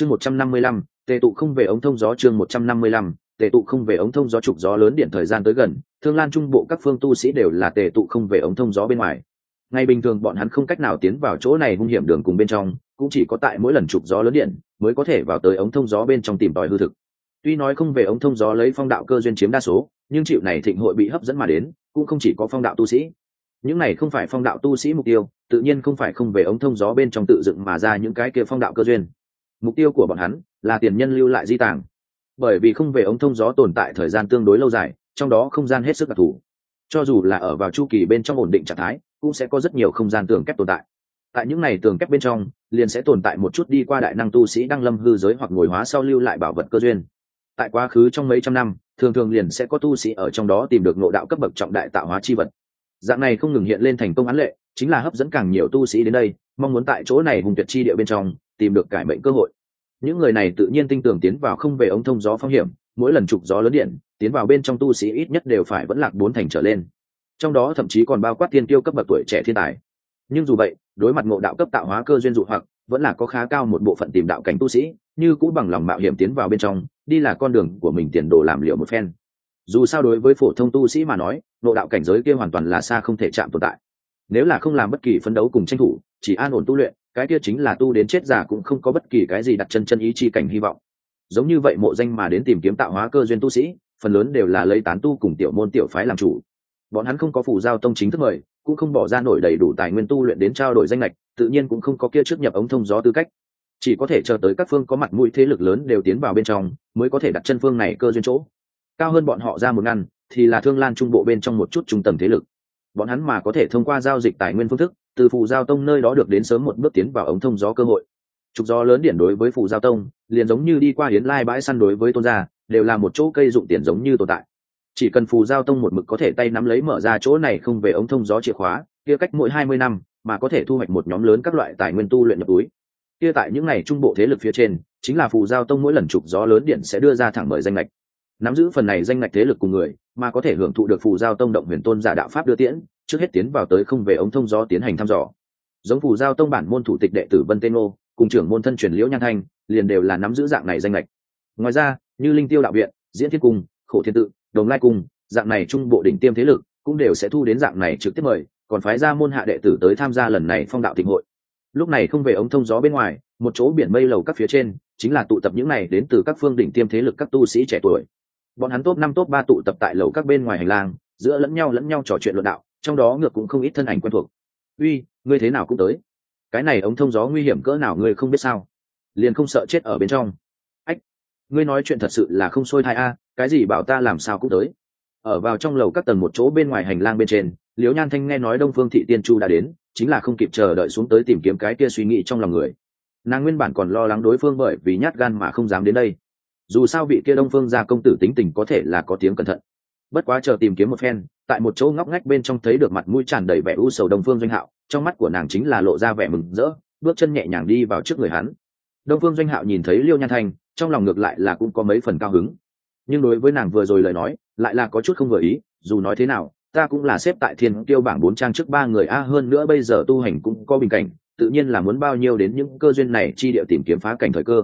chương một trăm năm mươi lăm, tề tụ không về ống thông gió chương một trăm năm mươi lăm, tề tụ không về ống thông gió trục gió lớn điện thời gian tới gần, thương lan trung bộ các phương tu sĩ đều là tề tụ không về ống thông gió bên ngoài. Ngày bình thường bọn hắn không cách nào tiến vào chỗ này hung hiểm đường cùng bên trong, cũng chỉ có tại mỗi lần trục gió lớn điện mới có thể vào tới ống thông gió bên trong tìm tòi hư thực. Tuy nói không về ống thông gió lấy phong đạo cơ duyên chiếm đa số, nhưng chịu này thịnh hội bị hấp dẫn mà đến, cũng không chỉ có phong đạo tu sĩ. Những này không phải phong đạo tu sĩ mục tiêu, tự nhiên không phải không về ống thông gió bên trong tự dựng mà ra những cái kia phong đạo cơ duyên mục tiêu của bọn hắn là tiền nhân lưu lại di tàng. Bởi vì không về ống thông gió tồn tại thời gian tương đối lâu dài, trong đó không gian hết sức đặc thù. Cho dù là ở vào chu kỳ bên trong ổn định trạng thái, cũng sẽ có rất nhiều không gian tường kép tồn tại. Tại những này tường kép bên trong, liền sẽ tồn tại một chút đi qua đại năng tu sĩ đăng lâm hư giới hoặc ngồi hóa sau lưu lại bảo vật cơ duyên. Tại quá khứ trong mấy trăm năm, thường thường liền sẽ có tu sĩ ở trong đó tìm được nội đạo cấp bậc trọng đại tạo hóa chi vật. Dạng này không ngừng hiện lên thành công án lệ, chính là hấp dẫn càng nhiều tu sĩ đến đây, mong muốn tại chỗ này hùng tuyệt chi địa bên trong tìm được cải mệnh cơ hội. Những người này tự nhiên tin tưởng tiến vào không về ống thông gió phong hiểm, mỗi lần trục gió lớn điện, tiến vào bên trong tu sĩ ít nhất đều phải vẫn lạc bốn thành trở lên. Trong đó thậm chí còn bao quát thiên tiêu cấp bậc tuổi trẻ thiên tài. Nhưng dù vậy, đối mặt ngộ đạo cấp tạo hóa cơ duyên dụ hoặc, vẫn là có khá cao một bộ phận tìm đạo cảnh tu sĩ, như cũng bằng lòng mạo hiểm tiến vào bên trong, đi là con đường của mình tiền đồ làm liệu một phen. Dù sao đối với phổ thông tu sĩ mà nói, ngộ đạo cảnh giới kia hoàn toàn là xa không thể chạm tồn tại. Nếu là không làm bất kỳ phấn đấu cùng tranh thủ, chỉ an ổn tu luyện cái kia chính là tu đến chết giả cũng không có bất kỳ cái gì đặt chân chân ý chi cảnh hy vọng. Giống như vậy mộ danh mà đến tìm kiếm tạo hóa cơ duyên tu sĩ, phần lớn đều là lấy tán tu cùng tiểu môn tiểu phái làm chủ. Bọn hắn không có phủ giao tông chính thức mời, cũng không bỏ ra nổi đầy đủ tài nguyên tu luyện đến trao đổi danh lệch tự nhiên cũng không có kia trước nhập ống thông gió tư cách. Chỉ có thể chờ tới các phương có mặt mũi thế lực lớn đều tiến vào bên trong, mới có thể đặt chân phương này cơ duyên chỗ. Cao hơn bọn họ ra một ngăn, thì là thương lan trung bộ bên trong một chút trung tầng thế lực bọn hắn mà có thể thông qua giao dịch tài nguyên phương thức, từ phù giao tông nơi đó được đến sớm một bước tiến vào ống thông gió cơ hội. Trục gió lớn điển đối với phù giao tông, liền giống như đi qua hiến lai bãi săn đối với tôn gia, đều là một chỗ cây dụng tiền giống như tồn tại. Chỉ cần phù giao tông một mực có thể tay nắm lấy mở ra chỗ này không về ống thông gió chìa khóa, kia cách mỗi hai mươi năm mà có thể thu hoạch một nhóm lớn các loại tài nguyên tu luyện nhập túi. Kia tại những ngày trung bộ thế lực phía trên, chính là phù giao tông mỗi lần trục gió lớn điện sẽ đưa ra thẳng mời danh lệch nắm giữ phần này danh lệch thế lực cùng người mà có thể hưởng thụ được phù giao tông động huyền tôn giả đạo pháp đưa tiễn, trước hết tiến vào tới không về ống thông gió tiến hành thăm dò. Giống phù giao tông bản môn thủ tịch đệ tử vân tên ô cùng trưởng môn thân truyền liễu nhan thanh, liền đều là nắm giữ dạng này danh lệch ngoài ra, như linh tiêu đạo viện, diễn thiên cung, khổ thiên tự, đồng lai cung, dạng này trung bộ đỉnh tiêm thế lực cũng đều sẽ thu đến dạng này trực tiếp mời, còn phái ra môn hạ đệ tử tới tham gia lần này phong đạo thịnh hội. Lúc này không về ống thông gió bên ngoài, một chỗ biển mây lầu các phía trên, chính là tụ tập những này đến từ các phương đỉnh tiêm thế lực các tu sĩ trẻ tuổi bọn hắn top năm, top ba tụ tập tại lầu các bên ngoài hành lang, giữa lẫn nhau lẫn nhau trò chuyện luận đạo, trong đó ngược cũng không ít thân ảnh quen thuộc. Uy, ngươi thế nào cũng tới. Cái này ống thông gió nguy hiểm cỡ nào ngươi không biết sao? Liền không sợ chết ở bên trong. Ách, ngươi nói chuyện thật sự là không sôi thai a, cái gì bảo ta làm sao cũng tới. Ở vào trong lầu các tầng một chỗ bên ngoài hành lang bên trên, liễu nhan thanh nghe nói đông phương thị tiên chu đã đến, chính là không kịp chờ đợi xuống tới tìm kiếm cái kia suy nghĩ trong lòng người. Nàng nguyên bản còn lo lắng đối phương bởi vì nhát gan mà không dám đến đây dù sao vị kia đông phương gia công tử tính tình có thể là có tiếng cẩn thận. Bất quá chờ tìm kiếm một phen, tại một chỗ ngóc ngách bên trong thấy được mặt mũi tràn đầy vẻ u sầu đông phương doanh hạo, trong mắt của nàng chính là lộ ra vẻ mừng rỡ, bước chân nhẹ nhàng đi vào trước người hắn. Đông phương doanh hạo nhìn thấy liêu nhan thanh, trong lòng ngược lại là cũng có mấy phần cao hứng. Nhưng đối với nàng vừa rồi lời nói, lại là có chút không vừa ý, dù nói thế nào, ta cũng là xếp tại thiên tiêu bảng bốn trang trước ba người a, hơn nữa bây giờ tu hành cũng có bình cảnh, tự nhiên là muốn bao nhiêu đến những cơ duyên này chi địa tìm kiếm phá cảnh thời cơ.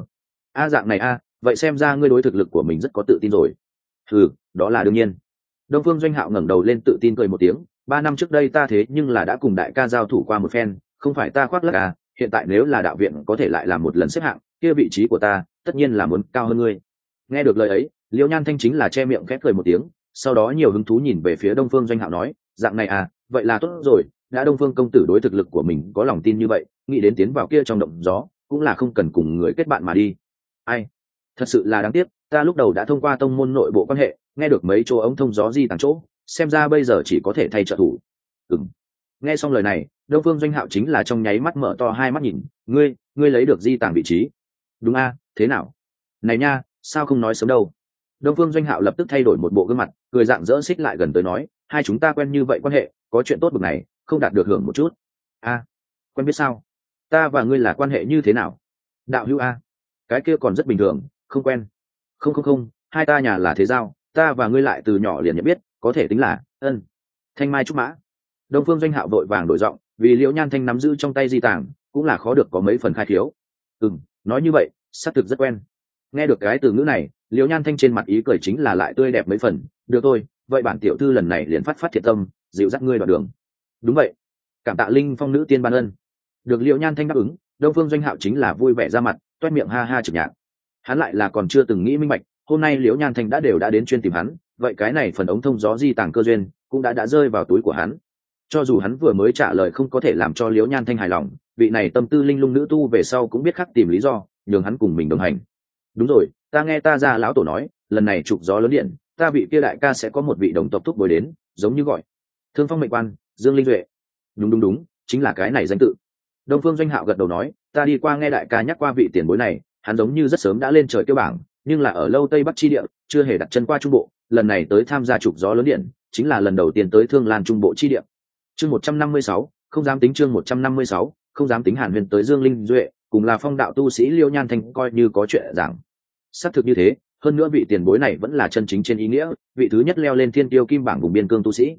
A dạng này a vậy xem ra ngươi đối thực lực của mình rất có tự tin rồi. Ừ đó là đương nhiên. Đông phương doanh hạo ngẩng đầu lên tự tin cười một tiếng, ba năm trước đây ta thế nhưng là đã cùng đại ca giao thủ qua một phen, không phải ta khoác lắc à hiện tại nếu là đạo viện có thể lại làm một lần xếp hạng, kia vị trí của ta, tất nhiên là muốn cao hơn ngươi. Nghe được lời ấy liễu nhan thanh chính là che miệng khép cười một tiếng, sau đó nhiều hứng thú nhìn về phía đông phương doanh hạo nói, dạng này à vậy là tốt rồi, đã đông phương công tử đối thực lực của mình có lòng tin như vậy, nghĩ đến tiến vào kia trong động gió, cũng là không cần cùng người kết bạn mà đi. Ai thật sự là đáng tiếc, ta lúc đầu đã thông qua tông môn nội bộ quan hệ, nghe được mấy chỗ ống thông gió di tàng chỗ, xem ra bây giờ chỉ có thể thay trợ thủ. Ừng nghe xong lời này, đông phương doanh hạo chính là trong nháy mắt mở to hai mắt nhìn, ngươi ngươi lấy được di tàng vị trí. Đúng a, thế nào? Này nha, sao không nói sớm đâu? Đông phương doanh hạo lập tức thay đổi một bộ gương mặt, cười dạng dỡ xích lại gần tới nói, hai chúng ta quen như vậy quan hệ, có chuyện tốt bực này, không đạt được hưởng một chút. A, quen biết sao? Ta và ngươi là quan hệ như thế nào? Đạo hữu a, cái kia còn rất bình thường không quen. Không không không, hai ta nhà là thế giao, ta và ngươi lại từ nhỏ liền nhận biết, có thể tính là, ân. Thanh mai trúc mã. Đông phương doanh hạo vội vàng đổi giọng, vì liễu nhan thanh nắm giữ trong tay di tàng, cũng là khó được có mấy phần khai thiếu ừ nói như vậy, xác thực rất quen. Nghe được cái từ ngữ này, liễu nhan thanh trên mặt ý cười chính là lại tươi đẹp mấy phần, được thôi, vậy bản tiểu thư lần này liền phát phát thiệt tâm, dịu dắt ngươi đoạn đường. Đúng vậy. Cảm tạ linh phong nữ tiên ban ân. Được liễu nhan thanh đáp ứng, đông phương doanh hạo chính là vui vẻ ra mặt, toét miệng ha ha trực nhạc hắn lại là còn chưa từng nghĩ minh bạch, hôm nay liễu nhan thanh đã đều đã đến chuyên tìm hắn, vậy cái này phần ống thông gió di tàng cơ duyên cũng đã đã rơi vào túi của hắn. Cho dù hắn vừa mới trả lời không có thể làm cho liễu nhan thanh hài lòng, vị này tâm tư linh lung nữ tu về sau cũng biết khắc tìm lý do, nhường hắn cùng mình đồng hành. Đúng rồi, ta nghe ta ra lão tổ nói, lần này trục gió lớn điện, ta vị kia đại ca sẽ có một vị đồng tộc thúc bồi đến, giống như gọi. Thương phong mệnh quan, dương linh duệ. Đúng đúng đúng, chính là cái này danh tự. Đông phương doanh hạo gật đầu nói, ta đi qua nghe đại ca nhắc qua vị tiền bối này hắn giống như rất sớm đã lên trời kêu bảng, nhưng là ở lâu tây bắc chi địa, chưa hề đặt chân qua trung bộ, lần này tới tham gia trục gió lớn điện, chính là lần đầu tiên tới thương lan trung bộ chi địa. Chương một trăm năm mươi sáu, không dám tính chương một trăm năm mươi sáu, không dám tính hàn huyền tới dương linh duệ, cùng là phong đạo tu sĩ liêu nhan thanh coi như có chuyện giảng. Xác thực như thế, hơn nữa vị tiền bối này vẫn là chân chính trên ý nghĩa, vị thứ nhất leo lên thiên tiêu kim bảng vùng biên cương tu sĩ.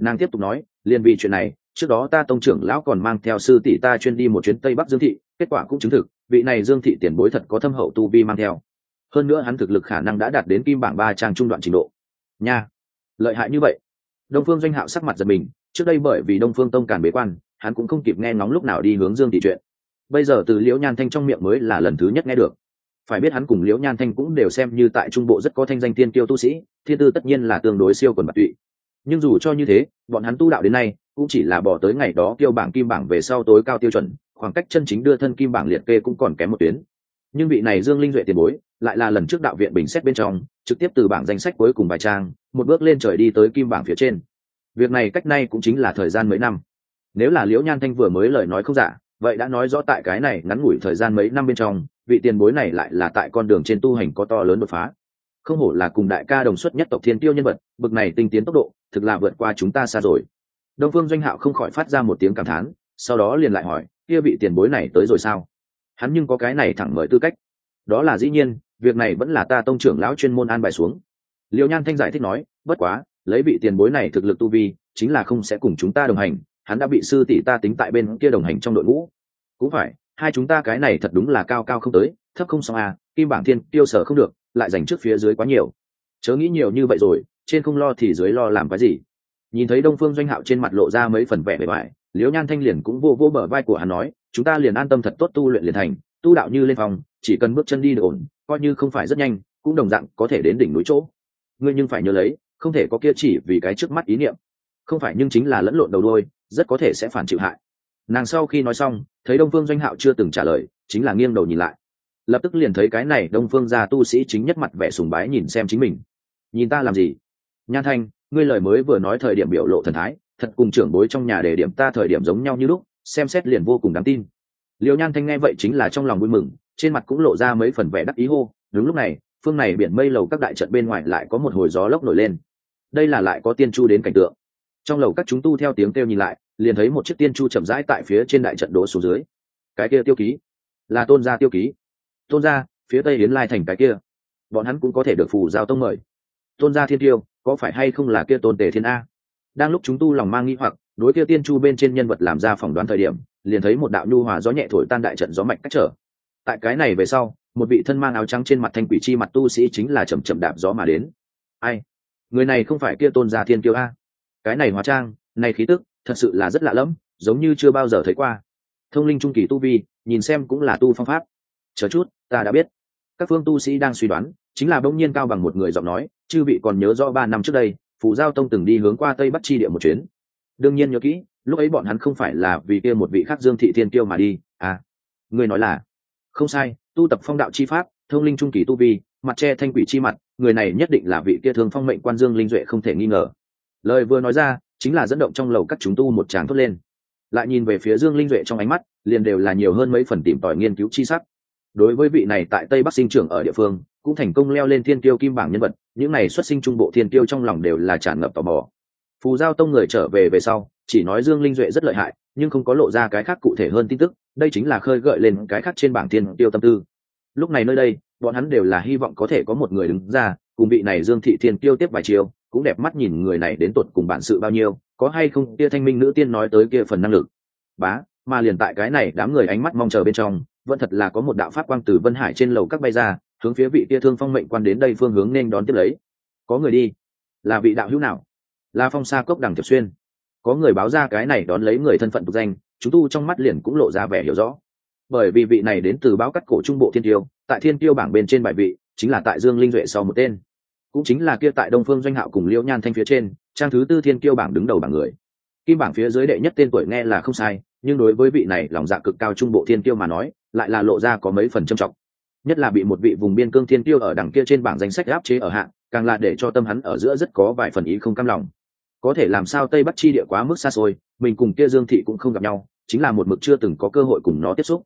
Nàng tiếp tục nói, liền vì chuyện này trước đó ta tông trưởng lão còn mang theo sư tỷ ta chuyên đi một chuyến tây bắc dương thị, kết quả cũng chứng thực, vị này dương thị tiền bối thật có thâm hậu tu vi mang theo. Hơn nữa hắn thực lực khả năng đã đạt đến kim bảng ba trang trung đoạn trình độ. Nha, lợi hại như vậy. Đông phương doanh hạo sắc mặt giật mình, trước đây bởi vì đông phương tông càn bế quan, hắn cũng không kịp nghe ngóng lúc nào đi hướng dương thị chuyện. Bây giờ từ liễu nhan thanh trong miệng mới là lần thứ nhất nghe được. Phải biết hắn cùng liễu nhan thanh cũng đều xem như tại trung bộ rất có thanh danh tiên tiêu tu sĩ, thiên tư tất nhiên là tương đối siêu quần bạc tụy nhưng dù cho như thế, bọn hắn tu đạo đến nay, cũng chỉ là bỏ tới ngày đó kêu bảng kim bảng về sau tối cao tiêu chuẩn, khoảng cách chân chính đưa thân kim bảng liệt kê cũng còn kém một tuyến. Nhưng vị này dương linh duệ tiền bối, lại là lần trước đạo viện bình xét bên trong, trực tiếp từ bảng danh sách cuối cùng bài trang, một bước lên trời đi tới kim bảng phía trên. Việc này cách nay cũng chính là thời gian mấy năm. Nếu là liễu nhan thanh vừa mới lời nói không giả, vậy đã nói rõ tại cái này ngắn ngủi thời gian mấy năm bên trong, vị tiền bối này lại là tại con đường trên tu hành có to lớn đột phá không hổ là cùng đại ca đồng xuất nhất tộc thiên tiêu nhân vật, bực này tinh tiến tốc độ, thực là vượt qua chúng ta xa rồi. Đông phương doanh hạo không khỏi phát ra một tiếng cảm thán, sau đó liền lại hỏi, kia vị tiền bối này tới rồi sao? Hắn nhưng có cái này thẳng mời tư cách. Đó là dĩ nhiên, việc này vẫn là ta tông trưởng lão chuyên môn an bài xuống. Liệu nhan thanh giải thích nói, bất quá, lấy vị tiền bối này thực lực tu vi, chính là không sẽ cùng chúng ta đồng hành, hắn đã bị sư tỷ ta tính tại bên kia đồng hành trong đội ngũ. Cũng phải, hai chúng ta cái này thật đúng là cao cao không tới, thấp không xong à kim bảng thiên tiêu sở không được lại dành trước phía dưới quá nhiều. Chớ nghĩ nhiều như vậy rồi, trên không lo thì dưới lo làm cái gì? Nhìn thấy đông phương doanh hạo trên mặt lộ ra mấy phần vẻ bề bài liễu nhan thanh liền cũng vô vô bờ vai của hắn nói, chúng ta liền an tâm thật tốt tu luyện liền thành, tu đạo như lên phòng, chỉ cần bước chân đi được ổn, coi như không phải rất nhanh, cũng đồng dạng có thể đến đỉnh núi chỗ. Ngươi nhưng phải nhớ lấy, không thể có kia chỉ vì cái trước mắt ý niệm. Không phải nhưng chính là lẫn lộn đầu đôi rất có thể sẽ phản chịu hại. Nàng sau khi nói xong, thấy đông phương doanh hạo chưa từng trả lời, chính là nghiêng đầu nhìn lại lập tức liền thấy cái này đông phương gia tu sĩ chính nhất mặt vẻ sùng bái nhìn xem chính mình. Nhìn ta làm gì? Nhan thanh, ngươi lời mới vừa nói thời điểm biểu lộ thần thái, thật cùng trưởng bối trong nhà để điểm ta thời điểm giống nhau như lúc, xem xét liền vô cùng đáng tin. Liêu nhan thanh nghe vậy chính là trong lòng vui mừng, trên mặt cũng lộ ra mấy phần vẻ đắc ý hô, đúng lúc này, phương này biển mây lầu các đại trận bên ngoài lại có một hồi gió lốc nổi lên. Đây là lại có tiên chu đến cảnh tượng. Trong lầu các chúng tu theo tiếng kêu nhìn lại, liền thấy một chiếc tiên chu chậm rãi tại phía trên đại trận đỗ xuống dưới. Cái kia tiêu ký, là tôn gia tiêu ký tôn gia, phía tây yến lai thành cái kia. Bọn hắn cũng có thể được phù giao tông mời. Tôn gia thiên tiêu, có phải hay không là kia tôn tề thiên a? Đang lúc chúng tu lòng mang nghi hoặc, đối kia tiên chu bên trên nhân vật làm ra phỏng đoán thời điểm, liền thấy một đạo nhu hòa gió nhẹ thổi tan đại trận gió mạnh cách trở. Tại cái này về sau, một vị thân mang áo trắng trên mặt thanh quỷ chi mặt tu sĩ chính là chầm chậm đạp gió mà đến. Ai? Người này không phải kia tôn gia thiên kiêu a? Cái này hóa trang, này khí tức, thật sự là rất lạ lẫm, giống như chưa bao giờ thấy qua. Thông linh trung kỳ tu vi, nhìn xem cũng là tu phong pháp chờ chút, ta đã biết. Các phương tu sĩ đang suy đoán, chính là bỗng nhiên cao bằng một người giọng nói, chư vị còn nhớ rõ ba năm trước đây phụ giao tông từng đi hướng qua tây bắc chi địa một chuyến. Đương nhiên nhớ kỹ, lúc ấy bọn hắn không phải là vì kia một vị khác dương thị thiên kiêu mà đi à. Người nói là, không sai, tu tập phong đạo chi pháp, thông linh trung kỳ tu vi, mặt che thanh quỷ chi mặt, người này nhất định là vị kia thường phong mệnh quan dương linh duệ không thể nghi ngờ. Lời vừa nói ra, chính là dẫn động trong lầu các chúng tu một tràng thốt lên. Lại nhìn về phía dương linh duệ trong ánh mắt, liền đều là nhiều hơn mấy phần tìm tòi nghiên cứu chi sắc đối với vị này tại tây bắc sinh trưởng ở địa phương, cũng thành công leo lên thiên tiêu kim bảng nhân vật, những này xuất sinh trung bộ thiên tiêu trong lòng đều là tràn ngập tò mò. Phù giao tông người trở về về sau, chỉ nói dương linh duệ rất lợi hại, nhưng không có lộ ra cái khác cụ thể hơn tin tức, đây chính là khơi gợi lên cái khác trên bảng thiên tiêu tâm tư. Lúc này nơi đây, bọn hắn đều là hy vọng có thể có một người đứng ra, cùng vị này dương thị thiên tiêu tiếp vài chiều cũng đẹp mắt nhìn người này đến tột cùng bản sự bao nhiêu, có hay không, kia thanh minh nữ tiên nói tới kia phần năng lực. Bá, mà liền tại cái này đám người ánh mắt mong chờ bên trong vẫn thật là có một đạo pháp quang từ vân hải trên lầu các bay ra, hướng phía vị tia thương phong mệnh quan đến đây phương hướng nên đón tiếp lấy. Có người đi. Là vị đạo hữu nào? Là phong sa cốc đằng thiệp xuyên. Có người báo ra cái này đón lấy người thân phận tục danh, chúng tu trong mắt liền cũng lộ ra vẻ hiểu rõ. Bởi vì vị này đến từ báo cắt cổ trung bộ thiên tiêu, tại thiên tiêu bảng bên trên bài vị, chính là tại dương linh duệ sau một tên. Cũng chính là kia tại đông phương doanh hạo cùng liễu nhan thanh phía trên, trang thứ tư thiên Tiêu bảng đứng đầu bảng người. Kim bảng phía dưới đệ nhất tên tuổi nghe là không sai nhưng đối với vị này lòng dạ cực cao trung bộ thiên tiêu mà nói, lại là lộ ra có mấy phần trầm trọng. Nhất là bị một vị vùng biên cương thiên tiêu ở đằng kia trên bảng danh sách áp chế ở hạng càng là để cho tâm hắn ở giữa rất có vài phần ý không cam lòng. Có thể làm sao tây bắc chi địa quá mức xa xôi, mình cùng kia dương thị cũng không gặp nhau, chính là một mực chưa từng có cơ hội cùng nó tiếp xúc.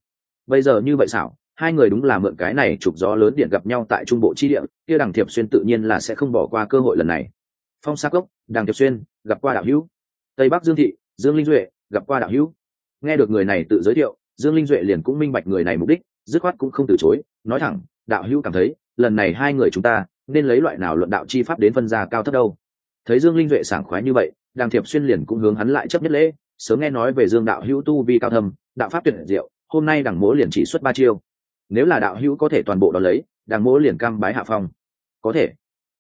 Bây giờ như vậy xảo, hai người đúng là mượn cái này chụp gió lớn điện gặp nhau tại trung bộ chi địa, kia đằng thiệp xuyên tự nhiên là sẽ không bỏ qua cơ hội lần này. Phong sa cốc, đằng thiệp xuyên, gặp qua đạo hữu. Tây bắc dương thị, dương linh duệ, gặp qua đạo hữu nghe được người này tự giới thiệu, dương linh duệ liền cũng minh bạch người này mục đích, dứt khoát cũng không từ chối, nói thẳng, đạo hữu cảm thấy, lần này hai người chúng ta nên lấy loại nào luận đạo chi pháp đến phân gia cao thấp đâu? Thấy dương linh duệ sảng khoái như vậy, đàng thiệp xuyên liền cũng hướng hắn lại chấp nhất lễ, sớm nghe nói về dương đạo hữu tu vi cao thâm, đạo pháp tuyệt diệu, hôm nay đằng mỗ liền chỉ xuất ba chiêu. Nếu là đạo hữu có thể toàn bộ đón lấy đằng mỗ liền cam bái hạ phong. Có thể.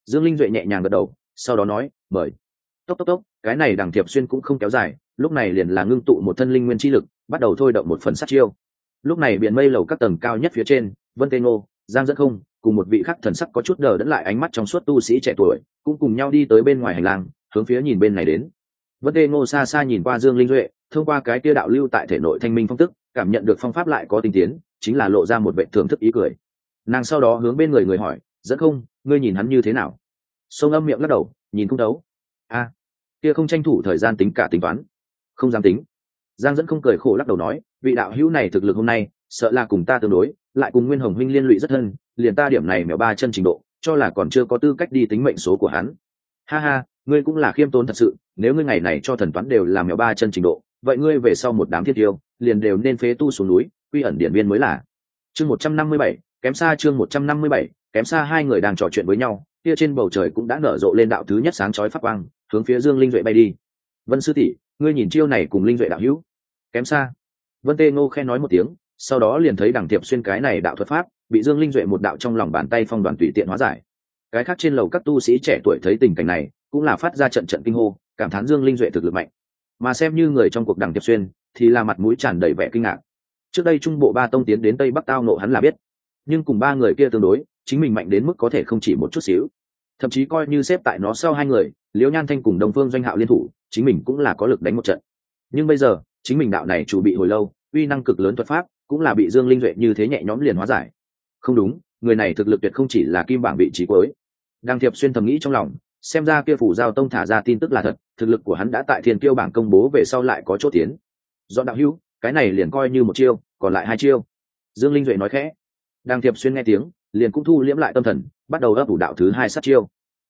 Dương linh duệ nhẹ nhàng gật đầu, sau đó nói, mời. Tốc tốc tốc, cái này đằng thiệp xuyên cũng không kéo dài lúc này liền là ngưng tụ một thân linh nguyên chi lực, bắt đầu thôi động một phần sát chiêu. Lúc này biển mây lầu các tầng cao nhất phía trên, vân tê ngô, giang dẫn không, cùng một vị khắc thần sắc có chút đờ đẫn lại ánh mắt trong suốt tu sĩ trẻ tuổi, cũng cùng nhau đi tới bên ngoài hành lang, hướng phía nhìn bên này đến. Vân tê ngô xa xa nhìn qua dương linh duệ, thông qua cái kia đạo lưu tại thể nội thanh minh phong tức, cảm nhận được phong pháp lại có tinh tiến, chính là lộ ra một vệ thưởng thức ý cười. Nàng sau đó hướng bên người người hỏi, dẫn không, ngươi nhìn hắn như thế nào? Sông âm miệng lắc đầu, nhìn không đấu a, kia không tranh thủ thời gian tính cả tính toán không dám tính. Giang dẫn không cười khổ lắc đầu nói, vị đạo hữu này thực lực hôm nay, sợ là cùng ta tương đối, lại cùng nguyên hồng huynh liên lụy rất thân, liền ta điểm này mèo ba chân trình độ, cho là còn chưa có tư cách đi tính mệnh số của hắn. Ha ha, ngươi cũng là khiêm tốn thật sự, nếu ngươi ngày này cho thần toán đều làm mèo ba chân trình độ, vậy ngươi về sau một đám thiết tiêu, liền đều nên phế tu xuống núi, quy ẩn điện viên mới là. Chương một trăm năm mươi bảy, kém xa chương một trăm năm mươi bảy, kém xa hai người đang trò chuyện với nhau, kia trên bầu trời cũng đã nở rộ lên đạo thứ nhất sáng chói phát quang, hướng phía dương linh duệ bay đi. Vân sư tỷ ngươi nhìn chiêu này cùng linh duệ đạo hữu. Kém xa. Vân tê ngô khe nói một tiếng, sau đó liền thấy đằng tiệp xuyên cái này đạo thuật pháp, bị dương linh duệ một đạo trong lòng bàn tay phong đoàn tùy tiện hóa giải. Cái khác trên lầu các tu sĩ trẻ tuổi thấy tình cảnh này, cũng là phát ra trận trận kinh hô, cảm thán dương linh duệ thực lực mạnh. Mà xem như người trong cuộc đằng tiệp xuyên, thì là mặt mũi tràn đầy vẻ kinh ngạc. Trước đây trung bộ ba tông tiến đến tây bắc tao nộ hắn là biết. Nhưng cùng ba người kia tương đối, chính mình mạnh đến mức có thể không chỉ một chút xíu. Thậm chí coi như xếp tại nó sau hai người, liễu nhan thanh cùng đồng phương doanh hạo liên thủ chính mình cũng là có lực đánh một trận. Nhưng bây giờ, chính mình đạo này chủ bị hồi lâu, uy năng cực lớn thuật pháp, cũng là bị dương linh duệ như thế nhẹ nhõm liền hóa giải. Không đúng, người này thực lực tuyệt không chỉ là kim bảng vị trí cuối. Đăng thiệp xuyên thầm nghĩ trong lòng, xem ra kia phủ giao tông thả ra tin tức là thật, thực lực của hắn đã tại thiên kiêu bảng công bố về sau lại có chỗ tiến. Do đạo hữu, cái này liền coi như một chiêu, còn lại hai chiêu. Dương linh duệ nói khẽ. Đăng thiệp xuyên nghe tiếng, liền cũng thu liễm lại tâm thần, bắt đầu ấp ủ đạo thứ hai sát chiêu.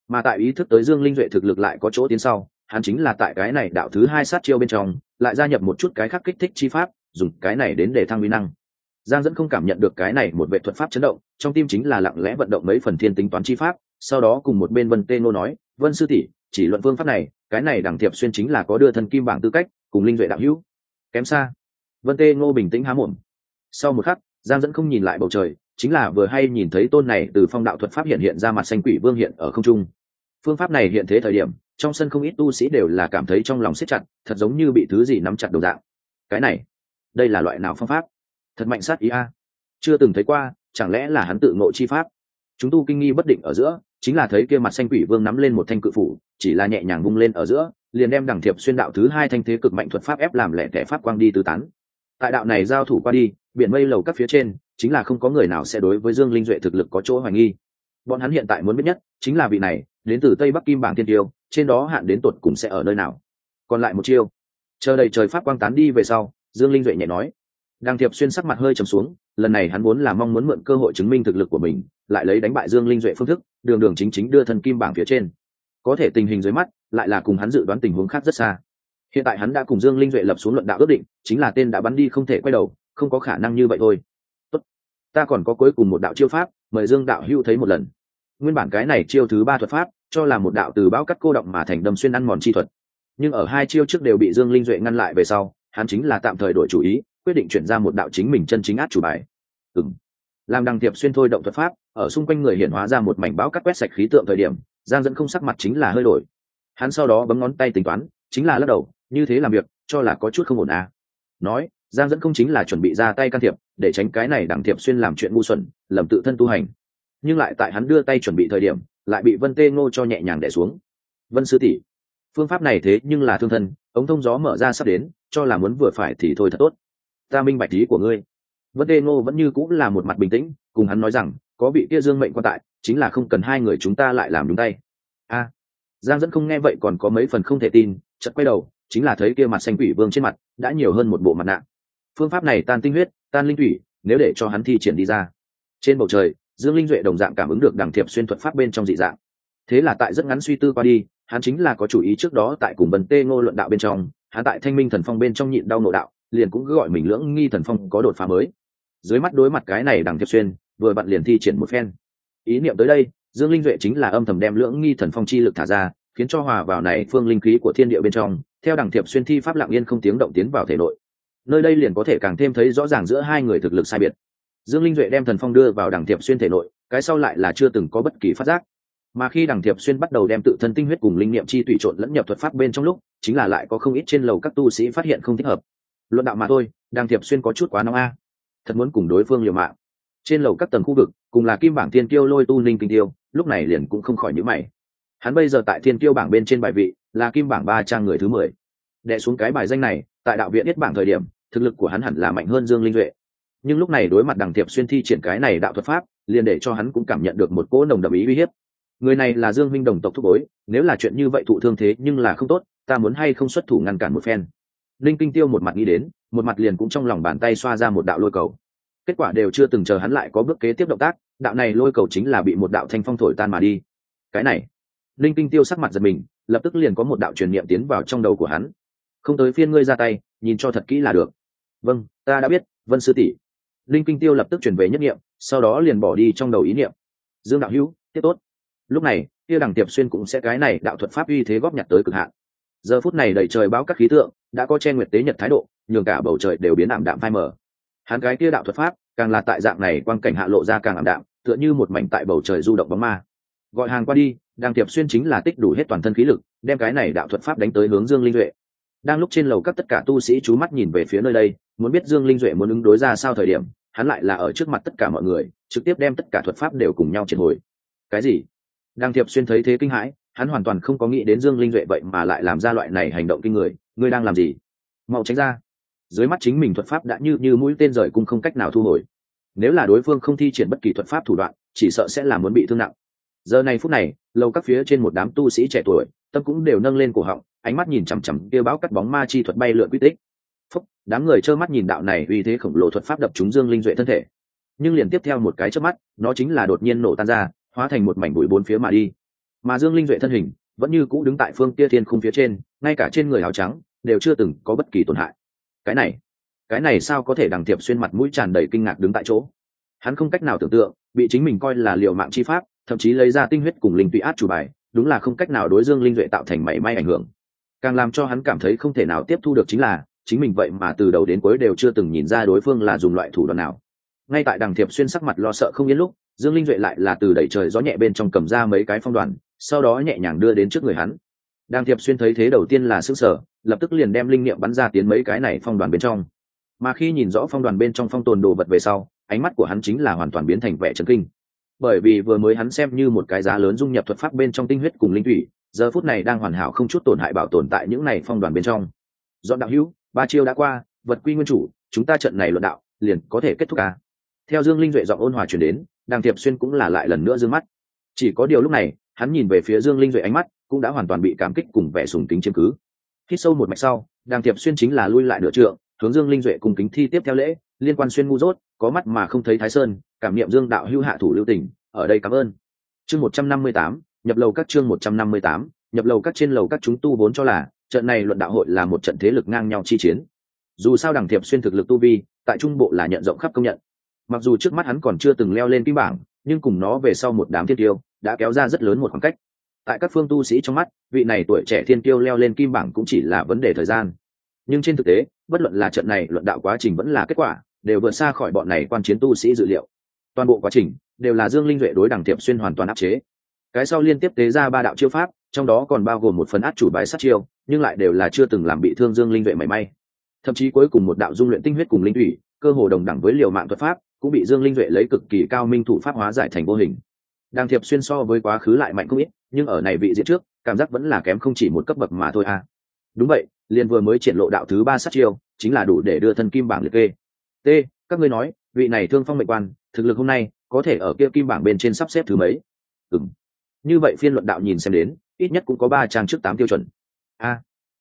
Mà tại ý thức tới dương linh duệ thực lực lại có chỗ tiến sau hắn chính là tại cái này đạo thứ hai sát chiêu bên trong, lại gia nhập một chút cái khác kích thích chi pháp, dùng cái này đến để thăng uy năng. Giang dẫn không cảm nhận được cái này một vệ thuật pháp chấn động, trong tim chính là lặng lẽ vận động mấy phần thiên tính toán chi pháp, sau đó cùng một bên vân tê Ngô nói, vân sư tỷ, chỉ luận phương pháp này, cái này đằng thiệp xuyên chính là có đưa thân kim bảng tư cách, cùng linh duệ đạo hữu. Kém xa. Vân tê ngô bình tĩnh há mồm. Sau một khắc, giang dẫn không nhìn lại bầu trời, chính là vừa hay nhìn thấy tôn này từ phong đạo thuật pháp hiện hiện ra mặt xanh quỷ vương hiện ở không trung. Phương pháp này hiện thế thời điểm trong sân không ít tu sĩ đều là cảm thấy trong lòng siết chặt, thật giống như bị thứ gì nắm chặt đầu dạng. Cái này, đây là loại nào phương pháp? Thật mạnh sát ý a. Chưa từng thấy qua, chẳng lẽ là hắn tự ngộ chi pháp? Chúng tu kinh nghi bất định ở giữa, chính là thấy kia mặt xanh quỷ vương nắm lên một thanh cự phủ, chỉ là nhẹ nhàng vung lên ở giữa, liền đem đẳng thiệp xuyên đạo thứ hai thanh thế cực mạnh thuật pháp ép làm lẻ tẻ pháp quang đi tứ tán. Tại đạo này giao thủ qua đi, biển mây lầu các phía trên, chính là không có người nào sẽ đối với dương linh duệ thực lực có chỗ hoài nghi. Bọn hắn hiện tại muốn biết nhất chính là vị này, đến từ tây bắc kim bảng thiên tiêu trên đó hạn đến tột cùng sẽ ở nơi nào. Còn lại một chiêu. Chờ đầy trời pháp quang tán đi về sau, dương linh duệ nhẹ nói. Đàng thiệp xuyên sắc mặt hơi trầm xuống, lần này hắn vốn là mong muốn mượn cơ hội chứng minh thực lực của mình, lại lấy đánh bại dương linh duệ phương thức, đường đường chính chính đưa thân kim bảng phía trên. Có thể tình hình dưới mắt, lại là cùng hắn dự đoán tình huống khác rất xa. Hiện tại hắn đã cùng dương linh duệ lập xuống luận đạo ước định, chính là tên đã bắn đi không thể quay đầu, không có khả năng như vậy thôi. Tốt. ta còn có cuối cùng một đạo chiêu pháp, mời dương đạo hưu thấy một lần nguyên bản cái này chiêu thứ ba thuật pháp, cho là một đạo từ bão cắt cô động mà thành đâm xuyên ăn mòn chi thuật. Nhưng ở hai chiêu trước đều bị dương linh duệ ngăn lại về sau, hắn chính là tạm thời đổi chủ ý, quyết định chuyển ra một đạo chính mình chân chính át chủ bài. Ừng làm đằng tiệp xuyên thôi động thuật pháp, ở xung quanh người hiện hóa ra một mảnh bão cắt quét sạch khí tượng thời điểm, giang dẫn không sắc mặt chính là hơi đổi. Hắn sau đó bấm ngón tay tính toán, chính là lắc đầu, như thế làm việc, cho là có chút không ổn à. nói, giang dẫn không chính là chuẩn bị ra tay can thiệp, để tránh cái này đằng thiệp xuyên làm chuyện ngu xuẩn, lầm tự thân tu hành nhưng lại tại hắn đưa tay chuẩn bị thời điểm, lại bị vân tê ngô cho nhẹ nhàng đẻ xuống. Vân sư tỷ, phương pháp này thế nhưng là thương thân, ống thông gió mở ra sắp đến, cho là muốn vừa phải thì thôi thật tốt. Ta minh bạch ý của ngươi. Vân tê ngô vẫn như cũng là một mặt bình tĩnh, cùng hắn nói rằng, có vị kia dương mệnh quan tại, chính là không cần hai người chúng ta lại làm đúng tay. A, giang dẫn không nghe vậy còn có mấy phần không thể tin, chợt quay đầu, chính là thấy kia mặt xanh quỷ vương trên mặt, đã nhiều hơn một bộ mặt nạ. Phương pháp này tan tinh huyết, tan linh thủy, nếu để cho hắn thi triển đi ra. Trên bầu trời dương linh duệ đồng dạng cảm ứng được đằng thiệp xuyên thuật pháp bên trong dị dạng. Thế là tại rất ngắn suy tư qua đi, hắn chính là có chủ ý trước đó tại cùng bần tê ngô luận đạo bên trong, hắn tại thanh minh thần phong bên trong nhịn đau nộ đạo, liền cũng gọi mình lưỡng nghi thần phong có đột phá mới. Dưới mắt đối mặt cái này đằng thiệp xuyên, vừa bận liền thi triển một phen. Ý niệm tới đây, dương linh duệ chính là âm thầm đem lưỡng nghi thần phong chi lực thả ra, khiến cho hòa vào này phương linh khí của thiên địa bên trong, theo đằng thiệp xuyên thi pháp lặng yên không tiếng động tiến vào thể nội. Nơi đây liền có thể càng thêm thấy rõ ràng giữa hai người thực lực sai biệt dương linh duệ đem thần phong đưa vào đằng thiệp xuyên thể nội, cái sau lại là chưa từng có bất kỳ phát giác. Mà khi đằng thiệp xuyên bắt đầu đem tự thân tinh huyết cùng linh niệm chi tùy trộn lẫn nhập thuật pháp bên trong lúc, chính là lại có không ít trên lầu các tu sĩ phát hiện không thích hợp. Luận đạo mà thôi, đằng thiệp xuyên có chút quá nóng a. Thật muốn cùng đối phương liều mạng. Trên lầu các tầng khu vực, cùng là kim bảng thiên tiêu lôi tu ninh kinh tiêu, lúc này liền cũng không khỏi nhữ mày. Hắn bây giờ tại thiên tiêu bảng bên trên bài vị, là kim bảng ba trang người thứ mười. Đệ xuống cái bài danh này, tại đạo viện biết bảng thời điểm, thực lực của hắn hẳn là mạnh hơn dương linh duệ nhưng lúc này đối mặt đằng thiệp xuyên thi triển cái này đạo thuật pháp, liền để cho hắn cũng cảm nhận được một cỗ nồng đậm ý uy hiếp. Người này là dương minh đồng tộc thúc bối, nếu là chuyện như vậy thụ thương thế nhưng là không tốt, ta muốn hay không xuất thủ ngăn cản một phen. Linh kinh tiêu một mặt nghĩ đến, một mặt liền cũng trong lòng bàn tay xoa ra một đạo lôi cầu. Kết quả đều chưa từng chờ hắn lại có bước kế tiếp động tác, đạo này lôi cầu chính là bị một đạo thanh phong thổi tan mà đi. Cái này, linh kinh tiêu sắc mặt giật mình, lập tức liền có một đạo truyền niệm tiến vào trong đầu của hắn. Không tới phiên ngươi ra tay, nhìn cho thật kỹ là được. Vâng ta đã biết, vân sư tỷ linh kinh tiêu lập tức chuyển về nhất niệm, sau đó liền bỏ đi trong đầu ý niệm. Dương đạo hữu, tiếp tốt. Lúc này Tiêu Đẳng tiệp xuyên cũng sẽ cái này đạo thuật pháp uy thế góp nhặt tới cực hạn. Giờ phút này đầy trời báo các khí tượng, đã có che nguyệt tế nhật thái độ, nhường cả bầu trời đều biến ảm đạm phai mờ. Hắn cái kia đạo thuật pháp, càng là tại dạng này quang cảnh hạ lộ ra càng ảm đạm, tựa như một mảnh tại bầu trời du động bóng ma. Gọi hàng qua đi đang tiệp xuyên chính là tích đủ hết toàn thân khí lực, đem cái này đạo thuật pháp đánh tới hướng dương linh duệ. Đang lúc trên lầu các tất cả tu sĩ chú mắt nhìn về phía nơi đây, muốn biết dương linh duệ muốn ứng đối ra sao thời điểm hắn lại là ở trước mặt tất cả mọi người, trực tiếp đem tất cả thuật pháp đều cùng nhau triệt hồi. Cái gì? Đang thiệp xuyên thấy thế kinh hãi, hắn hoàn toàn không có nghĩ đến dương linh duệ vậy mà lại làm ra loại này hành động kinh người, ngươi đang làm gì? Mau tránh ra. Dưới mắt chính mình thuật pháp đã như như mũi tên rời cung không cách nào thu hồi. Nếu là đối phương không thi triển bất kỳ thuật pháp thủ đoạn, chỉ sợ sẽ là muốn bị thương nặng. Giờ này phút này, lâu các phía trên một đám tu sĩ trẻ tuổi, tâm cũng đều nâng lên cổ họng, ánh mắt nhìn chằm chằm kêu báo cắt bóng ma chi thuật bay lượn quy tích phúc, đám người trơ mắt nhìn đạo này uy thế khổng lồ thuật pháp đập trúng dương linh duệ thân thể. Nhưng liền tiếp theo một cái trước mắt, nó chính là đột nhiên nổ tan ra, hóa thành một mảnh bụi bốn phía mà đi. Mà dương linh duệ thân hình vẫn như cũ đứng tại phương kia thiên khung phía trên, ngay cả trên người áo trắng đều chưa từng có bất kỳ tổn hại. Cái này cái này sao có thể đằng thiệp xuyên mặt mũi tràn đầy kinh ngạc đứng tại chỗ? Hắn không cách nào tưởng tượng, bị chính mình coi là liệu mạng chi pháp, thậm chí lấy ra tinh huyết cùng linh tụy át chủ bài, đúng là không cách nào đối dương linh duệ tạo thành mảy may ảnh hưởng. Càng làm cho hắn cảm thấy không thể nào tiếp thu được chính là chính mình vậy mà từ đầu đến cuối đều chưa từng nhìn ra đối phương là dùng loại thủ đoạn nào. Ngay tại đằng thiệp xuyên sắc mặt lo sợ không yên lúc, dương linh duệ lại là từ đẩy trời gió nhẹ bên trong cầm ra mấy cái phong đoàn, sau đó nhẹ nhàng đưa đến trước người hắn. Đằng thiệp xuyên thấy thế đầu tiên là s ư sở lập tức liền đem linh niệm bắn ra tiến mấy cái này phong đoàn bên trong. Mà khi nhìn rõ phong đoàn bên trong phong tồn đồ vật về sau, ánh mắt của hắn chính là hoàn toàn biến thành vẻ trấn kinh. Bởi vì vừa mới hắn xem như một cái giá lớn dung nhập thuật pháp bên trong tinh huyết cùng linh thủy, giờ phút này đang hoàn hảo không chút tổn hại bảo tồn tại những này phong đoàn bên trong. Dọn đạo hữu ba chiêu đã qua, vật quy nguyên chủ, chúng ta trận này luận đạo, liền có thể kết thúc ca theo dương linh duệ giọng ôn hòa chuyển đến đàng tiệp xuyên cũng là lại lần nữa d ư ơ n g mắt. Chỉ có điều lúc này, hắn nhìn về phía dương linh duệ ánh mắt, cũng đã hoàn toàn bị cảm kích cùng vẻ sùng kính chiếm cứ. Khi sâu một mạch sau đàng tiệp xuyên chính là lui lại nửa trượng, hướng dương linh duệ cùng kính thi tiếp theo lễ, liên quan xuyên ngu dốt, có mắt mà không thấy thái sơn, cảm niệm dương đạo hưu hạ thủ lưu tỉnh ở đây cảm ơn. Chương một trăm năm mươi tám, nhập lầu các chương một trăm năm mươi tám, nhập lầu các trên lầu các chúng tu vốn cho là trận này luận đạo hội là một trận thế lực ngang nhau chi chiến. Dù sao đằng thiệp xuyên thực lực tu vi, tại trung bộ là nhận rộng khắp công nhận. Mặc dù trước mắt hắn còn chưa từng leo lên kim bảng, nhưng cùng nó về sau một đám thiên tiêu, đã kéo ra rất lớn một khoảng cách. Tại các phương tu sĩ trong mắt, vị này tuổi trẻ thiên tiêu leo lên kim bảng cũng chỉ là vấn đề thời gian. Nhưng trên thực tế, bất luận là trận này luận đạo quá trình vẫn là kết quả, đều vượt xa khỏi bọn này quan chiến tu sĩ dự liệu. Toàn bộ quá trình, đều là dương linh duệ đối đằng thiệp xuyên hoàn toàn áp chế. Cái sau liên tiếp tế ra ba đạo chiêu pháp trong đó còn bao gồm một phần át chủ bài sát chiêu, nhưng lại đều là chưa từng làm bị thương dương linh vệ mảy may. Thậm chí cuối cùng một đạo dung luyện tinh huyết cùng linh thủy, cơ hồ đồng đẳng với liều mạng thuật pháp, cũng bị dương linh vệ lấy cực kỳ cao minh thủ pháp hóa giải thành vô hình. Đang thiệp xuyên so với quá khứ lại mạnh không ít, nhưng ở này vị diện trước, cảm giác vẫn là kém không chỉ một cấp bậc mà thôi à. Đúng vậy, liền vừa mới triển lộ đạo thứ ba sát chiêu, chính là đủ để đưa thân kim bảng liệt kê. T, các ngươi nói, vị này thương phong mệnh quan, thực lực hôm nay có thể ở kia kim bảng bên trên sắp xếp thứ mấy? Ừ như vậy phiên luận đạo nhìn xem đến ít nhất cũng có ba trang trước tám tiêu chuẩn. A,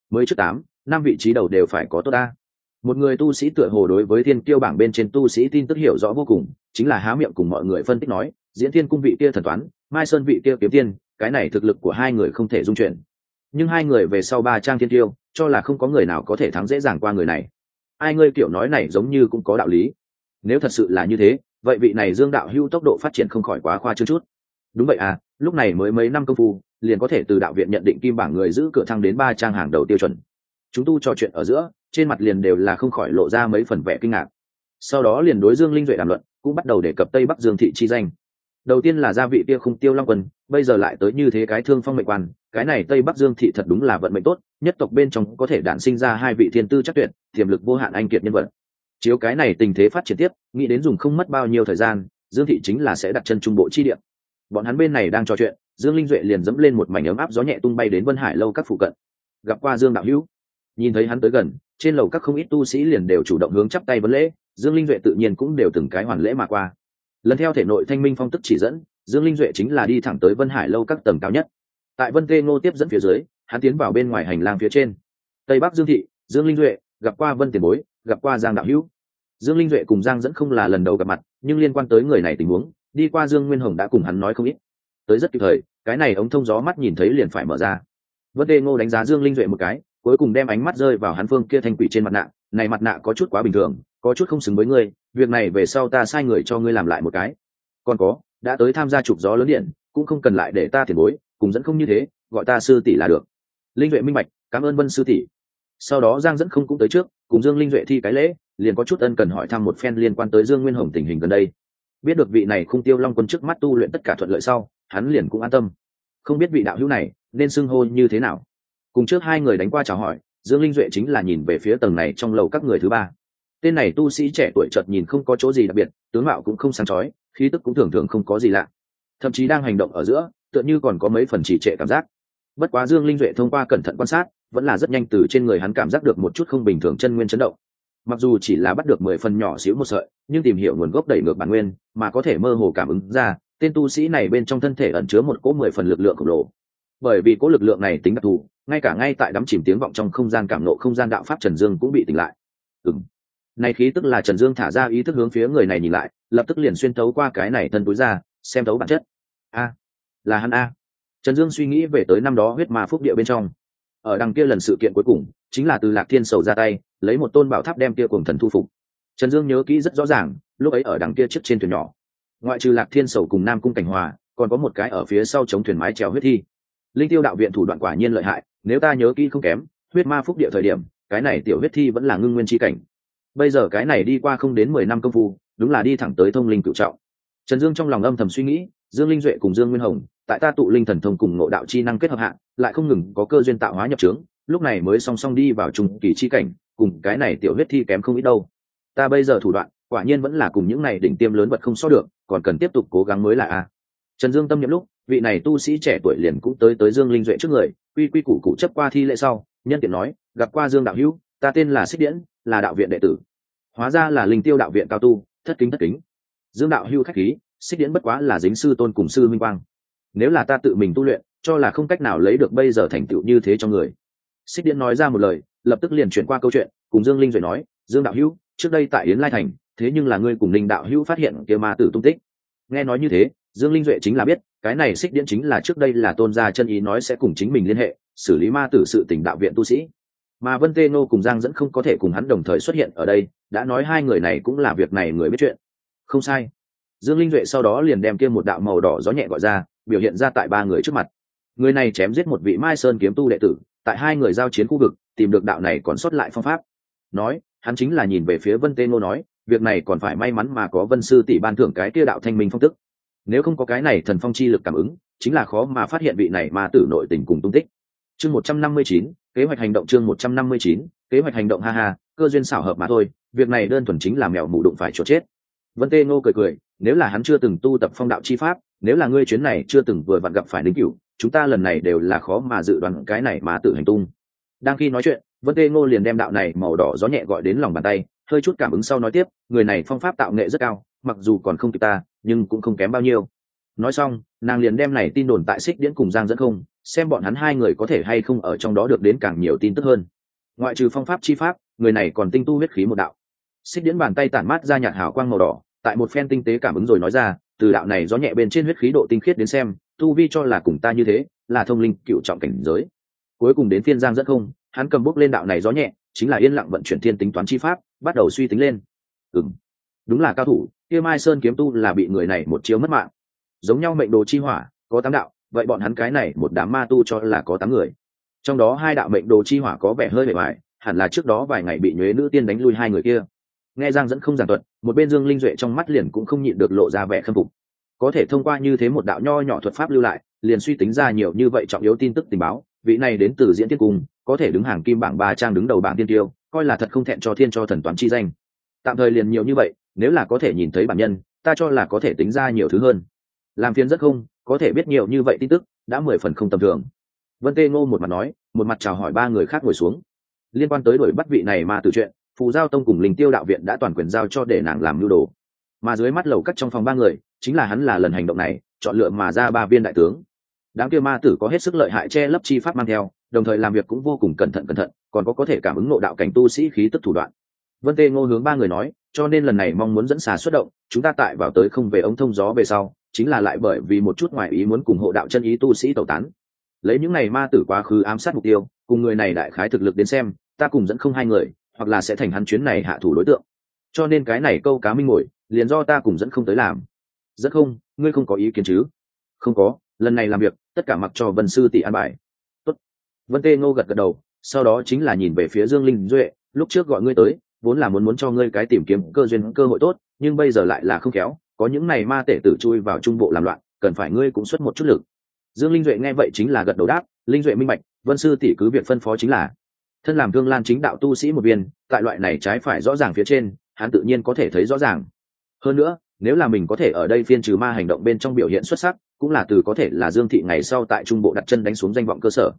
mới trước tám, năm vị trí đầu đều phải có tốt a. Một người tu sĩ tựa hồ đối với thiên kiêu bảng bên trên tu sĩ tin tức hiểu rõ vô cùng, chính là há miệng cùng mọi người phân tích nói, diễn thiên cung vị kia thần toán, mai sơn vị kia kiếm tiên, cái này thực lực của hai người không thể dung chuyển. Nhưng hai người về sau ba trang thiên tiêu cho là không có người nào có thể thắng dễ dàng qua người này. Ai ngươi kiểu nói này giống như cũng có đạo lý. Nếu thật sự là như thế, vậy vị này dương đạo hưu tốc độ phát triển không khỏi quá khoa chưa chút. Đúng vậy à lúc này mới mấy năm công phu liền có thể từ đạo viện nhận định kim bảng người giữ cửa thăng đến ba trang hàng đầu tiêu chuẩn. Chúng tu trò chuyện ở giữa, trên mặt liền đều là không khỏi lộ ra mấy phần vẻ kinh ngạc. Sau đó liền đối dương linh duệ đàm luận, cũng bắt đầu đề cập tây bắc dương thị chi danh. Đầu tiên là gia vị kia không tiêu long quân, bây giờ lại tới như thế cái thương phong mệnh quan, cái này tây bắc dương thị thật đúng là vận mệnh tốt, nhất tộc bên trong có thể đản sinh ra hai vị thiên tư chắc tuyệt, tiềm lực vô hạn anh kiệt nhân vật. Chiếu cái này tình thế phát triển tiếp, nghĩ đến dùng không mất bao nhiêu thời gian, dương thị chính là sẽ đặt chân trung bộ chi điểm bọn hắn bên này đang trò chuyện dương linh duệ liền dẫm lên một mảnh ấm áp gió nhẹ tung bay đến vân hải lâu các phụ cận. Gặp qua dương đạo hữu, nhìn thấy hắn tới gần, trên lầu các không ít tu sĩ liền đều chủ động hướng chắp tay vấn lễ, dương linh duệ tự nhiên cũng đều từng cái hoàn lễ mà qua. Lần theo thể nội thanh minh phong tức chỉ dẫn, dương linh duệ chính là đi thẳng tới vân hải lâu các tầng cao nhất. Tại vân tê ngô tiếp dẫn phía dưới, hắn tiến vào bên ngoài hành lang phía trên. Tây bắc dương thị, dương linh duệ, gặp qua vân tiền bối, gặp qua giang đạo hữu. Dương linh duệ cùng giang dẫn không là lần đầu gặp mặt, nhưng liên quan tới người này tình huống, đi qua dương nguyên hồng đã cùng hắn nói không ít tới rất kịp thời, cái này ống thông gió mắt nhìn thấy liền phải mở ra. Vấn đề ngô đánh giá dương linh duệ một cái, cuối cùng đem ánh mắt rơi vào hắn phương kia thanh quỷ trên mặt nạ. Này mặt nạ có chút quá bình thường, có chút không xứng với ngươi, việc này về sau ta sai người cho ngươi làm lại một cái. Còn có, đã tới tham gia chụp gió lớn điện, cũng không cần lại để ta tiền bối, cùng dẫn không như thế, gọi ta sư tỷ là được. Linh duệ minh bạch, cảm ơn vân sư tỷ. Sau đó giang dẫn không cũng tới trước, cùng dương linh duệ thi cái lễ, liền có chút ân cần hỏi thăm một phen liên quan tới dương nguyên hồng tình hình gần đây biết được vị này không tiêu long quân trước mắt tu luyện tất cả thuận lợi sau, hắn liền cũng an tâm. Không biết vị đạo hữu này nên xưng hô như thế nào. Cùng trước hai người đánh qua chào hỏi, dương linh duệ chính là nhìn về phía tầng này trong lầu các người thứ ba. Tên này tu sĩ trẻ tuổi chợt nhìn không có chỗ gì đặc biệt, tướng mạo cũng không sáng chói, khí tức cũng thường thường không có gì lạ. Thậm chí đang hành động ở giữa, tựa như còn có mấy phần trì trệ cảm giác. Bất quá dương linh duệ thông qua cẩn thận quan sát, vẫn là rất nhanh từ trên người hắn cảm giác được một chút không bình thường chân nguyên chấn động mặc dù chỉ là bắt được mười phần nhỏ xíu một sợi, nhưng tìm hiểu nguồn gốc đẩy ngược bản nguyên, mà có thể mơ hồ cảm ứng ra, tên tu sĩ này bên trong thân thể ẩn chứa một cỗ mười phần lực lượng khổng lồ. Bởi vì cỗ lực lượng này tính đặc thù, ngay cả ngay tại đắm chìm tiếng vọng trong không gian cảm nộ không gian đạo pháp trần dương cũng bị tỉnh lại. Ừng này khí tức là trần dương thả ra ý thức hướng phía người này nhìn lại, lập tức liền xuyên tấu qua cái này thân túi ra, xem tấu bản chất. A. Là hắn a. Trần dương suy nghĩ về tới năm đó huyết ma phúc địa bên trong. Ở đằng kia lần sự kiện cuối cùng chính là từ lạc thiên sầu ra tay, lấy một tôn bảo tháp đem kia cùng thần thu phục. Trần dương nhớ kỹ rất rõ ràng, lúc ấy ở đằng kia chiếc trên thuyền nhỏ. Ngoại trừ lạc thiên sầu cùng nam cung cảnh hòa, còn có một cái ở phía sau chống thuyền mái trèo huyết thi. Linh tiêu đạo viện thủ đoạn quả nhiên lợi hại, nếu ta nhớ kỹ không kém, huyết ma phúc địa thời điểm, cái này tiểu huyết thi vẫn là ngưng nguyên tri cảnh. Bây giờ cái này đi qua không đến mười năm công phu, đúng là đi thẳng tới thông linh cựu trọng. Trần dương trong lòng âm thầm suy nghĩ, dương linh duệ cùng dương nguyên hồng, tại ta tụ linh thần thông cùng nội đạo chi năng kết hợp hạn lại không ngừng có cơ duyên tạo hóa nhập trướng lúc này mới song song đi vào trung kỳ chi cảnh, cùng cái này tiểu huyết thi kém không ít đâu. Ta bây giờ thủ đoạn, quả nhiên vẫn là cùng những này đỉnh tiêm lớn vật không so được, còn cần tiếp tục cố gắng mới là a. Trần dương tâm nhậm lúc, vị này tu sĩ trẻ tuổi liền cũng tới tới dương linh duệ trước người, quy quy củ cụ chấp qua thi lễ sau, nhân tiện nói, gặp qua dương đạo hữu, ta tên là xích điễn, là đạo viện đệ tử. Hóa ra là linh tiêu đạo viện cao tu, thất kính thất kính. Dương đạo hữu khách khí, xích điễn bất quá là dính sư tôn cùng sư minh quang. Nếu là ta tự mình tu luyện, cho là không cách nào lấy được bây giờ thành tựu như thế cho người xích Điện nói ra một lời, lập tức liền chuyển qua câu chuyện, cùng dương linh duệ nói, dương đạo hữu, trước đây tại yến lai thành, thế nhưng là ngươi cùng linh đạo hữu phát hiện kia ma tử tung tích. Nghe nói như thế, dương linh duệ chính là biết, cái này xích Điện chính là trước đây là tôn gia chân ý nói sẽ cùng chính mình liên hệ, xử lý ma tử sự tình đạo viện tu sĩ. Mà vân tê nô cùng giang dẫn không có thể cùng hắn đồng thời xuất hiện ở đây, đã nói hai người này cũng là việc này người biết chuyện. Không sai. Dương linh duệ sau đó liền đem kia một đạo màu đỏ gió nhẹ gọi ra, biểu hiện ra tại ba người trước mặt. Người này chém giết một vị mai sơn kiếm tu đệ tử tại hai người giao chiến khu vực, tìm được đạo này còn sót lại phong pháp. Nói, hắn chính là nhìn về phía vân tê nô nói, việc này còn phải may mắn mà có vân sư tỷ ban thưởng cái kia đạo thanh minh phong tức. Nếu không có cái này thần phong chi lực cảm ứng, chính là khó mà phát hiện vị này mà tử nội tình cùng tung tích. Chương một trăm năm mươi chín, kế hoạch hành động chương một trăm năm mươi chín, kế hoạch hành động ha ha, cơ duyên xảo hợp mà thôi, việc này đơn thuần chính là mèo mù đụng phải chỗ chết. Vân tê ngô cười cười, nếu là hắn chưa từng tu tập phong đạo chi pháp, nếu là ngươi chuyến này chưa từng vừa vặn gặp phải đính cửu chúng ta lần này đều là khó mà dự đoán cái này mà tự hành tung. Đang khi nói chuyện, vân tê ngô liền đem đạo này màu đỏ gió nhẹ gọi đến lòng bàn tay, hơi chút cảm ứng sau nói tiếp, người này phong pháp tạo nghệ rất cao, mặc dù còn không kịp ta, nhưng cũng không kém bao nhiêu. Nói xong, nàng liền đem này tin đồn tại xích điễn cùng giang dẫn không, xem bọn hắn hai người có thể hay không ở trong đó được đến càng nhiều tin tức hơn. Ngoại trừ phong pháp chi pháp, người này còn tinh tu huyết khí một đạo. Xích điễn bàn tay tản mát ra nhạt hào quang màu đỏ, tại một phen tinh tế cảm ứng rồi nói ra, từ đạo này gió nhẹ bên trên huyết khí độ tinh khiết đến xem tu vi cho là cùng ta như thế, là thông linh cựu trọng cảnh giới. Cuối cùng đến phiên giang rất không, hắn cầm bút lên đạo này gió nhẹ, chính là yên lặng vận chuyển thiên tính toán chi pháp, bắt đầu suy tính lên. Ừng đúng là cao thủ, kia mai sơn kiếm tu là bị người này một chiếu mất mạng. Giống nhau mệnh đồ chi hỏa, có tám đạo, vậy bọn hắn cái này một đám ma tu cho là có tám người. Trong đó hai đạo mệnh đồ chi hỏa có vẻ hơi bề bài hẳn là trước đó vài ngày bị nhuế nữ tiên đánh lui hai người kia. Nghe giang dẫn không giảng thuật, một bên dương linh duệ trong mắt liền cũng không nhịn được lộ ra vẻ khâm phục có thể thông qua như thế một đạo nho nhỏ thuật pháp lưu lại, liền suy tính ra nhiều như vậy trọng yếu tin tức tình báo, vị này đến từ diễn tiên cung, có thể đứng hàng kim bảng ba trang đứng đầu bảng tiên tiêu, coi là thật không thẹn cho thiên cho thần toán chi danh. Tạm thời liền nhiều như vậy, nếu là có thể nhìn thấy bản nhân, ta cho là có thể tính ra nhiều thứ hơn. Làm phiền rất không, có thể biết nhiều như vậy tin tức, đã mười phần không tầm thường. Vân tê ngô một mặt nói, một mặt chào hỏi ba người khác ngồi xuống. Liên quan tới đuổi bắt vị này mà từ chuyện, phù giao tông cùng linh tiêu đạo viện đã toàn quyền giao cho để nàng làm mưu đồ. Mà dưới mắt lầu cắt trong phòng ba người chính là hắn là lần hành động này, chọn lựa mà ra ba viên đại tướng. Đám kia ma tử có hết sức lợi hại che lấp chi pháp mang theo, đồng thời làm việc cũng vô cùng cẩn thận cẩn thận, còn có có thể cảm ứng nộ đạo cảnh tu sĩ khí tức thủ đoạn. Vân tê ngô hướng ba người nói, cho nên lần này mong muốn dẫn xà xuất động, chúng ta tại vào tới không về ống thông gió về sau, chính là lại bởi vì một chút ngoại ý muốn cùng hộ đạo chân ý tu sĩ tẩu tán. Lấy những này ma tử quá khứ ám sát mục tiêu, cùng người này đại khái thực lực đến xem, ta cùng dẫn không hai người, hoặc là sẽ thành hắn chuyến này hạ thủ đối tượng. Cho nên cái này câu cá minh ngồi, liền do ta cùng dẫn không tới làm rất không, ngươi không có ý kiến chứ? Không có, lần này làm việc, tất cả mặc cho vân sư tỷ an bài. Tốt. vân tê ngô gật gật đầu, sau đó chính là nhìn về phía dương linh duệ, lúc trước gọi ngươi tới, vốn là muốn muốn cho ngươi cái tìm kiếm cơ duyên, cơ hội tốt, nhưng bây giờ lại là không khéo, có những này ma tể tử chui vào trung bộ làm loạn, cần phải ngươi cũng xuất một chút lực. Dương linh duệ nghe vậy chính là gật đầu đáp, linh duệ minh bạch, vân sư tỷ cứ việc phân phó chính là, thân làm thương lan chính đạo tu sĩ một viên, tại loại này trái phải rõ ràng phía trên, hắn tự nhiên có thể thấy rõ ràng. Hơn nữa nếu là mình có thể ở đây phiên trừ ma hành động bên trong biểu hiện xuất sắc, cũng là từ có thể là dương thị ngày sau tại trung bộ đặt chân đánh xuống danh vọng cơ sở.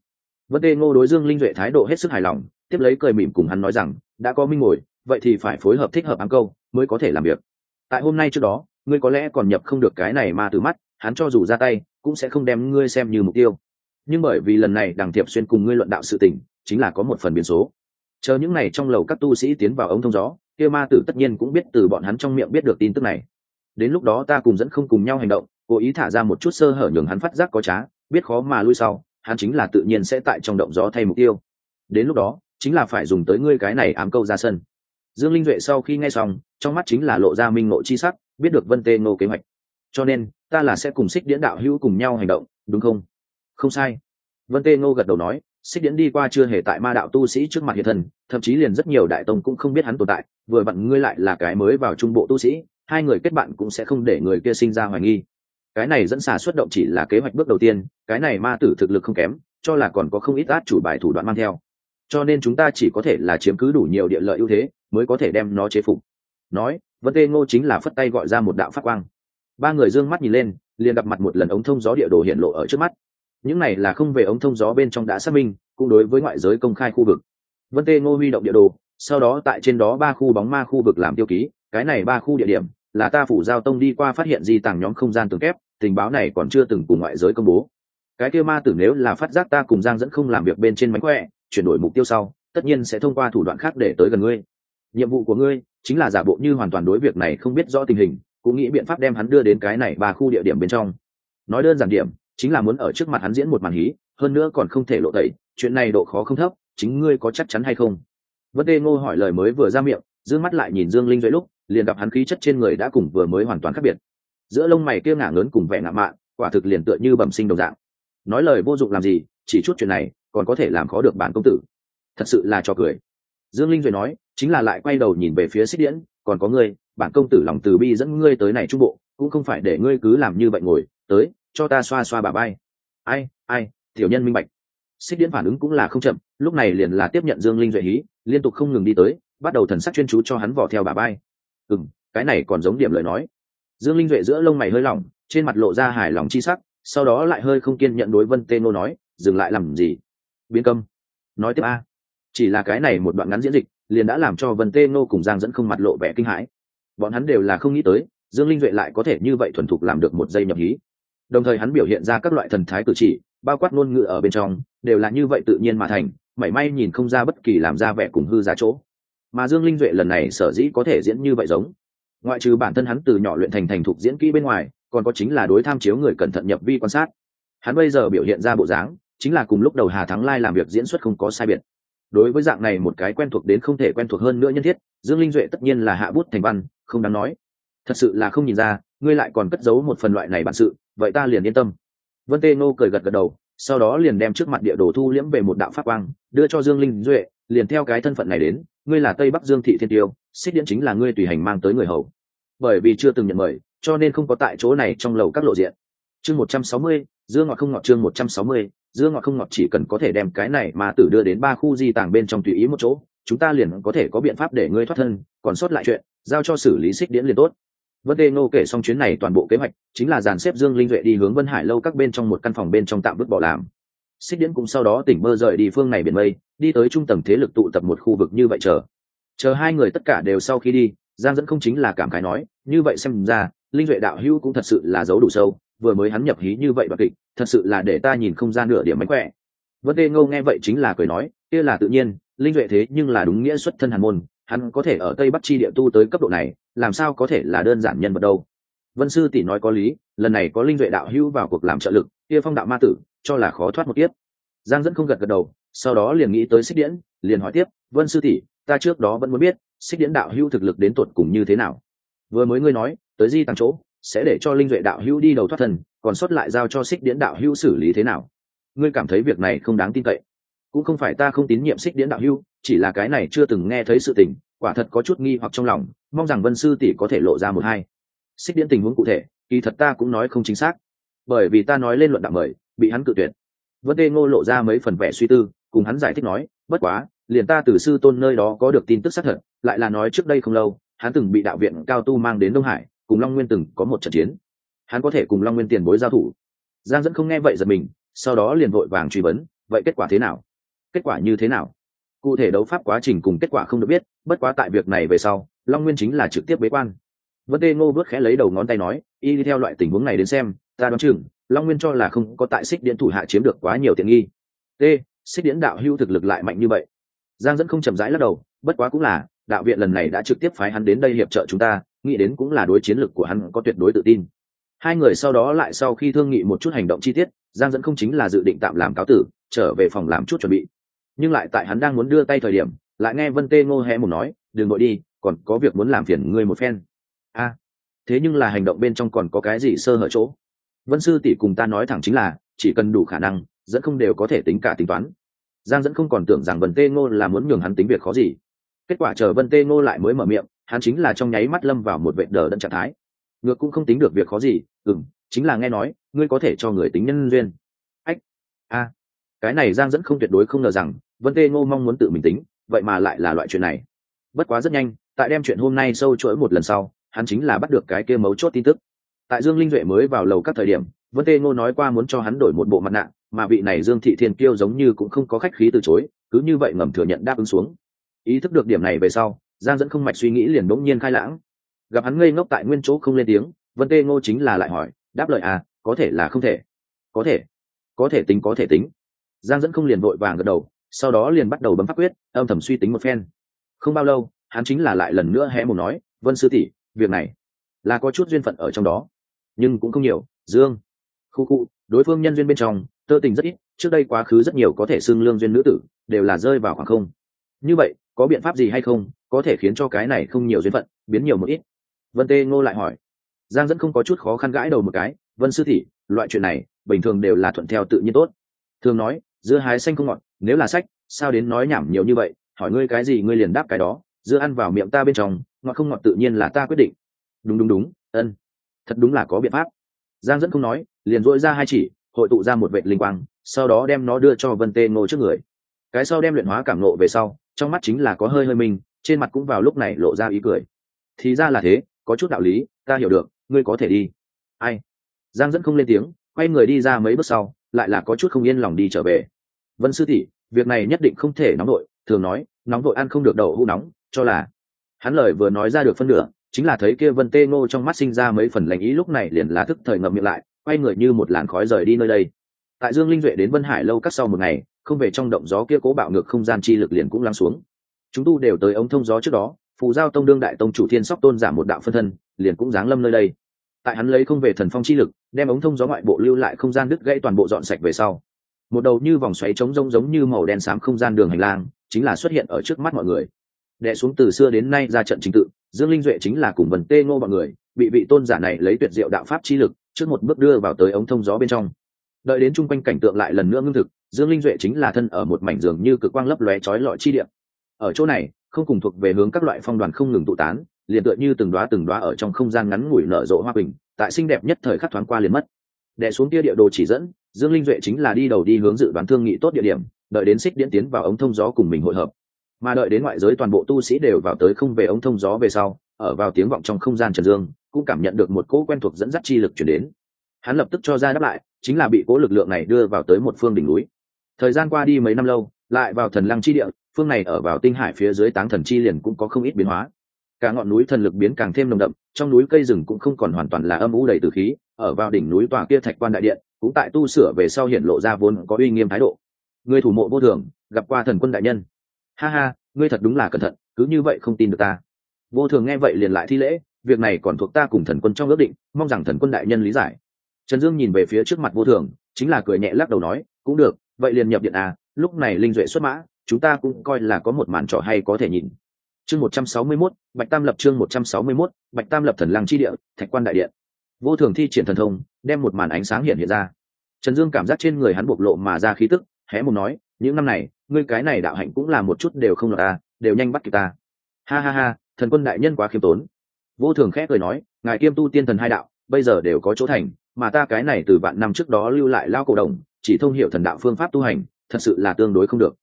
Vân tê ngô đối dương linh duệ thái độ hết sức hài lòng, tiếp lấy cười mỉm cùng hắn nói rằng, đã có minh ngồi, vậy thì phải phối hợp thích hợp ám câu, mới có thể làm việc. Tại hôm nay trước đó, ngươi có lẽ còn nhập không được cái này ma từ mắt, hắn cho dù ra tay, cũng sẽ không đem ngươi xem như mục tiêu. Nhưng bởi vì lần này đằng thiệp xuyên cùng ngươi luận đạo sự tình, chính là có một phần biến số. Chờ những này trong lầu các tu sĩ tiến vào ống thông gió, kia ma tử tất nhiên cũng biết từ bọn hắn trong miệng biết được tin tức này đến lúc đó ta cùng dẫn không cùng nhau hành động, cố ý thả ra một chút sơ hở nhường hắn phát giác có trá, biết khó mà lui sau, hắn chính là tự nhiên sẽ tại trong động gió thay mục tiêu. Đến lúc đó, chính là phải dùng tới ngươi cái này ám câu ra sân. Dương linh duệ sau khi nghe xong, trong mắt chính là lộ ra minh ngộ chi sắc, biết được vân tê ngô kế hoạch. Cho nên, ta là sẽ cùng xích điễn đạo hữu cùng nhau hành động, đúng không? Không sai. Vân tê ngô gật đầu nói, xích điễn đi qua chưa hề tại ma đạo tu sĩ trước mặt hiện thân, thậm chí liền rất nhiều đại tông cũng không biết hắn tồn tại, vừa vặn ngươi lại là cái mới vào trung bộ tu sĩ hai người kết bạn cũng sẽ không để người kia sinh ra hoài nghi. Cái này dẫn xà xuất động chỉ là kế hoạch bước đầu tiên, cái này ma tử thực lực không kém, cho là còn có không ít át chủ bài thủ đoạn mang theo. Cho nên chúng ta chỉ có thể là chiếm cứ đủ nhiều địa lợi ưu thế, mới có thể đem nó chế phục. Nói, vân tê ngô chính là phất tay gọi ra một đạo phát quang. Ba người d ư ơ n g mắt nhìn lên, liền gặp mặt một lần ống thông gió địa đồ hiện lộ ở trước mắt. Những này là không về ống thông gió bên trong đã xác minh, cũng đối với ngoại giới công khai khu vực. Vân tê ngô huy động địa đồ, sau đó tại trên đó ba khu bóng ma khu vực làm tiêu ký, cái này ba khu địa điểm là ta phủ giao tông đi qua phát hiện di tàng nhóm không gian tường kép, tình báo này còn chưa từng cùng ngoại giới công bố. Cái kia ma tử nếu là phát giác ta cùng giang dẫn không làm việc bên trên mánh khỏe, chuyển đổi mục tiêu sau, tất nhiên sẽ thông qua thủ đoạn khác để tới gần ngươi. Nhiệm vụ của ngươi chính là giả bộ như hoàn toàn đối việc này không biết rõ tình hình, cũng nghĩ biện pháp đem hắn đưa đến cái này ba khu địa điểm bên trong. Nói đơn giản điểm, chính là muốn ở trước mặt hắn diễn một màn hí, hơn nữa còn không thể lộ tẩy, chuyện này độ khó không thấp, chính ngươi có chắc chắn hay không? Vấn đề ngô hỏi lời mới vừa ra miệng d ư ơ n g mắt lại nhìn dương linh duệ lúc liền gặp hắn khí chất trên người đã cùng vừa mới hoàn toàn khác biệt. Giữa lông mày kia ngả lớn cùng vẻ ngạ mạn, quả thực liền tựa như bẩm sinh đồng dạng. Nói lời vô dụng làm gì, chỉ chút chuyện này, còn có thể làm khó được bản công tử. Thật sự là cho cười. Dương linh duệ nói, chính là lại quay đầu nhìn về phía xích điễn, còn có ngươi, bản công tử lòng từ bi dẫn ngươi tới này trung bộ, cũng không phải để ngươi cứ làm như vậy ngồi, tới, cho ta xoa xoa bà bay ai ai, tiểu nhân minh bạch. Xích điễn phản ứng cũng là không chậm, lúc này liền là tiếp nhận dương linh duệ hí, liên tục không ngừng đi tới, bắt đầu thần sắc chuyên chú cho hắn vỏ theo bà bay ừ cái này còn giống điểm lời nói. Dương linh duệ giữa lông mày hơi lỏng, trên mặt lộ ra hài lòng chi sắc, sau đó lại hơi không kiên nhận đối vân tê nô nói, dừng lại làm gì? Biến câm. Nói tiếp a. Chỉ là cái này một đoạn ngắn diễn dịch, liền đã làm cho vân tê nô cùng giang dẫn không mặt lộ vẻ kinh hãi. Bọn hắn đều là không nghĩ tới, dương linh duệ lại có thể như vậy thuần thục làm được một giây nhập hí. Đồng thời hắn biểu hiện ra các loại thần thái cử chỉ, bao quát ngôn ngữ ở bên trong, đều là như vậy tự nhiên mà thành, mảy may nhìn không ra bất kỳ làm ra vẻ cùng hư giá chỗ mà dương linh duệ lần này sở dĩ có thể diễn như vậy giống. Ngoại trừ bản thân hắn từ nhỏ luyện thành thành thục diễn kỹ bên ngoài, còn có chính là đối tham chiếu người cẩn thận nhập vi quan sát. Hắn bây giờ biểu hiện ra bộ dáng, chính là cùng lúc đầu hà thắng lai làm việc diễn xuất không có sai biệt. Đối với dạng này một cái quen thuộc đến không thể quen thuộc hơn nữa nhân thiết, dương linh duệ tất nhiên là hạ bút thành văn, không đáng nói. Thật sự là không nhìn ra, ngươi lại còn cất giấu một phần loại này bản sự, vậy ta liền yên tâm. Vân tê nô cười gật gật đầu, sau đó liền đem trước mặt địa đồ thu liễm về một đạo pháp quang, đưa cho dương linh duệ, liền theo cái thân phận này đến ngươi là tây bắc dương thị thiên tiêu, xích điện chính là ngươi tùy hành mang tới người hầu. Bởi vì chưa từng nhận mời, cho nên không có tại chỗ này trong lầu các lộ diện. Chương một trăm sáu mươi dương ngọt không ngọt chương một trăm sáu mươi dương ngọt không ngọt chỉ cần có thể đem cái này mà tử đưa đến ba khu di tàng bên trong tùy ý một chỗ, chúng ta liền có thể có biện pháp để ngươi thoát thân, còn sót lại chuyện, giao cho xử lý xích điển liền tốt. Vân tê ngô kể xong chuyến này toàn bộ kế hoạch, chính là dàn xếp dương linh duệ đi hướng vân hải lâu các bên trong một căn phòng bên trong tạm vứt bỏ làm xích điễn cũng sau đó tỉnh mơ rời đi phương này biển mây, đi tới trung tầng thế lực tụ tập một khu vực như vậy chờ. Chờ hai người tất cả đều sau khi đi, giang dẫn không chính là cảm khái nói, như vậy xem ra, linh duệ đạo hữu cũng thật sự là giấu đủ sâu, vừa mới hắn nhập hí như vậy và kịch, thật sự là để ta nhìn không ra nửa điểm mánh khỏe. Vân tê ngô nghe vậy chính là cười nói, kia là tự nhiên, linh duệ thế nhưng là đúng nghĩa xuất thân hàn môn, hắn có thể ở tây bắc chi địa tu tới cấp độ này, làm sao có thể là đơn giản nhân vật đâu? Vân sư tỷ nói có lý, lần này có linh duệ đạo hữu vào cuộc làm trợ lực kia phong đạo ma tử, cho là khó thoát một kiếp. Giang dẫn không gật gật đầu, sau đó liền nghĩ tới xích điển liền hỏi tiếp, vân sư tỷ, ta trước đó vẫn muốn biết, xích điển đạo hữu thực lực đến tuột cùng như thế nào? Vừa mới ngươi nói, tới di tăng chỗ, sẽ để cho linh duệ đạo hữu đi đầu thoát thần còn sót lại giao cho xích điển đạo hữu xử lý thế nào? Ngươi cảm thấy việc này không đáng tin cậy. Cũng không phải ta không tín nhiệm xích điển đạo hữu, chỉ là cái này chưa từng nghe thấy sự tình, quả thật có chút nghi hoặc trong lòng, mong rằng vân sư tỷ có thể lộ ra một hai. Xích điển tình huống cụ thể, kỳ thật ta cũng nói không chính xác bởi vì ta nói lên luận đạo mời, bị hắn cự tuyệt. Vân tê ngô lộ ra mấy phần vẻ suy tư, cùng hắn giải thích nói, bất quá, liền ta từ sư tôn nơi đó có được tin tức xác thật, lại là nói trước đây không lâu, hắn từng bị đạo viện cao tu mang đến đông hải, cùng long nguyên từng có một trận chiến. Hắn có thể cùng long nguyên tiền bối giao thủ. Giang dẫn không nghe vậy giật mình, sau đó liền vội vàng truy vấn, vậy kết quả thế nào? Kết quả như thế nào? Cụ thể đấu pháp quá trình cùng kết quả không được biết, bất quá tại việc này về sau, long nguyên chính là trực tiếp bế quan vân tê ngô bước khẽ lấy đầu ngón tay nói, y đi theo loại tình huống này đến xem, ta đoán chừng, long nguyên cho là không có tại xích điện thủ hạ chiếm được quá nhiều tiện nghi. T, xích điện đạo hưu thực lực lại mạnh như vậy. Giang dẫn không chậm rãi lắc đầu, bất quá cũng là, đạo viện lần này đã trực tiếp phái hắn đến đây hiệp trợ chúng ta, nghĩ đến cũng là đối chiến lực của hắn có tuyệt đối tự tin. Hai người sau đó lại sau khi thương nghị một chút hành động chi tiết, giang dẫn không chính là dự định tạm làm cáo tử, trở về phòng làm chút chuẩn bị. Nhưng lại tại hắn đang muốn đưa tay thời điểm, lại nghe vân tê ngô hé một nói, đừng vội đi, còn có việc muốn làm phiền ngươi một phen a thế nhưng là hành động bên trong còn có cái gì sơ hở chỗ? Vân sư tỷ cùng ta nói thẳng chính là, chỉ cần đủ khả năng, dẫn không đều có thể tính cả tính toán. Giang dẫn không còn tưởng rằng vân tê ngô là muốn nhường hắn tính việc khó gì. Kết quả chờ vân tê ngô lại mới mở miệng, hắn chính là trong nháy mắt lâm vào một vệ đờ đẫn trạng thái. Ngược cũng không tính được việc khó gì ừng chính là nghe nói, ngươi có thể cho người tính nhân duyên. Ách, a, cái này giang dẫn không tuyệt đối không ngờ rằng, vân tê ngô mong muốn tự mình tính, vậy mà lại là loại chuyện này. Bất quá rất nhanh, tại đem chuyện hôm nay sâu chuỗi một lần sau hắn chính là bắt được cái kia mấu chốt tin tức. Tại dương linh duệ mới vào lầu các thời điểm, vân tê ngô nói qua muốn cho hắn đổi một bộ mặt nạ, mà vị này dương thị thiên kiêu giống như cũng không có khách khí từ chối, cứ như vậy ngầm thừa nhận đáp ứng xuống. Ý thức được điểm này về sau, giang dẫn không mạch suy nghĩ liền bỗng nhiên khai lãng. Gặp hắn ngây ngốc tại nguyên chỗ không lên tiếng, vân tê ngô chính là lại hỏi, đáp lời à có thể là không thể? Có thể có thể tính, có thể tính. Giang dẫn không liền vội vàng gật đầu, sau đó liền bắt đầu bấm pháp quyết, âm thầm suy tính một phen. Không bao lâu, hắn chính là lại lần nữa hé một nói, vân sư tỷ việc này là có chút duyên phận ở trong đó, nhưng cũng không nhiều. Dương, khu khu, đối phương nhân duyên bên trong, tơ tình rất ít, trước đây quá khứ rất nhiều có thể xưng lương duyên nữ tử, đều là rơi vào khoảng không. Như vậy, có biện pháp gì hay không, có thể khiến cho cái này không nhiều duyên phận, biến nhiều một ít? Vân tê ngô lại hỏi. Giang dẫn không có chút khó khăn gãi đầu một cái. Vân sư thị loại chuyện này, bình thường đều là thuận theo tự nhiên tốt. Thường nói, dưa hái xanh không ngọt, nếu là sách, sao đến nói nhảm nhiều như vậy? Hỏi ngươi cái gì, ngươi liền đáp cái đó. Dưa ăn vào miệng ta bên trong ngọt không ngọt tự nhiên là ta quyết định. Đúng đúng đúng, ân. Thật đúng là có biện pháp. Giang dẫn không nói, liền dỗi ra hai chỉ, hội tụ ra một vệ linh quang, sau đó đem nó đưa cho vân tê ngô trước người. Cái sau đem luyện hóa cảm nộ về sau, trong mắt chính là có hơi hơi mình, trên mặt cũng vào lúc này lộ ra ý cười. Thì ra là thế, có chút đạo lý, ta hiểu được, ngươi có thể đi. Ai? Giang dẫn không lên tiếng, quay người đi ra mấy bước sau, lại là có chút không yên lòng đi trở về. Vân sư tỷ, việc này nhất định không thể nóng đội thường nói, nóng đội ăn không được đậu hũ nóng, cho là hắn lời vừa nói ra được phân nửa, chính là thấy kia vân tê ngô trong mắt sinh ra mấy phần lành ý, lúc này liền là thức thời ngậm miệng lại, quay người như một làn khói rời đi nơi đây. Tại dương linh duệ đến vân hải lâu cắt sau một ngày, không về trong động gió kia cố bạo ngược không gian chi lực liền cũng lắng xuống. Chúng tu đều tới ống thông gió trước đó, phù giao tông đương đại tông chủ thiên sóc tôn giảm một đạo phân thân, liền cũng giáng lâm nơi đây. Tại hắn lấy không về thần phong chi lực, đem ống thông gió ngoại bộ lưu lại không gian đứt gãy toàn bộ dọn sạch về sau. Một đầu như vòng xoáy trống rông giống như màu đen xám không gian đường hành lang, chính là xuất hiện ở trước mắt mọi người đệ xuống từ xưa đến nay ra trận chính tự, dương linh duệ chính là cùng vần tê ngô mọi người, bị vị tôn giả này lấy tuyệt diệu đạo pháp chi lực, trước một bước đưa vào tới ống thông gió bên trong. Đợi đến chung quanh cảnh tượng lại lần nữa ngưng thực, dương linh duệ chính là thân ở một mảnh giường như cực quang lấp lóe chói lọi chi điện ở chỗ này, không cùng thuộc về hướng các loại phong đoàn không ngừng tụ tán, liền tựa như từng đoá từng đoá ở trong không gian ngắn ngủi nở rộ hoa bình tại xinh đẹp nhất thời khắc thoáng qua liền mất. Đệ xuống kia địa đồ chỉ dẫn, dương linh duệ chính là đi đầu đi hướng dự đoán thương nghị tốt địa điểm, đợi đến xích điện tiến vào ống thông gió cùng mình hội hợp mà đợi đến ngoại giới toàn bộ tu sĩ đều vào tới không về ống thông gió về sau, ở vào tiếng vọng trong không gian trần dương, cũng cảm nhận được một cỗ quen thuộc dẫn dắt chi lực chuyển đến. Hắn lập tức cho ra đáp lại, chính là bị cỗ lực lượng này đưa vào tới một phương đỉnh núi. Thời gian qua đi mấy năm lâu, lại vào thần lăng chi địa, phương này ở vào tinh hải phía dưới táng thần chi liền cũng có không ít biến hóa. Cả ngọn núi thần lực biến càng thêm nồng đậm, trong núi cây rừng cũng không còn hoàn toàn là âm u đầy từ khí, ở vào đỉnh núi tòa kia thạch quan đại điện, cũng tại tu sửa về sau hiện lộ ra vốn có uy nghiêm thái độ. Người thủ mộ vô thường, gặp qua thần quân đại nhân ha ha ngươi thật đúng là cẩn thận cứ như vậy không tin được ta. Vô thường nghe vậy liền lại thi lễ việc này còn thuộc ta cùng thần quân trong ước định mong rằng thần quân đại nhân lý giải. Trần dương nhìn về phía trước mặt vô thường chính là cười nhẹ lắc đầu nói cũng được vậy liền nhập điện à lúc này linh duệ xuất mã chúng ta cũng coi là có một màn trò hay có thể nhìn. Chương một trăm sáu mươi 161, bạch tam lập chương một trăm sáu mươi 161, bạch tam lập thần lăng chi địa thạch quan đại điện. Vô thường thi triển thần thông đem một màn ánh sáng hiện hiện ra. Trần dương cảm giác trên người hắn bộc lộ mà ra khí tức hé một nói những năm này ngươi cái này đạo hạnh cũng là một chút đều không lọt ta à, đều nhanh bắt kịp ta. Ha ha ha, thần quân đại nhân quá khiêm tốn. Vô thường khẽ cười nói, ngài kiêm tu tiên thần hai đạo, bây giờ đều có chỗ thành, mà ta cái này từ vạn năm trước đó lưu lại lao cổ đồng, chỉ thông hiểu thần đạo phương pháp tu hành, thật sự là tương đối không được.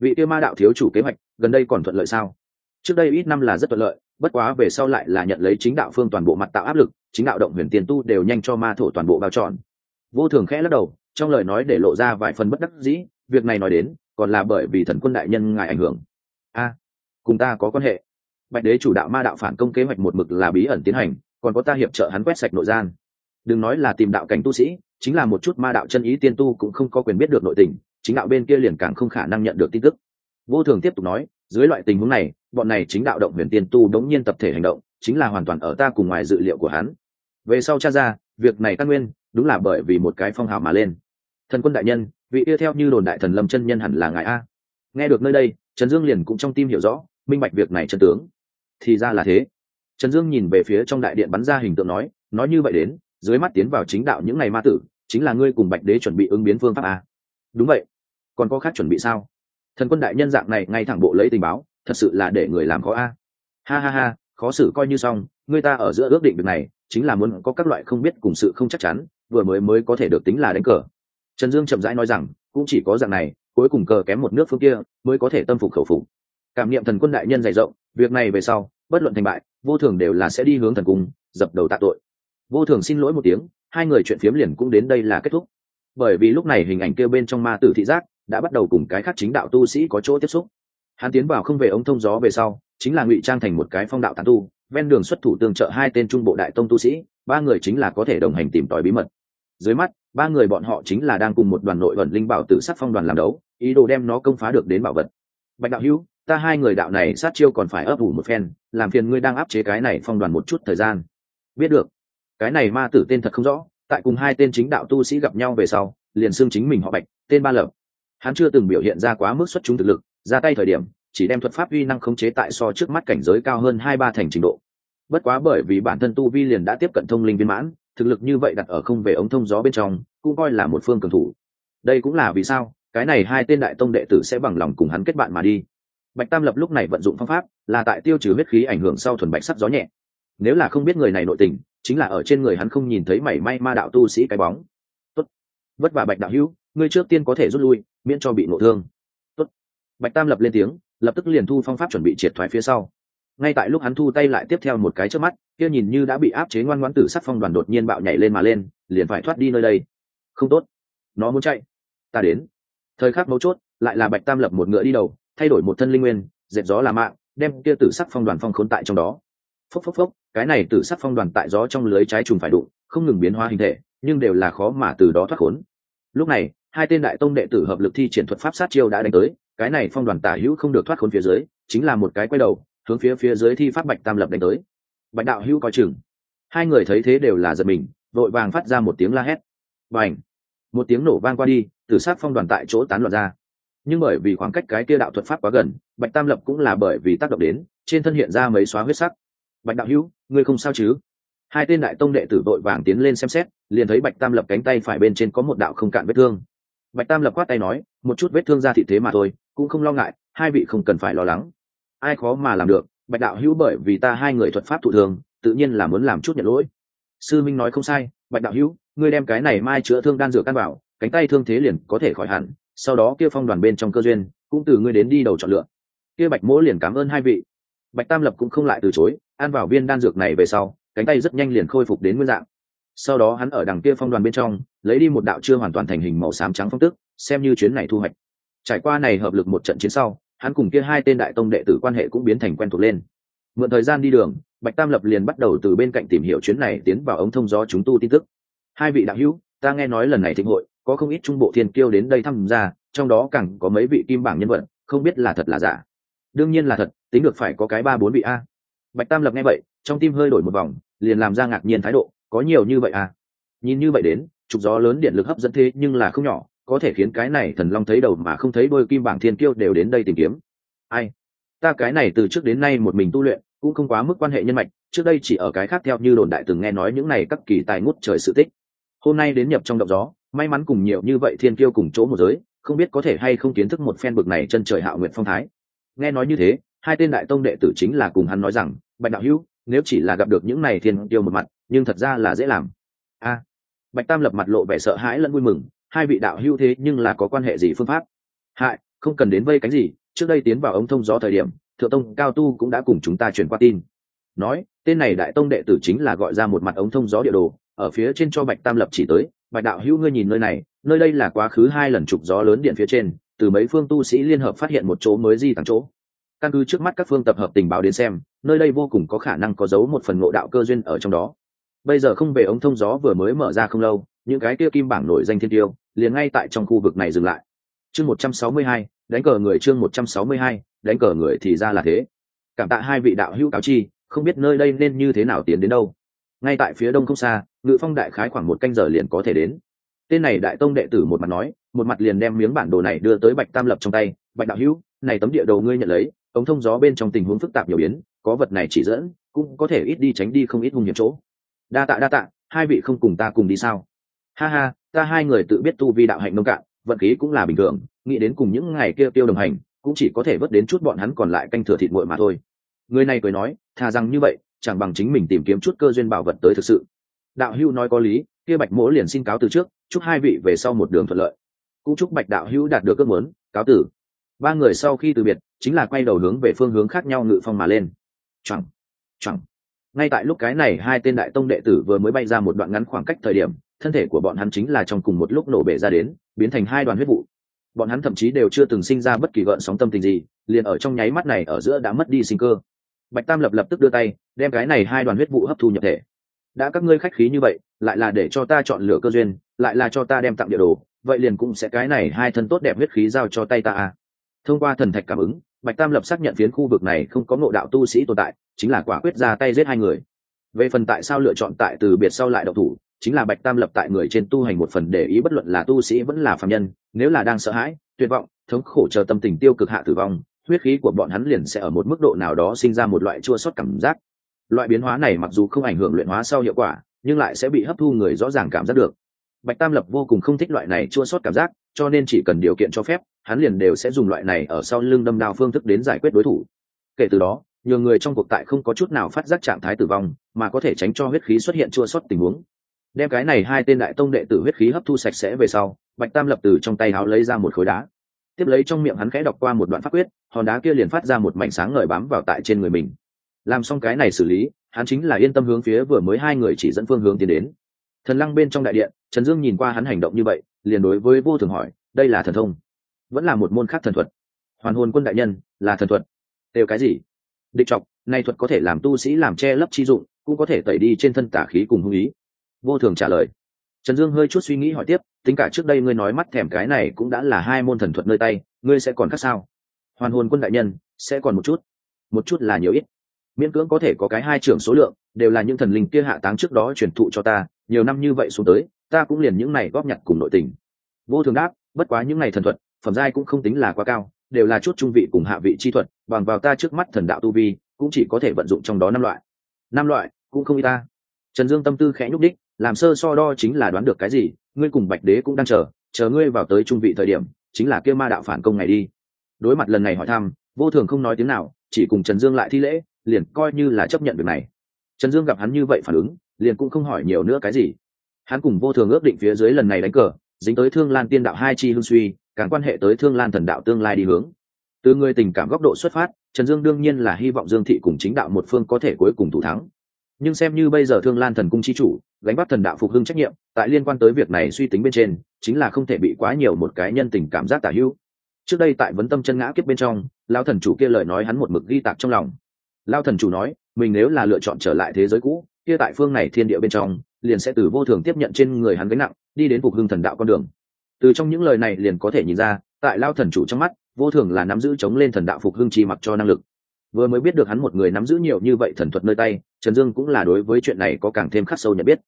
Vị tiêu ma đạo thiếu chủ kế hoạch, gần đây còn thuận lợi sao? Trước đây ít năm là rất thuận lợi, bất quá về sau lại là nhận lấy chính đạo phương toàn bộ mặt tạo áp lực, chính đạo động huyền tiền tu đều nhanh cho ma thổ toàn bộ bao tròn vô thường khẽ lắc đầu, trong lời nói để lộ ra vài phần bất đắc dĩ, việc này nói đến còn là bởi vì thần quân đại nhân ngài ảnh hưởng. A, cùng ta có quan hệ. Bạch đế chủ đạo ma đạo phản công kế hoạch một mực là bí ẩn tiến hành, còn có ta hiệp trợ hắn quét sạch nội gian. Đừng nói là tìm đạo cảnh tu sĩ, chính là một chút ma đạo chân ý tiên tu cũng không có quyền biết được nội tình, chính đạo bên kia liền càng không khả năng nhận được tin tức. Vô thường tiếp tục nói, dưới loại tình huống này, bọn này chính đạo động huyền tiên tu đống nhiên tập thể hành động, chính là hoàn toàn ở ta cùng ngoài dự liệu của hắn. Về sau cha ra, việc này căn nguyên, đúng là bởi vì một cái phong hào mà lên. Thần quân đại nhân vị yêu theo như đồn đại thần lâm chân nhân hẳn là ngài a. Nghe được nơi đây, trần dương liền cũng trong tim hiểu rõ, minh bạch việc này chân tướng. Thì ra là thế. Trần dương nhìn về phía trong đại điện bắn ra hình tượng nói nói như vậy đến, dưới mắt tiến vào chính đạo những ngày ma tử, chính là ngươi cùng bạch đế chuẩn bị ứng biến phương pháp a. Đúng vậy. Còn có khác chuẩn bị sao? Thần quân đại nhân dạng này ngay thẳng bộ lấy tình báo, thật sự là để người làm khó a. Ha ha ha, khó xử coi như xong người ta ở giữa ước định việc này, chính là muốn có các loại không biết cùng sự không chắc chắn, vừa mới mới có thể được tính là đánh cờ trần dương chậm rãi nói rằng, cũng chỉ có dạng này, cuối cùng cờ kém một nước phương kia, mới có thể tâm phục khẩu phục. Cảm niệm thần quân đại nhân dày rộng, việc này về sau, bất luận thành bại, vô thường đều là sẽ đi hướng thần cung, dập đầu tạ tội. Vô thường xin lỗi một tiếng, hai người chuyện phiếm liền cũng đến đây là kết thúc. Bởi vì lúc này hình ảnh kêu bên trong ma tử thị giác, đã bắt đầu cùng cái khác chính đạo tu sĩ có chỗ tiếp xúc. Hắn tiến vào không về ống thông gió về sau, chính là ngụy trang thành một cái phong đạo tán tu, ven đường xuất thủ tương trợ hai tên trung bộ đại tông tu sĩ, ba người chính là có thể đồng hành tìm tòi bí mật dưới mắt, ba người bọn họ chính là đang cùng một đoàn nội vận linh bảo tử sát phong đoàn làm đấu, ý đồ đem nó công phá được đến bảo vật. Bạch đạo hữu, ta hai người đạo này sát chiêu còn phải ấp ủ một phen, làm phiền ngươi đang áp chế cái này phong đoàn một chút thời gian. Biết được. Cái này ma tử tên thật không rõ, tại cùng hai tên chính đạo tu sĩ gặp nhau về sau, liền xưng chính mình họ bạch, tên ba lập. Hắn chưa từng biểu hiện ra quá mức xuất chúng thực lực, ra tay thời điểm, chỉ đem thuật pháp uy năng khống chế tại so trước mắt cảnh giới cao hơn hai ba thành trình độ. Bất quá bởi vì bản thân tu vi liền đã tiếp cận thông linh viên mãn thực lực như vậy đặt ở không về ống thông gió bên trong, cũng coi là một phương cường thủ. Đây cũng là vì sao, cái này hai tên đại tông đệ tử sẽ bằng lòng cùng hắn kết bạn mà đi. Bạch tam lập lúc này vận dụng phương pháp, là tại tiêu trừ huyết khí ảnh hưởng sau thuần bạch sắc gió nhẹ. Nếu là không biết người này nội tình, chính là ở trên người hắn không nhìn thấy mảy may ma đạo tu sĩ cái bóng. Tốt. vất vả bạch đạo hữu, ngươi trước tiên có thể rút lui, miễn cho bị nộ thương. Tốt. bạch tam lập lên tiếng, lập tức liền thu phong pháp chuẩn bị triệt thoái phía sau ngay tại lúc hắn thu tay lại tiếp theo một cái trước mắt, kia nhìn như đã bị áp chế ngoan ngoãn tử sắc phong đoàn đột nhiên bạo nhảy lên mà lên, liền phải thoát đi nơi đây. Không tốt. Nó muốn chạy. Ta đến. Thời khắc mấu chốt, lại là bạch tam lập một ngựa đi đầu, thay đổi một thân linh nguyên dẹp gió là mạng, đem kia tử sắc phong đoàn phong khốn tại trong đó. Phốc phốc phốc, cái này tử sắc phong đoàn tại gió trong lưới trái trùng phải đụng, không ngừng biến hóa hình thể, nhưng đều là khó mà từ đó thoát khốn. Lúc này, hai tên đại tông đệ tử hợp lực thi triển thuật pháp sát chiêu đã đánh tới, cái này phong đoàn tả hữu không được thoát khốn phía dưới, chính là một cái quay đầu hướng phía phía dưới thi pháp bạch tam lập đánh tới. Bạch đạo hữu coi chừng. Hai người thấy thế đều là giật mình, vội vàng phát ra một tiếng la hét. Và ảnh một tiếng nổ vang qua đi, tử sát phong đoàn tại chỗ tán loạn ra. Nhưng bởi vì khoảng cách cái kia đạo thuật pháp quá gần, bạch tam lập cũng là bởi vì tác động đến, trên thân hiện ra mấy xóa huyết sắc. Bạch đạo hữu, ngươi không sao chứ? Hai tên đại tông đệ tử vội vàng tiến lên xem xét, liền thấy bạch tam lập cánh tay phải bên trên có một đạo không cạn vết thương. Bạch tam lập quát tay nói, một chút vết thương ra thị thế mà thôi, cũng không lo ngại, hai vị không cần phải lo lắng ai khó mà làm được, bạch đạo hữu bởi vì ta hai người thuật pháp thụ thường, tự nhiên là muốn làm chút nhận lỗi. Sư minh nói không sai, bạch đạo hữu, ngươi đem cái này mai chữa thương đan dược căn bảo, cánh tay thương thế liền có thể khỏi hẳn, sau đó kia phong đoàn bên trong cơ duyên, cũng từ ngươi đến đi đầu chọn lựa. Kia bạch mỗ liền cảm ơn hai vị. Bạch tam lập cũng không lại từ chối, ăn vào viên đan dược này về sau, cánh tay rất nhanh liền khôi phục đến nguyên dạng. Sau đó hắn ở đằng kia phong đoàn bên trong, lấy đi một đạo chưa hoàn toàn thành hình màu xám trắng phong tức, xem như chuyến này thu hoạch. Trải qua này hợp lực một trận chiến sau hắn cùng kia hai tên đại tông đệ tử quan hệ cũng biến thành quen thuộc lên. Mượn thời gian đi đường, bạch tam lập liền bắt đầu từ bên cạnh tìm hiểu chuyến này tiến vào ống thông gió chúng tu tin tức. Hai vị đạo hữu, ta nghe nói lần này thịnh hội, có không ít trung bộ thiên kiêu đến đây tham gia trong đó càng có mấy vị kim bảng nhân vật, không biết là thật là giả. Đương nhiên là thật, tính được phải có cái ba bốn vị a. Bạch tam lập nghe vậy, trong tim hơi đổi một vòng, liền làm ra ngạc nhiên thái độ, có nhiều như vậy à? Nhìn như vậy đến, trục gió lớn điện lực hấp dẫn thế nhưng là không nhỏ có thể khiến cái này thần long thấy đầu mà không thấy đôi kim bảng thiên kiêu đều đến đây tìm kiếm. Ai? Ta cái này từ trước đến nay một mình tu luyện, cũng không quá mức quan hệ nhân mạch, trước đây chỉ ở cái khác theo như đồn đại từng nghe nói những này các kỳ tài ngút trời sự tích. Hôm nay đến nhập trong động gió, may mắn cùng nhiều như vậy thiên kiêu cùng chỗ một giới, không biết có thể hay không kiến thức một phen bực này chân trời hạo nguyện phong thái. Nghe nói như thế, hai tên đại tông đệ tử chính là cùng hắn nói rằng, bạch đạo hữu, nếu chỉ là gặp được những này thiên kiêu một mặt, nhưng thật ra là dễ làm. A. Bạch tam lập mặt lộ vẻ sợ hãi lẫn vui mừng hai vị đạo hữu thế nhưng là có quan hệ gì phương pháp? Hại, không cần đến vây cánh gì, trước đây tiến vào ống thông gió thời điểm, thượng tông cao tu cũng đã cùng chúng ta truyền qua tin. Nói, tên này đại tông đệ tử chính là gọi ra một mặt ống thông gió địa đồ, ở phía trên cho bạch tam lập chỉ tới, bạch đạo hữu ngươi nhìn nơi này, nơi đây là quá khứ hai lần trục gió lớn điện phía trên, từ mấy phương tu sĩ liên hợp phát hiện một chỗ mới di tàng chỗ. Căn cứ trước mắt các phương tập hợp tình báo đến xem, nơi đây vô cùng có khả năng có giấu một phần ngộ đạo cơ duyên ở trong đó. Bây giờ không về ống thông gió vừa mới mở ra không lâu những cái kia kim bảng nổi danh thiên tiêu, liền ngay tại trong khu vực này dừng lại. Chương một trăm sáu mươi hai, đánh cờ người chương một trăm sáu mươi hai, đánh cờ người thì ra là thế. Cảm tạ hai vị đạo hữu cáo chi, không biết nơi đây nên như thế nào tiến đến đâu. Ngay tại phía đông không xa, ngự phong đại khái khoảng một canh giờ liền có thể đến. Tên này đại tông đệ tử một mặt nói, một mặt liền đem miếng bản đồ này đưa tới bạch tam lập trong tay. Bạch đạo hữu, này tấm địa đồ ngươi nhận lấy, ống thông gió bên trong tình huống phức tạp nhiều biến, có vật này chỉ dẫn, cũng có thể ít đi tránh đi không ít hung hiểm chỗ. Đa tạ đa tạ, hai vị không cùng ta cùng đi sao? Ha ha, ta hai người tự biết tu vi đạo hạnh nông cạn, vận khí cũng là bình thường, nghĩ đến cùng những ngày kia tiêu đồng hành, cũng chỉ có thể vớt đến chút bọn hắn còn lại canh thừa thịt nguội mà thôi. Người này cười nói, thà rằng như vậy, chẳng bằng chính mình tìm kiếm chút cơ duyên bảo vật tới thực sự. Đạo hữu nói có lý, kia bạch mỗ liền xin cáo từ trước, chúc hai vị về sau một đường thuận lợi. Cũng chúc bạch đạo hữu đạt được ước muốn, cáo tử ba người sau khi từ biệt, chính là quay đầu hướng về phương hướng khác nhau ngự phong mà lên. Chẳng chẳng ngay tại lúc cái này hai tên đại tông đệ tử vừa mới bay ra một đoạn ngắn khoảng cách thời điểm thân thể của bọn hắn chính là trong cùng một lúc nổ bể ra đến, biến thành hai đoàn huyết vụ. Bọn hắn thậm chí đều chưa từng sinh ra bất kỳ gợn sóng tâm tình gì, liền ở trong nháy mắt này ở giữa đã mất đi sinh cơ. Bạch tam lập lập tức đưa tay, đem cái này hai đoàn huyết vụ hấp thu nhập thể. Đã các ngươi khách khí như vậy, lại là để cho ta chọn lựa cơ duyên, lại là cho ta đem tặng địa đồ, vậy liền cũng sẽ cái này hai thân tốt đẹp huyết khí giao cho tay ta à. thông qua thần thạch cảm ứng, bạch tam lập xác nhận phiến khu vực này không có ngộ đạo tu sĩ tồn tại, chính là quả quyết ra tay giết hai người. Về phần tại sao lựa chọn tại từ biệt sau lại độc thủ chính là bạch tam lập tại người trên tu hành một phần để ý bất luận là tu sĩ vẫn là phạm nhân, nếu là đang sợ hãi, tuyệt vọng, thống khổ chờ tâm tình tiêu cực hạ tử vong, huyết khí của bọn hắn liền sẽ ở một mức độ nào đó sinh ra một loại chua sót cảm giác. Loại biến hóa này mặc dù không ảnh hưởng luyện hóa sau hiệu quả, nhưng lại sẽ bị hấp thu người rõ ràng cảm giác được. Bạch tam lập vô cùng không thích loại này chua sót cảm giác, cho nên chỉ cần điều kiện cho phép, hắn liền đều sẽ dùng loại này ở sau lưng đâm đao phương thức đến giải quyết đối thủ. Kể từ đó nhiều người trong cuộc tại không có chút nào phát giác trạng thái tử vong, mà có thể tránh cho huyết khí xuất hiện chua sót tình huống đem cái này hai tên đại tông đệ tử huyết khí hấp thu sạch sẽ về sau, bạch tam lập từ trong tay áo lấy ra một khối đá. Tiếp lấy trong miệng hắn khẽ đọc qua một đoạn pháp quyết, hòn đá kia liền phát ra một mảnh sáng ngời bám vào tại trên người mình. Làm xong cái này xử lý, hắn chính là yên tâm hướng phía vừa mới hai người chỉ dẫn phương hướng tiến đến. Thần lăng bên trong đại điện, trần dương nhìn qua hắn hành động như vậy, liền đối với vô thường hỏi, đây là thần thông? Vẫn là một môn khác thần thuật. Hoàn hồn quân đại nhân, là thần thuật. Đều cái gì? Địch trọng nay thuật có thể làm tu sĩ làm che lấp chi dụng, cũng có thể tẩy đi trên thân tả khí cùng hung ý vô thường trả lời. Trần dương hơi chút suy nghĩ hỏi tiếp, tính cả trước đây ngươi nói mắt thèm cái này cũng đã là hai môn thần thuật nơi tay, ngươi sẽ còn khác sao? Hoàn hồn quân đại nhân, sẽ còn một chút. Một chút là nhiều ít. Miễn cưỡng có thể có cái hai trưởng số lượng, đều là những thần linh kia hạ táng trước đó truyền thụ cho ta, nhiều năm như vậy xuống tới, ta cũng liền những này góp nhặt cùng nội tình. Vô thường đáp, bất quá những này thần thuật, phẩm giai cũng không tính là quá cao, đều là chút trung vị cùng hạ vị chi thuật, bằng vào ta trước mắt thần đạo tu vi, cũng chỉ có thể vận dụng trong đó năm loại. Năm loại, cũng không y ta. Trần dương tâm tư khẽ nhúc đích làm sơ so đo chính là đoán được cái gì, ngươi cùng bạch đế cũng đang chờ chờ ngươi vào tới trung vị thời điểm, chính là kêu ma đạo phản công ngày đi. Đối mặt lần này hỏi thăm, vô thường không nói tiếng nào, chỉ cùng trần dương lại thi lễ, liền coi như là chấp nhận việc này. Trần dương gặp hắn như vậy phản ứng, liền cũng không hỏi nhiều nữa cái gì. Hắn cùng vô thường ước định phía dưới lần này đánh cờ, dính tới thương lan tiên đạo hai chi hương suy, càng quan hệ tới thương lan thần đạo tương lai đi hướng. Từ người tình cảm góc độ xuất phát, trần dương đương nhiên là hy vọng dương thị cùng chính đạo một phương có thể cuối cùng thủ thắng nhưng xem như bây giờ thương lan thần cung chi chủ, gánh bắt thần đạo phục hưng trách nhiệm, tại liên quan tới việc này suy tính bên trên, chính là không thể bị quá nhiều một cái nhân tình cảm giác tả hữu. Trước đây tại vấn tâm chân ngã kiếp bên trong lao thần chủ kia lời nói hắn một mực ghi tạc trong lòng. Lao thần chủ nói, mình nếu là lựa chọn trở lại thế giới cũ, kia tại phương này thiên địa bên trong, liền sẽ từ vô thường tiếp nhận trên người hắn gánh nặng, đi đến phục hưng thần đạo con đường. Từ trong những lời này liền có thể nhìn ra, tại lao thần chủ trong mắt, vô thường là nắm giữ chống lên thần đạo phục hưng chi mặc cho năng lực vừa mới biết được hắn một người nắm giữ nhiều như vậy thần thuật nơi tay, trần dương cũng là đối với chuyện này có càng thêm khắc sâu nhận biết.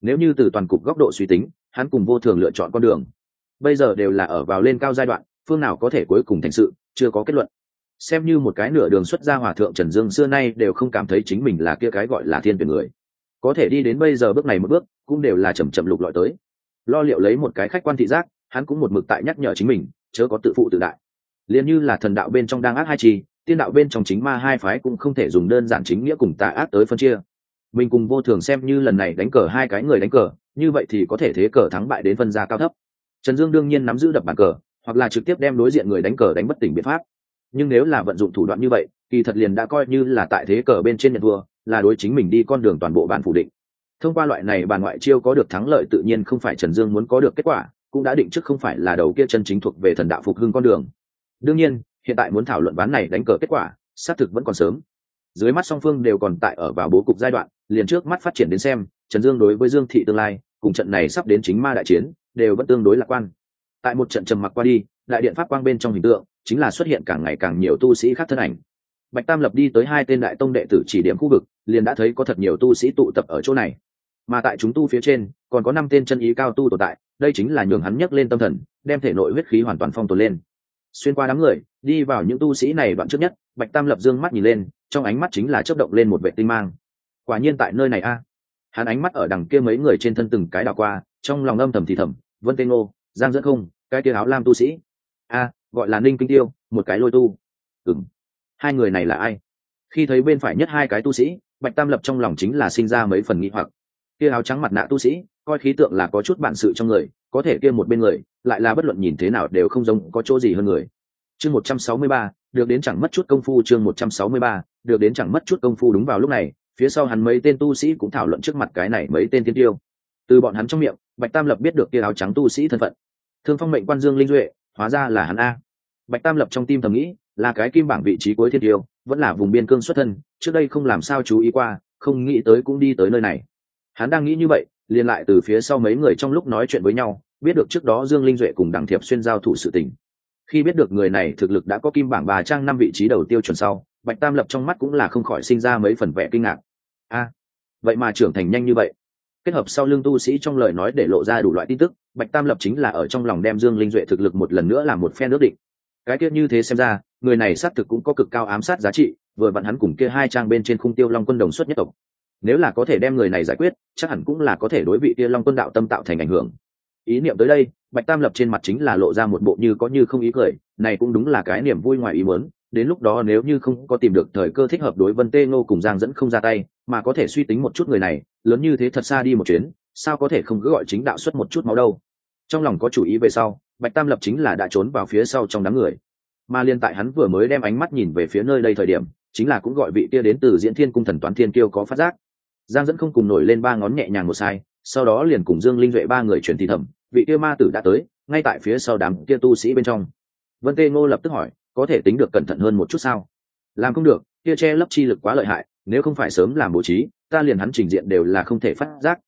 Nếu như từ toàn cục góc độ suy tính, hắn cùng vô thường lựa chọn con đường. Bây giờ đều là ở vào lên cao giai đoạn, phương nào có thể cuối cùng thành sự, chưa có kết luận. Xem như một cái nửa đường xuất gia hòa thượng trần dương xưa nay đều không cảm thấy chính mình là kia cái gọi là thiên tuyển người. Có thể đi đến bây giờ bước này một bước, cũng đều là chầm chậm lục lọi tới. Lo liệu lấy một cái khách quan thị giác, hắn cũng một mực tại nhắc nhở chính mình, chớ có tự phụ tự đại. Liền như là thần đạo bên trong đang ác hai chi tiên đạo bên trong chính ma hai phái cũng không thể dùng đơn giản chính nghĩa cùng tà ác tới phân chia. Mình cùng vô thường xem như lần này đánh cờ hai cái người đánh cờ, như vậy thì có thể thế cờ thắng bại đến phân gia cao thấp. Trần dương đương nhiên nắm giữ đập bàn cờ, hoặc là trực tiếp đem đối diện người đánh cờ đánh bất tỉnh biện pháp. Nhưng nếu là vận dụng thủ đoạn như vậy, kỳ thật liền đã coi như là tại thế cờ bên trên nhận vua là đối chính mình đi con đường toàn bộ bàn phủ định. Thông qua loại này bàn ngoại chiêu có được thắng lợi tự nhiên không phải trần dương muốn có được kết quả, cũng đã định trước không phải là đầu kia chân chính thuộc về thần đạo phục hưng con đường. Đương nhiên hiện tại muốn thảo luận ván này đánh cờ kết quả, xác thực vẫn còn sớm. Dưới mắt song phương đều còn tại ở vào bố cục giai đoạn, liền trước mắt phát triển đến xem, trần dương đối với dương thị tương lai, cùng trận này sắp đến chính ma đại chiến, đều vẫn tương đối lạc quan. Tại một trận trầm mặc qua đi, đại điện pháp quang bên trong hình tượng, chính là xuất hiện càng ngày càng nhiều tu sĩ khác thân ảnh. Bạch tam lập đi tới hai tên đại tông đệ tử chỉ điểm khu vực, liền đã thấy có thật nhiều tu sĩ tụ tập ở chỗ này. Mà tại chúng tu phía trên, còn có năm tên chân ý cao tu tồn tại, đây chính là nhường hắn nhấc lên tâm thần, đem thể nội huyết khí hoàn toàn phong tồn lên xuyên qua đám người, đi vào những tu sĩ này đoạn trước nhất, bạch tam lập dương mắt nhìn lên, trong ánh mắt chính là chớp động lên một vệ tinh mang. Quả nhiên tại nơi này a. Hắn ánh mắt ở đằng kia mấy người trên thân từng cái đảo qua, trong lòng âm thầm thì thầm, vân tê ngô, giang dẫn không, cái kia áo lam tu sĩ. A, gọi là ninh kinh tiêu, một cái lôi tu. Ừng hai người này là ai? Khi thấy bên phải nhất hai cái tu sĩ, bạch tam lập trong lòng chính là sinh ra mấy phần nghĩ hoặc. Kia áo trắng mặt nạ tu sĩ coi khí tượng là có chút bản sự trong người, có thể kia một bên người, lại là bất luận nhìn thế nào đều không giống có chỗ gì hơn người. Chương một trăm sáu mươi ba, được đến chẳng mất chút công phu chương một trăm sáu mươi ba, được đến chẳng mất chút công phu đúng vào lúc này, phía sau hắn mấy tên tu sĩ cũng thảo luận trước mặt cái này mấy tên tiên tiêu. Từ bọn hắn trong miệng, bạch tam lập biết được kia áo trắng tu sĩ thân phận. Thương phong mệnh quan dương linh duệ, hóa ra là hắn a. Bạch tam lập trong tim thầm nghĩ, là cái kim bảng vị trí cuối thiên tiêu, vẫn là vùng biên cương xuất thân, trước đây không làm sao chú ý qua, không nghĩ tới cũng đi tới nơi này. Hắn đang nghĩ như vậy liền lại từ phía sau mấy người trong lúc nói chuyện với nhau, biết được trước đó dương linh duệ cùng đặng thiệp xuyên giao thủ sự tình. Khi biết được người này thực lực đã có kim bảng bà trang năm vị trí đầu tiêu chuẩn sau, bạch tam lập trong mắt cũng là không khỏi sinh ra mấy phần vẻ kinh ngạc. A, vậy mà trưởng thành nhanh như vậy. Kết hợp sau lưng tu sĩ trong lời nói để lộ ra đủ loại tin tức, bạch tam lập chính là ở trong lòng đem dương linh duệ thực lực một lần nữa làm một phen ước định. Cái tiết như thế xem ra, người này xác thực cũng có cực cao ám sát giá trị, vừa vặn hắn cùng kia hai trang bên trên khung tiêu long quân đồng xuất nhất tộc nếu là có thể đem người này giải quyết, chắc hẳn cũng là có thể đối vị kia long quân đạo tâm tạo thành ảnh hưởng. Ý niệm tới đây, bạch tam lập trên mặt chính là lộ ra một bộ như có như không ý cười, này cũng đúng là cái niềm vui ngoài ý muốn, đến lúc đó nếu như không có tìm được thời cơ thích hợp đối vân tê ngô cùng giang dẫn không ra tay, mà có thể suy tính một chút người này, lớn như thế thật xa đi một chuyến, sao có thể không cứ gọi chính đạo xuất một chút máu đâu? Trong lòng có chủ ý về sau, bạch tam lập chính là đã trốn vào phía sau trong đám người. Mà liên tại hắn vừa mới đem ánh mắt nhìn về phía nơi đây thời điểm, chính là cũng gọi vị kia đến từ diễn thiên cung thần toán thiên kiêu có phát giác giang dẫn không cùng nổi lên ba ngón nhẹ nhàng một sai sau đó liền cùng dương linh duệ ba người chuyển thì thầm vị kia ma tử đã tới ngay tại phía sau đám kia tu sĩ bên trong. Vân tê ngô lập tức hỏi có thể tính được cẩn thận hơn một chút sao? Làm không được kia che lấp chi lực quá lợi hại nếu không phải sớm làm bố trí ta liền hắn trình diện đều là không thể phát giác.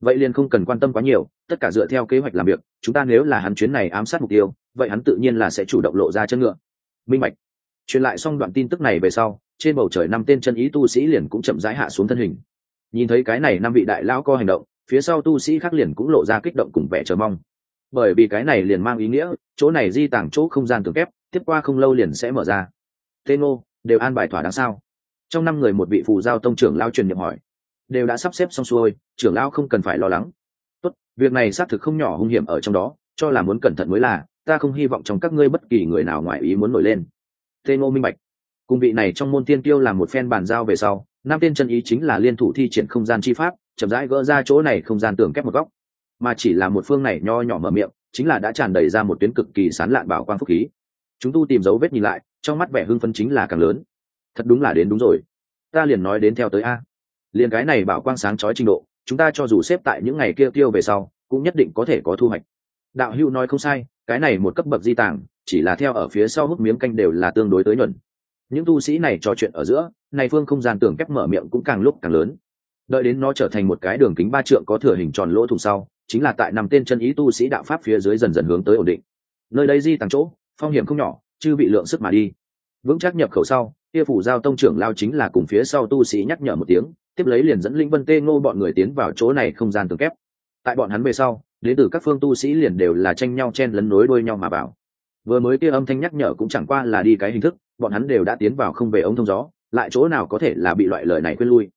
Vậy liền không cần quan tâm quá nhiều tất cả dựa theo kế hoạch làm việc chúng ta nếu là hắn chuyến này ám sát mục tiêu vậy hắn tự nhiên là sẽ chủ động lộ ra chân ngựa. Minh Mạch, truyền lại xong đoạn tin tức này về sau trên bầu trời năm tên chân ý tu sĩ liền cũng chậm rãi hạ xuống thân hình nhìn thấy cái này năm vị đại lão co hành động, phía sau tu sĩ khác liền cũng lộ ra kích động cùng vẻ chờ mong. Bởi vì cái này liền mang ý nghĩa, chỗ này di tàng chỗ không gian tường kép, tiếp qua không lâu liền sẽ mở ra. Tên ngô đều an bài thỏa đáng sao? Trong năm người một vị phù giao tông trưởng lao truyền nhiệm hỏi. Đều đã sắp xếp xong xuôi, trưởng lao không cần phải lo lắng. Tốt, việc này xác thực không nhỏ hung hiểm ở trong đó, cho là muốn cẩn thận mới là, ta không hy vọng trong các ngươi bất kỳ người nào ngoài ý muốn nổi lên. Tên ngô minh bạch. Cùng vị này trong môn tiên tiêu làm một phen bàn giao về sau năm tên chân ý chính là liên thủ thi triển không gian chi pháp, chậm rãi gỡ ra chỗ này không gian tường kép một góc. Mà chỉ là một phương này nho nhỏ mở miệng, chính là đã tràn đầy ra một tuyến cực kỳ sán lạn bảo quang phúc khí. Chúng tu tìm dấu vết nhìn lại, trong mắt vẻ hưng phấn chính là càng lớn. Thật đúng là đến đúng rồi. Ta liền nói đến theo tới a. Liền cái này bảo quang sáng chói trình độ, chúng ta cho dù xếp tại những ngày kia tiêu về sau, cũng nhất định có thể có thu hoạch. Đạo hữu nói không sai, cái này một cấp bậc di tàng, chỉ là theo ở phía sau hút miếng canh đều là tương đối tới nhuận những tu sĩ này trò chuyện ở giữa, này phương không gian tường kép mở miệng cũng càng lúc càng lớn. Đợi đến nó trở thành một cái đường kính ba trượng có thừa hình tròn lỗ thùng sau, chính là tại nằm tên chân ý tu sĩ đạo pháp phía dưới dần dần hướng tới ổn định. Nơi đây di tàng chỗ, phong hiểm không nhỏ chứ bị lượng sức mà đi. Vững chắc nhập khẩu sau, kia phủ giao tông trưởng lao chính là cùng phía sau tu sĩ nhắc nhở một tiếng, tiếp lấy liền dẫn linh vân tê ngô bọn người tiến vào chỗ này không gian tường kép. Tại bọn hắn về sau, đến từ các phương tu sĩ liền đều là tranh nhau chen lấn nối đuôi nhau mà vào. Vừa mới kia âm thanh nhắc nhở cũng chẳng qua là đi cái hình thức bọn hắn đều đã tiến vào không về ống thông gió, lại chỗ nào có thể là bị loại lời này quên lui.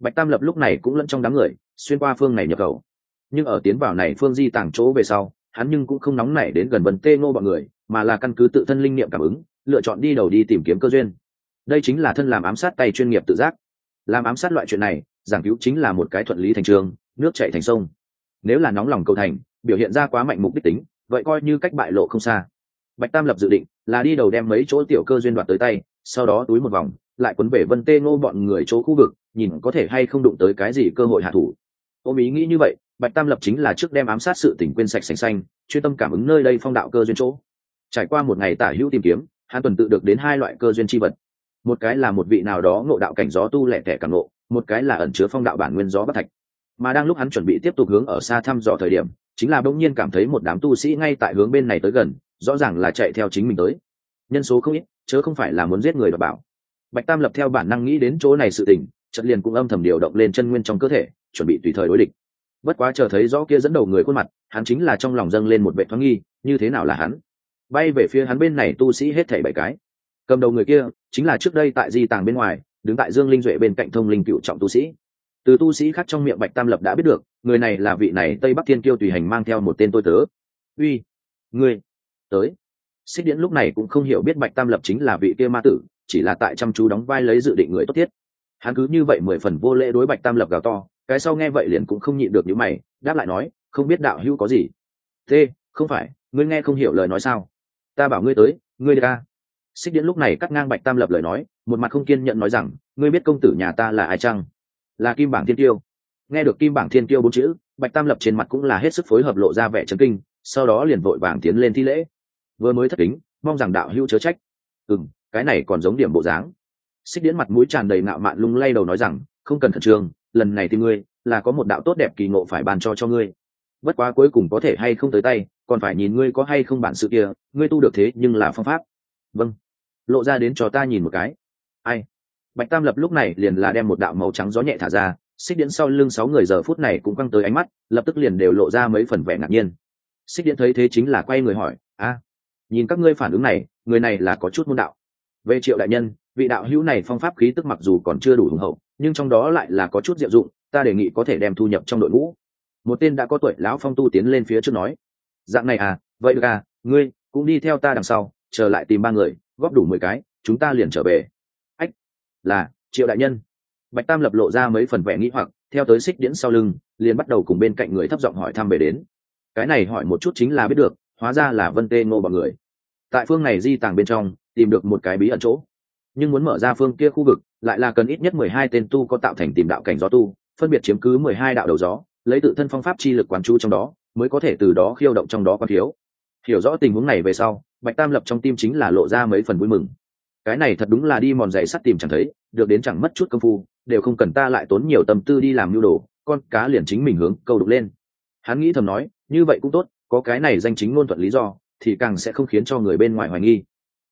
Bạch tam lập lúc này cũng lẫn trong đám người, xuyên qua phương này nhập khẩu. Nhưng ở tiến vào này phương di tàng chỗ về sau, hắn nhưng cũng không nóng nảy đến gần vần tê ngô bọn người, mà là căn cứ tự thân linh niệm cảm ứng, lựa chọn đi đầu đi tìm kiếm cơ duyên. Đây chính là thân làm ám sát tay chuyên nghiệp tự giác. Làm ám sát loại chuyện này, giảng cứu chính là một cái thuận lý thành trường, nước chạy thành sông. Nếu là nóng lòng cầu thành, biểu hiện ra quá mạnh mục đích tính, vậy coi như cách bại lộ không xa. Bạch tam lập dự định là đi đầu đem mấy chỗ tiểu cơ duyên đoạt tới tay, sau đó túi một vòng, lại quấn về vân tê ngô bọn người chỗ khu vực, nhìn có thể hay không đụng tới cái gì cơ hội hạ thủ. Ôm ý nghĩ như vậy, bạch tam lập chính là trước đem ám sát sự tỉnh quên sạch sành xanh, chuyên tâm cảm ứng nơi đây phong đạo cơ duyên chỗ. Trải qua một ngày tả hữu tìm kiếm, hắn tuần tự được đến hai loại cơ duyên chi vật. Một cái là một vị nào đó ngộ đạo cảnh gió tu lẻ tẻ càng ngộ, một cái là ẩn chứa phong đạo bản nguyên gió bất thạch. Mà đang lúc hắn chuẩn bị tiếp tục hướng ở xa thăm dò thời điểm, chính là bỗng nhiên cảm thấy một đám tu sĩ ngay tại hướng bên này tới gần rõ ràng là chạy theo chính mình tới. Nhân số không ít, chớ không phải là muốn giết người đọc bảo. Bạch tam lập theo bản năng nghĩ đến chỗ này sự tình trận liền cũng âm thầm điều động lên chân nguyên trong cơ thể, chuẩn bị tùy thời đối địch. Bất quá chờ thấy rõ kia dẫn đầu người khuôn mặt, hắn chính là trong lòng dâng lên một vệ thoáng nghi, như thế nào là hắn? Bay về phía hắn bên này tu sĩ hết thảy bảy cái. Cầm đầu người kia, chính là trước đây tại di tàng bên ngoài, đứng tại dương linh duệ bên cạnh thông linh cựu trọng tu sĩ. Từ tu sĩ khác trong miệng bạch tam lập đã biết được, người này là vị này tây bắc thiên kiêu tùy hành mang theo một tên tôi tớ. Uy, ngươi tới. Xích điễn lúc này cũng không hiểu biết bạch tam lập chính là vị kia ma tử, chỉ là tại chăm chú đóng vai lấy dự định người tốt thiết. Hắn cứ như vậy mười phần vô lễ đối bạch tam lập gào to, cái sau nghe vậy liền cũng không nhịn được những mày, đáp lại nói, không biết đạo hữu có gì? T không phải, ngươi nghe không hiểu lời nói sao? Ta bảo ngươi tới, ngươi đi xích điễn lúc này cắt ngang bạch tam lập lời nói, một mặt không kiên nhận nói rằng, ngươi biết công tử nhà ta là ai chăng? Là kim bảng thiên tiêu nghe được kim bảng thiên tiêu bốn chữ, bạch tam lập trên mặt cũng là hết sức phối hợp lộ ra vẻ trấn kinh, sau đó liền vội vàng tiến lên thi lễ vừa mới thất kính, mong rằng đạo hữu chớ trách. Ừ cái này còn giống điểm bộ dáng. Xích điễn mặt mũi tràn đầy ngạo mạn lung lay đầu nói rằng, không cần khẩn trương, lần này thì ngươi, là có một đạo tốt đẹp kỳ ngộ phải bàn cho cho ngươi. Bất quá cuối cùng có thể hay không tới tay, còn phải nhìn ngươi có hay không bản sự kia, ngươi tu được thế nhưng là phong pháp. Vâng. Lộ ra đến cho ta nhìn một cái. Ai? Bạch tam lập lúc này liền là đem một đạo màu trắng gió nhẹ thả ra, xích điện sau lưng sáu người giờ phút này cũng căng tới ánh mắt, lập tức liền đều lộ ra mấy phần vẻ ngạc nhiên. Xích điện thấy thế chính là quay người hỏi, a nhìn các ngươi phản ứng này, người này là có chút môn đạo. Về triệu đại nhân, vị đạo hữu này phong pháp khí tức mặc dù còn chưa đủ hùng hậu, nhưng trong đó lại là có chút diệu dụng, ta đề nghị có thể đem thu nhập trong đội ngũ. Một tên đã có tuổi lão phong tu tiến lên phía trước nói, dạng này à vậy được à ngươi cũng đi theo ta đằng sau, chờ lại tìm ba người, góp đủ mười cái, chúng ta liền trở về. Ách, là, triệu đại nhân. Bạch tam lập lộ ra mấy phần vẻ nghĩ hoặc, theo tới xích điễn sau lưng, liền bắt đầu cùng bên cạnh người thấp giọng hỏi thăm về đến. Cái này hỏi một chút chính là biết được, hóa ra là vân tê ngô bọn người tại phương này di tàng bên trong, tìm được một cái bí ẩn chỗ. Nhưng muốn mở ra phương kia khu vực, lại là cần ít nhất mười hai tên tu có tạo thành tìm đạo cảnh gió tu, phân biệt chiếm cứ mười hai đạo đầu gió, lấy tự thân phong pháp chi lực quán chú trong đó, mới có thể từ đó khiêu động trong đó quan thiếu. Hiểu rõ tình huống này về sau, bạch tam lập trong tim chính là lộ ra mấy phần vui mừng. Cái này thật đúng là đi mòn giày sắt tìm chẳng thấy, được đến chẳng mất chút công phu, đều không cần ta lại tốn nhiều tâm tư đi làm nhu đồ, con cá liền chính mình hướng câu đục lên. Hắn nghĩ thầm nói, như vậy cũng tốt, có cái này danh chính ngôn thuận lý do thì càng sẽ không khiến cho người bên ngoài hoài nghi.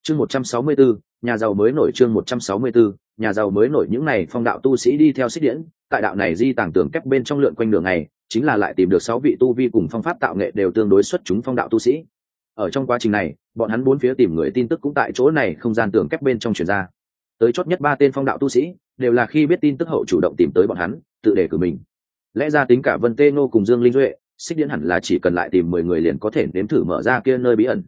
Chương một trăm sáu mươi 164, nhà giàu mới nổi chương một trăm sáu mươi 164, nhà giàu mới nổi những này phong đạo tu sĩ đi theo xích điển tại đạo này di tàng tưởng kép bên trong lượn quanh đường này chính là lại tìm được sáu vị tu vi cùng phong pháp tạo nghệ đều tương đối xuất chúng phong đạo tu sĩ. Ở trong quá trình này bọn hắn bốn phía tìm người tin tức cũng tại chỗ này không gian tưởng kép bên trong truyền ra. Tới chốt nhất ba tên phong đạo tu sĩ đều là khi biết tin tức hậu chủ động tìm tới bọn hắn tự đề cử mình. Lẽ ra tính cả vân tê nô cùng dương linh duệ xích điển hẳn là chỉ cần lại tìm mười người liền có thể nếm thử mở ra kia nơi bí ẩn.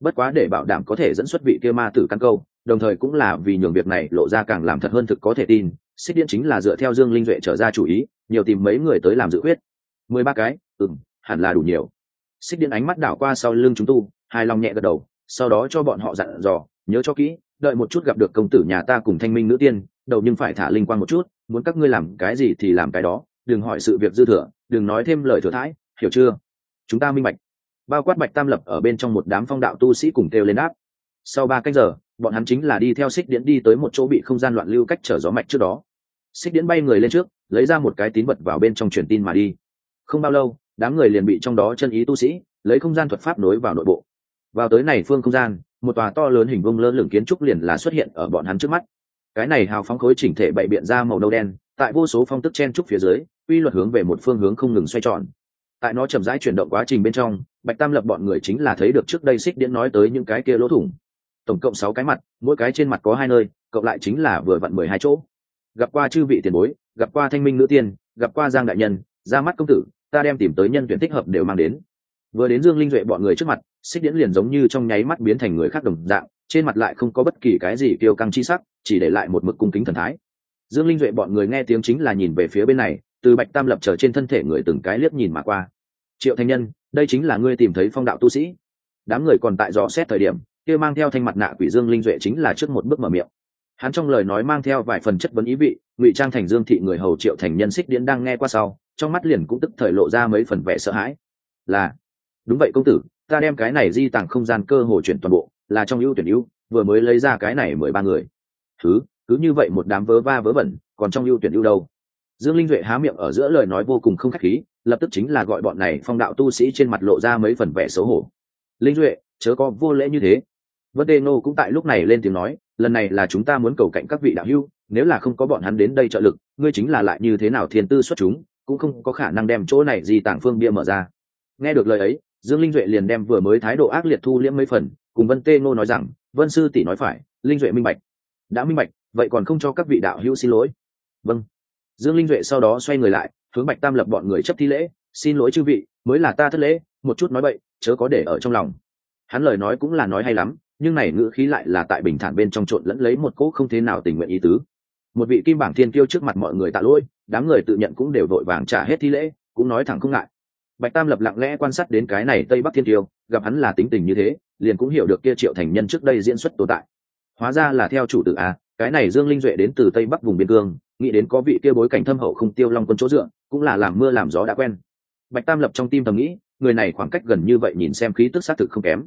Bất quá để bảo đảm có thể dẫn xuất vị kia ma tử căn câu, đồng thời cũng là vì nhường việc này lộ ra càng làm thật hơn thực có thể tin, xích điển chính là dựa theo dương linh duệ trở ra chủ ý, nhiều tìm mấy người tới làm dự quyết mười ba cái? Ừ hẳn là đủ nhiều. Xích điển ánh mắt đảo qua sau lưng chúng tu, hài lòng nhẹ gật đầu, sau đó cho bọn họ dặn dò, nhớ cho kỹ, đợi một chút gặp được công tử nhà ta cùng thanh minh nữ tiên, đầu nhưng phải thả linh quan một chút, muốn các ngươi làm cái gì thì làm cái đó, đừng hỏi sự việc dư thừa, đừng nói thêm lời thừa thãi hiểu chưa? Chúng ta minh bạch. Bao quát bạch tam lập ở bên trong một đám phong đạo tu sĩ cùng kêu lên áp sau ba cách giờ, bọn hắn chính là đi theo xích điễn đi tới một chỗ bị không gian loạn lưu cách trở gió mạch trước đó. Xích điễn bay người lên trước, lấy ra một cái tín vật vào bên trong truyền tin mà đi. Không bao lâu, đám người liền bị trong đó chân ý tu sĩ, lấy không gian thuật pháp nối vào nội bộ. Vào tới này phương không gian, một tòa to lớn hình vông lơ lửng kiến trúc liền là xuất hiện ở bọn hắn trước mắt. Cái này hào phóng khối chỉnh thể bậy biện ra màu nâu đen, tại vô số phong tức chen trúc phía dưới, quy luật hướng về một phương hướng không ngừng xoay tròn tại nó chậm rãi chuyển động quá trình bên trong, bạch tam lập bọn người chính là thấy được trước đây xích điện nói tới những cái kia lỗ thủng. Tổng cộng sáu cái mặt, mỗi cái trên mặt có hai nơi, cộng lại chính là vừa vặn mười hai chỗ. Gặp qua chư vị tiền bối, gặp qua thanh minh nữ tiên, gặp qua giang đại nhân, ra mắt công tử, ta đem tìm tới nhân tuyển thích hợp đều mang đến. Vừa đến dương linh duệ bọn người trước mặt, xích điễn liền giống như trong nháy mắt biến thành người khác đồng dạng, trên mặt lại không có bất kỳ cái gì kiêu căng chi sắc, chỉ để lại một mực cung kính thần thái. Dương linh duệ bọn người nghe tiếng chính là nhìn về phía bên này từ bạch tam lập trở trên thân thể người từng cái liếc nhìn mà qua. Triệu thanh nhân, đây chính là ngươi tìm thấy phong đạo tu sĩ. Đám người còn tại dò xét thời điểm, kia mang theo thanh mặt nạ quỷ dương linh duệ chính là trước một bước mở miệng. Hắn trong lời nói mang theo vài phần chất vấn ý vị, ngụy trang thành dương thị người hầu triệu thành nhân xích điễn đang nghe qua sau, trong mắt liền cũng tức thời lộ ra mấy phần vẻ sợ hãi. Là, đúng vậy công tử, ta đem cái này di tàng không gian cơ hồ chuyển toàn bộ, là trong ưu tuyển ưu, vừa mới lấy ra cái này mười ba người. Thứ, cứ như vậy một đám vớ va vớ vẩn, còn trong ưu tuyển ưu đâu? Dương linh duệ há miệng ở giữa lời nói vô cùng không khách khí, lập tức chính là gọi bọn này phong đạo tu sĩ trên mặt lộ ra mấy phần vẻ xấu hổ. Linh duệ, chớ có vô lễ như thế. Vân tê nô cũng tại lúc này lên tiếng nói, lần này là chúng ta muốn cầu cạnh các vị đạo hưu nếu là không có bọn hắn đến đây trợ lực, ngươi chính là lại như thế nào thiên tư xuất chúng, cũng không có khả năng đem chỗ này gì tảng phương bia mở ra. Nghe được lời ấy, dương linh duệ liền đem vừa mới thái độ ác liệt thu liễm mấy phần, cùng vân tê nô nói rằng, vân sư tỷ nói phải, linh duệ minh bạch. Đã minh bạch, vậy còn không cho các vị đạo hữu xin lỗi. Vâng dương linh duệ sau đó xoay người lại, hướng bạch tam lập bọn người chấp thi lễ, xin lỗi chư vị, mới là ta thất lễ, một chút nói bậy, chớ có để ở trong lòng. Hắn lời nói cũng là nói hay lắm, nhưng này ngữ khí lại là tại bình thản bên trong trộn lẫn lấy một cỗ không thế nào tình nguyện ý tứ. Một vị kim bảng thiên kiêu trước mặt mọi người tạ lỗi, đám người tự nhận cũng đều vội vàng trả hết thi lễ, cũng nói thẳng không ngại. Bạch tam lập lặng lẽ quan sát đến cái này tây bắc thiên kiêu, gặp hắn là tính tình như thế, liền cũng hiểu được kia triệu thành nhân trước đây diễn xuất tồn tại. Hóa ra là theo chủ tử a, cái này dương linh duệ đến từ tây bắc vùng biên cương nghĩ đến có vị kia bối cảnh thâm hậu không tiêu long quân chỗ dựa, cũng là làm mưa làm gió đã quen. Bạch tam lập trong tim thầm nghĩ, người này khoảng cách gần như vậy nhìn xem khí tức xác thực không kém.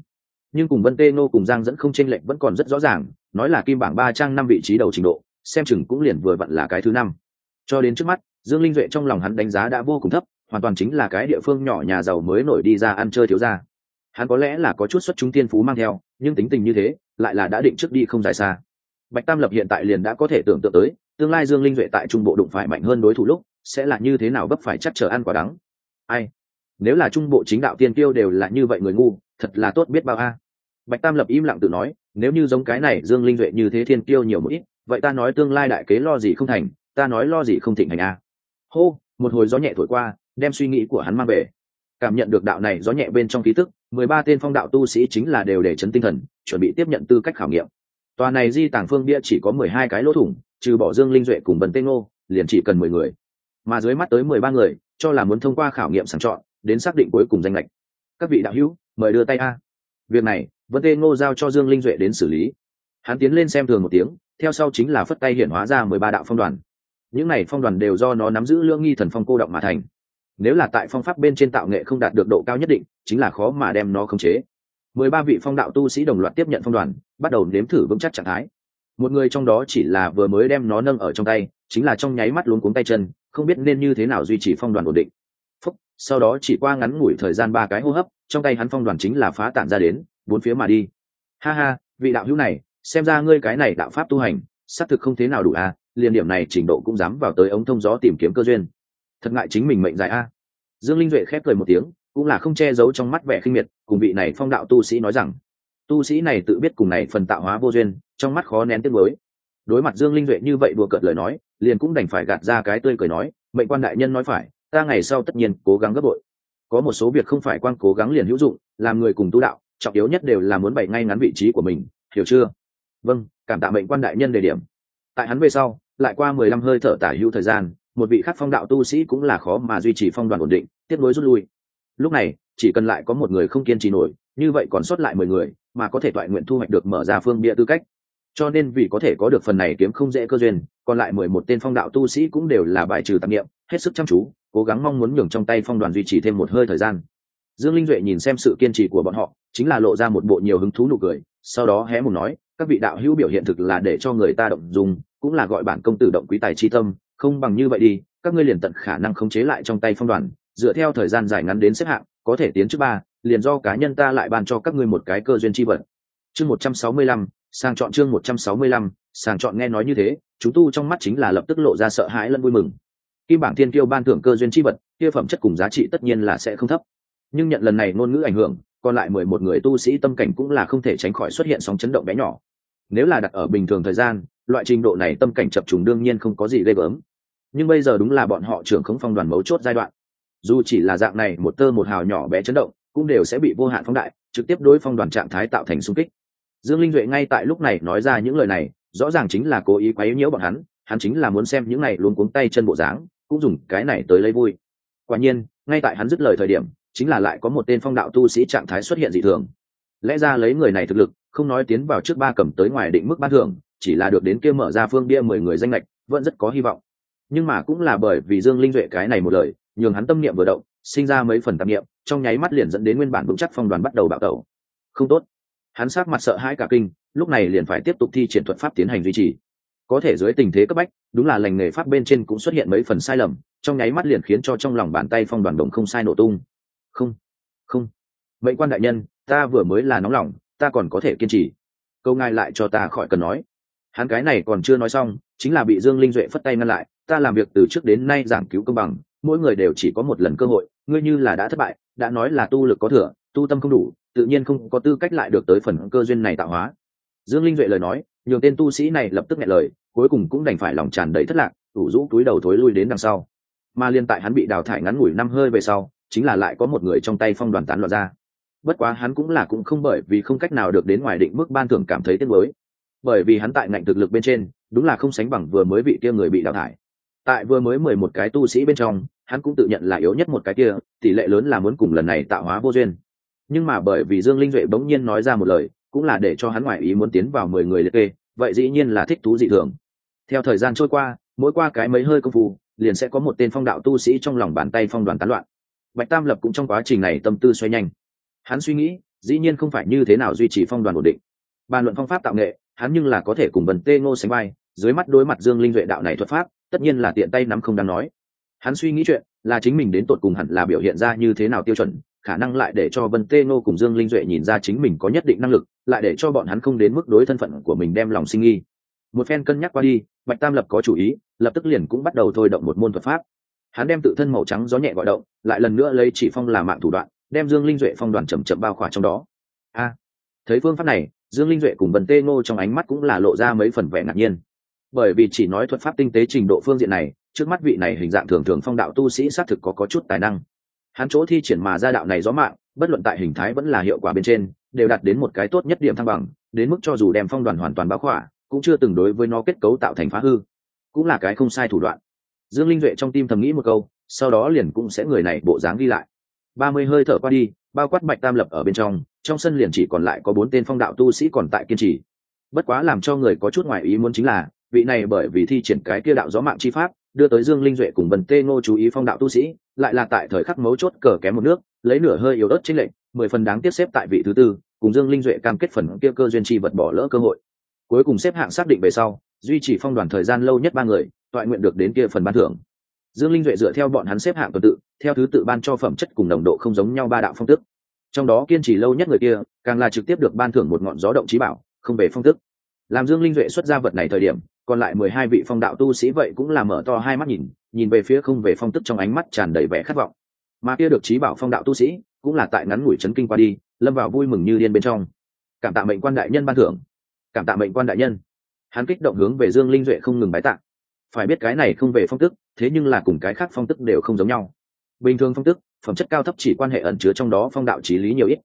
Nhưng cùng vân tê nô cùng giang dẫn không tranh lệch vẫn còn rất rõ ràng, nói là kim bảng ba trang năm vị trí đầu trình độ, xem chừng cũng liền vừa vặn là cái thứ năm. Cho đến trước mắt, dương linh duệ trong lòng hắn đánh giá đã vô cùng thấp, hoàn toàn chính là cái địa phương nhỏ nhà giàu mới nổi đi ra ăn chơi thiếu ra hắn có lẽ là có chút xuất chúng tiên phú mang theo, nhưng tính tình như thế, lại là đã định trước đi không dài xa. Bạch tam lập hiện tại liền đã có thể tưởng tượng tới tương lai dương linh duệ tại trung bộ đụng phải mạnh hơn đối thủ lúc, sẽ là như thế nào vấp phải chắc chờ ăn quả đắng? Ai? Nếu là trung bộ chính đạo tiên tiêu đều là như vậy người ngu, thật là tốt biết bao a. Bạch tam lập im lặng tự nói, nếu như giống cái này dương linh duệ như thế thiên tiêu nhiều một ít, vậy ta nói tương lai đại kế lo gì không thành, ta nói lo gì không thịnh hành a. Hô, một hồi gió nhẹ thổi qua, đem suy nghĩ của hắn mang về. Cảm nhận được đạo này gió nhẹ bên trong khí tức, mười ba tên phong đạo tu sĩ chính là đều để chấn tinh thần, chuẩn bị tiếp nhận tư cách khảo nghiệm. Tòa này di tàng phương bia chỉ có mười hai cái lỗ thủng trừ bỏ dương linh duệ cùng bần Tê ngô, liền chỉ cần mười người. Mà dưới mắt tới mười ba người, cho là muốn thông qua khảo nghiệm sàng chọn, đến xác định cuối cùng danh lệch. Các vị đạo hữu, mời đưa tay a. Việc này vân tê ngô giao cho dương linh duệ đến xử lý. Hắn tiến lên xem thường một tiếng, theo sau chính là phất tay hiển hóa ra mười ba đạo phong đoàn. Những này phong đoàn đều do nó nắm giữ lương nghi thần phong cô động mà thành. Nếu là tại phong pháp bên trên tạo nghệ không đạt được độ cao nhất định, chính là khó mà đem nó khống chế. Mười ba vị phong đạo tu sĩ đồng loạt tiếp nhận phong đoàn, bắt đầu nếm thử vững chắc trạng thái một người trong đó chỉ là vừa mới đem nó nâng ở trong tay chính là trong nháy mắt luống cuống tay chân không biết nên như thế nào duy trì phong đoàn ổn định. Phúc, sau đó chỉ qua ngắn ngủi thời gian ba cái hô hấp trong tay hắn phong đoàn chính là phá tản ra đến bốn phía mà đi. Ha ha vị đạo hữu này xem ra ngươi cái này đạo pháp tu hành xác thực không thế nào đủ à liền điểm này trình độ cũng dám vào tới ống thông gió tìm kiếm cơ duyên. Thật ngại chính mình mệnh dài a. Dương linh duệ khép cười một tiếng cũng là không che giấu trong mắt vẻ khinh miệt cùng vị này phong đạo tu sĩ nói rằng tu sĩ này tự biết cùng này phần tạo hóa vô duyên trong mắt khó nén tiếc mới đối mặt dương linh duệ như vậy đùa cợt lời nói, liền cũng đành phải gạt ra cái tươi cười nói, mệnh quan đại nhân nói phải, ta ngày sau tất nhiên cố gắng gấp bội. Có một số việc không phải quan cố gắng liền hữu dụng, làm người cùng tu đạo, trọng yếu nhất đều là muốn bày ngay ngắn vị trí của mình, hiểu chưa? Vâng cảm tạ mệnh quan đại nhân đề điểm. Tại hắn về sau, lại qua mười lăm hơi thở tả hữu thời gian, một vị khắc phong đạo tu sĩ cũng là khó mà duy trì phong đoàn ổn định, tiếp nối rút lui. Lúc này, chỉ cần lại có một người không kiên trì nổi, như vậy còn sót lại mười người, mà có thể toại nguyện thu hoạch được mở ra phương bia tư cách cho nên vì có thể có được phần này kiếm không dễ cơ duyên, còn lại mười một tên phong đạo tu sĩ cũng đều là bài trừ tạp nghiệm hết sức chăm chú, cố gắng mong muốn nhường trong tay phong đoàn duy trì thêm một hơi thời gian. Dương linh duệ nhìn xem sự kiên trì của bọn họ, chính là lộ ra một bộ nhiều hứng thú nụ cười, sau đó hé một nói, các vị đạo hữu biểu hiện thực là để cho người ta động dùng cũng là gọi bản công tử động quý tài chi tâm, không bằng như vậy đi, các ngươi liền tận khả năng khống chế lại trong tay phong đoàn, dựa theo thời gian dài ngắn đến xếp hạng, có thể tiến trước ba, liền do cá nhân ta lại ban cho các ngươi một cái cơ duyên chi vật. Chương một trăm sáu mươi lăm sàng chọn chương một trăm sáu mươi lăm, sàng chọn nghe nói như thế chúng tu trong mắt chính là lập tức lộ ra sợ hãi lẫn vui mừng. Kim bảng thiên kiêu ban thưởng cơ duyên chi vật, kia phẩm chất cùng giá trị tất nhiên là sẽ không thấp. Nhưng nhận lần này ngôn ngữ ảnh hưởng, còn lại mười một người tu sĩ tâm cảnh cũng là không thể tránh khỏi xuất hiện sóng chấn động bé nhỏ. Nếu là đặt ở bình thường thời gian, loại trình độ này tâm cảnh chập trùng đương nhiên không có gì ghê gớm. Nhưng bây giờ đúng là bọn họ trưởng khống phong đoàn mấu chốt giai đoạn. Dù chỉ là dạng này, một tơ một hào nhỏ bé chấn động, cũng đều sẽ bị vô hạn phóng đại, trực tiếp đối phong đoàn trạng thái tạo thành xung kích dương linh duệ ngay tại lúc này nói ra những lời này, rõ ràng chính là cố ý quấy nhiễu bọn hắn hắn chính là muốn xem những này luôn cuống tay chân bộ dáng, cũng dùng cái này tới lấy vui. Quả nhiên, ngay tại hắn dứt lời thời điểm, chính là lại có một tên phong đạo tu sĩ trạng thái xuất hiện dị thường. Lẽ ra lấy người này thực lực, không nói tiến vào trước ba cầm tới ngoài định mức ban thưởng, chỉ là được đến kia mở ra phương bia mười người danh lệch vẫn rất có hy vọng. Nhưng mà cũng là bởi vì dương linh duệ cái này một lời, nhường hắn tâm niệm vừa động, sinh ra mấy phần tạp niệm, trong nháy mắt liền dẫn đến nguyên bản vững chắc phong đoàn bắt đầu bạo tẩu. Không tốt hắn sát mặt sợ hãi cả kinh, lúc này liền phải tiếp tục thi triển thuật pháp tiến hành duy trì. Có thể dưới tình thế cấp bách, đúng là lành nghề pháp bên trên cũng xuất hiện mấy phần sai lầm, trong nháy mắt liền khiến cho trong lòng bàn tay phong đoàn đồng không sai nổ tung. Không không. Mệnh quan đại nhân, ta vừa mới là nóng lòng, ta còn có thể kiên trì. Câu ngài lại cho ta khỏi cần nói. Hắn cái này còn chưa nói xong, chính là bị dương linh duệ phất tay ngăn lại, ta làm việc từ trước đến nay giảng cứu công bằng, mỗi người đều chỉ có một lần cơ hội, ngươi như là đã thất bại, đã nói là tu lực có thừa, tu tâm không đủ tự nhiên không có tư cách lại được tới phần cơ duyên này tạo hóa. Dương linh duệ lời nói, nhường tên tu sĩ này lập tức nghe lời, cuối cùng cũng đành phải lòng tràn đầy thất lạc, ủ rũ túi đầu thối lui đến đằng sau. Mà liên tại hắn bị đào thải ngắn ngủi năm hơi về sau, chính là lại có một người trong tay phong đoàn tán loạn ra. Bất quá hắn cũng là cũng không bởi vì không cách nào được đến ngoài định mức ban thưởng cảm thấy tiếc mới bởi vì hắn tại ngạnh thực lực bên trên, đúng là không sánh bằng vừa mới bị kia người bị đào thải. Tại vừa mới mười một cái tu sĩ bên trong, hắn cũng tự nhận là yếu nhất một cái kia, tỷ lệ lớn là muốn cùng lần này tạo hóa vô duyên nhưng mà bởi vì dương linh duệ bỗng nhiên nói ra một lời, cũng là để cho hắn ngoại ý muốn tiến vào mười người liệt kê, vậy dĩ nhiên là thích thú dị thường. Theo thời gian trôi qua, mỗi qua cái mấy hơi công phu, liền sẽ có một tên phong đạo tu sĩ trong lòng bàn tay phong đoàn tán loạn. Bạch tam lập cũng trong quá trình này tâm tư xoay nhanh. Hắn suy nghĩ, dĩ nhiên không phải như thế nào duy trì phong đoàn ổn định. Bàn luận phong pháp tạo nghệ, hắn nhưng là có thể cùng vần tê ngô sánh vai, dưới mắt đối mặt dương linh duệ đạo này thuật pháp, tất nhiên là tiện tay nắm không đáng nói. Hắn suy nghĩ chuyện, là chính mình đến tột cùng hẳn là biểu hiện ra như thế nào tiêu chuẩn khả năng lại để cho vân tê ngô cùng dương linh duệ nhìn ra chính mình có nhất định năng lực, lại để cho bọn hắn không đến mức đối thân phận của mình đem lòng sinh nghi. Một phen cân nhắc qua đi, bạch tam lập có chủ ý, lập tức liền cũng bắt đầu thôi động một môn thuật pháp. Hắn đem tự thân màu trắng gió nhẹ gọi động, lại lần nữa lấy chỉ phong làm mạng thủ đoạn, đem dương linh duệ phong đoàn chầm chậm bao khỏa trong đó. A! Thấy phương pháp này, dương linh duệ cùng vân tê ngô trong ánh mắt cũng là lộ ra mấy phần vẻ ngạc nhiên. Bởi vì chỉ nói thuật pháp tinh tế trình độ phương diện này, trước mắt vị này hình dạng thường thường phong đạo tu sĩ xác thực có có chút tài năng hắn chỗ thi triển mà ra đạo này gió mạng, bất luận tại hình thái vẫn là hiệu quả bên trên, đều đạt đến một cái tốt nhất điểm thăng bằng, đến mức cho dù đem phong đoàn hoàn toàn báo khỏa, cũng chưa từng đối với nó kết cấu tạo thành phá hư. Cũng là cái không sai thủ đoạn. Dương linh duệ trong tim thầm nghĩ một câu, sau đó liền cũng sẽ người này bộ dáng ghi lại. Ba mươi hơi thở qua đi, bao quát bạch tam lập ở bên trong trong sân liền chỉ còn lại có bốn tên phong đạo tu sĩ còn tại kiên trì. Bất quá làm cho người có chút ngoại ý muốn chính là, vị này bởi vì thi triển cái kia đạo gió mạng chi pháp đưa tới dương linh duệ cùng bần tê ngô chú ý phong đạo tu sĩ, lại là tại thời khắc mấu chốt cờ kém một nước, lấy nửa hơi yếu ớt chính lệnh mười phần đáng tiếc xếp tại vị thứ tư, cùng dương linh duệ cam kết phần kia cơ duyên chi vật bỏ lỡ cơ hội. Cuối cùng xếp hạng xác định về sau, duy trì phong đoàn thời gian lâu nhất ba người, toại nguyện được đến kia phần ban thưởng. Dương linh duệ dựa theo bọn hắn xếp hạng tuần tự, theo thứ tự ban cho phẩm chất cùng nồng độ không giống nhau ba đạo phong tức. Trong đó kiên trì lâu nhất người kia, càng là trực tiếp được ban thưởng một ngọn gió động trí bảo, không về phong tức. Làm dương linh duệ xuất ra vật này thời điểm còn lại mười hai vị phong đạo tu sĩ vậy cũng là mở to hai mắt nhìn nhìn về phía không về phong tức trong ánh mắt tràn đầy vẻ khát vọng. Mà kia được trí bảo phong đạo tu sĩ cũng là tại ngắn ngủi chấn kinh qua đi, lâm vào vui mừng như điên bên trong. Cảm tạ mệnh quan đại nhân ban thưởng. Cảm tạ mệnh quan đại nhân. Hắn kích động hướng về dương linh duệ không ngừng bái tạ. Phải biết cái này không về phong tức, thế nhưng là cùng cái khác phong tức đều không giống nhau. Bình thường phong tức, phẩm chất cao thấp chỉ quan hệ ẩn chứa trong đó phong đạo trí lý nhiều ít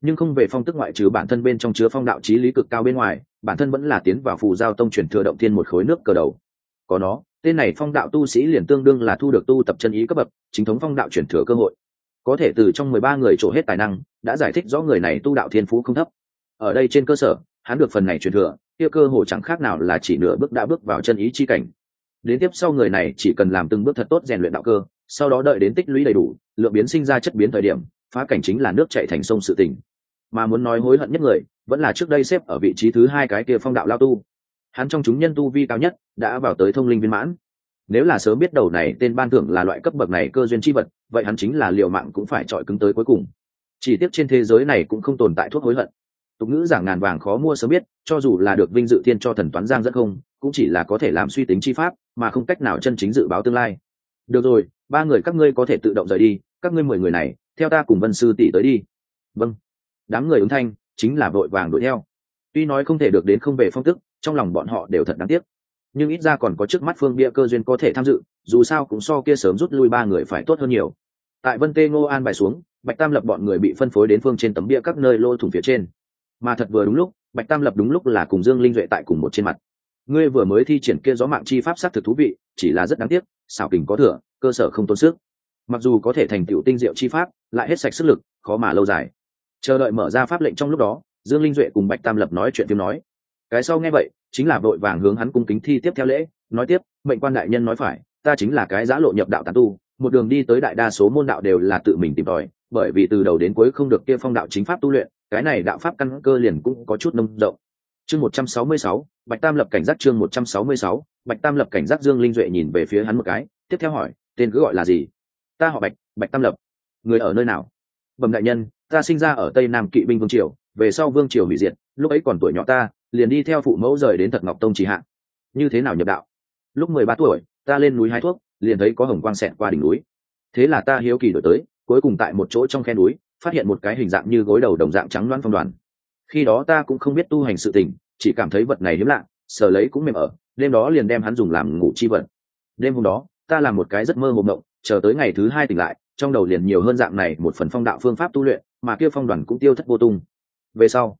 nhưng không về phong tức ngoại trừ bản thân bên trong chứa phong đạo trí lý cực cao bên ngoài, bản thân vẫn là tiến vào phù giao tông truyền thừa động thiên một khối nước cờ đầu. Có nó, tên này phong đạo tu sĩ liền tương đương là thu được tu tập chân ý cấp bậc, chính thống phong đạo truyền thừa cơ hội. Có thể từ trong mười ba người trổ hết tài năng, đã giải thích rõ người này tu đạo thiên phú không thấp. Ở đây trên cơ sở, hắn được phần này truyền thừa, kia cơ hồ chẳng khác nào là chỉ nửa bước đã bước vào chân ý chi cảnh. Đến tiếp sau người này chỉ cần làm từng bước thật tốt rèn luyện đạo cơ, sau đó đợi đến tích lũy đầy đủ, lượng biến sinh ra chất biến thời điểm phá cảnh chính là nước chạy thành sông sự tình. Mà muốn nói hối hận nhất người, vẫn là trước đây xếp ở vị trí thứ hai cái kia phong đạo lao tu. Hắn trong chúng nhân tu vi cao nhất, đã vào tới thông linh viên mãn. Nếu là sớm biết đầu này tên ban thưởng là loại cấp bậc này cơ duyên chi vật, vậy hắn chính là liều mạng cũng phải chọi cứng tới cuối cùng. Chỉ tiếc trên thế giới này cũng không tồn tại thuốc hối hận. Tục ngữ giảng ngàn vàng khó mua sớm biết, cho dù là được vinh dự thiên cho thần toán giang rất không, cũng chỉ là có thể làm suy tính chi pháp, mà không cách nào chân chính dự báo tương lai. Được rồi, ba người các ngươi có thể tự động rời đi, các ngươi mười người này theo ta cùng vân sư tỷ tới đi. Vâng. Đám người ứng thanh, chính là vội vàng đuổi theo. Tuy nói không thể được đến không về phong tức, trong lòng bọn họ đều thật đáng tiếc. Nhưng ít ra còn có trước mắt phương bia cơ duyên có thể tham dự, dù sao cũng so kia sớm rút lui ba người phải tốt hơn nhiều. Tại vân tê ngô an bài xuống, bạch tam lập bọn người bị phân phối đến phương trên tấm bia các nơi lô thủng phía trên. Mà thật vừa đúng lúc, bạch tam lập đúng lúc là cùng dương linh duệ tại cùng một trên mặt. Ngươi vừa mới thi triển kia gió mạng chi pháp s á c thực thú vị, chỉ là rất đáng tiếc, xảo kình có thừa, cơ sở không tốn sức mặc dù có thể thành tựu tinh diệu chi pháp, lại hết sạch sức lực, khó mà lâu dài. Chờ đợi mở ra pháp lệnh trong lúc đó, dương linh duệ cùng bạch tam lập nói chuyện tiếng nói. Cái sau nghe vậy, chính là vội vàng hướng hắn cung kính thi tiếp theo lễ, nói tiếp, mệnh quan đại nhân nói phải, ta chính là cái giã lộ nhập đạo tàn tu, một đường đi tới đại đa số môn đạo đều là tự mình tìm tòi, bởi vì từ đầu đến cuối không được kia phong đạo chính pháp tu luyện, cái này đạo pháp căn cơ liền cũng có chút nông rộng. Chương một trăm sáu mươi sáu, bạch tam lập cảnh giác chương một trăm sáu mươi sáu, bạch tam lập cảnh giác dương linh duệ nhìn về phía hắn một cái, tiếp theo hỏi, tên cứ gọi là gì? Ta họ bạch bạch tam lập. Người ở nơi nào? Bẩm đại nhân, ta sinh ra ở tây nam kỵ binh vương triều, về sau vương triều hủy diệt, lúc ấy còn tuổi nhỏ ta, liền đi theo phụ mẫu rời đến thật ngọc tông trì hạ. Như thế nào nhập đạo? Lúc mười ba tuổi, ta lên núi hái thuốc, liền thấy có hồng quang xẹt qua đỉnh núi. Thế là ta hiếu kỳ đổi tới, cuối cùng tại một chỗ trong khe núi, phát hiện một cái hình dạng như gối đầu đồng dạng trắng loan phong đoàn. Khi đó ta cũng không biết tu hành sự tình, chỉ cảm thấy vật này hiếm lạ sờ lấy cũng mềm ở, đêm đó liền đem hắn dùng làm ngủ chi vật. Đêm hôm đó, ta làm một cái rất mơ hồ mộng chờ tới ngày thứ hai tỉnh lại, trong đầu liền nhiều hơn dạng này một phần phong đạo phương pháp tu luyện, mà kia phong đoàn cũng tiêu thất vô tung. Về sau,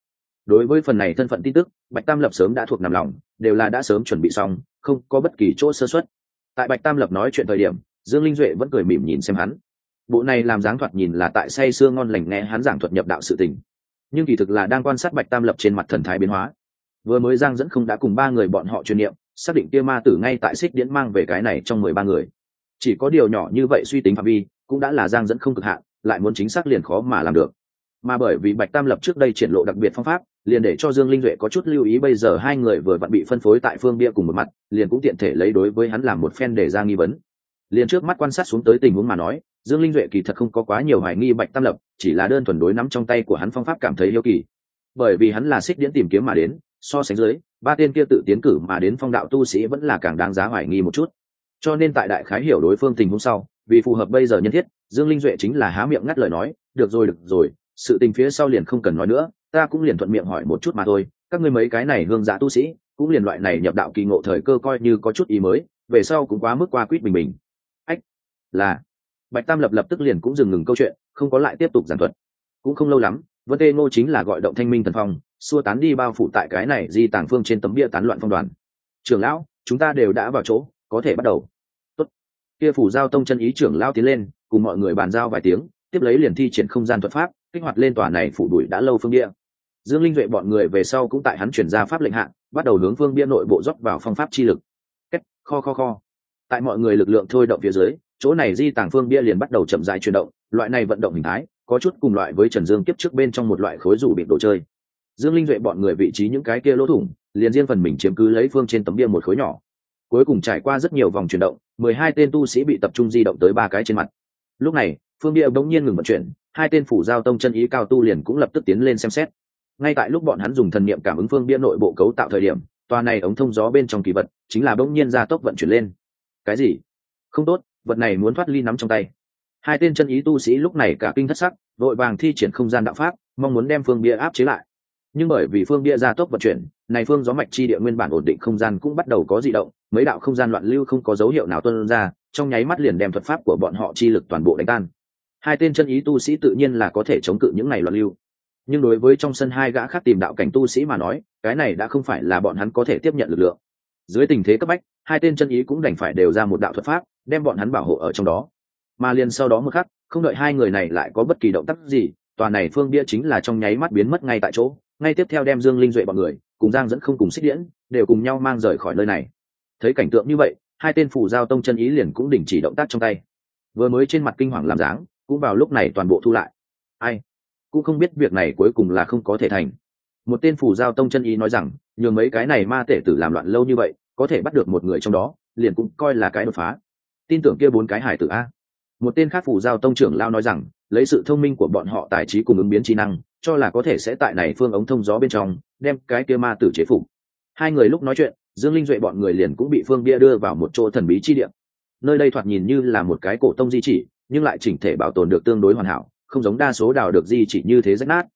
đối với phần này thân phận tin tức, bạch tam lập sớm đã thuộc nằm lòng, đều là đã sớm chuẩn bị xong, không có bất kỳ chỗ sơ xuất tại bạch tam lập nói chuyện thời điểm, dương linh duệ vẫn cười mỉm nhìn xem hắn. Bộ này làm dáng thoạt nhìn là tại say sưa ngon lành nghe hắn giảng thuật nhập đạo sự tình. Nhưng kỳ thực là đang quan sát bạch tam lập trên mặt thần thái biến hóa. Vừa mới giang dẫn không đã cùng ba người bọn họ truyền niệm, xác định kia ma tử ngay tại xích điễn mang về cái này trong mười ba người chỉ có điều nhỏ như vậy suy tính phạm vi, cũng đã là giang dẫn không cực hạn, lại muốn chính xác liền khó mà làm được. Mà bởi vì bạch tam lập trước đây triển lộ đặc biệt phong pháp, liền để cho dương linh duệ có chút lưu ý bây giờ hai người vừa vặn bị phân phối tại phương bia cùng một mặt, liền cũng tiện thể lấy đối với hắn làm một phen để ra nghi vấn. Liền trước mắt quan sát xuống tới tình huống mà nói, dương linh duệ kỳ thật không có quá nhiều hoài nghi bạch tam lập, chỉ là đơn thuần đối nắm trong tay của hắn phong pháp cảm thấy yêu kỳ. Bởi vì hắn là xích điển tìm kiếm mà đến, so sánh dưới, ba tên kia tự tiến cử mà đến phong đạo tu sĩ vẫn là càng đáng giá hoài nghi một chút cho nên tại đại khái hiểu đối phương tình huống sau, vì phù hợp bây giờ nhân thiết, dương linh duệ chính là há miệng ngắt lời nói, được rồi được rồi, sự tình phía sau liền không cần nói nữa, ta cũng liền thuận miệng hỏi một chút mà thôi, các ngươi mấy cái này hương giã tu sĩ, cũng liền loại này nhập đạo kỳ ngộ thời cơ coi như có chút ý mới, về sau cũng quá mức qua quýt bình bình. Ách, là. Bạch tam lập lập tức liền cũng dừng ngừng câu chuyện, không có lại tiếp tục giảng thuật. Cũng không lâu lắm, vân tê ngô chính là gọi động thanh minh thần phong, xua tán đi bao phủ tại cái này di tàng phương trên tấm bia tán loạn phong đoàn. Trưởng lão, chúng ta đều đã vào chỗ có thể bắt đầu. Tốt. kia phủ giao tông chân ý trưởng lao tiến lên, cùng mọi người bàn giao vài tiếng, tiếp lấy liền thi triển không gian thuật pháp, kích hoạt lên tòa này phủ đuổi đã lâu phương địa. Dương linh duệ bọn người về sau cũng tại hắn chuyển ra pháp lệnh hạn bắt đầu hướng phương bia nội bộ dốc vào phong pháp chi lực. Cách kho kho kho. Tại mọi người lực lượng thôi động phía dưới, chỗ này di tàng phương bia liền bắt đầu chậm dài chuyển động, loại này vận động hình thái, có chút cùng loại với trần dương kiếp trước bên trong một loại khối rủ bịp đồ chơi. Dương linh duệ bọn người vị trí những cái kia lỗ thủng, liền riêng phần mình chiếm cứ lấy phương trên tấm bia một khối nhỏ cuối cùng trải qua rất nhiều vòng chuyển động, mười hai tên tu sĩ bị tập trung di động tới ba cái trên mặt. Lúc này, phương bia bỗng nhiên ngừng vận chuyển, hai tên phủ giao tông chân ý cao tu liền cũng lập tức tiến lên xem xét. Ngay tại lúc bọn hắn dùng thần niệm cảm ứng phương bia nội bộ cấu tạo thời điểm, tòa này ống thông gió bên trong kỳ vật chính là bỗng nhiên ra tốc vận chuyển lên. Cái gì? Không tốt, vật này muốn thoát ly nắm trong tay. Hai tên chân ý tu sĩ lúc này cả kinh thất sắc, vội vàng thi triển không gian đạo pháp, mong muốn đem phương bia áp chế lại nhưng bởi vì phương bia ra tốc vận chuyển, này phương gió mạch chi địa nguyên bản ổn định không gian cũng bắt đầu có di động, mấy đạo không gian loạn lưu không có dấu hiệu nào tuân ra, trong nháy mắt liền đem thuật pháp của bọn họ chi lực toàn bộ đánh tan. Hai tên chân ý tu sĩ tự nhiên là có thể chống cự những này loạn lưu. Nhưng đối với trong sân hai gã khác tìm đạo cảnh tu sĩ mà nói, cái này đã không phải là bọn hắn có thể tiếp nhận lực lượng. Dưới tình thế cấp bách, hai tên chân ý cũng đành phải đều ra một đạo thuật pháp, đem bọn hắn bảo hộ ở trong đó. Mà liền sau đó một khắc, không đợi hai người này lại có bất kỳ động tác gì tòa này phương bia chính là trong nháy mắt biến mất ngay tại chỗ, ngay tiếp theo đem dương linh duệ bọn người cùng giang dẫn không cùng xích điễn đều cùng nhau mang rời khỏi nơi này. Thấy cảnh tượng như vậy, hai tên phủ giao tông chân ý liền cũng đình chỉ động tác trong tay. Vừa mới trên mặt kinh hoàng làm dáng, cũng vào lúc này toàn bộ thu lại. Ai? Cũng không biết việc này cuối cùng là không có thể thành. Một tên phủ giao tông chân ý nói rằng nhường mấy cái này ma tể tử làm loạn lâu như vậy, có thể bắt được một người trong đó, liền cũng coi là cái đột phá. Tin tưởng kia bốn cái hải tử a một tên khác phủ giao tông trưởng lao nói rằng, lấy sự thông minh của bọn họ tài trí cùng ứng biến trí năng, cho là có thể sẽ tại này phương ống thông gió bên trong, đem cái kia ma tử chế phục. Hai người lúc nói chuyện, dương linh duệ bọn người liền cũng bị phương bia đưa vào một chỗ thần bí chi điểm nơi đây thoạt nhìn như là một cái cổ tông di chỉ, nhưng lại chỉnh thể bảo tồn được tương đối hoàn hảo, không giống đa số đào được di chỉ như thế rách nát.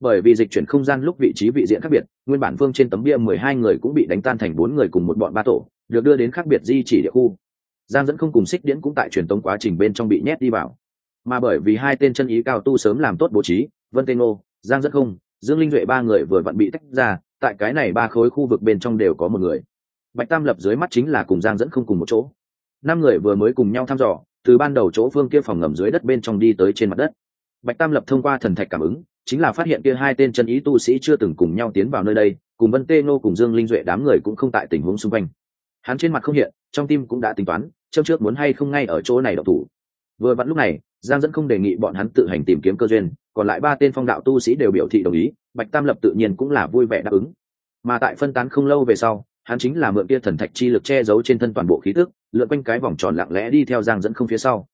Bởi vì dịch chuyển không gian lúc vị trí vị diện khác biệt, nguyên bản phương trên tấm bia mười hai người cũng bị đánh tan thành bốn người cùng một bọn ba tổ, được đưa đến khác biệt di chỉ địa khu giang dẫn không cùng xích điễn cũng tại truyền tống quá trình bên trong bị nhét đi vào. Mà bởi vì hai tên chân ý cao tu sớm làm tốt bố trí, vân tê ngô, giang dẫn không, dương linh duệ ba người vừa vặn bị tách ra, tại cái này ba khối khu vực bên trong đều có một người. Bạch tam lập dưới mắt chính là cùng giang dẫn không cùng một chỗ. Năm người vừa mới cùng nhau thăm dò, từ ban đầu chỗ phương kia phòng ngầm dưới đất bên trong đi tới trên mặt đất. Bạch tam lập thông qua thần thạch cảm ứng, chính là phát hiện kia hai tên chân ý tu sĩ chưa từng cùng nhau tiến vào nơi đây, cùng vân tê nô cùng dương linh duệ đám người cũng không tại tình huống xung quanh. Hắn trên mặt không hiện, trong tim cũng đã tính toán châm trước muốn hay không ngay ở chỗ này độc thủ. Vừa vặn lúc này, giang dẫn không đề nghị bọn hắn tự hành tìm kiếm cơ duyên, còn lại ba tên phong đạo tu sĩ đều biểu thị đồng ý, bạch tam lập tự nhiên cũng là vui vẻ đáp ứng. Mà tại phân tán không lâu về sau, hắn chính là mượn kia thần thạch chi lực che giấu trên thân toàn bộ khí tức, lượn quanh cái vòng tròn lặng lẽ đi theo giang dẫn không phía sau.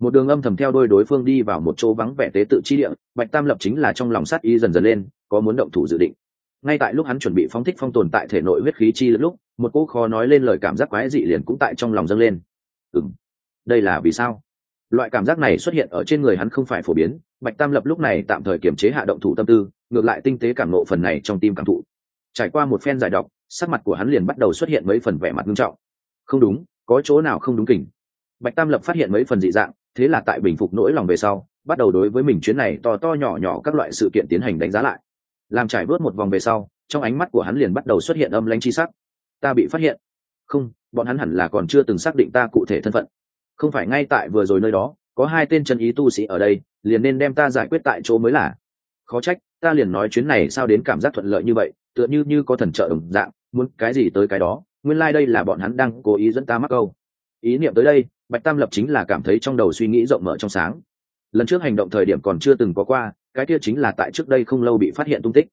Một đường âm thầm theo đôi đối phương đi vào một chỗ vắng vẻ tế tự chi địa, bạch tam lập chính là trong lòng sát ý dần dần lên, có muốn động thủ dự định. Ngay tại lúc hắn chuẩn bị phóng thích phong tồn tại thể nội huyết khí chi lực lúc, một cỗ khó nói lên lời cảm giác quái dị liền cũng tại trong lòng dâng lên ừng đây là vì sao? Loại cảm giác này xuất hiện ở trên người hắn không phải phổ biến, bạch tam lập lúc này tạm thời kiềm chế hạ động thủ tâm tư, ngược lại tinh tế cảm nộ phần này trong tim cảm thụ. Trải qua một phen giải đọc sắc mặt của hắn liền bắt đầu xuất hiện mấy phần vẻ mặt nghiêm trọng. Không đúng, có chỗ nào không đúng kỉnh? Bạch tam lập phát hiện mấy phần dị dạng, thế là tại bình phục nỗi lòng về sau, bắt đầu đối với mình chuyến này to to nhỏ nhỏ các loại sự kiện tiến hành đánh giá lại. Làm trải bớt một vòng về sau, trong ánh mắt của hắn liền bắt đầu xuất hiện âm lãnh chi sắc. Ta bị phát hiện không, bọn hắn hẳn là còn chưa từng xác định ta cụ thể thân phận. Không phải ngay tại vừa rồi nơi đó, có hai tên chân ý tu sĩ ở đây, liền nên đem ta giải quyết tại chỗ mới là. Khó trách, ta liền nói chuyến này sao đến cảm giác thuận lợi như vậy, tựa như như có thần trợ đồng dạng, muốn cái gì tới cái đó, nguyên lai、like、đây là bọn hắn đang cố ý dẫn ta mắc câu. Ý niệm tới đây, bạch tam lập chính là cảm thấy trong đầu suy nghĩ rộng mở trong sáng. Lần trước hành động thời điểm còn chưa từng có qua, cái kia chính là tại trước đây không lâu bị phát hiện tung tích.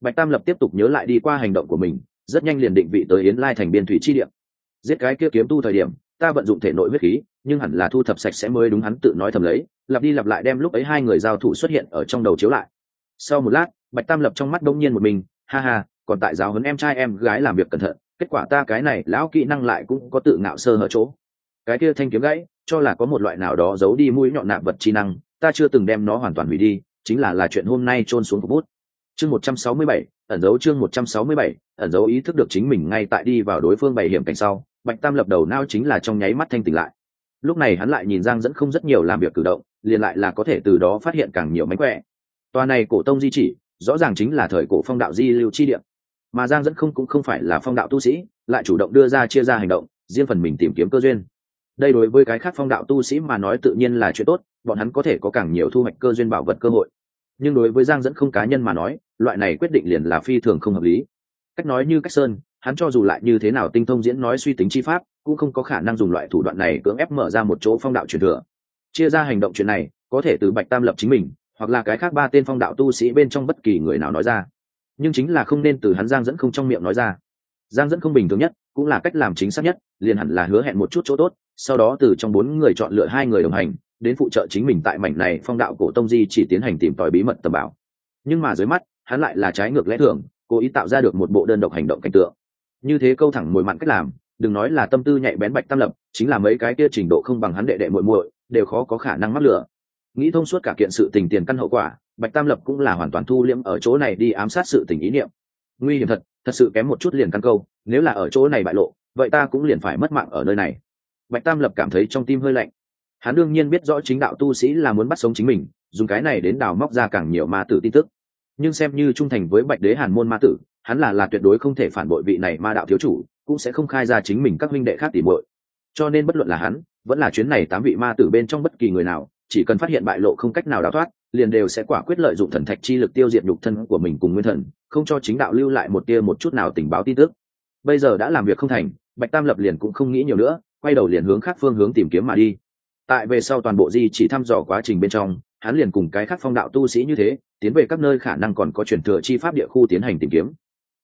Bạch tam lập tiếp tục nhớ lại đi qua hành động của mình, rất nhanh liền định vị tới yến lai thành biên thủy chi điểm giết cái kia kiếm tu thời điểm, ta vận dụng thể nội huyết khí, nhưng hẳn là thu thập sạch sẽ mới đúng hắn tự nói thầm lấy, lặp đi lặp lại đem lúc ấy hai người giao thủ xuất hiện ở trong đầu chiếu lại. Sau một lát, bạch tam lập trong mắt đông nhiên một mình, ha ha, còn tại giáo huấn em trai em gái làm việc cẩn thận, kết quả ta cái này lão kỹ năng lại cũng có tự ngạo sơ hở chỗ. Cái kia thanh kiếm gãy, cho là có một loại nào đó giấu đi mũi nhọn nạp vật chi năng, ta chưa từng đem nó hoàn toàn hủy đi, chính là là chuyện hôm nay trôn xuống cục bút. Chương một trăm sáu mươi bảy, ẩn dấu chương một trăm sáu mươi bảy, ẩn dấu ý thức được chính mình ngay tại đi vào đối phương bày hiểm cảnh sau bạch tam lập đầu nao chính là trong nháy mắt thanh tỉnh lại. Lúc này hắn lại nhìn giang dẫn không rất nhiều làm việc cử động, liền lại là có thể từ đó phát hiện càng nhiều mánh khỏe. Tòa này cổ tông di chỉ, rõ ràng chính là thời cổ phong đạo di lưu chi điểm mà giang dẫn không cũng không phải là phong đạo tu sĩ, lại chủ động đưa ra chia ra hành động, riêng phần mình tìm kiếm cơ duyên. Đây đối với cái khác phong đạo tu sĩ mà nói tự nhiên là chuyện tốt, bọn hắn có thể có càng nhiều thu hoạch cơ duyên bảo vật cơ hội. Nhưng đối với giang dẫn không cá nhân mà nói, loại này quyết định liền là phi thường không hợp lý cách nói như cách sơn, hắn cho dù lại như thế nào tinh thông diễn nói suy tính chi pháp, cũng không có khả năng dùng loại thủ đoạn này cưỡng ép mở ra một chỗ phong đạo truyền thừa. Chia ra hành động chuyện này, có thể từ bạch tam lập chính mình, hoặc là cái khác ba tên phong đạo tu sĩ bên trong bất kỳ người nào nói ra. Nhưng chính là không nên từ hắn giang dẫn không trong miệng nói ra. Giang dẫn không bình thường nhất, cũng là cách làm chính xác nhất, liền hẳn là hứa hẹn một chút chỗ tốt, sau đó từ trong bốn người chọn lựa hai người đồng hành, đến phụ trợ chính mình tại mảnh này phong đạo cổ tông di chỉ tiến hành tìm tòi bí mật tầm bảo. Nhưng mà dưới mắt, hắn lại là trái ngược lẽ thường cố ý tạo ra được một bộ đơn độc hành động cảnh tượng. Như thế câu thẳng mồi mặn cách làm, đừng nói là tâm tư nhạy bén bạch tam lập, chính là mấy cái kia trình độ không bằng hắn đệ đệ muội muội, đều khó có khả năng mắc lửa nghĩ thông suốt cả kiện sự tình tiền căn hậu quả, bạch tam lập cũng là hoàn toàn thu liễm ở chỗ này đi ám sát sự tình ý niệm. Nguy hiểm thật thật sự kém một chút liền căn câu, nếu là ở chỗ này bại lộ, vậy ta cũng liền phải mất mạng ở nơi này. Bạch tam lập cảm thấy trong tim hơi lạnh. Hắn đương nhiên biết rõ chính đạo tu sĩ là muốn bắt sống chính mình, dùng cái này đến đào móc ra càng nhiều ma tử tin tức nhưng xem như trung thành với bạch đế hàn môn ma tử, hắn là là tuyệt đối không thể phản bội vị này ma đạo thiếu chủ, cũng sẽ không khai ra chính mình các huynh đệ khác tỉ bội cho nên bất luận là hắn, vẫn là chuyến này tám vị ma tử bên trong bất kỳ người nào, chỉ cần phát hiện bại lộ không cách nào đào thoát, liền đều sẽ quả quyết lợi dụng thần thạch chi lực tiêu diệt nhục thân của mình cùng nguyên thần, không cho chính đạo lưu lại một tia một chút nào tình báo tin tức. Bây giờ đã làm việc không thành, bạch tam lập liền cũng không nghĩ nhiều nữa, quay đầu liền hướng khác phương hướng tìm kiếm mà đi. Tại về sau toàn bộ di chỉ thăm dò quá trình bên trong, hắn liền cùng cái khác phong đạo tu sĩ như thế tiến về các nơi khả năng còn có chuyển thừa chi pháp địa khu tiến hành tìm kiếm.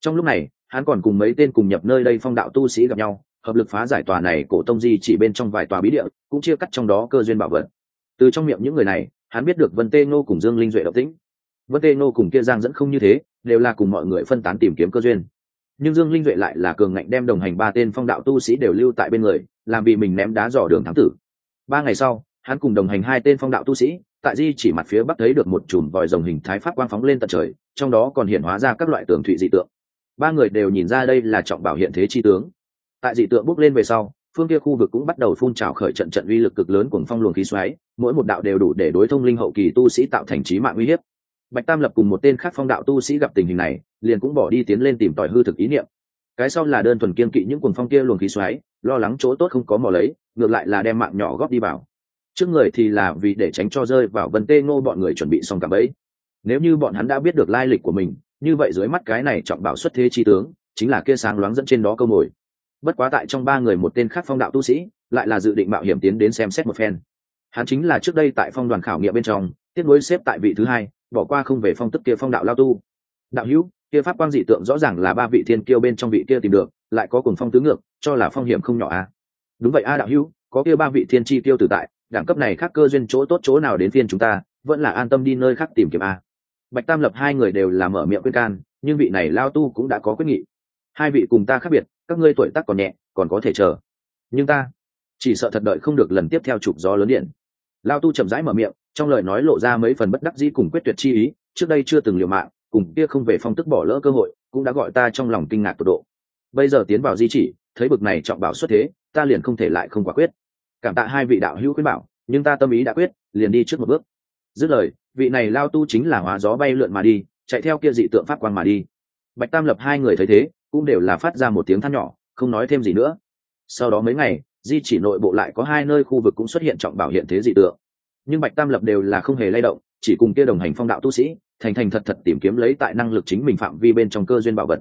Trong lúc này, hắn còn cùng mấy tên cùng nhập nơi đây phong đạo tu sĩ gặp nhau, hợp lực phá giải tòa này cổ tông di chỉ bên trong vài tòa bí địa, cũng chia cắt trong đó cơ duyên bảo vật. Từ trong miệng những người này, hắn biết được vân tê ngô cùng dương linh duệ độc tĩnh vân tê ngô cùng kia giang dẫn không như thế, đều là cùng mọi người phân tán tìm kiếm cơ duyên. Nhưng dương linh duệ lại là cường ngạnh đem đồng hành ba tên phong đạo tu sĩ đều lưu tại bên người, làm vì mình ném đá dò đường thắng tử. Ba ngày sau, hắn cùng đồng hành hai tên phong đạo tu sĩ tại di chỉ mặt phía bắc thấy được một chùm vòi rồng hình thái pháp quang phóng lên tận trời, trong đó còn hiện hóa ra các loại tường thụy dị tượng. Ba người đều nhìn ra đây là trọng bảo hiện thế chi tướng. Tại dị tượng bước lên về sau, phương kia khu vực cũng bắt đầu phun trào khởi trận trận uy lực cực lớn cùng phong luồng khí xoáy, mỗi một đạo đều đủ để đối thông linh hậu kỳ tu sĩ tạo thành trí mạng uy hiếp. Bạch tam lập cùng một tên khác phong đạo tu sĩ gặp tình hình này, liền cũng bỏ đi tiến lên tìm tòi hư thực ý niệm. Cái sau là đơn thuần kiên kỵ những cuồng phong kia luồng khí xoáy, lo lắng chỗ tốt không có mò lấy, ngược lại là đem mạng nhỏ góp đi vào trước người thì là vì để tránh cho rơi vào vân tê ngô bọn người chuẩn bị xong cả bẫy. Nếu như bọn hắn đã biết được lai lịch của mình, như vậy dưới mắt cái này trọng bảo xuất thế chi tướng, chính là kia sáng loáng dẫn trên đó câu mồi. Bất quá tại trong ba người một tên khác phong đạo tu sĩ, lại là dự định mạo hiểm tiến đến xem xét một phen. Hắn chính là trước đây tại phong đoàn khảo nghiệm bên trong, tiếp nối xếp tại vị thứ hai, bỏ qua không về phong tức kia phong đạo lao tu. Đạo hữu, kia pháp quang dị tượng rõ ràng là ba vị thiên kiêu bên trong vị kia tìm được, lại có cùng phong tứ ngược, cho là phong hiểm không nhỏ a à? đúng vậy a, đạo hữu, có kia ba vị thiên chi tiêu tử tại đẳng cấp này khác cơ duyên chỗ tốt chỗ nào đến phiên chúng ta, vẫn là an tâm đi nơi khác tìm kiếm a. Bạch tam lập hai người đều là mở miệng khuyên can, nhưng vị này lao tu cũng đã có quyết nghị. Hai vị cùng ta khác biệt, các ngươi tuổi tác còn nhẹ, còn có thể chờ. Nhưng ta chỉ sợ thật đợi không được lần tiếp theo chụp gió lớn điện. Lao tu chậm rãi mở miệng, trong lời nói lộ ra mấy phần bất đắc dĩ cùng quyết tuyệt chi ý, trước đây chưa từng liều mạng, cùng kia không về phong tức bỏ lỡ cơ hội, cũng đã gọi ta trong lòng kinh ngạc tột độ. Bây giờ tiến vào di chỉ, thấy bực này trọng bảo xuất thế, ta liền không thể lại không quả quyết cảm tạ hai vị đạo hữu khuyên bảo, nhưng ta tâm ý đã quyết, liền đi trước một bước. Dứt lời, vị này lao tu chính là hóa gió bay lượn mà đi, chạy theo kia dị tượng pháp quan mà đi. Bạch tam lập hai người thấy thế, cũng đều là phát ra một tiếng than nhỏ, không nói thêm gì nữa. Sau đó mấy ngày, di chỉ nội bộ lại có hai nơi khu vực cũng xuất hiện trọng bảo hiện thế dị tượng. Nhưng bạch tam lập đều là không hề lay động, chỉ cùng kia đồng hành phong đạo tu sĩ, thành thành thật thật tìm kiếm lấy tại năng lực chính mình phạm vi bên trong cơ duyên bảo vật.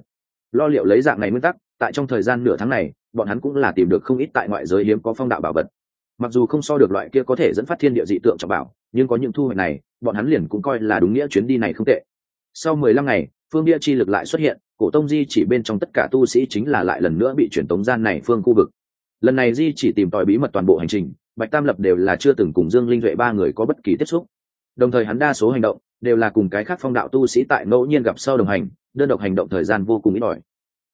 Lo liệu lấy dạng này nguyên tắc, tại trong thời gian nửa tháng này, bọn hắn cũng là tìm được không ít tại ngoại giới hiếm có phong đạo bảo vật mặc dù không so được loại kia có thể dẫn phát thiên địa dị tượng trọng bảo, nhưng có những thu hoạch này, bọn hắn liền cũng coi là đúng nghĩa chuyến đi này không tệ. Sau mười lăm ngày, phương địa chi lực lại xuất hiện, cổ tông di chỉ bên trong tất cả tu sĩ chính là lại lần nữa bị chuyển tống gian này phương khu vực. Lần này di chỉ tìm tòi bí mật toàn bộ hành trình, bạch tam lập đều là chưa từng cùng dương linh duệ ba người có bất kỳ tiếp xúc. Đồng thời hắn đa số hành động, đều là cùng cái khác phong đạo tu sĩ tại ngẫu nhiên gặp sau đồng hành, đơn độc hành động thời gian vô cùng ít ỏi.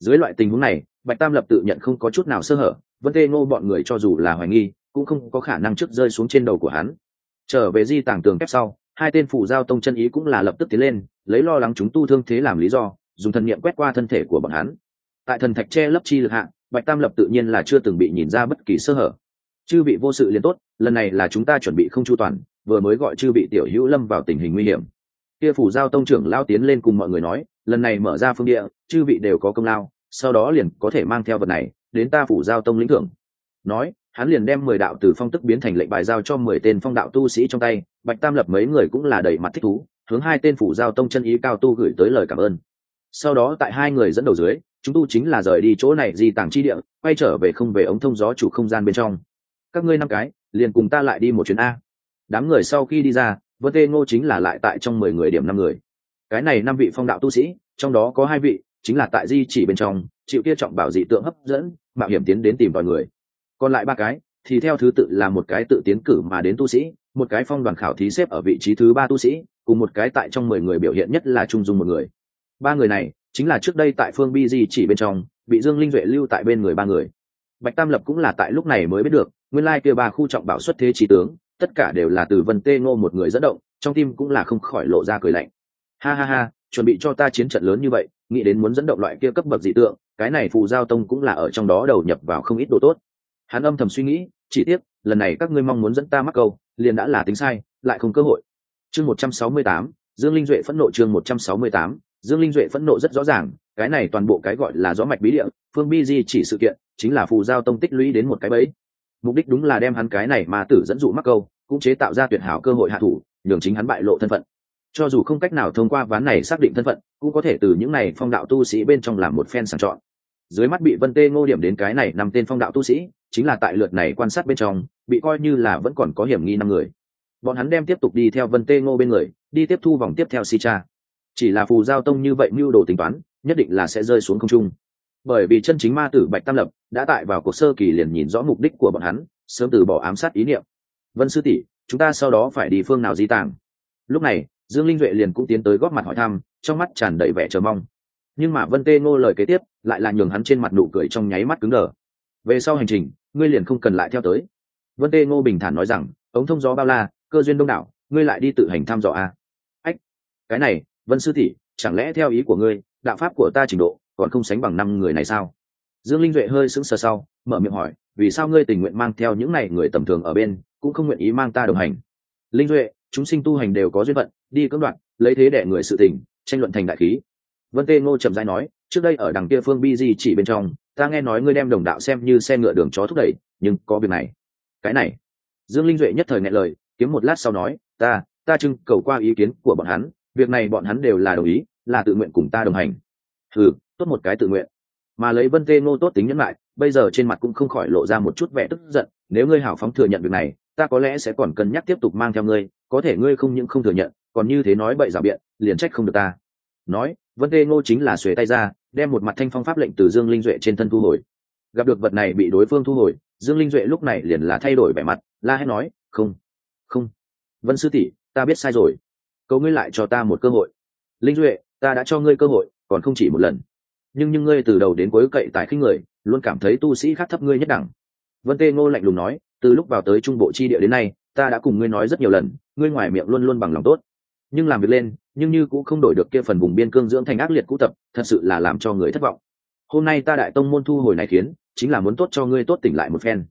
Dưới loại tình huống này, bạch tam lập tự nhận không có chút nào sơ hở vân tê ngô bọn người cho dù là hoài nghi cũng không có khả năng trước rơi xuống trên đầu của hắn. Trở về di tàng tường kép sau, hai tên phủ giao tông chân ý cũng là lập tức tiến lên, lấy lo lắng chúng tu thương thế làm lý do, dùng thần niệm quét qua thân thể của bọn hắn. Tại thần thạch che lấp chi lực hạ, bạch tam lập tự nhiên là chưa từng bị nhìn ra bất kỳ sơ hở. Chư vị vô sự liền tốt, lần này là chúng ta chuẩn bị không chu toàn, vừa mới gọi chư vị tiểu hữu lâm vào tình hình nguy hiểm. Kia phủ giao tông trưởng lao tiến lên cùng mọi người nói, lần này mở ra phương địa, chư vị đều có công lao, sau đó liền có thể mang theo vật này, đến ta phủ giao tông lĩnh thưởng. Nói hắn liền đem mười đạo từ phong tức biến thành lệnh bài giao cho mười tên phong đạo tu sĩ trong tay, bạch tam lập mấy người cũng là đầy mặt thích thú, hướng hai tên phủ giao tông chân ý cao tu gửi tới lời cảm ơn. Sau đó tại hai người dẫn đầu dưới, chúng tu chính là rời đi chỗ này di tàng chi địa, quay trở về không về ống thông gió chủ không gian bên trong. Các ngươi năm cái, liền cùng ta lại đi một chuyến a. Đám người sau khi đi ra, vân tê ngô chính là lại tại trong mười người điểm năm người. Cái này năm vị phong đạo tu sĩ, trong đó có hai vị chính là tại di chỉ bên trong chịu kia trọng bảo dị tượng hấp dẫn, mạo hiểm tiến đến tìm tòi người còn lại ba cái, thì theo thứ tự là một cái tự tiến cử mà đến tu sĩ, một cái phong đoàn khảo thí xếp ở vị trí thứ ba tu sĩ, cùng một cái tại trong mười người biểu hiện nhất là trung dung một người. Ba người này chính là trước đây tại phương bi di chỉ bên trong, bị dương linh duệ lưu tại bên người ba người. Bạch tam lập cũng là tại lúc này mới biết được, nguyên lai kia ba khu trọng bảo xuất thế trí tướng, tất cả đều là từ vân tê ngô một người dẫn động, trong tim cũng là không khỏi lộ ra cười lạnh. Ha ha ha, chuẩn bị cho ta chiến trận lớn như vậy, nghĩ đến muốn dẫn động loại kia cấp bậc dị tượng, cái này phù giao tông cũng là ở trong đó đầu nhập vào không ít đồ tốt hắn âm thầm suy nghĩ, chỉ tiếc, lần này các ngươi mong muốn dẫn ta mắc câu, liền đã là tính sai, lại không cơ hội. Chương một trăm sáu mươi tám, dương linh duệ phẫn nộ chương một trăm sáu mươi tám, dương linh duệ phẫn nộ rất rõ ràng, cái này toàn bộ cái gọi là gió mạch bí địa, phương bi di chỉ sự kiện, chính là phù giao tông tích lũy đến một cái bẫy. Mục đích đúng là đem hắn cái này mà tử dẫn dụ mắc câu, cũng chế tạo ra tuyệt hảo cơ hội hạ thủ, nhường chính hắn bại lộ thân phận. Cho dù không cách nào thông qua ván này xác định thân phận, cũng có thể từ những này phong đạo tu sĩ bên trong làm một phen sàng chọn dưới mắt bị vân tê ngô điểm đến cái này nằm tên phong đạo tu sĩ, chính là tại lượt này quan sát bên trong, bị coi như là vẫn còn có hiểm nghi năm người. Bọn hắn đem tiếp tục đi theo vân tê ngô bên người, đi tiếp thu vòng tiếp theo si cha. Chỉ là phù giao tông như vậy mưu đồ tính toán, nhất định là sẽ rơi xuống không trung. Bởi vì chân chính ma tử bạch tam lập đã tại vào cuộc sơ kỳ liền nhìn rõ mục đích của bọn hắn, sớm từ bỏ ám sát ý niệm. Vân sư tỷ, chúng ta sau đó phải đi phương nào di tàng? Lúc này, dương linh duệ liền cũng tiến tới góp mặt hỏi thăm, trong mắt tràn đầy vẻ chờ mong nhưng mà vân tê ngô lời kế tiếp lại là nhường hắn trên mặt nụ cười trong nháy mắt cứng đờ. Về sau hành trình, ngươi liền không cần lại theo tới. Vân tê ngô bình thản nói rằng, ống thông gió bao la, cơ duyên đông đảo, ngươi lại đi tự hành thăm dò a. À? ách, cái này, vân sư tỷ, chẳng lẽ theo ý của ngươi, đạo pháp của ta trình độ còn không sánh bằng năm người này sao? Dương linh duệ hơi sững sờ sau, mở miệng hỏi, vì sao ngươi tình nguyện mang theo những này người tầm thường ở bên, cũng không nguyện ý mang ta đồng hành? Linh duệ, chúng sinh tu hành đều có duyên phận, đi cưỡng đoạn lấy thế để người sự tình, tranh luận thành đại khí vân tê ngô trầm dai nói, trước đây ở đằng kia phương bi di chỉ bên trong, ta nghe nói ngươi đem đồng đạo xem như xe ngựa đường chó thúc đẩy, nhưng có việc này. Cái này? Dương linh duệ nhất thời nghe lời, kiếm một lát sau nói, ta ta trưng cầu qua ý kiến của bọn hắn, việc này bọn hắn đều là đồng ý, là tự nguyện cùng ta đồng hành. Ừ tốt một cái tự nguyện. Mà lấy vân tê ngô tốt tính nhẫn lại, bây giờ trên mặt cũng không khỏi lộ ra một chút vẻ tức giận, nếu ngươi hảo phóng thừa nhận việc này, ta có lẽ sẽ còn cân nhắc tiếp tục mang theo ngươi, có thể ngươi không những không thừa nhận, còn như thế nói bậy giả biện, liền trách không được ta. Nói vân tê ngô chính là xuề tay ra, đem một mặt thanh phong pháp lệnh từ dương linh duệ trên thân thu hồi. Gặp được vật này bị đối phương thu hồi, dương linh duệ lúc này liền là thay đổi vẻ mặt, la hét nói, không không. Vân sư tỷ, ta biết sai rồi. Cầu ngươi lại cho ta một cơ hội. Linh duệ, ta đã cho ngươi cơ hội, còn không chỉ một lần. Nhưng nhưng ngươi từ đầu đến cuối cậy tại khinh người, luôn cảm thấy tu sĩ khác thấp ngươi nhất đẳng. Vân tê ngô lạnh lùng nói, từ lúc vào tới trung bộ chi địa đến nay, ta đã cùng ngươi nói rất nhiều lần, ngươi ngoài miệng luôn luôn bằng lòng tốt. Nhưng làm việc lên nhưng như cũng không đổi được kia phần vùng biên cương dưỡng thành ác liệt cũ tập, thật sự là làm cho người thất vọng. Hôm nay ta đại tông môn thu hồi này khiến, chính là muốn tốt cho ngươi tốt tỉnh lại một phen.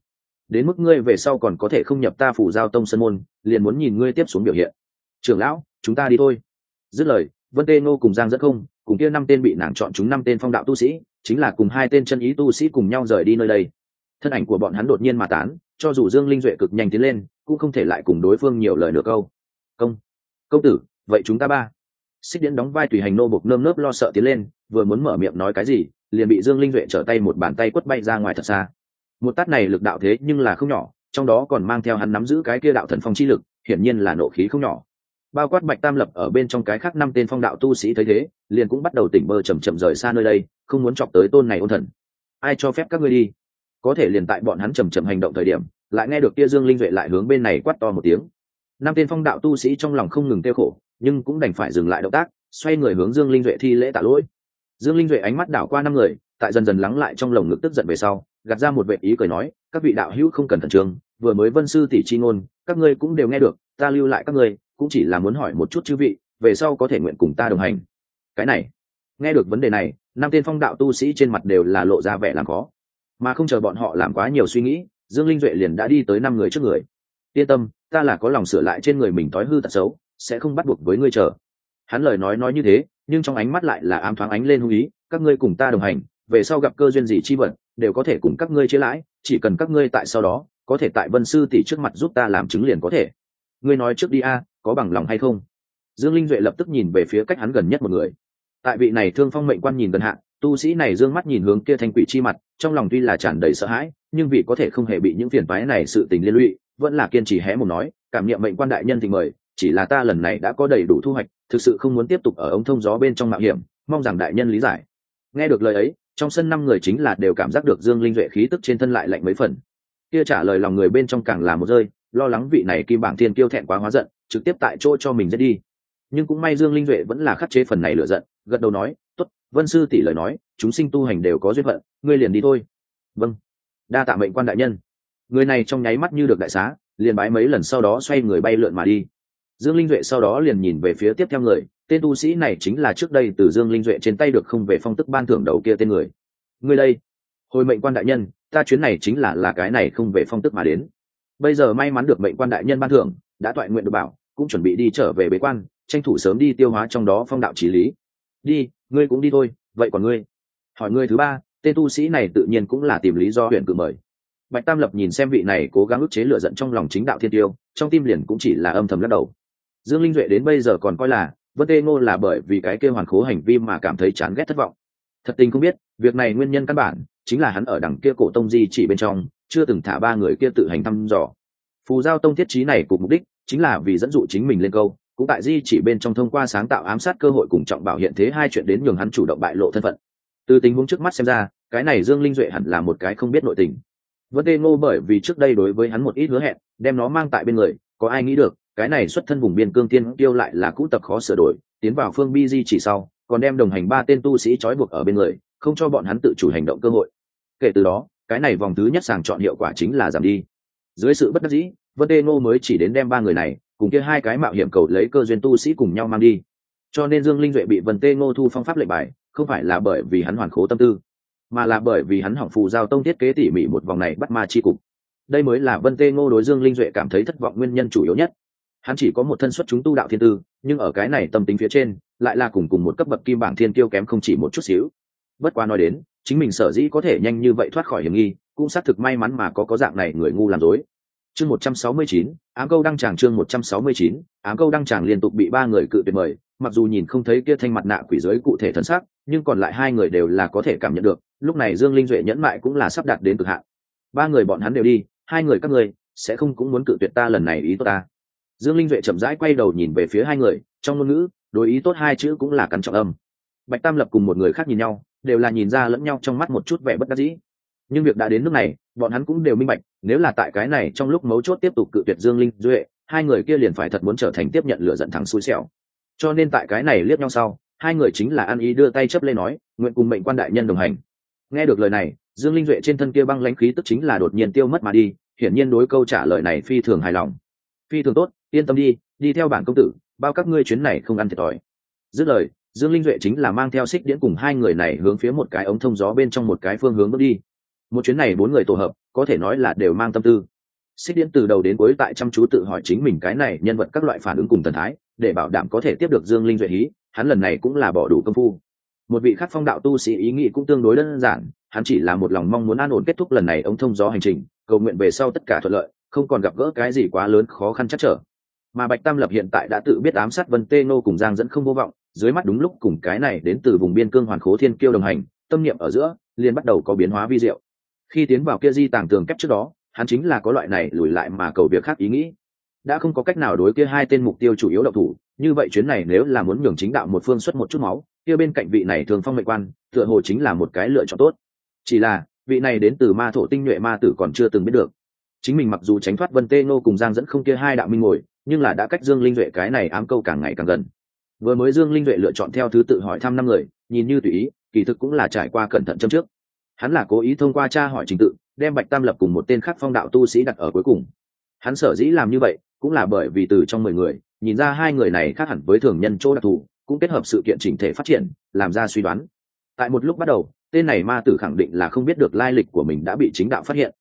Đến mức ngươi về sau còn có thể không nhập ta phủ giao tông sân môn, liền muốn nhìn ngươi tiếp xuống biểu hiện. Trưởng lão, chúng ta đi thôi. Dứt lời, vân tê nô cùng giang dẫn không, cùng kia năm tên bị nàng chọn chúng năm tên phong đạo tu sĩ, chính là cùng hai tên chân ý tu sĩ cùng nhau rời đi nơi đây. Thân ảnh của bọn hắn đột nhiên mà tán, cho dù dương linh duệ cực nhanh tiến lên, cũng không thể lại cùng đối phương nhiều lời nữa câu. Công công tử, vậy chúng ta ba xích điễn đóng vai tùy hành nô bục nơm nớp lo sợ tiến lên, vừa muốn mở miệng nói cái gì, liền bị dương linh duệ trở tay một bàn tay quất bay ra ngoài thật xa. Một tát này lực đạo thế nhưng là không nhỏ, trong đó còn mang theo hắn nắm giữ cái kia đạo thần phong chi lực, hiển nhiên là nộ khí không nhỏ. Bao quát bạch tam lập ở bên trong cái khác năm tên phong đạo tu sĩ thấy thế, liền cũng bắt đầu tỉnh bơ chầm chậm rời xa nơi đây, không muốn chọc tới tôn này ôn thần. Ai cho phép các ngươi đi? Có thể liền tại bọn hắn chầm chậm hành động thời điểm, lại nghe được kia dương linh duệ lại hướng bên này quát to một tiếng. Năm tên phong đạo tu sĩ trong lòng không ngừng kêu khổ nhưng cũng đành phải dừng lại động tác, xoay người hướng dương linh duệ thi lễ tạ lỗi. Dương linh duệ ánh mắt đảo qua năm người, tại dần dần lắng lại trong lồng ngực tức giận về sau, gạt ra một vệ ý cười nói, các vị đạo hữu không cần thần trường vừa mới vân sư tỷ chi ngôn, các ngươi cũng đều nghe được, ta lưu lại các ngươi, cũng chỉ là muốn hỏi một chút chư vị, về sau có thể nguyện cùng ta đồng hành. Cái này, nghe được vấn đề này, năm tên phong đạo tu sĩ trên mặt đều là lộ ra vẻ làm khó. Mà không chờ bọn họ làm quá nhiều suy nghĩ, dương linh duệ liền đã đi tới năm người trước người. Yên tâm, ta là có lòng sửa lại trên người mình thói hư tật xấu sẽ không bắt buộc với ngươi chờ. Hắn lời nói nói như thế, nhưng trong ánh mắt lại là ám thoáng ánh lên hung ý, các ngươi cùng ta đồng hành, về sau gặp cơ duyên gì chi vận đều có thể cùng các ngươi chế lãi, chỉ cần các ngươi tại sau đó, có thể tại vân sư tỷ trước mặt giúp ta làm chứng liền có thể. Ngươi nói trước đi a, có bằng lòng hay không? Dương linh duệ lập tức nhìn về phía cách hắn gần nhất một người. Tại vị này thương phong mệnh quan nhìn gần hạn, tu sĩ này d ư ơ n g mắt nhìn hướng kia thanh quỷ chi mặt, trong lòng tuy là tràn đầy sợ hãi, nhưng vì có thể không hề bị những phiền phái này sự tình liên lụy, vẫn là kiên trì hé một nói, cảm nghiệm mệnh quan đại nhân thì mời chỉ là ta lần này đã có đầy đủ thu hoạch, thực sự không muốn tiếp tục ở ống thông gió bên trong mạo hiểm, mong rằng đại nhân lý giải. Nghe được lời ấy, trong sân năm người chính là đều cảm giác được dương linh duệ khí tức trên thân lại lạnh mấy phần. Kia trả lời lòng người bên trong càng là một rơi, lo lắng vị này kim bảng thiên kiêu thẹn quá hóa giận, trực tiếp tại chỗ cho mình giết đi. Nhưng cũng may dương linh duệ vẫn là khắc chế phần này lựa giận, gật đầu nói t ố t vân sư tỷ lời nói, chúng sinh tu hành đều có duyên phận, ngươi liền đi thôi. Vâng. Đa tạ mệnh quan đại nhân. Người này trong nháy mắt như được đại xá, liền bái mấy lần sau đó xoay người bay lượn mà đi dương linh duệ sau đó liền nhìn về phía tiếp theo người, tên tu sĩ này chính là trước đây từ dương linh duệ trên tay được không về phong tức ban thưởng đầu kia tên người. Ngươi đây, hồi mệnh quan đại nhân, ta chuyến này chính là là cái này không về phong tức mà đến. Bây giờ may mắn được mệnh quan đại nhân ban thưởng, đã toại nguyện được bảo, cũng chuẩn bị đi trở về bế quan, tranh thủ sớm đi tiêu hóa trong đó phong đạo trí lý. Đi, ngươi cũng đi thôi, vậy còn ngươi? Hỏi ngươi thứ ba, tên tu sĩ này tự nhiên cũng là tìm lý do huyện cử mời. Bạch tam lập nhìn xem vị này cố gắng ức chế lựa giận trong lòng chính đạo thiên tiêu, trong tim liền cũng chỉ là âm thầm lắc đầu dương linh duệ đến bây giờ còn coi là, vân tê ngô là bởi vì cái kêu hoàn khố hành vi mà cảm thấy chán ghét thất vọng. Thật tình không biết, việc này nguyên nhân căn bản chính là hắn ở đằng kia cổ tông di chỉ bên trong, chưa từng thả ba người kia tự hành thăm dò. Phù giao tông thiết trí này cùng mục đích chính là vì dẫn dụ chính mình lên câu, cũng tại di chỉ bên trong thông qua sáng tạo ám sát cơ hội cùng trọng bảo hiện thế hai chuyện đến nhường hắn chủ động bại lộ thân phận. Từ tình huống trước mắt xem ra, cái này dương linh duệ hẳn là một cái không biết nội tình. Vân tê ngô bởi vì trước đây đối với hắn một ít hứa hẹn, đem nó mang tại bên người, có ai nghĩ được cái này xuất thân vùng biên cương tiên tiêu lại là cũ tập khó sửa đổi, tiến vào phương bi di chỉ sau, còn đem đồng hành ba tên tu sĩ trói buộc ở bên người, không cho bọn hắn tự chủ hành động cơ hội. Kể từ đó, cái này vòng thứ nhất sàng chọn hiệu quả chính là giảm đi. Dưới sự bất đắc dĩ, vân tê ngô mới chỉ đến đem ba người này, cùng kia hai cái mạo hiểm cầu lấy cơ duyên tu sĩ cùng nhau mang đi. Cho nên dương linh duệ bị vân tê ngô thu phong pháp lệnh bài, không phải là bởi vì hắn hoàn khố tâm tư, mà là bởi vì hắn hỏng phù giao tông thiết kế tỉ mỉ một vòng này bắt ma chi cục. Đây mới là vân tê ngô đối dương linh duệ cảm thấy thất vọng nguyên nhân chủ yếu nhất hắn chỉ có một thân xuất chúng tu đạo thiên tư, nhưng ở cái này tâm tính phía trên, lại là cùng cùng một cấp bậc kim bảng thiên tiêu kém không chỉ một chút xíu. Bất qua nói đến, chính mình sở dĩ có thể nhanh như vậy thoát khỏi hiểm nghi, cũng xác thực may mắn mà có có dạng này người ngu làm dối. Chương một trăm sáu mươi chín, ám câu đăng tràng chương một trăm sáu mươi chín, ám câu đăng tràng liên tục bị ba người cự tuyệt mời, mặc dù nhìn không thấy kia thanh mặt nạ quỷ giới cụ thể thân xác, nhưng còn lại hai người đều là có thể cảm nhận được, lúc này dương linh duệ nhẫn mại cũng là sắp đạt đến cực hạn. Ba người bọn hắn đều đi, hai người các người sẽ không cũng muốn cự tuyệt ta lần này ý tốt ta dương linh duệ chậm rãi quay đầu nhìn về phía hai người, trong ngôn ngữ, đối ý tốt hai chữ cũng là cắn trọng âm. Bạch tam lập cùng một người khác nhìn nhau, đều là nhìn ra lẫn nhau trong mắt một chút vẻ bất đắc dĩ. Nhưng việc đã đến nước này, bọn hắn cũng đều minh bạch, nếu là tại cái này trong lúc mấu chốt tiếp tục cự tuyệt dương linh duệ, hai người kia liền phải thật muốn trở thành tiếp nhận lửa giận thẳng xui xẻo. Cho nên tại cái này liếc nhau sau, hai người chính là ăn ý đưa tay chấp lên nói, nguyện cùng mệnh quan đại nhân đồng hành. Nghe được lời này, dương linh duệ trên thân kia băng lãnh khí tức chính là đột nhiên tiêu mất mà đi, hiển nhiên đối câu trả lời này phi thường hài lòng phi thường tốt, yên tâm đi đi theo bản công tử, bao các ngươi chuyến này không ăn thiệt thòi. Dứt lời, dương linh duệ chính là mang theo xích điễn cùng hai người này hướng phía một cái ống thông gió bên trong một cái phương hướng bước đi. Một chuyến này bốn người tổ hợp, có thể nói là đều mang tâm tư. Xích điễn từ đầu đến cuối tại chăm chú tự hỏi chính mình cái này nhân vật các loại phản ứng cùng thần thái, để bảo đảm có thể tiếp được dương linh duệ hí hắn lần này cũng là bỏ đủ công phu. Một vị khắc phong đạo tu sĩ ý nghĩ cũng tương đối đơn giản, hắn chỉ là một lòng mong muốn an ổn kết thúc lần này ống thông gió hành trình, cầu nguyện về sau tất cả thuận lợi không còn gặp gỡ cái gì quá lớn khó khăn chắc trở. Mà bạch tam lập hiện tại đã tự biết ám sát vân tê nô cùng giang dẫn không vô vọng, dưới mắt đúng lúc cùng cái này đến từ vùng biên cương hoàn khố thiên kiêu đồng hành, tâm niệm ở giữa, liền bắt đầu có biến hóa vi diệu. Khi tiến vào kia di tàng tường kép trước đó, hắn chính là có loại này lùi lại mà cầu việc khác ý nghĩ. Đã không có cách nào đối kia hai tên mục tiêu chủ yếu độc thủ, như vậy chuyến này nếu là muốn nhường chính đạo một phương xuất một chút máu, kia bên cạnh vị này thường phong mệnh quan, tựa hồ chính là một cái lựa chọn tốt. Chỉ là, vị này đến từ ma thổ tinh nhuệ ma tử còn chưa từng biết được chính mình mặc dù tránh thoát vân tê nô cùng giang dẫn không kia hai đạo minh ngồi, nhưng là đã cách dương linh duệ cái này ám câu càng ngày càng gần. Vừa mới dương linh duệ lựa chọn theo thứ tự hỏi thăm năm người, nhìn như tùy ý, kỳ thực cũng là trải qua cẩn thận châm trước. Hắn là cố ý thông qua tra hỏi trình tự, đem bạch tam lập cùng một tên khác phong đạo tu sĩ đặt ở cuối cùng. Hắn sở dĩ làm như vậy, cũng là bởi vì từ trong mười người, nhìn ra hai người này khác hẳn với thường nhân chỗ đặc thù, cũng kết hợp sự kiện chỉnh thể phát triển, làm ra suy đoán. Tại một lúc bắt đầu, tên này ma tử khẳng định là không biết được lai lịch của mình đã bị chính đạo phát hiện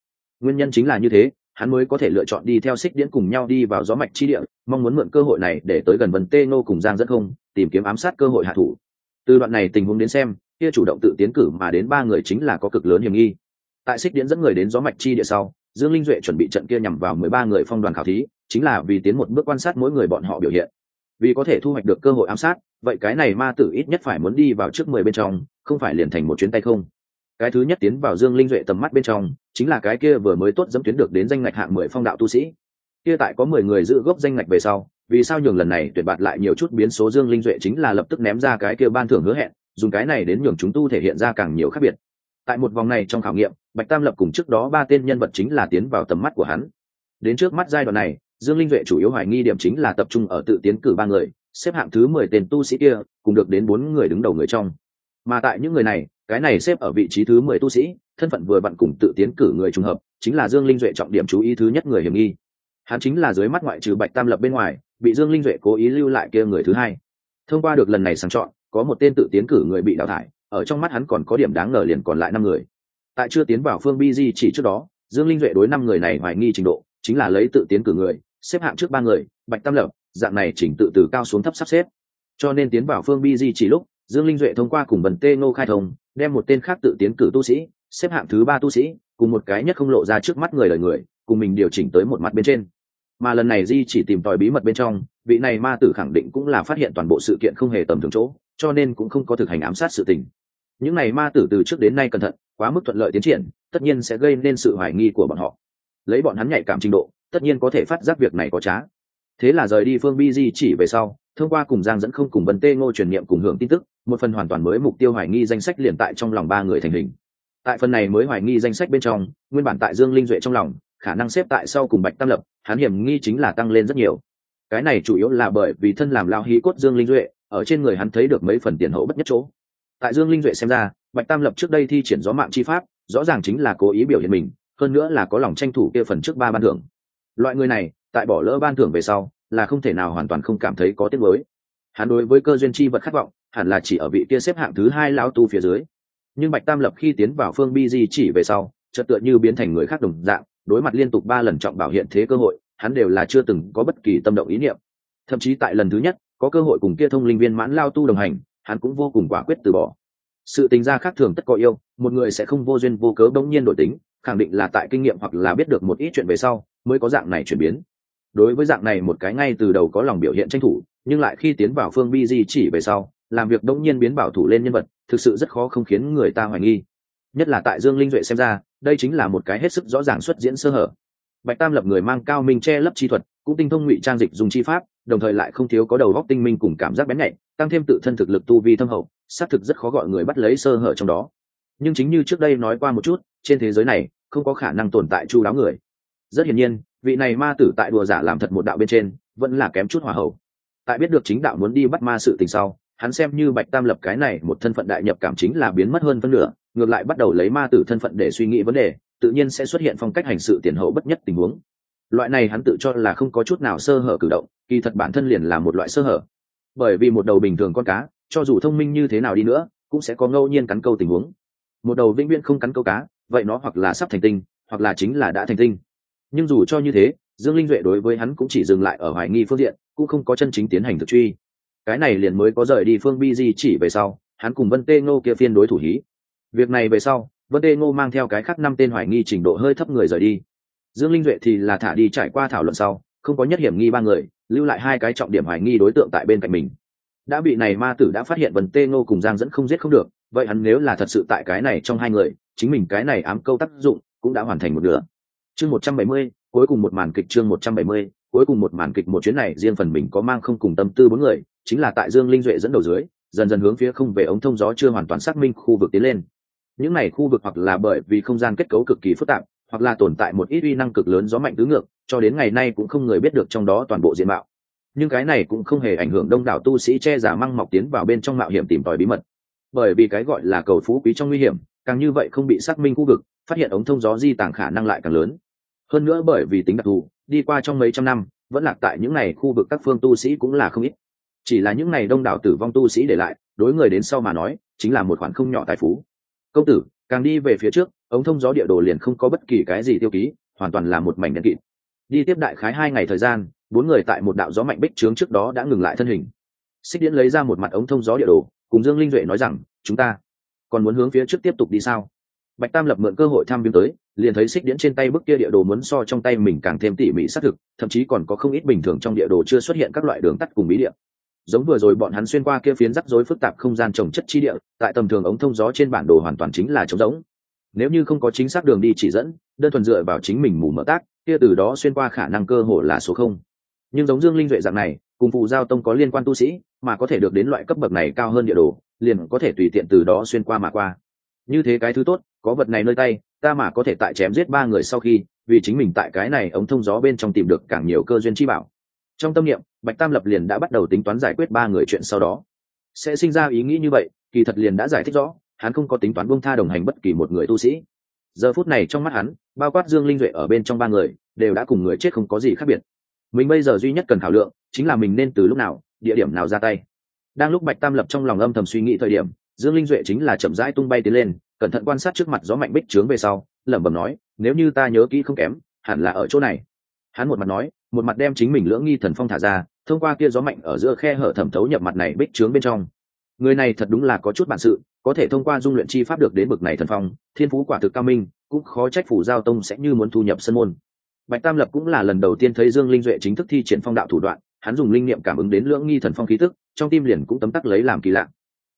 nguyên nhân chính là như thế, hắn mới có thể lựa chọn đi theo xích điễn cùng nhau đi vào gió mạch chi địa, mong muốn mượn cơ hội này để tới gần vần tê ngô cùng giang dẫn không, tìm kiếm ám sát cơ hội hạ thủ. Từ đoạn này tình huống đến xem, kia chủ động tự tiến cử mà đến ba người chính là có cực lớn hiểm nghi. Tại xích điễn dẫn người đến gió mạch chi địa sau, dương linh duệ chuẩn bị trận kia nhằm vào mười ba người phong đoàn khảo thí, chính là vì tiến một bước quan sát mỗi người bọn họ biểu hiện. Vì có thể thu hoạch được cơ hội ám sát, vậy cái này ma tử ít nhất phải muốn đi vào trước mười bên trong, không phải liền thành một chuyến tay không cái thứ nhất tiến vào dương linh duệ tầm mắt bên trong, chính là cái kia vừa mới tốt dẫm tuyến được đến danh ngạch hạng mười phong đạo tu sĩ. Kia tại có mười người giữ gốc danh ngạch về sau, vì sao nhường lần này tuyển bạt lại nhiều chút biến số dương linh duệ chính là lập tức ném ra cái kia ban thưởng hứa hẹn, dùng cái này đến nhường chúng tu thể hiện ra càng nhiều khác biệt. Tại một vòng này trong khảo nghiệm, bạch tam lập cùng trước đó ba tên nhân vật chính là tiến vào tầm mắt của hắn. Đến trước mắt giai đoạn này, dương linh duệ chủ yếu hoài nghi điểm chính là tập trung ở tự tiến cử ba người, xếp hạng thứ mười tên tu sĩ kia, cùng được đến bốn người đứng đầu người trong. Mà tại những người này cái này xếp ở vị trí thứ mười tu sĩ, thân phận vừa vặn cùng tự tiến cử người trùng hợp, chính là dương linh duệ trọng điểm chú ý thứ nhất người hiểm nghi. Hắn chính là dưới mắt ngoại trừ bạch tam lập bên ngoài, bị dương linh duệ cố ý lưu lại kia người thứ hai. Thông qua được lần này sàng chọn, có một tên tự tiến cử người bị đào thải, ở trong mắt hắn còn có điểm đáng ngờ liền còn lại năm người. Tại chưa tiến vào phương bi di chỉ trước đó, dương linh duệ đối năm người này hoài nghi trình độ, chính là lấy tự tiến cử người, xếp hạng trước ba người, bạch tam lập, dạng này chỉnh tự từ cao xuống thấp sắp xếp. Cho nên tiến vào phương bi di chỉ lúc dương linh duệ thông qua cùng bần tê ngô khai thông, đem một tên khác tự tiến cử tu sĩ, xếp hạng thứ ba tu sĩ, cùng một cái nhất không lộ ra trước mắt người lời người, cùng mình điều chỉnh tới một mặt bên trên. Mà lần này di chỉ tìm tòi bí mật bên trong, vị này ma tử khẳng định cũng là phát hiện toàn bộ sự kiện không hề tầm thường chỗ, cho nên cũng không có thực hành ám sát sự tình. Những này ma tử từ trước đến nay cẩn thận, quá mức thuận lợi tiến triển, tất nhiên sẽ gây nên sự hoài nghi của bọn họ. Lấy bọn hắn nhạy cảm trình độ, tất nhiên có thể phát giác việc này có trá. Thế là rời đi phương bi di chỉ về sau thông qua cùng giang dẫn không cùng vấn tê ngô truyền niệm cùng hưởng tin tức, một phần hoàn toàn mới mục tiêu hoài nghi danh sách liền tại trong lòng ba người thành hình. Tại phần này mới hoài nghi danh sách bên trong, nguyên bản tại dương linh duệ trong lòng, khả năng xếp tại sau cùng bạch tam lập, hắn hiểm nghi chính là tăng lên rất nhiều. Cái này chủ yếu là bởi vì thân làm lao hí cốt dương linh duệ, ở trên người hắn thấy được mấy phần tiền hậu bất nhất chỗ. Tại dương linh duệ xem ra, bạch tam lập trước đây thi triển gió mạng chi pháp, rõ ràng chính là cố ý biểu hiện mình, hơn nữa là có lòng tranh thủ kia phần trước ba ban thưởng. Loại người này, tại bỏ lỡ ban thưởng về sau là không thể nào hoàn toàn không cảm thấy có tiếc mới hắn đối với cơ duyên chi vật khát vọng, hẳn là chỉ ở vị kia xếp hạng thứ hai lão tu phía dưới. Nhưng bạch tam lập khi tiến vào phương bi di chỉ về sau, chợt tựa như biến thành người khác đồng dạng, đối mặt liên tục ba lần trọng bảo hiện thế cơ hội, hắn đều là chưa từng có bất kỳ tâm động ý niệm. Thậm chí tại lần thứ nhất, có cơ hội cùng kia thông linh viên mãn lao tu đồng hành, hắn cũng vô cùng quả quyết từ bỏ. Sự tình gia khác thường tất có yêu, một người sẽ không vô duyên vô cớ bỗng nhiên đổi tính, khẳng định là tại kinh nghiệm hoặc là biết được một ít chuyện về sau, mới có dạng này chuyển biến đối với dạng này một cái ngay từ đầu có lòng biểu hiện tranh thủ, nhưng lại khi tiến vào phương bi di chỉ về sau, làm việc đông nhiên biến bảo thủ lên nhân vật, thực sự rất khó không khiến người ta hoài nghi. Nhất là tại dương linh duệ xem ra, đây chính là một cái hết sức rõ ràng xuất diễn sơ hở. Bạch tam lập người mang cao minh che lấp chi thuật, cũng tinh thông ngụy trang dịch dùng chi pháp, đồng thời lại không thiếu có đầu góc tinh minh cùng cảm giác bén nhạy, tăng thêm tự thân thực lực tu vi thâm hậu, xác thực rất khó gọi người bắt lấy sơ hở trong đó. Nhưng chính như trước đây nói qua một chút, trên thế giới này, không có khả năng tồn tại chu đáo người. Rất hiển nhiên vị này ma tử tại đùa giả làm thật một đạo bên trên, vẫn là kém chút hòa hậu. Tại biết được chính đạo muốn đi bắt ma sự tình sau, hắn xem như bạch tam lập cái này một thân phận đại nhập cảm chính là biến mất hơn phân nửa, ngược lại bắt đầu lấy ma tử thân phận để suy nghĩ vấn đề, tự nhiên sẽ xuất hiện phong cách hành sự tiền hậu bất nhất tình huống. Loại này hắn tự cho là không có chút nào sơ hở cử động, kỳ thật bản thân liền là một loại sơ hở. Bởi vì một đầu bình thường con cá, cho dù thông minh như thế nào đi nữa, cũng sẽ có ngẫu nhiên cắn câu tình huống. Một đầu vĩnh viễn không cắn câu cá, vậy nó hoặc là sắp thành tinh, hoặc là chính là đã thành tinh nhưng dù cho như thế, dương linh duệ đối với hắn cũng chỉ dừng lại ở hoài nghi phương diện, cũng không có chân chính tiến hành thực truy. Cái này liền mới có rời đi phương bi di chỉ về sau, hắn cùng vân tê ngô kia phiên đối thủ hí. Việc này về sau, vân tê ngô mang theo cái khác năm tên hoài nghi trình độ hơi thấp người rời đi. Dương linh duệ thì là thả đi trải qua thảo luận sau, không có nhất hiểm nghi ba người, lưu lại hai cái trọng điểm hoài nghi đối tượng tại bên cạnh mình. Đã bị này ma tử đã phát hiện vân tê ngô cùng giang dẫn không giết không được, vậy hắn nếu là thật sự tại cái này trong hai người, chính mình cái này ám câu tác dụng cũng đã hoàn thành một nửa chương một trăm bảy mươi, cuối cùng một màn kịch chương một trăm bảy mươi, cuối cùng một màn kịch một chuyến này, riêng phần mình có mang không cùng tâm tư bốn người, chính là tại dương linh duệ dẫn đầu dưới, dần dần hướng phía không về ống thông gió chưa hoàn toàn xác minh khu vực tiến lên. Những này khu vực hoặc là bởi vì không gian kết cấu cực kỳ phức tạp, hoặc là tồn tại một ít uy năng cực lớn gió mạnh tứ ngược, cho đến ngày nay cũng không người biết được trong đó toàn bộ diện mạo. Nhưng cái này cũng không hề ảnh hưởng đông đảo tu sĩ che giả măng mọc tiến vào bên trong mạo hiểm tìm tòi bí mật. Bởi vì cái gọi là cầu phú quý trong nguy hiểm, càng như vậy không bị xác minh khu vực, phát hiện ống thông gió di tàng khả năng lại càng lớn hơn nữa bởi vì tính đặc thù, đi qua trong mấy trăm năm, vẫn lạc tại những này khu vực các phương tu sĩ cũng là không ít. Chỉ là những này đông đảo tử vong tu sĩ để lại, đối người đến sau mà nói, chính là một khoản không nhỏ tài phú. Công tử, càng đi về phía trước, ống thông gió địa đồ liền không có bất kỳ cái gì tiêu ký, hoàn toàn là một mảnh đen kịt. Đi tiếp đại khái hai ngày thời gian, bốn người tại một đạo gió mạnh bích trướng trước đó đã ngừng lại thân hình. Xích điễn lấy ra một mặt ống thông gió địa đồ, cùng dương linh duệ nói rằng, chúng ta còn muốn hướng phía trước tiếp tục đi sao? Bạch tam lập mượn cơ hội thăm viếng tới, liền thấy xích điễn trên tay bức kia địa đồ muốn so trong tay mình càng thêm tỉ mỉ xác thực, thậm chí còn có không ít bình thường trong địa đồ chưa xuất hiện các loại đường tắt cùng bí địa. Giống vừa rồi bọn hắn xuyên qua kia phiến rắc rối phức tạp không gian trồng chất chi địa, tại tầm thường ống thông gió trên bản đồ hoàn toàn chính là trống rỗng. Nếu như không có chính xác đường đi chỉ dẫn, đơn thuần dựa vào chính mình mù mở tác, kia từ đó xuyên qua khả năng cơ hội là số không. Nhưng giống dương linh duệ dạng này, cùng phụ giao tông có liên quan tu sĩ, mà có thể được đến loại cấp bậc này cao hơn địa đồ, liền có thể tùy tiện từ đó xuyên qua mà qua. Như thế cái thứ tốt có vật này nơi tay, ta mà có thể tại chém giết ba người sau khi, vì chính mình tại cái này ống thông gió bên trong tìm được càng nhiều cơ duyên chi bảo. Trong tâm niệm, bạch tam lập liền đã bắt đầu tính toán giải quyết ba người chuyện sau đó. Sẽ sinh ra ý nghĩ như vậy, kỳ thật liền đã giải thích rõ, hắn không có tính toán buông tha đồng hành bất kỳ một người tu sĩ. Giờ phút này trong mắt hắn, bao quát dương linh duệ ở bên trong ba người, đều đã cùng người chết không có gì khác biệt. Mình bây giờ duy nhất cần khảo lượng, chính là mình nên từ lúc nào, địa điểm nào ra tay. Đang lúc bạch tam lập trong lòng âm thầm suy nghĩ thời điểm, dương linh duệ chính là chậm rãi tung bay tiến lên cẩn thận quan sát trước mặt gió mạnh bích trướng về sau, lẩm bẩm nói, nếu như ta nhớ kỹ không kém, hẳn là ở chỗ này. Hắn một mặt nói, một mặt đem chính mình lưỡng nghi thần phong thả ra, thông qua kia gió mạnh ở giữa khe hở thẩm thấu nhập mặt này bích trướng bên trong. Người này thật đúng là có chút bản sự, có thể thông qua dung luyện chi pháp được đến bực này thần phong, thiên phú quả thực cao minh, cũng khó trách phủ giao tông sẽ như muốn thu nhập sân môn. Bạch tam lập cũng là lần đầu tiên thấy dương linh duệ chính thức thi triển phong đạo thủ đoạn, hắn dùng linh niệm cảm ứng đến lưỡng nghi thần phong khí tức, trong tim liền cũng tấm tắc lấy làm kỳ lạ.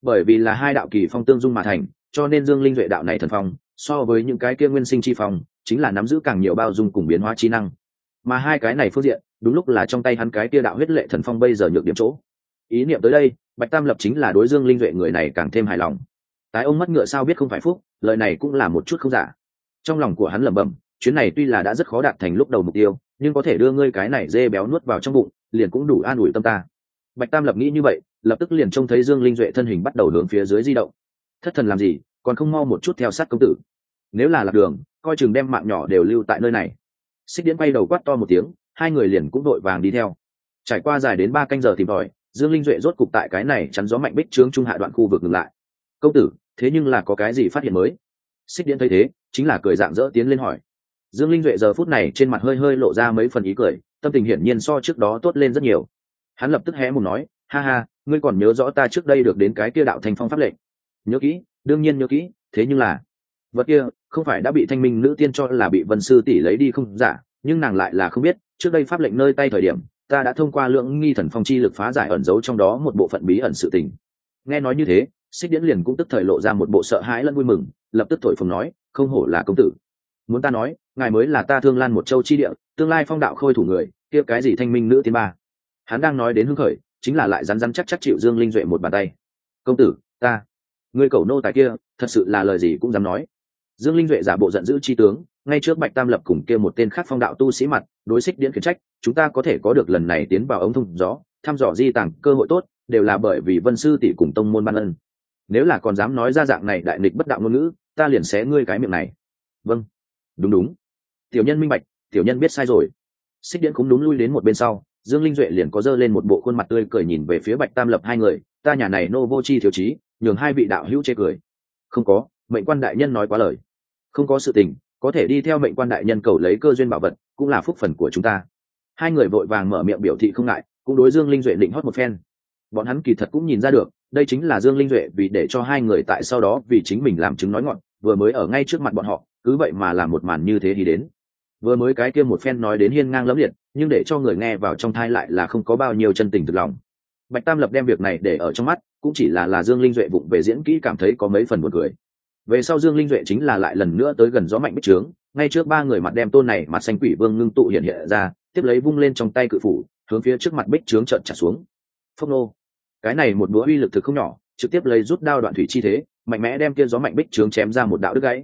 Bởi vì là hai đạo kỳ phong tương dung mà thành cho nên dương linh duệ đạo này thần phong, so với những cái kia nguyên sinh chi phong, chính là nắm giữ càng nhiều bao dung cùng biến hóa chi năng. Mà hai cái này phương diện, đúng lúc là trong tay hắn cái kia đạo huyết lệ thần phong bây giờ nhược điểm chỗ. Ý niệm tới đây, bạch tam lập chính là đối dương linh duệ người này càng thêm hài lòng. Tái ông mất ngựa sao biết không phải phúc, lời này cũng là một chút không giả. Trong lòng của hắn lẩm bẩm, chuyến này tuy là đã rất khó đạt thành lúc đầu mục tiêu, nhưng có thể đưa ngươi cái này dê béo nuốt vào trong bụng, liền cũng đủ an ủi tâm ta. Bạch tam lập nghĩ như vậy, lập tức liền trông thấy dương linh duệ thân hình bắt đầu hướng phía dưới di động thất thần làm gì, còn không mau một chút theo sát công tử. Nếu là lạc đường, coi chừng đem mạng nhỏ đều lưu tại nơi này. Xích điễn bay đầu quát to một tiếng, hai người liền cũng đội vàng đi theo. Trải qua dài đến ba canh giờ tìm tòi, dương linh duệ rốt cục tại cái này chắn gió mạnh bích trướng trung hạ đoạn khu vực ngừng lại. Công tử, thế nhưng là có cái gì phát hiện mới? Xích điễn thấy thế, chính là cười dạng dỡ tiến lên hỏi. Dương linh duệ giờ phút này trên mặt hơi hơi lộ ra mấy phần ý cười, tâm tình hiển nhiên so trước đó tốt lên rất nhiều. Hắn lập tức hé một nói, ha ha, ngươi còn nhớ rõ ta trước đây được đến cái kia đạo thành phong pháp lệnh? Nhớ kỹ, đương nhiên nhớ kỹ, thế nhưng là, vật kia không phải đã bị thanh minh nữ tiên cho là bị vân sư tỷ lấy đi không? Giả nhưng nàng lại là không biết, trước đây pháp lệnh nơi tay thời điểm, ta đã thông qua lượng nghi thần phong chi lực phá giải ẩn giấu trong đó một bộ phận bí ẩn sự tình. Nghe nói như thế, xích điễn liền cũng tức thời lộ ra một bộ sợ hãi lẫn vui mừng, lập tức thổi phồng nói, không hổ là công tử. Muốn ta nói, ngài mới là ta thương lan một châu chi địa, tương lai phong đạo khôi thủ người, kia cái gì thanh minh nữ tiên ba? Hắn đang nói đến hưng khởi, chính là lại rắn rắn chắc chắc chịu dương linh duệ một bàn tay. Công tử, ta người cầu nô tài kia, thật sự là lời gì cũng dám nói. Dương linh duệ giả bộ giận dữ chi tướng, ngay trước bạch tam lập cùng kia một tên khác phong đạo tu sĩ mặt, đối xích điễn khiển trách, chúng ta có thể có được lần này tiến vào ống thông gió, thăm dò di tàng, cơ hội tốt, đều là bởi vì vân sư tỷ cùng tông môn ban ân. Nếu là còn dám nói ra dạng này đại nghịch bất đạo ngôn ngữ, ta liền xé ngươi cái miệng này. Vâng. Đúng đúng. Tiểu nhân minh bạch, tiểu nhân biết sai rồi. Xích điễn cũng đúng lui đến một bên sau, dương linh duệ liền có dơ lên một bộ khuôn mặt tươi cười nhìn về phía bạch tam lập hai người, ta nhà này nô vô chi thiếu chí nhường hai vị đạo hữu chê cười. Không có, mệnh quan đại nhân nói quá lời. Không có sự tình, có thể đi theo mệnh quan đại nhân cầu lấy cơ duyên bảo vật, cũng là phúc phần của chúng ta. Hai người vội vàng mở miệng biểu thị không ngại, cũng đối dương linh duệ định hót một phen. Bọn hắn kỳ thật cũng nhìn ra được, đây chính là dương linh duệ vì để cho hai người tại sau đó vì chính mình làm chứng nói ngọn, vừa mới ở ngay trước mặt bọn họ, cứ vậy mà làm một màn như thế thì đến. Vừa mới cái kia một phen nói đến hiên ngang lẫm liệt, nhưng để cho người nghe vào trong thai lại là không có bao nhiêu chân tình thực lòng. Bạch tam lập đem việc này để ở trong mắt cũng chỉ là là dương linh duệ vụng về diễn kỹ cảm thấy có mấy phần buồn cười. Về sau dương linh duệ chính là lại lần nữa tới gần gió mạnh bích trướng, ngay trước ba người mặt đem tôn này mặt xanh quỷ vương ngưng tụ hiện hiện ra, tiếp lấy vung lên trong tay cự phủ, hướng phía trước mặt bích trướng trận trả xuống. Phốc nô. Cái này một búa uy lực thực không nhỏ, trực tiếp lấy rút đao đoạn thủy chi thế, mạnh mẽ đem kia gió mạnh bích trướng chém ra một đạo đứt gãy.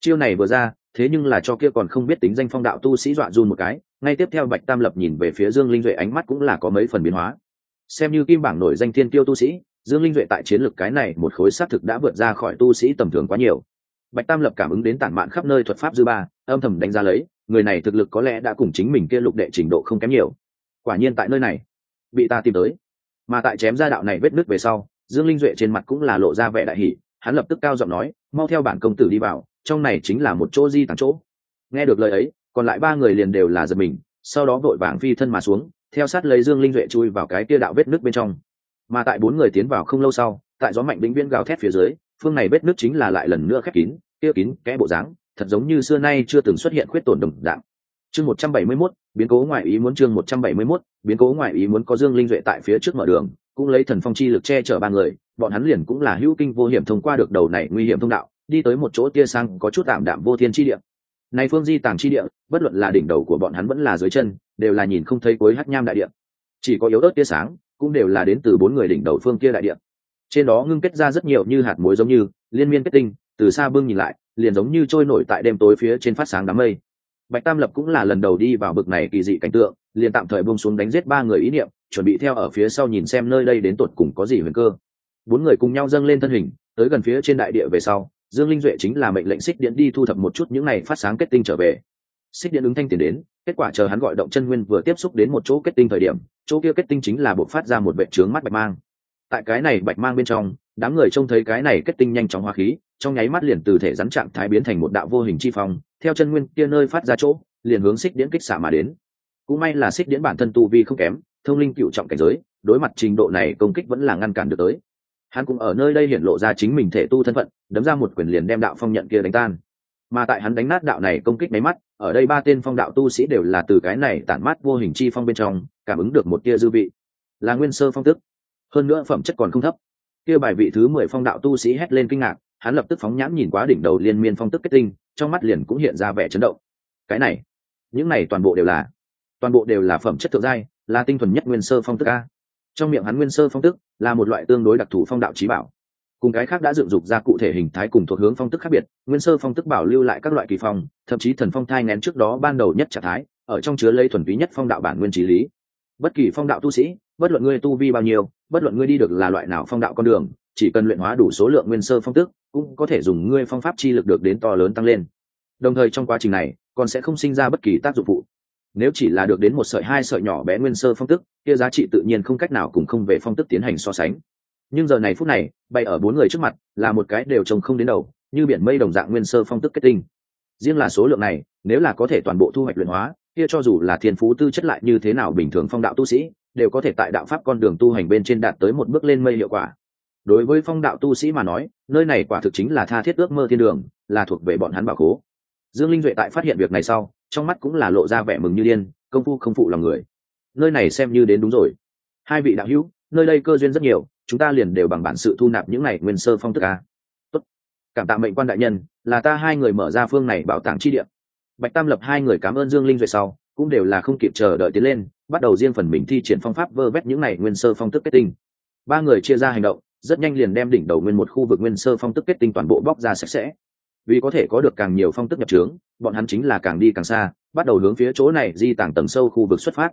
Chiêu này vừa ra, thế nhưng là cho kia còn không biết tính danh phong đạo tu sĩ dọa run một cái, ngay tiếp theo bạch tam lập nhìn về phía dương linh duệ ánh mắt cũng là có mấy phần biến hóa. Xem như kim bảng nổi danh thiên tiêu tu sĩ dương linh duệ tại chiến lược cái này một khối xác thực đã vượt ra khỏi tu sĩ tầm thường quá nhiều. Bạch tam lập cảm ứng đến tản mạn khắp nơi thuật pháp dư ba, âm thầm đánh giá lấy, người này thực lực có lẽ đã cùng chính mình kia lục đệ trình độ không kém nhiều. Quả nhiên tại nơi này, bị ta tìm tới. Mà tại chém ra đạo này vết nứt về sau, dương linh duệ trên mặt cũng là lộ ra vẻ đại hỷ hắn lập tức cao giọng nói, mau theo bản công tử đi vào, trong này chính là một chỗ di tàng chỗ. Nghe được lời ấy, còn lại ba người liền đều là giật mình, sau đó vội vàng phi thân mà xuống, theo sát lấy dương linh duệ chui vào cái kia đạo vết nứt bên trong mà tại bốn người tiến vào không lâu sau tại gió mạnh vĩnh viễn gào thét phía dưới phương này vết nước chính là lại lần nữa khép kín kia kín kẽ bộ dáng thật giống như xưa nay chưa từng xuất hiện khuyết tổn đồng dạng. Chương một trăm bảy mươi 171, biến cố ngoại ý muốn chương một trăm bảy mươi 171, biến cố ngoại ý muốn có dương linh duệ tại phía trước mở đường cũng lấy thần phong chi lực che chở ba người bọn hắn liền cũng là hữu kinh vô hiểm thông qua được đầu này nguy hiểm thông đạo đi tới một chỗ tia sang có chút tạm đạm vô thiên chi địa. Này phương di tàng chi địa bất luận là đỉnh đầu của bọn hắn vẫn là dưới chân đều là nhìn không thấy cuối hắc nham đại địa. Chỉ có yếu ớt tia sáng cũng đều là đến từ bốn người đỉnh đầu phương kia đại địa. Trên đó ngưng kết ra rất nhiều như hạt muối giống như, liên miên kết tinh, từ xa bưng nhìn lại, liền giống như trôi nổi tại đêm tối phía trên phát sáng đám mây. Bạch tam lập cũng là lần đầu đi vào bực này kỳ dị cảnh tượng, liền tạm thời buông xuống đánh giết ba người ý niệm, chuẩn bị theo ở phía sau nhìn xem nơi đây đến tột cùng có gì huyền cơ. Bốn người cùng nhau dâng lên thân hình, tới gần phía trên đại địa về sau, dương linh duệ chính là mệnh lệnh xích điện đi thu thập một chút những này phát sáng kết tinh trở về. Xích điện ứng thanh tiền đến kết quả chờ hắn gọi động chân nguyên vừa tiếp xúc đến một chỗ kết tinh thời điểm, chỗ kia kết tinh chính là buộc phát ra một vệ trướng mắt bạch mang. Tại cái này bạch mang bên trong, đám người trông thấy cái này kết tinh nhanh chóng hóa khí, trong nháy mắt liền từ thể rắn trạng thái biến thành một đạo vô hình chi phong, theo chân nguyên kia nơi phát ra chỗ, liền hướng xích điễn kích xả mà đến. Cũng may là xích điễn bản thân tu vi không kém, thông linh cựu trọng cảnh giới, đối mặt trình độ này công kích vẫn là ngăn cản được tới. Hắn cũng ở nơi đây hiện lộ ra chính mình thể tu thân phận, đấm ra một quyền liền đem đạo phong nhận kia đánh tan. Mà tại hắn đánh nát đạo này công kích máy mắt ở đây ba tên phong đạo tu sĩ đều là từ cái này tản mát vô hình chi phong bên trong, cảm ứng được một tia dư vị. Là nguyên sơ phong tức. Hơn nữa phẩm chất còn không thấp. Kia bài vị thứ mười phong đạo tu sĩ hét lên kinh ngạc, hắn lập tức phóng nhãn nhìn quá đỉnh đầu liên miên phong tức kết tinh, trong mắt liền cũng hiện ra vẻ chấn động. Cái này, những này toàn bộ đều là, toàn bộ đều là phẩm chất thượng giai, là tinh thuần nhất nguyên sơ phong tức a. Trong miệng hắn nguyên sơ phong tức là một loại tương đối đặc thù phong đạo trí bảo cùng cái khác đã dựng dục ra cụ thể hình thái cùng thuộc hướng phong tức khác biệt, nguyên sơ phong tức bảo lưu lại các loại kỳ phong, thậm chí thần phong thai ngén trước đó ban đầu nhất trạng thái, ở trong chứa lây thuần túy nhất phong đạo bản nguyên trí lý. Bất kỳ phong đạo tu sĩ, bất luận ngươi tu vi bao nhiêu, bất luận ngươi đi được là loại nào phong đạo con đường, chỉ cần luyện hóa đủ số lượng nguyên sơ phong tức, cũng có thể dùng ngươi phong pháp chi lực được đến to lớn tăng lên. Đồng thời trong quá trình này, còn sẽ không sinh ra bất kỳ tác dụng phụ. Nếu chỉ là được đến một sợi, hai sợi nhỏ bé nguyên sơ phong tức, kia giá trị tự nhiên không cách nào cùng không về phong tức tiến hành so sánh nhưng giờ này phút này, bay ở bốn người trước mặt, là một cái đều trồng không đến đầu, như biển mây đồng dạng nguyên sơ phong tức kết tinh. Riêng là số lượng này, nếu là có thể toàn bộ thu hoạch luyện hóa, kia cho dù là thiên phú tư chất lại như thế nào bình thường phong đạo tu sĩ, đều có thể tại đạo pháp con đường tu hành bên trên đạt tới một bước lên mây hiệu quả. Đối với phong đạo tu sĩ mà nói, nơi này quả thực chính là tha thiết ước mơ thiên đường, là thuộc về bọn hắn bảo cố. Dương linh duệ tại phát hiện việc này sau, trong mắt cũng là lộ ra vẻ mừng như điên, công phu không phụ lòng người. Nơi này xem như đến đúng rồi. Hai vị đạo hữu, nơi đây cơ duyên rất nhiều chúng ta liền đều bằng bản sự thu nạp những này nguyên sơ phong tức a. Tốt. cảm tạ mệnh quan đại nhân, là ta hai người mở ra phương này bảo tàng chi địa. Bạch tam lập hai người cảm ơn dương linh duệ sau, cũng đều là không kịp chờ đợi tiến lên, bắt đầu riêng phần mình thi triển phong pháp vơ vét những này nguyên sơ phong tức kết tinh. Ba người chia ra hành động, rất nhanh liền đem đỉnh đầu nguyên một khu vực nguyên sơ phong tức kết tinh toàn bộ bóc ra sạch sẽ. Vì có thể có được càng nhiều phong tức nhập trướng, bọn hắn chính là càng đi càng xa, bắt đầu hướng phía chỗ này di tàng tầng sâu khu vực xuất phát.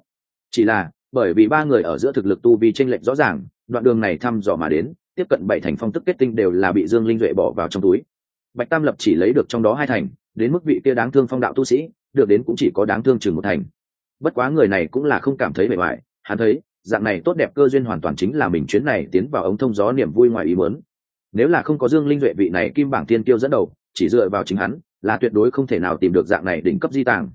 Chỉ là, bởi vì ba người ở giữa thực lực tu vi tranh lệch rõ ràng đoạn đường này thăm dò mà đến, tiếp cận bảy thành phong tức kết tinh đều là bị dương linh duệ bỏ vào trong túi. Bạch tam lập chỉ lấy được trong đó hai thành, đến mức vị kia đáng thương phong đạo tu sĩ, được đến cũng chỉ có đáng thương chừng một thành. Bất quá người này cũng là không cảm thấy bề ngoài, hắn thấy, dạng này tốt đẹp cơ duyên hoàn toàn chính là mình chuyến này tiến vào ống thông gió niềm vui ngoài ý muốn. Nếu là không có dương linh duệ vị này kim bảng tiên tiêu dẫn đầu, chỉ dựa vào chính hắn, là tuyệt đối không thể nào tìm được dạng này đỉnh cấp di tàng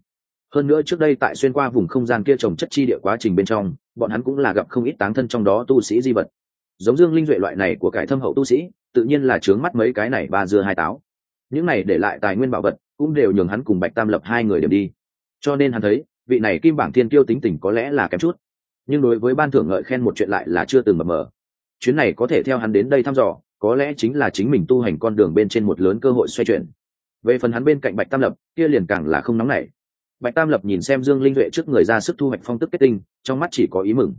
hơn nữa trước đây tại xuyên qua vùng không gian kia trồng chất chi địa quá trình bên trong, bọn hắn cũng là gặp không ít táng thân trong đó tu sĩ di vật. Giống dương linh duệ loại này của cải thâm hậu tu sĩ, tự nhiên là trướng mắt mấy cái này ba dưa hai táo. Những này để lại tài nguyên bảo vật, cũng đều nhường hắn cùng bạch tam lập hai người điểm đi. Cho nên hắn thấy, vị này kim bảng thiên tiêu tính tình có lẽ là kém chút. Nhưng đối với ban thưởng ngợi khen một chuyện lại là chưa từng mập mờ. Chuyến này có thể theo hắn đến đây thăm dò, có lẽ chính là chính mình tu hành con đường bên trên một lớn cơ hội xoay chuyển. Về phần hắn bên cạnh bạch tam lập, kia liền càng là không nóng nảy bạch tam lập nhìn xem dương linh duệ trước người ra sức thu hoạch phong tức kết tinh, trong mắt chỉ có ý mừng.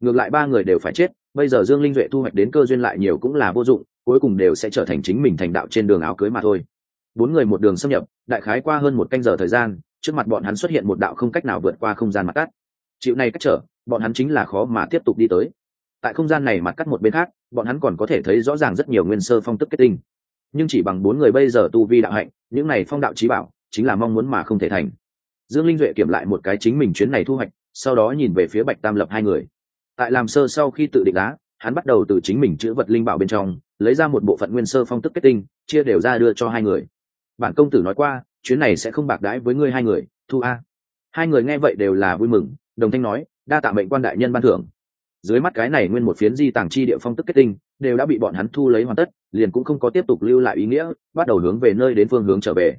Ngược lại ba người đều phải chết, bây giờ dương linh duệ thu hoạch đến cơ duyên lại nhiều cũng là vô dụng, cuối cùng đều sẽ trở thành chính mình thành đạo trên đường áo cưới mà thôi. Bốn người một đường xâm nhập, đại khái qua hơn một canh giờ thời gian, trước mặt bọn hắn xuất hiện một đạo không cách nào vượt qua không gian mặt cắt. Chịu này cách trở, bọn hắn chính là khó mà tiếp tục đi tới. Tại không gian này mặt cắt một bên khác, bọn hắn còn có thể thấy rõ ràng rất nhiều nguyên sơ phong tức kết tinh. Nhưng chỉ bằng bốn người bây giờ tu vi đạo hạnh, những này phong đạo trí bảo, chính là mong muốn mà không thể thành dương linh duệ kiểm lại một cái chính mình chuyến này thu hoạch, sau đó nhìn về phía bạch tam lập hai người. Tại làm sơ sau khi tự định giá, hắn bắt đầu từ chính mình chữ vật linh bảo bên trong, lấy ra một bộ phận nguyên sơ phong tức kết tinh, chia đều ra đưa cho hai người. Bản công tử nói qua, chuyến này sẽ không bạc đãi với ngươi hai người, thu a. Hai người nghe vậy đều là vui mừng, đồng thanh nói, đa tạ mệnh quan đại nhân ban thưởng. Dưới mắt cái này nguyên một phiến di tàng chi địa phong tức kết tinh, đều đã bị bọn hắn thu lấy hoàn tất, liền cũng không có tiếp tục lưu lại ý nghĩa, bắt đầu hướng về nơi đến phương hướng trở về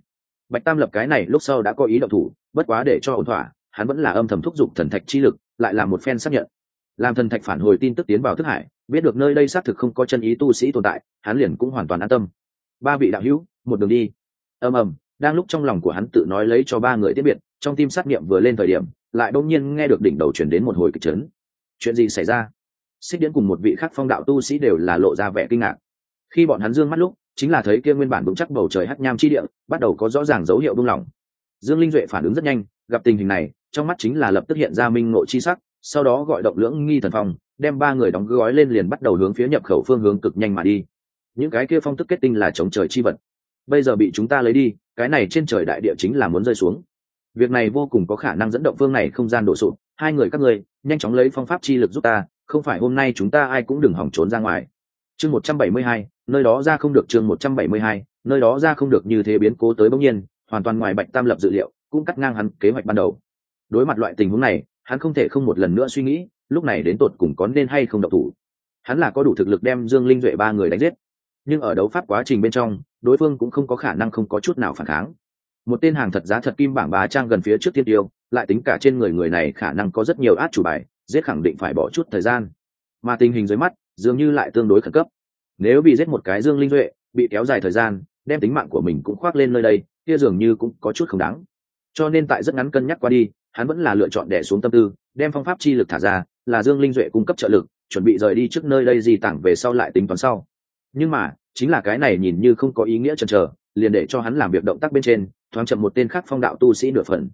bạch tam lập cái này lúc sau đã có ý động thủ, bất quá để cho ổn thỏa, hắn vẫn là âm thầm thúc giục thần thạch chi lực, lại là một phen xác nhận. Làm thần thạch phản hồi tin tức tiến vào thức hải, biết được nơi đây xác thực không có chân ý tu sĩ tồn tại, hắn liền cũng hoàn toàn an tâm. Ba vị đạo hữu, một đường đi. Ầm ầm, đang lúc trong lòng của hắn tự nói lấy cho ba người tiết biệt, trong tim sát nghiệm vừa lên thời điểm, lại đột nhiên nghe được đỉnh đầu chuyển đến một hồi kịch trấn. chuyện gì xảy ra? Xích điễn cùng một vị khác phong đạo tu sĩ đều là lộ ra vẻ kinh ngạc. Khi bọn hắn dương mắt lúc chính là thấy kia nguyên bản vững chắc bầu trời hắc nham chi địa, bắt đầu có rõ ràng dấu hiệu buông lỏng. Dương linh duệ phản ứng rất nhanh, gặp tình hình này, trong mắt chính là lập tức hiện ra minh ngộ chi sắc, sau đó gọi động lưỡng nghi thần phong, đem ba người đóng gói lên liền bắt đầu hướng phía nhập khẩu phương hướng cực nhanh mà đi. Những cái kia phong tức kết tinh là chống trời chi vật. Bây giờ bị chúng ta lấy đi, cái này trên trời đại địa chính là muốn rơi xuống. Việc này vô cùng có khả năng dẫn động phương này không gian đổ sụp. Hai người các ngươi, nhanh chóng lấy phong pháp chi lực giúp ta, không phải hôm nay chúng ta ai cũng đừng hỏng trốn ra ngoài chương một trăm bảy mươi hai, nơi đó ra không được chương một trăm bảy mươi hai, nơi đó ra không được như thế biến cố tới bỗng nhiên, hoàn toàn ngoài bạch tam lập dự liệu, cũng cắt ngang hắn kế hoạch ban đầu. Đối mặt loại tình huống này, hắn không thể không một lần nữa suy nghĩ, lúc này đến tột cùng có nên hay không độc thủ. Hắn là có đủ thực lực đem dương linh duệ ba người đánh giết. Nhưng ở đấu pháp quá trình bên trong, đối phương cũng không có khả năng không có chút nào phản kháng. Một tên hàng thật giá thật kim bảng bá trang gần phía trước tiên tiêu, lại tính cả trên người người này khả năng có rất nhiều át chủ bài, giết khẳng định phải bỏ chút thời gian. Mà tình hình dưới mắt dường như lại tương đối khẩn cấp. Nếu bị giết một cái dương linh duệ, bị kéo dài thời gian, đem tính mạng của mình cũng khoác lên nơi đây, kia dường như cũng có chút không đáng. Cho nên tại rất ngắn cân nhắc qua đi, hắn vẫn là lựa chọn đẻ xuống tâm tư, đem phong pháp chi lực thả ra, là dương linh duệ cung cấp trợ lực, chuẩn bị rời đi trước nơi đây gì tảng về sau lại tính toán sau. Nhưng mà, chính là cái này nhìn như không có ý nghĩa chần chờ, liền để cho hắn làm việc động tác bên trên, thoáng chậm một tên khác phong đạo tu sĩ nửa phần.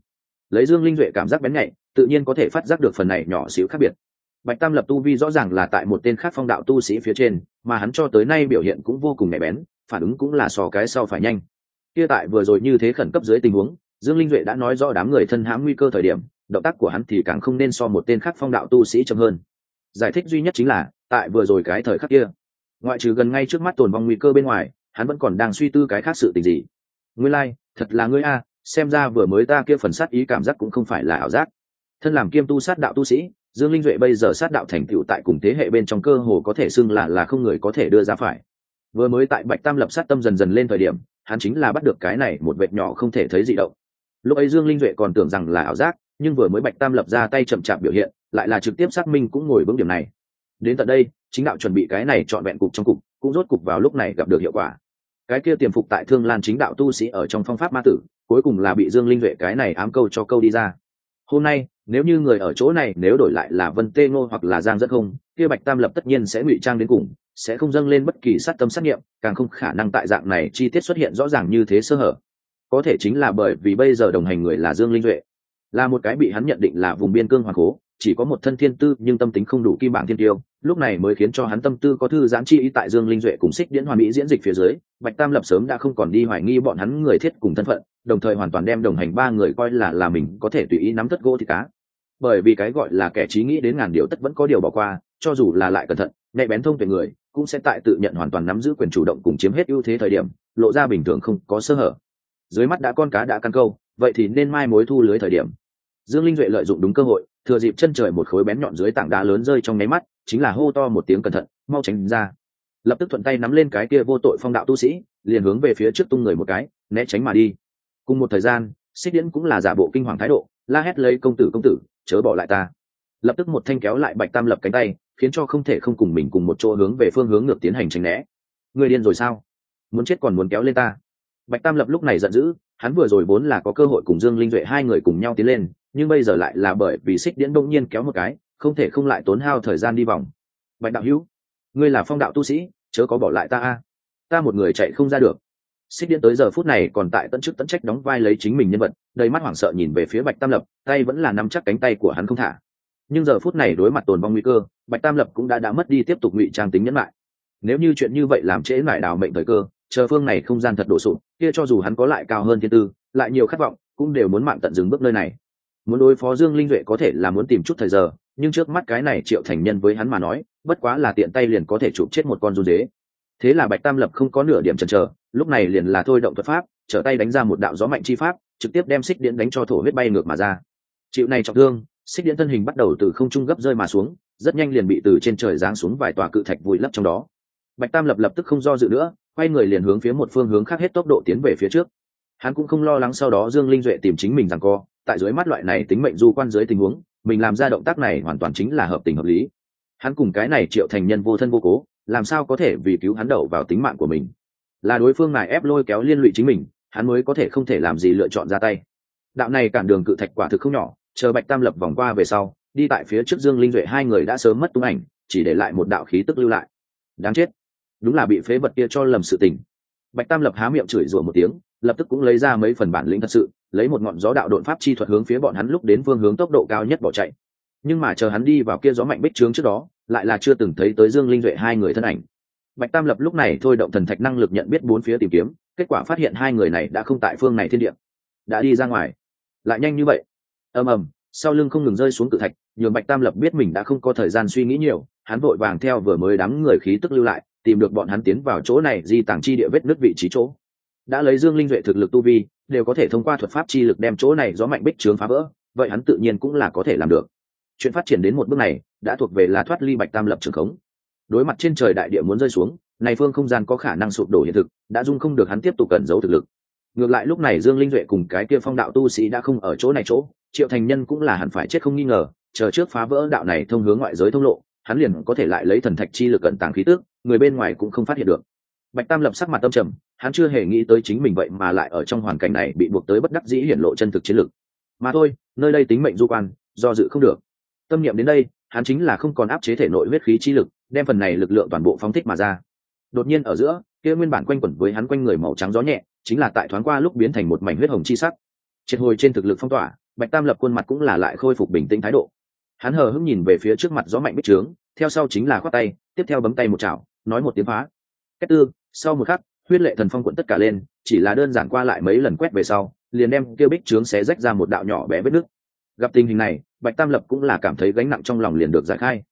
Lấy dương linh duệ cảm giác bén nhạy, tự nhiên có thể phát giác được phần này nhỏ xíu khác biệt bạch tam lập tu vi rõ ràng là tại một tên khác phong đạo tu sĩ phía trên mà hắn cho tới nay biểu hiện cũng vô cùng nhạy bén phản ứng cũng là sò cái sau phải nhanh. Kia tại vừa rồi như thế khẩn cấp dưới tình huống dương linh duệ đã nói rõ đám người thân hãm nguy cơ thời điểm động tác của hắn thì càng không nên so một tên khác phong đạo tu sĩ chậm hơn. Giải thích duy nhất chính là tại vừa rồi cái thời khắc kia ngoại trừ gần ngay trước mắt tồn vong nguy cơ bên ngoài hắn vẫn còn đang suy tư cái khác sự tình gì. Ngươi lai、like, thật là ngươi a xem ra vừa mới ta kia phần sát ý cảm giác cũng không phải là ảo giác. Thân làm kiêm tu sát đạo tu sĩ dương linh duệ bây giờ sát đạo thành tựu tại cùng thế hệ bên trong cơ hồ có thể xưng là là không người có thể đưa ra phải. Vừa mới tại bạch tam lập sát tâm dần dần lên thời điểm, hắn chính là bắt được cái này một vệt nhỏ không thể thấy gì động. Lúc ấy dương linh duệ còn tưởng rằng là ảo giác, nhưng vừa mới bạch tam lập ra tay chậm chạp biểu hiện, lại là trực tiếp xác minh cũng ngồi vững điểm này. Đến tận đây, chính đạo chuẩn bị cái này trọn vẹn cục trong cục, cũng rốt cục vào lúc này gặp được hiệu quả. Cái kia tiềm phục tại thương lan chính đạo tu sĩ ở trong phong pháp ma tử, cuối cùng là bị dương linh duệ cái này ám câu cho câu đi ra. Hôm nay nếu như người ở chỗ này, nếu đổi lại là vân tê ngô hoặc là giang dẫn không, kia bạch tam lập tất nhiên sẽ ngụy trang đến cùng, sẽ không dâng lên bất kỳ sát tâm sát nghiệm càng không khả năng tại dạng này chi tiết xuất hiện rõ ràng như thế sơ hở. Có thể chính là bởi vì bây giờ đồng hành người là dương linh duệ, là một cái bị hắn nhận định là vùng biên cương hoàng cố, chỉ có một thân thiên tư nhưng tâm tính không đủ kim bảng thiên tiêu, lúc này mới khiến cho hắn tâm tư có thư giãn chi ý tại dương linh duệ cùng xích điễn hoàn mỹ diễn dịch phía dưới, bạch tam lập sớm đã không còn đi hoài nghi bọn hắn người thiết cùng thân phận đồng thời hoàn toàn đem đồng hành ba người coi là là mình có thể tùy ý nắm thất gỗ thì cá. Bởi vì cái gọi là kẻ trí nghĩ đến ngàn điều tất vẫn có điều bỏ qua, cho dù là lại cẩn thận, nhạy bén thông về người, cũng sẽ tại tự nhận hoàn toàn nắm giữ quyền chủ động cùng chiếm hết ưu thế thời điểm, lộ ra bình thường không có sơ hở. Dưới mắt đã con cá đã căn câu, vậy thì nên mai mối thu lưới thời điểm. Dương linh duệ lợi dụng đúng cơ hội, thừa dịp chân trời một khối bén nhọn dưới tảng đá lớn rơi trong nháy mắt, chính là hô to một tiếng cẩn thận, mau tránh ra. Lập tức thuận tay nắm lên cái kia vô tội phong đạo tu sĩ, liền hướng về phía trước tung người một cái, né tránh mà đi cùng một thời gian, xích điễn cũng là giả bộ kinh hoàng thái độ, la hét lấy, công tử công tử, chớ bỏ lại ta. Lập tức một thanh kéo lại bạch tam lập cánh tay, khiến cho không thể không cùng mình cùng một chỗ hướng về phương hướng ngược tiến hành tránh né. Người điên rồi sao? Muốn chết còn muốn kéo lên ta? Bạch tam lập lúc này giận dữ, hắn vừa rồi vốn là có cơ hội cùng dương linh duệ hai người cùng nhau tiến lên, nhưng bây giờ lại là bởi vì xích điễn đông nhiên kéo một cái, không thể không lại tốn hao thời gian đi vòng. Bạch đạo hữu, ngươi là phong đạo tu sĩ, chớ có bỏ lại ta a. Ta một người chạy không ra được xích điện tới giờ phút này còn tại tận chức tận trách đóng vai lấy chính mình nhân vật, đầy mắt hoảng sợ nhìn về phía bạch tam lập, tay vẫn là nắm chắc cánh tay của hắn không thả. Nhưng giờ phút này đối mặt tồn vong nguy cơ, bạch tam lập cũng đã đã mất đi tiếp tục ngụy trang tính nhẫn lại. Nếu như chuyện như vậy làm trễ lại đào mệnh thời cơ, chờ phương này không gian thật đổ sụp, kia cho dù hắn có lại cao hơn thiên tư, lại nhiều khát vọng, cũng đều muốn mạng tận dừng bước nơi này. Muốn đối phó dương linh duệ có thể là muốn tìm chút thời giờ, nhưng trước mắt cái này triệu thành nhân với hắn mà nói, bất quá là tiện tay liền có thể chụp chết một con run dế thế là bạch tam lập không có nửa điểm chần chờ, lúc này liền là thôi động thuật pháp, trở tay đánh ra một đạo gió mạnh chi pháp, trực tiếp đem xích điện đánh cho thổ huyết bay ngược mà ra. Chịu này trọng thương, xích điện thân hình bắt đầu từ không trung gấp rơi mà xuống, rất nhanh liền bị từ trên trời giáng xuống vài tòa cự thạch vùi lấp trong đó. Bạch tam lập lập tức không do dự nữa, quay người liền hướng phía một phương hướng khác hết tốc độ tiến về phía trước. Hắn cũng không lo lắng sau đó dương linh duệ tìm chính mình rằng co, tại dưới mắt loại này tính mệnh du quan dưới tình huống, mình làm ra động tác này hoàn toàn chính là hợp tình hợp lý. Hắn cùng cái này triệu thành nhân vô thân vô cố làm sao có thể vì cứu hắn đậu vào tính mạng của mình? Là đối phương này ép lôi kéo liên lụy chính mình, hắn mới có thể không thể làm gì lựa chọn ra tay. Đạo này cản đường cự thạch quả thực không nhỏ, chờ bạch tam lập vòng qua về sau, đi tại phía trước dương linh duệ hai người đã sớm mất tung ảnh, chỉ để lại một đạo khí tức lưu lại. Đáng chết. Đúng là bị phế vật kia cho lầm sự tình. Bạch tam lập há miệng chửi rủa một tiếng, lập tức cũng lấy ra mấy phần bản lĩnh thật sự, lấy một ngọn gió đạo đột pháp chi thuật hướng phía bọn hắn lúc đến phương hướng tốc độ cao nhất bỏ chạy. Nhưng mà chờ hắn đi vào kia gió mạnh bích trướng trước đó lại là chưa từng thấy tới dương linh duệ hai người thân ảnh. Bạch tam lập lúc này thôi động thần thạch năng lực nhận biết bốn phía tìm kiếm, kết quả phát hiện hai người này đã không tại phương này thiên địa, đã đi ra ngoài. Lại nhanh như vậy. Ầm ầm, sau lưng không ngừng rơi xuống cự thạch, nhường bạch tam lập biết mình đã không có thời gian suy nghĩ nhiều, hắn vội vàng theo vừa mới đám người khí tức lưu lại, tìm được bọn hắn tiến vào chỗ này di tàng chi địa vết nước vị trí chỗ. Đã lấy dương linh duệ thực lực tu vi, đều có thể thông qua thuật pháp chi lực đem chỗ này gió mạnh bích trướng phá vỡ, vậy hắn tự nhiên cũng là có thể làm được chuyện phát triển đến một bước này đã thuộc về là thoát ly bạch tam lập trường khống. Đối mặt trên trời đại địa muốn rơi xuống, này phương không gian có khả năng sụp đổ hiện thực, đã dung không được hắn tiếp tục cẩn giấu thực lực. Ngược lại lúc này dương linh duệ cùng cái kia phong đạo tu sĩ đã không ở chỗ này chỗ, triệu thành nhân cũng là hẳn phải chết không nghi ngờ, chờ trước phá vỡ đạo này thông hướng ngoại giới thông lộ, hắn liền có thể lại lấy thần thạch chi lực cận tàng khí tước người bên ngoài cũng không phát hiện được. Bạch tam lập sắc mặt tâm trầm, hắn chưa hề nghĩ tới chính mình vậy mà lại ở trong hoàn cảnh này bị buộc tới bất đắc dĩ hiển lộ chân thực chiến lực. Mà thôi, nơi đây tính mệnh du quan, do dự không được tâm niệm đến đây, hắn chính là không còn áp chế thể nội huyết khí chi lực, đem phần này lực lượng toàn bộ phóng thích mà ra. Đột nhiên ở giữa, kia nguyên bản quanh quẩn với hắn quanh người màu trắng gió nhẹ, chính là tại thoáng qua lúc biến thành một mảnh huyết hồng chi sắc. Triệt hồi trên thực lực phong tỏa, bạch tam lập khuôn mặt cũng là lại khôi phục bình tĩnh thái độ. Hắn hờ hững nhìn về phía trước mặt gió mạnh bích trướng, theo sau chính là khoát tay, tiếp theo bấm tay một chảo, nói một tiếng phá. Cách tư, sau một khắc, huyết lệ thần phong cuộn tất cả lên, chỉ là đơn giản qua lại mấy lần quét về sau, liền đem kêu bích trướng xé rách ra một đạo nhỏ bé vết nước gặp tình hình này bạch tam lập cũng là cảm thấy gánh nặng trong lòng liền được giải khai.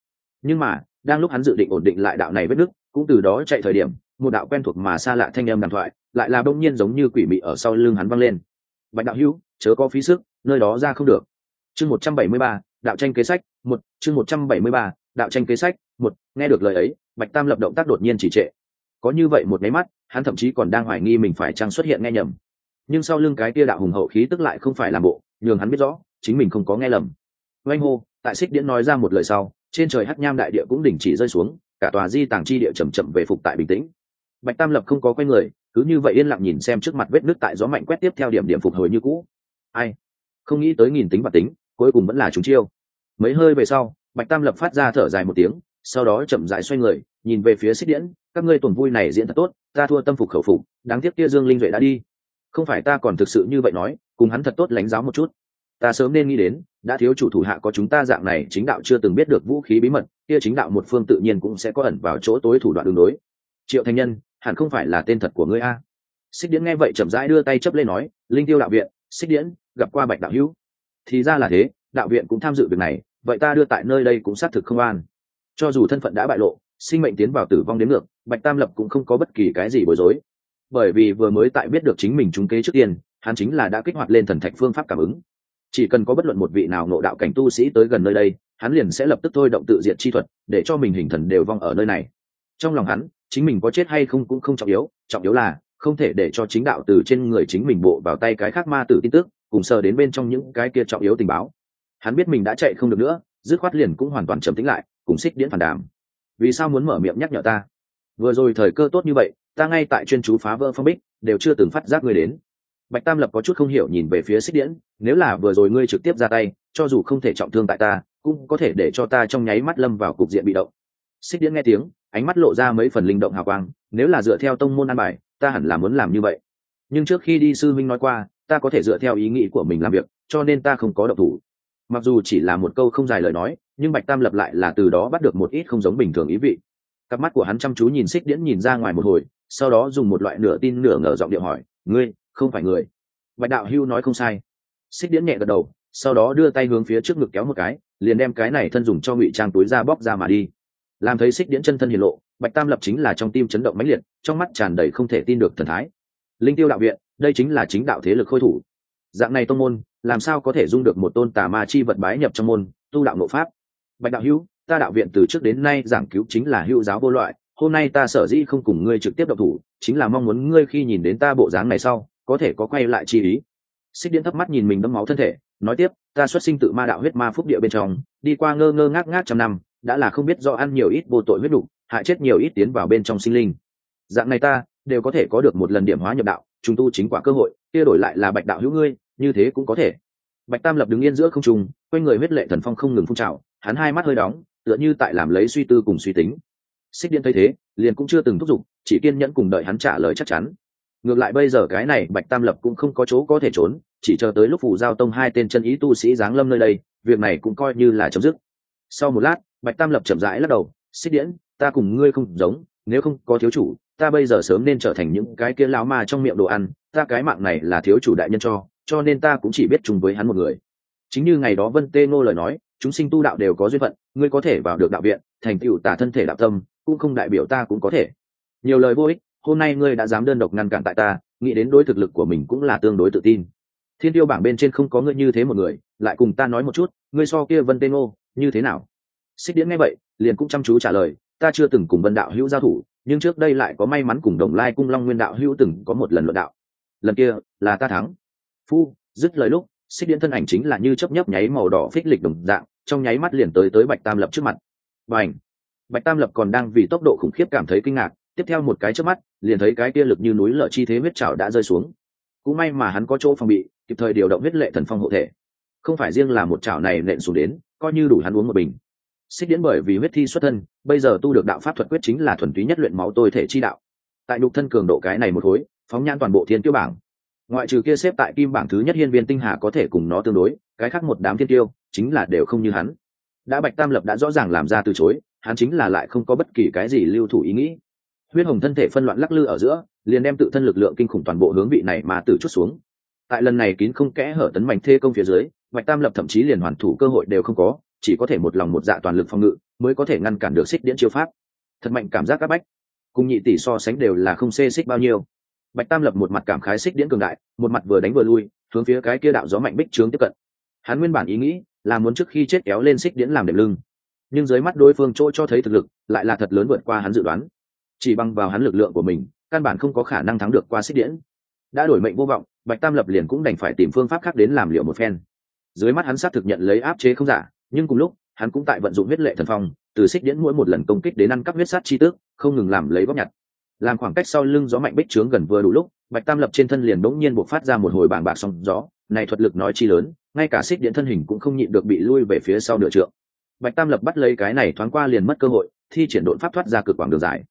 Nhưng mà, đang lúc hắn dự định ổn định lại đạo này vết nứt, cũng từ đó chạy thời điểm, một đạo quen thuộc mà xa lạ thanh âm đàm thoại, lại là đông nhiên giống như quỷ mị ở sau lưng hắn văng lên. Bạch đạo hữu, chớ có phí sức, nơi đó ra không được. Chương một trăm bảy mươi ba, đạo tranh kế sách, một, chương một trăm bảy mươi ba, đạo tranh kế sách, một, nghe được lời ấy, bạch tam lập động tác đột nhiên chỉ trệ. Có như vậy một máy mắt, hắn thậm chí còn đang hoài nghi mình phải chăng xuất hiện nghe nhầm. Nhưng sau lưng cái tia đạo hùng hậu khí tức lại không phải làm bộ, nhường hắn biết rõ, chính mình không có nghe lầm oanh hô, tại xích điễn nói ra một lời sau, trên trời hắc nham đại địa cũng đình chỉ rơi xuống, cả tòa di tàng chi địa chầm chậm về phục tại bình tĩnh. Bạch tam lập không có quay người, cứ như vậy yên lặng nhìn xem trước mặt vết nước tại gió mạnh quét tiếp theo điểm điểm phục hồi như cũ. Ai? Không nghĩ tới nghìn tính và tính, cuối cùng vẫn là chúng chiêu. Mấy hơi về sau, bạch tam lập phát ra thở dài một tiếng, sau đó chậm dại xoay người, nhìn về phía xích điễn, các ngươi tuần vui này diễn thật tốt, ta thua tâm phục khẩu phục, đáng tiếc kia dương linh duệ đã đi. Không phải ta còn thực sự như vậy nói, cùng hắn thật tốt lánh giáo một chút. Ta sớm nên nghĩ đến đã thiếu chủ thủ hạ có chúng ta dạng này, chính đạo chưa từng biết được vũ khí bí mật, kia chính đạo một phương tự nhiên cũng sẽ có ẩn vào chỗ tối thủ đoạn đường đối triệu thanh nhân, hẳn không phải là tên thật của ngươi a? Xích điễn nghe vậy chậm rãi đưa tay chấp lên nói, linh tiêu đạo viện, xích điễn, gặp qua bạch đạo hữu. Thì ra là thế, đạo viện cũng tham dự việc này, vậy ta đưa tại nơi đây cũng xác thực không an. Cho dù thân phận đã bại lộ, sinh mệnh tiến vào tử vong đến ngược, bạch tam lập cũng không có bất kỳ cái gì bối rối. Bởi vì vừa mới tại biết được chính mình trúng kế trước tiên, hắn chính là đã kích hoạt lên thần thạch phương pháp cảm ứng chỉ cần có bất luận một vị nào nộ đạo cảnh tu sĩ tới gần nơi đây, hắn liền sẽ lập tức thôi động tự diệt chi thuật, để cho mình hình thần đều vong ở nơi này. Trong lòng hắn, chính mình có chết hay không cũng không trọng yếu trọng yếu là không thể để cho chính đạo từ trên người chính mình bộ vào tay cái khác ma tử tin tức, cùng sờ đến bên trong những cái kia trọng yếu tình báo. Hắn biết mình đã chạy không được nữa, dứt khoát liền cũng hoàn toàn trầm tĩnh lại, cùng xích điễn phản đàm. Vì sao muốn mở miệng nhắc nhở ta? Vừa rồi thời cơ tốt như vậy, ta ngay tại chuyên chú phá vỡ phong bích, đều chưa từng phát giác ngươi đến bạch tam lập có chút không hiểu nhìn về phía xích điễn, nếu là vừa rồi ngươi trực tiếp ra tay, cho dù không thể trọng thương tại ta, cũng có thể để cho ta trong nháy mắt lâm vào cục diện bị động. Xích điễn nghe tiếng, ánh mắt lộ ra mấy phần linh động hào quang, nếu là dựa theo tông môn an bài, ta hẳn là muốn làm như vậy. Nhưng trước khi đi sư minh nói qua, ta có thể dựa theo ý nghĩ của mình làm việc, cho nên ta không có động thủ. Mặc dù chỉ là một câu không dài lời nói, nhưng bạch tam lập lại là từ đó bắt được một ít không giống bình thường ý vị. Cặp mắt của hắn chăm chú nhìn xích điễn nhìn ra ngoài một hồi, sau đó dùng một loại nửa tin nửa ngờ giọng điệu hỏi ngươi, không phải người. Bạch đạo hưu nói không sai. Xích điễn nhẹ gật đầu, sau đó đưa tay hướng phía trước ngực kéo một cái, liền đem cái này thân dùng cho ngụy trang túi ra bóc ra mà đi. Làm thấy xích điễn chân thân hiện lộ, bạch tam lập chính là trong tim chấn động mãnh liệt, trong mắt tràn đầy không thể tin được thần thái. Linh tiêu đạo viện, đây chính là chính đạo thế lực khôi thủ. Dạng này tông môn, làm sao có thể dung được một tôn tà ma chi vật bái nhập trong môn, tu đạo ngộ pháp? Bạch đạo hữu ta đạo viện từ trước đến nay giảng cứu chính là hữu giáo vô loại hôm nay ta sở dĩ không cùng ngươi trực tiếp độc thủ chính là mong muốn ngươi khi nhìn đến ta bộ dáng này sau có thể có quay lại chi ý. Xích điên thấp mắt nhìn mình đấm máu thân thể nói tiếp ta xuất sinh tự ma đạo huyết ma phúc địa bên trong đi qua ngơ ngơ ngác ngác trăm năm đã là không biết do ăn nhiều ít vô tội huyết đủ, hại chết nhiều ít tiến vào bên trong sinh linh. Dạng này ta đều có thể có được một lần điểm hóa nhập đạo chúng tu chính quả cơ hội kia đổi lại là bạch đạo hữu ngươi như thế cũng có thể. Bạch tam lập đứng yên giữa không trung quanh người huyết lệ thần phong không ngừng phun trào hắn hai mắt hơi đóng tựa như tại làm lấy suy tư cùng suy tính xích điện thấy thế, liền cũng chưa từng thúc giục, chỉ kiên nhẫn cùng đợi hắn trả lời chắc chắn. Ngược lại bây giờ cái này bạch tam lập cũng không có chỗ có thể trốn, chỉ chờ tới lúc phủ giao tông hai tên chân ý tu sĩ giáng lâm nơi đây, việc này cũng coi như là chấm dứt. Sau một lát, bạch tam lập chậm rãi lắc đầu, xích điễn ta cùng ngươi không giống, nếu không có thiếu chủ, ta bây giờ sớm nên trở thành những cái kia lão ma trong miệng đồ ăn, ta cái mạng này là thiếu chủ đại nhân cho cho nên ta cũng chỉ biết chung với hắn một người. Chính như ngày đó vân tê ngô lời nói, chúng sinh tu đạo đều có duyên phận, ngươi có thể vào được đạo viện, thành tựu tả thân thể đạo tâm cũng không đại biểu ta cũng có thể. Nhiều lời vô ích, hôm nay ngươi đã dám đơn độc ngăn cản tại ta, nghĩ đến đối thực lực của mình cũng là tương đối tự tin. Thiên tiêu bảng bên trên không có ngươi như thế một người, lại cùng ta nói một chút, ngươi so kia vân tê ngô, như thế nào? Xích điễn nghe vậy, liền cũng chăm chú trả lời, ta chưa từng cùng vân đạo hữu giao thủ, nhưng trước đây lại có may mắn cùng đồng lai cung long nguyên đạo hữu từng có một lần luận đạo. Lần kia, là ta thắng. Phu, dứt lời lúc, xích điễn thân ảnh chính là như chấp nhấp nháy màu đỏ phích lịch đồng dạng, trong nháy mắt liền tới tới bạch tam lập trước mặt. Và ảnh bạch tam lập còn đang vì tốc độ khủng khiếp cảm thấy kinh ngạc, tiếp theo một cái trước mắt, liền thấy cái kia lực như núi lở chi thế huyết trào đã rơi xuống. Cũng may mà hắn có chỗ phòng bị, kịp thời điều động huyết lệ thần phong hộ thể. Không phải riêng là một chảo này nện xuống đến, coi như đủ hắn uống một bình. Xích điển bởi vì huyết thi xuất thân, bây giờ tu được đạo pháp thuật quyết chính là thuần túy nhất luyện máu tôi thể chi đạo. Tại nhục thân cường độ cái này một khối, phóng nhan toàn bộ thiên tiêu bảng. Ngoại trừ kia xếp tại kim bảng thứ nhất hiên viên tinh hà có thể cùng nó tương đối, cái khác một đám thiên tiêu chính là đều không như hắn đã bạch tam lập đã rõ ràng làm ra từ chối, hắn chính là lại không có bất kỳ cái gì lưu thủ ý nghĩ. Huyết hồng thân thể phân loạn lắc lư ở giữa, liền đem tự thân lực lượng kinh khủng toàn bộ hướng vị này mà tự chút xuống. Tại lần này kín không kẽ hở tấn mạnh thê công phía dưới, bạch tam lập thậm chí liền hoàn thủ cơ hội đều không có, chỉ có thể một lòng một dạ toàn lực phòng ngự, mới có thể ngăn cản được xích điện chiêu pháp. Thật mạnh cảm giác các bách. Cùng nhị tỷ so sánh đều là không xê xích bao nhiêu. Bạch tam lập một mặt cảm khái xích điện cường đại, một mặt vừa đánh vừa lui, hướng phía cái kia đạo gió mạnh bích trướng tiếp cận. Hắn nguyên bản ý nghĩ là muốn trước khi chết kéo lên xích điễn làm đệm lưng. Nhưng dưới mắt đối phương chỗ cho thấy thực lực, lại là thật lớn vượt qua hắn dự đoán. Chỉ bằng vào hắn lực lượng của mình, căn bản không có khả năng thắng được qua xích điễn. Đã đổi mệnh vô vọng, bạch tam lập liền cũng đành phải tìm phương pháp khác đến làm liệu một phen. Dưới mắt hắn xác thực nhận lấy áp chế không giả, nhưng cùng lúc, hắn cũng tại vận dụng huyết lệ thần phong, từ xích điễn mỗi một lần công kích đến ăn cắp huyết sát chi tước, không ngừng làm lấy góp nhặt. Làm khoảng cách sau lưng gió mạnh bích trướng gần vừa đủ lúc bạch tam lập trên thân liền bỗng nhiên buộc phát ra một hồi bàng bạc sóng gió, này thuật lực nói chi lớn, ngay cả xích điện thân hình cũng không nhịn được bị lui về phía sau nửa trượng. Bạch tam lập bắt lấy cái này thoáng qua liền mất cơ hội, thi triển độn pháp thoát ra cực quảng đường dài.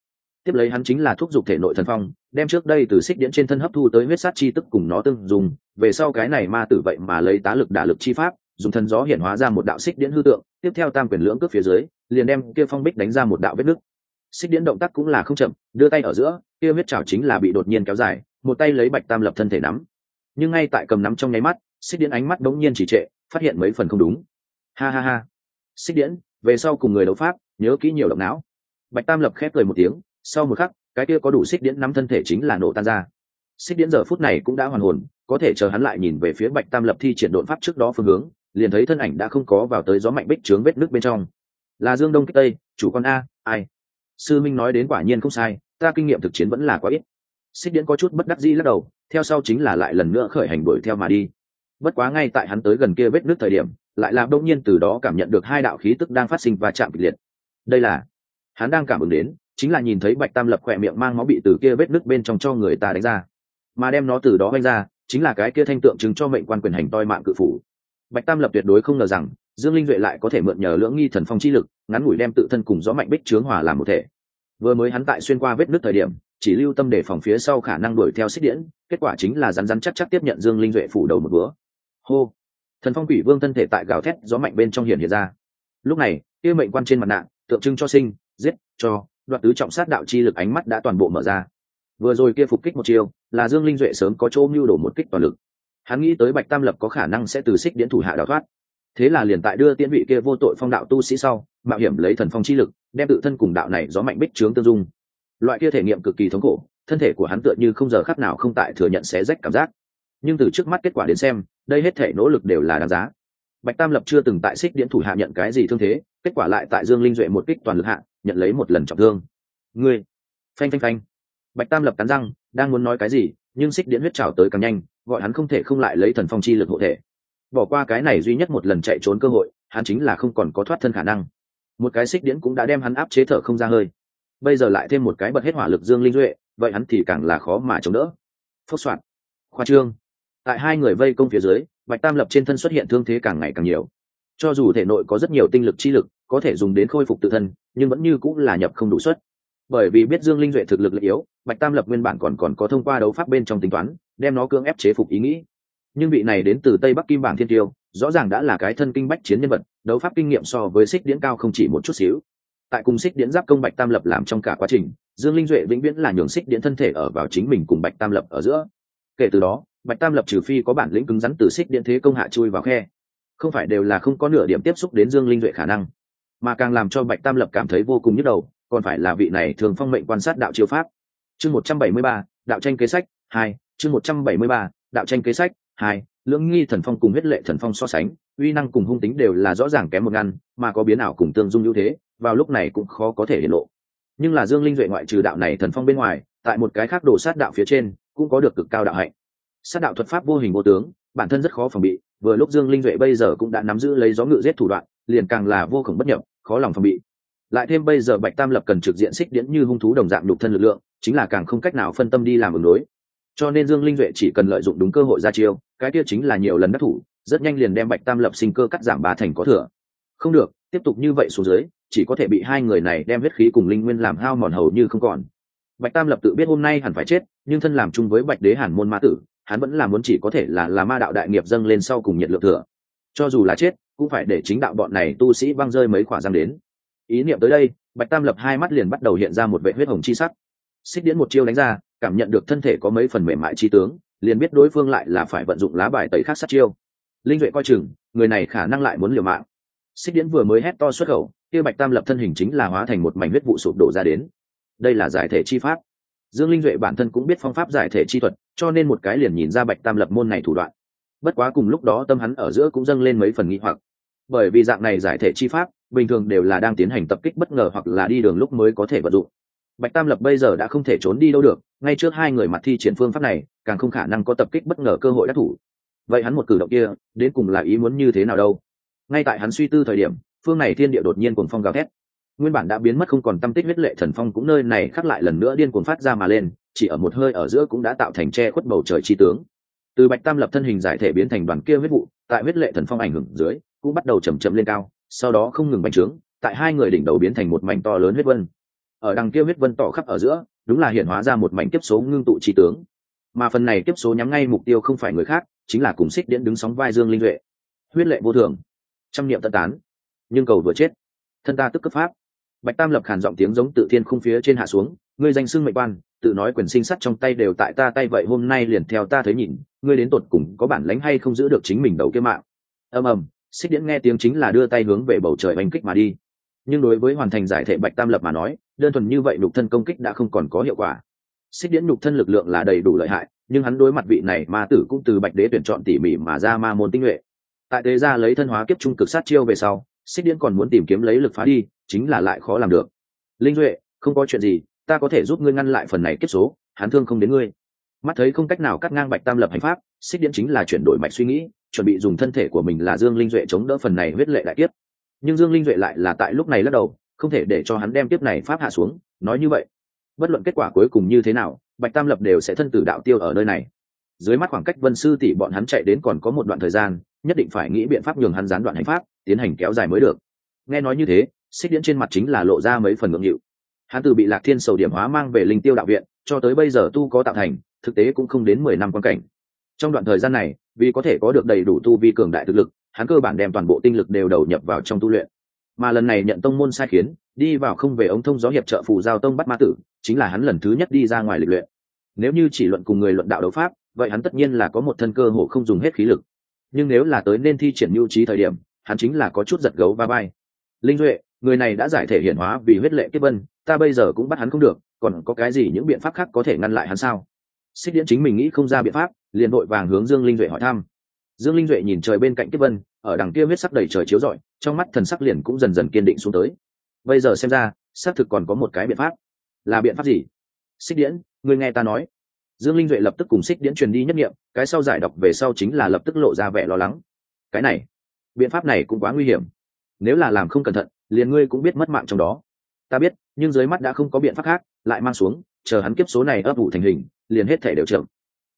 Tiếp lấy hắn chính là thúc giục thể nội thần phong, đem trước đây từ xích điện trên thân hấp thu tới huyết sát chi tức cùng nó tương dùng, về sau cái này ma tử vậy mà lấy tá lực đả lực chi pháp, dùng thần gió hiện hóa ra một đạo xích điện hư tượng, tiếp theo tam quyền lưỡng cướp phía dưới, liền đem kia phong bích đánh ra một đạo vết nứt. Xích điện động tác cũng là không chậm, đưa tay ở giữa, kia huyết trào chính là bị đột nhiên kéo dài một tay lấy bạch tam lập thân thể nắm. Nhưng ngay tại cầm nắm trong nháy mắt, xích điễn ánh mắt đống nhiên chỉ trệ, phát hiện mấy phần không đúng. Ha ha ha. Xích điễn, về sau cùng người đấu pháp, nhớ kỹ nhiều động não. Bạch tam lập khép cười một tiếng, sau một khắc, cái kia có đủ xích điễn nắm thân thể chính là nổ tan ra. Xích điễn giờ phút này cũng đã hoàn hồn, có thể chờ hắn lại nhìn về phía bạch tam lập thi triển đột pháp trước đó phương hướng, liền thấy thân ảnh đã không có vào tới gió mạnh bích trướng vết nước bên trong. Là dương đông kích tây, chủ con a, ai? Sư minh nói đến quả nhiên không sai, ta kinh nghiệm thực chiến vẫn là quá ít xích điễn có chút bất đắc dĩ lắc đầu, theo sau chính là lại lần nữa khởi hành đuổi theo mà đi. Bất quá ngay tại hắn tới gần kia vết nước thời điểm, lại làm đông nhiên từ đó cảm nhận được hai đạo khí tức đang phát sinh và chạm kịch liệt. Đây là, hắn đang cảm ứng đến, chính là nhìn thấy bạch tam lập khỏe miệng mang máu bị từ kia vết nước bên trong cho người ta đánh ra. Mà đem nó từ đó đánh ra, chính là cái kia thanh tượng chứng cho mệnh quan quyền hành toi mạng cự phủ. Bạch tam lập tuyệt đối không ngờ rằng, dương linh duệ lại có thể mượn nhờ lưỡng nghi thần phong chi lực, ngắn ngủi đem tự thân cùng gió mạnh bích trướng hòa làm một thể. Vừa mới hắn tại xuyên qua vết nước thời điểm chỉ lưu tâm để phòng phía sau khả năng đuổi theo xích điễn, kết quả chính là rắn rắn chắc chắc tiếp nhận dương linh duệ phủ đầu một bữa. Hô! Thần phong quỷ vương thân thể tại gào thét, gió mạnh bên trong hiện hiện ra. Lúc này, kia mệnh quan trên mặt nạ, tượng trưng cho sinh, giết, cho, đoạt tứ trọng sát đạo chi lực ánh mắt đã toàn bộ mở ra. Vừa rồi kia phục kích một chiều là dương linh duệ sớm có chỗ mưu đổ một kích toàn lực. Hắn nghĩ tới bạch tam lập có khả năng sẽ từ xích điễn thủ hạ đào thoát. Thế là liền tại đưa tiễn vị kia vô tội phong đạo tu sĩ sau, mạo hiểm lấy thần phong chi lực, đem tự thân cùng đạo này gió mạnh bích trướng tương dung loại kia thể nghiệm cực kỳ thống khổ, thân thể của hắn tựa như không giờ khắc nào không tại thừa nhận xé rách cảm giác. Nhưng từ trước mắt kết quả đến xem, đây hết thể nỗ lực đều là đáng giá. Bạch tam lập chưa từng tại xích điện thủ hạ nhận cái gì thương thế, kết quả lại tại dương linh duệ một kích toàn lực hạ, nhận lấy một lần trọng thương. Ngươi! Phanh phanh phanh. Bạch tam lập cắn răng, đang muốn nói cái gì, nhưng xích điện huyết trào tới càng nhanh, gọi hắn không thể không lại lấy thần phong chi lực hộ thể. Bỏ qua cái này duy nhất một lần chạy trốn cơ hội, hắn chính là không còn có thoát thân khả năng. Một cái xích điện cũng đã đem hắn áp chế thở không ra hơi bây giờ lại thêm một cái bật hết hỏa lực dương linh duệ, vậy hắn thì càng là khó mà chống đỡ. Phốc soạn. Khoa trương. Tại hai người vây công phía dưới, bạch tam lập trên thân xuất hiện thương thế càng ngày càng nhiều. Cho dù thể nội có rất nhiều tinh lực chi lực, có thể dùng đến khôi phục tự thân, nhưng vẫn như cũng là nhập không đủ suất. Bởi vì biết dương linh duệ thực lực lợi yếu, bạch tam lập nguyên bản còn còn có thông qua đấu pháp bên trong tính toán, đem nó cưỡng ép chế phục ý nghĩ. Nhưng vị này đến từ tây bắc kim bảng thiên tiêu, rõ ràng đã là cái thân kinh bách chiến nhân vật, đấu pháp kinh nghiệm so với xích điễn cao không chỉ một chút xíu tại cùng xích điện giáp công bạch tam lập làm trong cả quá trình, dương linh duệ vĩnh viễn là nhường xích điện thân thể ở vào chính mình cùng bạch tam lập ở giữa. Kể từ đó, bạch tam lập trừ phi có bản lĩnh cứng rắn từ xích điện thế công hạ chui vào khe, không phải đều là không có nửa điểm tiếp xúc đến dương linh duệ khả năng, mà càng làm cho bạch tam lập cảm thấy vô cùng nhức đầu, còn phải là vị này thường phong mệnh quan sát đạo chiêu pháp. Chương một trăm bảy mươi ba, đạo tranh kế sách, hai, chương một trăm bảy mươi ba, đạo tranh kế sách, hai, lưỡng nghi thần phong cùng huyết lệ thần phong so sánh, uy năng cùng hung tính đều là rõ ràng kém một ngăn, mà có biến ảo cùng tương dung ưu thế vào lúc này cũng khó có thể hiện lộ. Nhưng là dương linh duệ ngoại trừ đạo này thần phong bên ngoài, tại một cái khác đổ sát đạo phía trên, cũng có được cực cao đạo hạnh. Sát đạo thuật pháp vô hình vô tướng, bản thân rất khó phòng bị, vừa lúc dương linh duệ bây giờ cũng đã nắm giữ lấy gió ngự giết thủ đoạn, liền càng là vô khổng bất nhập, khó lòng phòng bị. Lại thêm bây giờ bạch tam lập cần trực diện xích điễn như hung thú đồng dạng đục thân lực lượng, chính là càng không cách nào phân tâm đi làm ứng đối. Cho nên dương linh duệ chỉ cần lợi dụng đúng cơ hội ra chiêu, cái kia chính là nhiều lần đắc thủ, rất nhanh liền đem bạch tam lập sinh cơ cắt giảm ba thành có thừa. Không được, tiếp tục như vậy xuống dưới chỉ có thể bị hai người này đem huyết khí cùng linh nguyên làm hao mòn hầu như không còn. Bạch tam lập tự biết hôm nay hẳn phải chết, nhưng thân làm chung với bạch đế hàn môn ma tử, hắn vẫn là muốn chỉ có thể là là ma đạo đại nghiệp dâng lên sau cùng nhiệt lượng thừa. Cho dù là chết, cũng phải để chính đạo bọn này tu sĩ băng rơi mấy khỏa răng đến. Ý niệm tới đây, bạch tam lập hai mắt liền bắt đầu hiện ra một vệ huyết hồng chi sắc. Xích điễn một chiêu đánh ra, cảm nhận được thân thể có mấy phần mềm mại chi tướng, liền biết đối phương lại là phải vận dụng lá bài tẩy khác sát chiêu. Linh duệ coi chừng, người này khả năng lại muốn liều mạng. Xích điễn vừa mới hét to xuất khẩu kia bạch tam lập thân hình chính là hóa thành một mảnh huyết vụ sụp đổ ra đến. Đây là giải thể chi pháp. Dương linh duệ bản thân cũng biết phong pháp giải thể chi thuật, cho nên một cái liền nhìn ra bạch tam lập môn này thủ đoạn. Bất quá cùng lúc đó tâm hắn ở giữa cũng dâng lên mấy phần nghi hoặc. Bởi vì dạng này giải thể chi pháp, bình thường đều là đang tiến hành tập kích bất ngờ hoặc là đi đường lúc mới có thể vận dụng. Bạch tam lập bây giờ đã không thể trốn đi đâu được, ngay trước hai người mặt thi triển phương pháp này, càng không khả năng có tập kích bất ngờ cơ hội đắc thủ. Vậy hắn một cử động kia, đến cùng là ý muốn như thế nào đâu? Ngay tại hắn suy tư thời điểm phương này thiên địa đột nhiên cuồng phong gào thét. Nguyên bản đã biến mất không còn tâm tích huyết lệ thần phong cũng nơi này khắc lại lần nữa điên cuồng phát ra mà lên, chỉ ở một hơi ở giữa cũng đã tạo thành che khuất bầu trời chi tướng. Từ bạch tam lập thân hình giải thể biến thành đoàn kia huyết vụ, tại huyết lệ thần phong ảnh hưởng dưới, cũng bắt đầu chầm chậm lên cao, sau đó không ngừng bành trướng, tại hai người đỉnh đầu biến thành một mảnh to lớn huyết vân. Ở đằng kia huyết vân tỏ khắp ở giữa, đúng là hiện hóa ra một mảnh kiếp số ngưng tụ chi tướng. Mà phần này kiếp số nhắm ngay mục tiêu không phải người khác, chính là cùng xích điện đứng sóng vai dương linh duệ. Huyết lệ vô thường. Trăm niệm tận tán nhưng cầu vừa chết. Thân ta tức cấp pháp. Bạch tam lập khàn giọng tiếng giống tự thiên khung phía trên hạ xuống, ngươi danh xưng mệnh quan, tự nói quyền sinh sắt trong tay đều tại ta tay vậy, hôm nay liền theo ta thấy nhìn, ngươi đến tột cùng có bản lánh hay không giữ được chính mình đầu kia mạng. Ầm ầm, xích điễn nghe tiếng chính là đưa tay hướng về bầu trời oanh kích mà đi. Nhưng đối với hoàn thành giải thể bạch tam lập mà nói, đơn thuần như vậy nhục thân công kích đã không còn có hiệu quả. Xích điễn nhục thân lực lượng là đầy đủ lợi hại, nhưng hắn đối mặt vị này ma tử cũng từ bạch đế tuyển chọn tỉ mỉ mà ra ma môn tinh nhuệ. Tại thế ra lấy thân hóa kiếp trung cực sát chiêu về sau xích Điện còn muốn tìm kiếm lấy lực phá đi, chính là lại khó làm được. Linh duệ, không có chuyện gì, ta có thể giúp ngươi ngăn lại phần này kết số, hắn thương không đến ngươi. Mắt thấy không cách nào cắt ngang bạch tam lập hành pháp, xích Điện chính là chuyển đổi mạch suy nghĩ, chuẩn bị dùng thân thể của mình là dương linh duệ chống đỡ phần này huyết lệ đại kiếp. Nhưng dương linh duệ lại là tại lúc này lắc đầu, không thể để cho hắn đem tiếp này pháp hạ xuống, nói như vậy. Bất luận kết quả cuối cùng như thế nào, bạch tam lập đều sẽ thân tử đạo tiêu ở nơi này. Dưới mắt khoảng cách vân sư tỷ bọn hắn chạy đến còn có một đoạn thời gian nhất định phải nghĩ biện pháp nhường hắn gián đoạn hành pháp, tiến hành kéo dài mới được. Nghe nói như thế, xích điễn trên mặt chính là lộ ra mấy phần ngượng nghịu. Hắn từ bị lạc thiên sầu điểm hóa mang về linh tiêu đạo viện, cho tới bây giờ tu có tạo thành, thực tế cũng không đến mười năm quan cảnh. Trong đoạn thời gian này, vì có thể có được đầy đủ tu vi cường đại thực lực, hắn cơ bản đem toàn bộ tinh lực đều đầu nhập vào trong tu luyện. Mà lần này nhận tông môn sai khiến, đi vào không về ống thông gió hiệp trợ phù giao tông bắt ma tử, chính là hắn lần thứ nhất đi ra ngoài lịch luyện. Nếu như chỉ luận cùng người luận đạo đấu pháp, vậy hắn tất nhiên là có một thân cơ hồ không dùng hết khí lực nhưng nếu là tới nên thi triển mưu trí thời điểm, hắn chính là có chút giật gấu va vai. Linh duệ, người này đã giải thể hiển hóa vì huyết lệ kiếp vân, ta bây giờ cũng bắt hắn không được, còn có cái gì những biện pháp khác có thể ngăn lại hắn sao? Xích điễn chính mình nghĩ không ra biện pháp, liền đội vàng hướng dương linh duệ hỏi thăm. Dương linh duệ nhìn trời bên cạnh kiếp vân, ở đằng kia huyết sắc đầy trời chiếu rọi, trong mắt thần sắc liền cũng dần dần kiên định xuống tới. Bây giờ xem ra, xác thực còn có một cái biện pháp. Là biện pháp gì? Xích điễn, người nghe ta nói dương linh duệ lập tức cùng xích điễn truyền đi nhất nghiệm cái sau giải đọc về sau chính là lập tức lộ ra vẻ lo lắng. Cái này, biện pháp này cũng quá nguy hiểm. Nếu là làm không cẩn thận, liền ngươi cũng biết mất mạng trong đó. Ta biết, nhưng dưới mắt đã không có biện pháp khác, lại mang xuống, chờ hắn kiếp số này ấp ủ thành hình, liền hết thể đều chậm.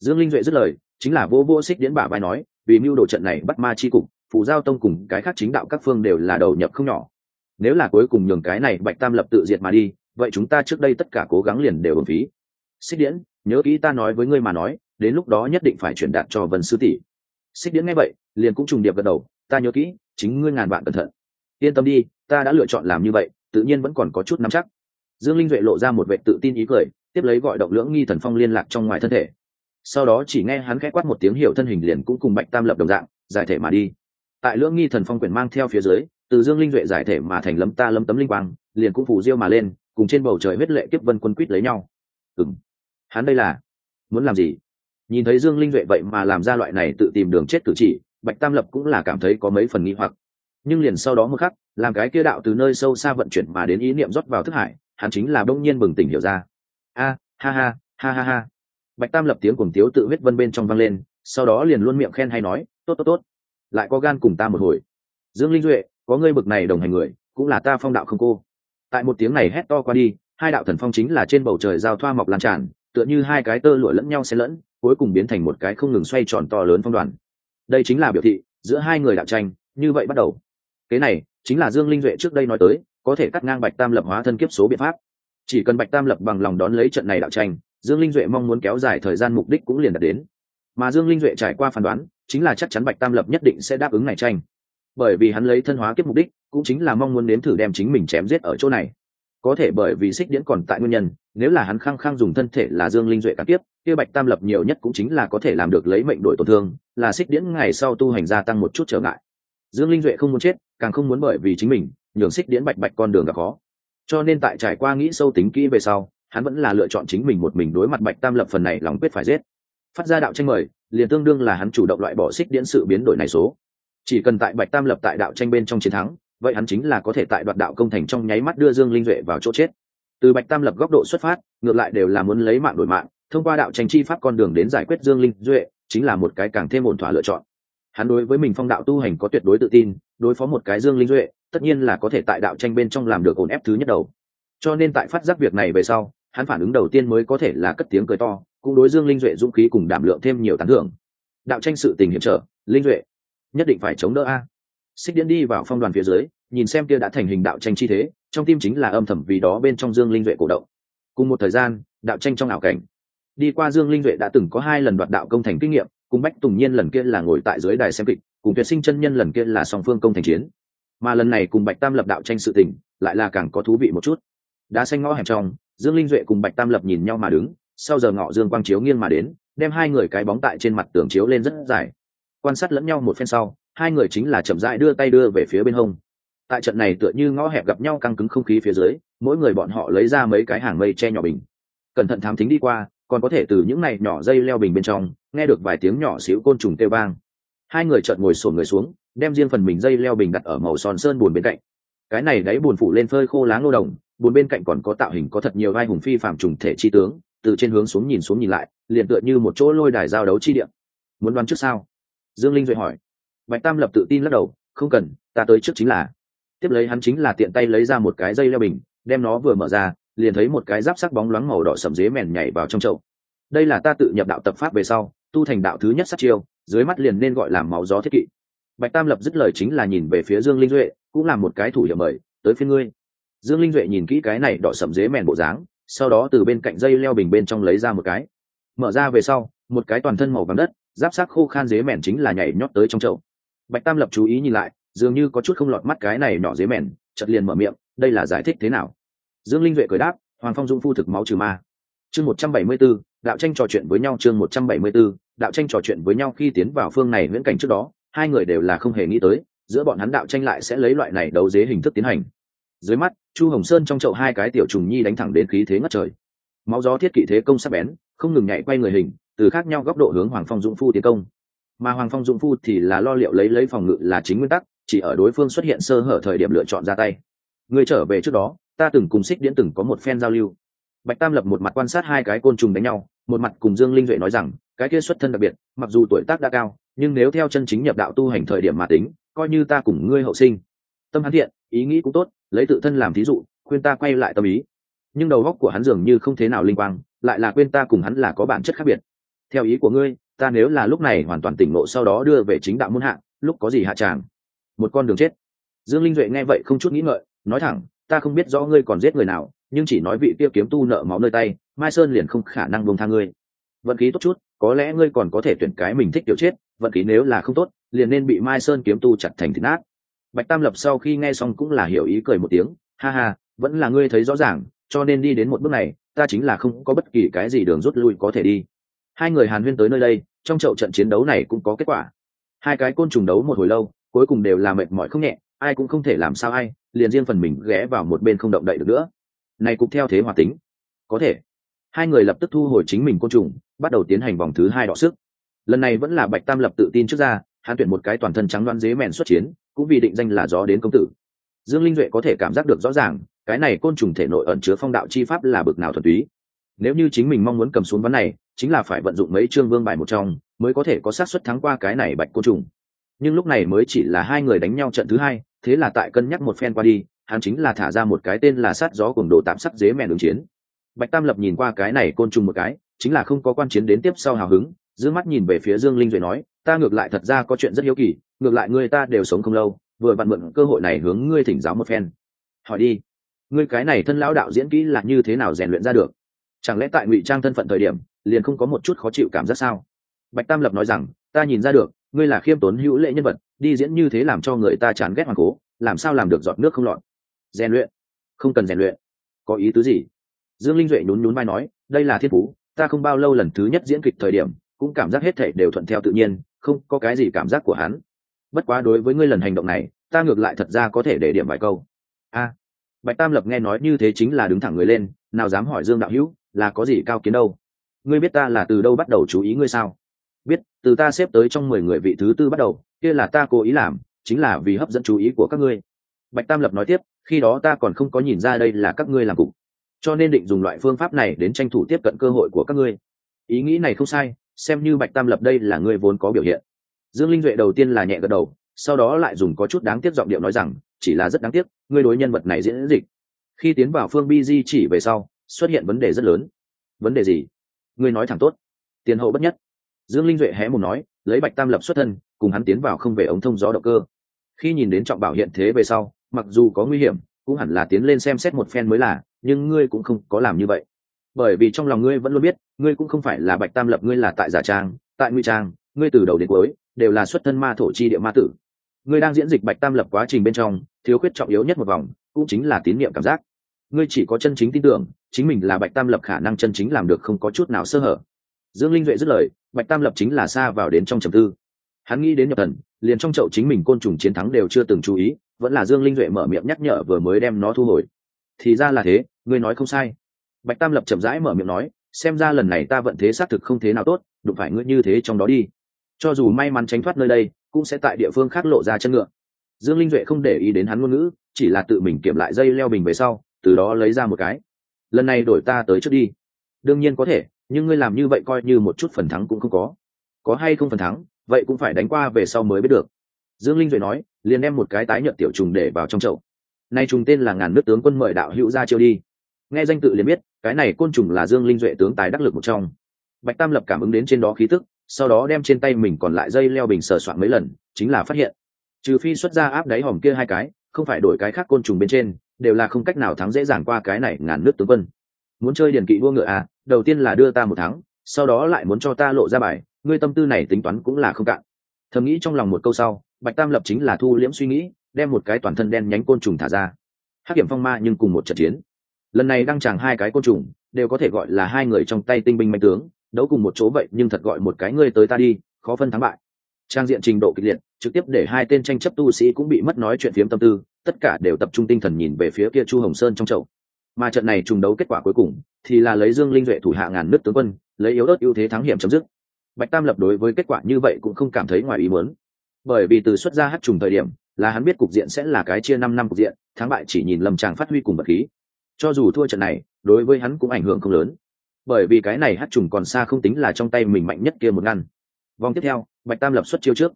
Dương linh duệ dứt lời, chính là vô vô xích điễn bả vai nói, vì mưu đồ trận này bắt ma chi cục phủ giao tông cùng cái khác chính đạo các phương đều là đầu nhập không nhỏ. Nếu là cuối cùng nhường cái này bạch tam lập tự diệt mà đi, vậy chúng ta trước đây tất cả cố gắng liền đều ưng phí. Xích điễn nhớ kỹ ta nói với ngươi mà nói, đến lúc đó nhất định phải chuyển đạt cho vân sư tỷ. Xích điễn nghe vậy, liền cũng trùng điệp gật đầu, ta nhớ kỹ, chính ngươi ngàn vạn cẩn thận. Yên tâm đi, ta đã lựa chọn làm như vậy, tự nhiên vẫn còn có chút nắm chắc. Dương linh duệ lộ ra một vệ tự tin ý cười, tiếp lấy gọi động lưỡng nghi thần phong liên lạc trong ngoài thân thể. Sau đó chỉ nghe hắn khẽ quát một tiếng hiệu thân hình liền cũng cùng bạch tam lập đồng dạng, giải thể mà đi. Tại lưỡng nghi thần phong quyển mang theo phía dưới, từ dương linh duệ giải thể mà thành lấm ta lấm tấm linh quang, liền cũng phủ diêu mà lên, cùng trên bầu trời huyết lệ kiếp vân quân quýt lấy nhau. Ừng hắn đây là muốn làm gì? Nhìn thấy dương linh duệ vậy mà làm ra loại này tự tìm đường chết cử chỉ, bạch tam lập cũng là cảm thấy có mấy phần nghi hoặc. Nhưng liền sau đó một khắc, làm cái kia đạo từ nơi sâu xa vận chuyển mà đến ý niệm rót vào thức hải, hắn chính là đông nhiên bừng tỉnh hiểu ra. A, ha ha ha ha ha. Bạch tam lập tiếng cùng tiếu tự huyết vân bên trong vang lên, sau đó liền luôn miệng khen hay nói, tốt tốt tốt. Lại có gan cùng ta một hồi. Dương linh duệ, có ngươi bực này đồng hành người, cũng là ta phong đạo không cô. Tại một tiếng này hét to qua đi, hai đạo thần phong chính là trên bầu trời giao thoa mọc lan tràn tựa như hai cái tơ lụa lẫn nhau xen lẫn, cuối cùng biến thành một cái không ngừng xoay tròn to lớn phong đoàn. Đây chính là biểu thị, giữa hai người đạo tranh, như vậy bắt đầu. Cái này, chính là dương linh duệ trước đây nói tới, có thể cắt ngang bạch tam lập hóa thân kiếp số biện pháp. Chỉ cần bạch tam lập bằng lòng đón lấy trận này đạo tranh, dương linh duệ mong muốn kéo dài thời gian mục đích cũng liền đạt đến. Mà dương linh duệ trải qua phán đoán, chính là chắc chắn bạch tam lập nhất định sẽ đáp ứng này tranh. Bởi vì hắn lấy thân hóa kiếp mục đích, cũng chính là mong muốn nếm thử đem chính mình chém giết ở chỗ này có thể bởi vì xích điễn còn tại nguyên nhân, nếu là hắn khăng khăng dùng thân thể là dương linh duệ cả tiếp, kia bạch tam lập nhiều nhất cũng chính là có thể làm được lấy mệnh đổi tổn thương, là xích điễn ngày sau tu hành gia tăng một chút trở ngại. Dương linh duệ không muốn chết, càng không muốn bởi vì chính mình, nhường xích điễn bạch bạch con đường gặp khó. Cho nên tại trải qua nghĩ sâu tính kỹ về sau, hắn vẫn là lựa chọn chính mình một mình đối mặt bạch tam lập phần này lòng quyết phải giết. Phát ra đạo tranh mời, liền tương đương là hắn chủ động loại bỏ xích điễn sự biến đổi này số. Chỉ cần tại bạch tam lập tại đạo tranh bên trong chiến thắng vậy hắn chính là có thể tại đoạt đạo công thành trong nháy mắt đưa dương linh duệ vào chỗ chết. Từ bạch tam lập góc độ xuất phát, ngược lại đều là muốn lấy mạng đổi mạng, thông qua đạo tranh chi pháp con đường đến giải quyết dương linh duệ, chính là một cái càng thêm ổn thỏa lựa chọn. Hắn đối với mình phong đạo tu hành có tuyệt đối tự tin, đối phó một cái dương linh duệ, tất nhiên là có thể tại đạo tranh bên trong làm được ổn ép thứ nhất đầu. Cho nên tại phát giác việc này về sau, hắn phản ứng đầu tiên mới có thể là cất tiếng cười to, cũng đối dương linh duệ dũng khí cùng đảm lượng thêm nhiều tán thưởng. Đạo tranh sự tình hiểm trở, linh duệ, nhất định phải chống đỡ a xích Điện đi vào phong đoàn phía dưới, nhìn xem kia đã thành hình đạo tranh chi thế, trong tim chính là âm thầm vì đó bên trong dương linh duệ cổ động. Cùng một thời gian, đạo tranh trong ảo cảnh. Đi qua dương linh duệ đã từng có hai lần đoạt đạo công thành kinh nghiệm, cùng bách tùng nhiên lần kia là ngồi tại dưới đài xem kịch, cùng tuyệt sinh chân nhân lần kia là song phương công thành chiến. Mà lần này cùng bạch tam lập đạo tranh sự tình, lại là càng có thú vị một chút. Đá xanh ngõ hẹp trong, dương linh duệ cùng bạch tam lập nhìn nhau mà đứng, sau giờ ngọ dương quang chiếu nghiêng mà đến, đem hai người cái bóng tại trên mặt tường chiếu lên rất dài. Quan sát lẫn nhau một phen sau hai người chính là chậm rãi đưa tay đưa về phía bên hông. Tại trận này tựa như ngõ hẹp gặp nhau căng cứng không khí phía dưới, mỗi người bọn họ lấy ra mấy cái hàng mây che nhỏ bình. Cẩn thận thám thính đi qua, còn có thể từ những này nhỏ dây leo bình bên trong, nghe được vài tiếng nhỏ xíu côn trùng kêu vang. Hai người chợt ngồi sổn người xuống, đem riêng phần mình dây leo bình đặt ở màu son sơn buồn bên cạnh. Cái này đáy buồn phủ lên phơi khô lá ngô đồng, buồn bên cạnh còn có tạo hình có thật nhiều vai hùng phi phạm trùng thể chi tướng, từ trên hướng xuống nhìn xuống nhìn lại, liền tựa như một chỗ lôi đài giao đấu chi điện muốn đoán trước sao? Dương linh duệ hỏi bạch tam lập tự tin lắc đầu, không cần, ta tới trước chính là. Tiếp lấy hắn chính là tiện tay lấy ra một cái dây leo bình, đem nó vừa mở ra, liền thấy một cái giáp sắc bóng loáng màu đỏ sầm dế mèn nhảy vào trong chậu. Đây là ta tự nhập đạo tập pháp về sau, tu thành đạo thứ nhất sát chiêu, dưới mắt liền nên gọi là máu gió thiết kỵ. Bạch tam lập dứt lời chính là nhìn về phía dương linh duệ, cũng là một cái thủ hiệu mời, tới phía ngươi. Dương linh duệ nhìn kỹ cái này đỏ sầm dế mèn bộ dáng, sau đó từ bên cạnh dây leo bình bên trong lấy ra một cái. Mở ra về sau, một cái toàn thân màu vàng đất, giáp sắc khô khan dế mèn chính là nhảy nhót tới trong chậu bạch tam lập chú ý nhìn lại, dường như có chút không lọt mắt cái này nhỏ dế mèn chật liền mở miệng, đây là giải thích thế nào? Dương linh duệ cười đáp, hoàng phong dung phu thực máu trừ ma. Chương một trăm bảy mươi b ố đạo tranh trò chuyện với nhau, chương một trăm bảy mươi b ố đạo tranh trò chuyện với nhau khi tiến vào phương này viễn cảnh trước đó, hai người đều là không hề nghĩ tới, giữa bọn hắn đạo tranh lại sẽ lấy loại này đấu dế hình thức tiến hành. Dưới mắt, chu hồng sơn trong chậu hai cái tiểu trùng nhi đánh thẳng đến khí thế ngất trời. Máu gió thiết kỵ thế công sắc bén, không ngừng nhảy quay người hình, từ khác nhau góc độ hướng hoàng phong dũng phu tiến công mà hoàng phong dũng phu thì là lo liệu lấy lấy phòng ngự là chính nguyên tắc, chỉ ở đối phương xuất hiện sơ hở thời điểm lựa chọn ra tay. Người trở về trước đó, ta từng cùng xích điễn từng có một phen giao lưu. Bạch tam lập một mặt quan sát hai cái côn trùng đánh nhau, một mặt cùng dương linh duệ nói rằng, cái kia xuất thân đặc biệt, mặc dù tuổi tác đã cao, nhưng nếu theo chân chính nhập đạo tu hành thời điểm mà tính, coi như ta cùng ngươi hậu sinh. Tâm hắn thiện, ý nghĩ cũng tốt, lấy tự thân làm thí dụ, khuyên ta quay lại tâm ý. Nhưng đầu góc của hắn dường như không thế nào linh quang, lại là quên ta cùng hắn là có bản chất khác biệt. Theo ý của ngươi ta nếu là lúc này hoàn toàn tỉnh ngộ sau đó đưa về chính đạo muôn hạ, lúc có gì hạ tràng? Một con đường chết. Dương linh duệ nghe vậy không chút nghĩ ngợi, nói thẳng, ta không biết rõ ngươi còn giết người nào, nhưng chỉ nói vị kia kiếm tu nợ máu nơi tay, mai sơn liền không khả năng bông tha ngươi. Vận khí tốt chút, có lẽ ngươi còn có thể tuyển cái mình thích kiểu chết, vận khí nếu là không tốt, liền nên bị mai sơn kiếm tu chặt thành thịt nát. Bạch tam lập sau khi nghe xong cũng là hiểu ý cười một tiếng, ha ha, vẫn là ngươi thấy rõ ràng, cho nên đi đến một bước này, ta chính là không có bất kỳ cái gì đường rút lui có thể đi hai người hàn huyên tới nơi đây, trong chậu trận chiến đấu này cũng có kết quả. Hai cái côn trùng đấu một hồi lâu, cuối cùng đều là mệt mỏi không nhẹ, ai cũng không thể làm sao ai, liền riêng phần mình ghé vào một bên không động đậy được nữa. Này cũng theo thế hòa tính. Có thể, hai người lập tức thu hồi chính mình côn trùng, bắt đầu tiến hành vòng thứ hai đọ sức. Lần này vẫn là bạch tam lập tự tin trước ra, hắn tuyển một cái toàn thân trắng đoán dế mèn xuất chiến, cũng vì định danh là gió đến công tử. Dương linh duệ có thể cảm giác được rõ ràng, cái này côn trùng thể nội ẩn chứa phong đạo chi pháp là bực nào thuần túy. Nếu như chính mình mong muốn cầm xuống ván này chính là phải vận dụng mấy chương vương bài một trong, mới có thể có xác suất thắng qua cái này bạch côn trùng. Nhưng lúc này mới chỉ là hai người đánh nhau trận thứ hai, thế là tại cân nhắc một phen qua đi, hắn chính là thả ra một cái tên là sát gió cùng đồ tạm sắc dế mẹ đường chiến. Bạch tam lập nhìn qua cái này côn trùng một cái, chính là không có quan chiến đến tiếp sau hào hứng, giữ mắt nhìn về phía dương linh duệ nói, ta ngược lại thật ra có chuyện rất hiếu kỳ, ngược lại người ta đều sống không lâu, vừa vặn mượn cơ hội này hướng ngươi thỉnh giáo một phen. Hỏi đi, ngươi cái này thân lão đạo diễn kỹ là như thế nào rèn luyện ra được? Chẳng lẽ tại ngụy trang thân phận thời điểm, liền không có một chút khó chịu cảm giác sao? Bạch tam lập nói rằng, ta nhìn ra được, ngươi là khiêm tốn hữu lệ nhân vật, đi diễn như thế làm cho người ta chán ghét hoàng cố, làm sao làm được giọt nước không lọt? Rèn luyện. Không cần rèn luyện. Có ý tứ gì? Dương linh duệ nhún nhún vai nói, đây là thiên phú, ta không bao lâu lần thứ nhất diễn kịch thời điểm, cũng cảm giác hết thể đều thuận theo tự nhiên, không có cái gì cảm giác của hắn. Bất quá đối với ngươi lần hành động này, ta ngược lại thật ra có thể để điểm vài câu. A. Bạch tam lập nghe nói như thế chính là đứng thẳng người lên, nào dám hỏi dương đạo hữu là có gì cao kiến đâu? Ngươi biết ta là từ đâu bắt đầu chú ý ngươi sao? Biết, từ ta xếp tới trong mười người vị thứ tư bắt đầu, kia là ta cố ý làm, chính là vì hấp dẫn chú ý của các ngươi. Bạch tam lập nói tiếp, khi đó ta còn không có nhìn ra đây là các ngươi làm cục. Cho nên định dùng loại phương pháp này đến tranh thủ tiếp cận cơ hội của các ngươi. Ý nghĩ này không sai, xem như bạch tam lập đây là ngươi vốn có biểu hiện. Dương linh duệ đầu tiên là nhẹ gật đầu, sau đó lại dùng có chút đáng tiếc giọng điệu nói rằng, chỉ là rất đáng tiếc, ngươi đối nhân vật này diễn dịch. Khi tiến vào phương bi di chỉ về sau xuất hiện vấn đề rất lớn. Vấn đề gì? Ngươi nói thẳng tốt. Tiền hậu bất nhất. Dương linh duệ hé một nói, lấy bạch tam lập xuất thân, cùng hắn tiến vào không về ống thông gió động cơ. Khi nhìn đến trọng bảo hiện thế về sau, mặc dù có nguy hiểm, cũng hẳn là tiến lên xem xét một phen mới là, nhưng ngươi cũng không có làm như vậy. Bởi vì trong lòng ngươi vẫn luôn biết, ngươi cũng không phải là bạch tam lập, ngươi là tại giả trang, tại nguy trang, ngươi từ đầu đến cuối, đều là xuất thân ma thổ chi địa ma tử. Ngươi đang diễn dịch bạch tam lập quá trình bên trong, thiếu khuyết trọng yếu nhất một vòng, cũng chính là tín niệm cảm giác ngươi chỉ có chân chính tin tưởng, chính mình là bạch tam lập khả năng chân chính làm được không có chút nào sơ hở. Dương linh duệ dứt lời, bạch tam lập chính là xa vào đến trong trầm tư. Hắn nghĩ đến nhập thần, liền trong chậu chính mình côn trùng chiến thắng đều chưa từng chú ý, vẫn là dương linh duệ mở miệng nhắc nhở vừa mới đem nó thu hồi. Thì ra là thế, ngươi nói không sai. Bạch tam lập chậm rãi mở miệng nói, xem ra lần này ta vận thế xác thực không thế nào tốt, đụng phải ngươi như thế trong đó đi. Cho dù may mắn tránh thoát nơi đây, cũng sẽ tại địa phương khác lộ ra chân ngựa. Dương linh duệ không để ý đến hắn ngôn ngữ, chỉ là tự mình kiểm lại dây leo bình về sau từ đó lấy ra một cái. Lần này đổi ta tới trước đi. Đương nhiên có thể, nhưng ngươi làm như vậy coi như một chút phần thắng cũng không có. Có hay không phần thắng, vậy cũng phải đánh qua về sau mới biết được. Dương linh duệ nói, liền đem một cái tái nhợt tiểu trùng để vào trong chậu. Nay trùng tên là ngàn nước tướng quân mời đạo hữu ra chiêu đi. Nghe danh tự liền biết, cái này côn trùng là dương linh duệ tướng tài đắc lực một trong. Bạch tam lập cảm ứng đến trên đó khí tức, sau đó đem trên tay mình còn lại dây leo bình sờ soạn mấy lần, chính là phát hiện. Trừ phi xuất ra áp đáy hòm kia hai cái, không phải đổi cái khác côn trùng bên trên đều là không cách nào thắng dễ dàng qua cái này ngàn nước tướng quân. Muốn chơi điền kỵ đua ngựa à đầu tiên là đưa ta một thắng, sau đó lại muốn cho ta lộ ra bài, ngươi tâm tư này tính toán cũng là không cạn. Thầm nghĩ trong lòng một câu sau, bạch tam lập chính là thu liễm suy nghĩ, đem một cái toàn thân đen nhánh côn trùng thả ra. Hắc hiểm phong ma nhưng cùng một trận chiến. Lần này đăng tràng hai cái côn trùng, đều có thể gọi là hai người trong tay tinh binh mạnh tướng, đấu cùng một chỗ vậy nhưng thật gọi một cái ngươi tới ta đi, khó phân thắng bại trang diện trình độ kịch liệt, trực tiếp để hai tên tranh chấp tu sĩ cũng bị mất nói chuyện phiếm tâm tư, tất cả đều tập trung tinh thần nhìn về phía kia chu hồng sơn trong chậu. Mà trận này trùng đấu kết quả cuối cùng, thì là lấy dương linh duệ thủ hạ ngàn nước tướng quân, lấy yếu đớt ưu thế thắng hiểm chấm dứt. Bạch tam lập đối với kết quả như vậy cũng không cảm thấy ngoài ý muốn. Bởi vì từ xuất ra hát trùng thời điểm, là hắn biết cục diện sẽ là cái chia năm năm cục diện, thắng bại chỉ nhìn lầm tràng phát huy cùng vật khí. Cho dù thua trận này, đối với hắn cũng ảnh hưởng không lớn. Bởi vì cái này hát trùng còn xa không tính là trong tay mình mạnh nhất kia một ngăn vòng tiếp theo, bạch tam lập xuất chiêu trước.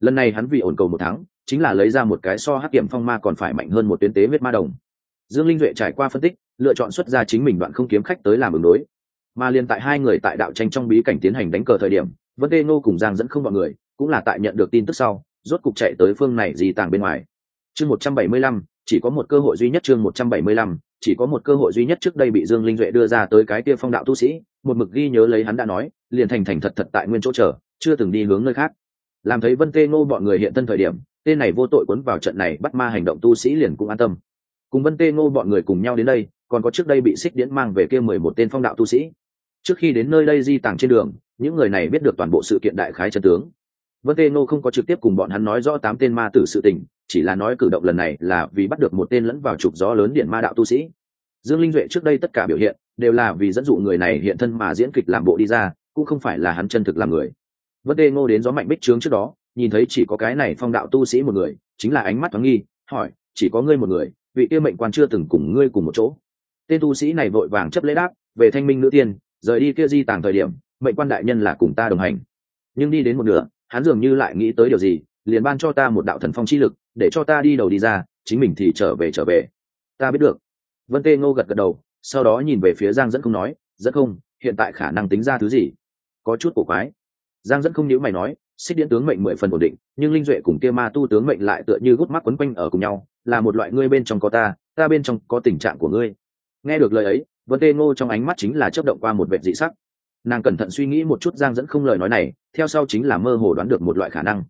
Lần này hắn vì ổn cầu một tháng, chính là lấy ra một cái so hát kiểm phong ma còn phải mạnh hơn một tuyến tế huyết ma đồng. Dương linh duệ trải qua phân tích, lựa chọn xuất ra chính mình đoạn không kiếm khách tới làm ứng đối. Mà liền tại hai người tại đạo tranh trong bí cảnh tiến hành đánh cờ thời điểm vấn đề ngô cùng giang dẫn không bọn người, cũng là tại nhận được tin tức sau, rốt cục chạy tới phương này gì tàng bên ngoài. Chương một trăm bảy mươi lăm, chỉ có một cơ hội duy nhất chương một trăm bảy mươi lăm, chỉ có một cơ hội duy nhất trước đây bị dương linh duệ đưa ra tới cái kia phong đạo tu sĩ, một mực ghi nhớ lấy hắn đã nói, liền thành thành thật thật tại nguyên chỗ chờ chưa từng đi hướng nơi khác. Làm thấy vân tê ngô bọn người hiện thân thời điểm, tên này vô tội quấn vào trận này bắt ma hành động tu sĩ liền cũng an tâm. Cùng vân tê ngô bọn người cùng nhau đến đây, còn có trước đây bị xích điễn mang về kia mười một tên phong đạo tu sĩ. Trước khi đến nơi đây di tàng trên đường, những người này biết được toàn bộ sự kiện đại khái chân tướng. Vân tê ngô không có trực tiếp cùng bọn hắn nói rõ tám tên ma tử sự tình, chỉ là nói cử động lần này là vì bắt được một tên lẫn vào trục gió lớn điện ma đạo tu sĩ. Dương linh duệ trước đây tất cả biểu hiện, đều là vì dẫn dụ người này hiện thân mà diễn kịch làm bộ đi ra, cũng không phải là hắn chân thực làm người vân tê ngô đến gió mạnh bích trướng trước đó, nhìn thấy chỉ có cái này phong đạo tu sĩ một người, chính là ánh mắt thoáng nghi, hỏi, chỉ có ngươi một người, vị kia mệnh quan chưa từng cùng ngươi cùng một chỗ. Tên tu sĩ này vội vàng chấp lễ đáp, về thanh minh nữ tiên, rời đi kia di tàng thời điểm, mệnh quan đại nhân là cùng ta đồng hành. Nhưng đi đến một nửa, hắn dường như lại nghĩ tới điều gì, liền ban cho ta một đạo thần phong chi lực, để cho ta đi đầu đi ra, chính mình thì trở về trở về. Ta biết được. Vân tê ngô gật gật đầu, sau đó nhìn về phía giang dẫn không nói, dẫn không, hiện tại khả năng tính ra thứ gì? Có chút cổ quái giang dẫn không nhữ mày nói, xích điện tướng mệnh mười phần ổn định, nhưng linh duệ cùng kia ma tu tướng mệnh lại tựa như gút mắt quấn quanh ở cùng nhau, là một loại ngươi bên trong có ta ta bên trong có tình trạng của ngươi. Nghe được lời ấy, vân tê ngô trong ánh mắt chính là chấp động qua một vệ dị sắc. Nàng cẩn thận suy nghĩ một chút giang dẫn không lời nói này, theo sau chính là mơ hồ đoán được một loại khả năng.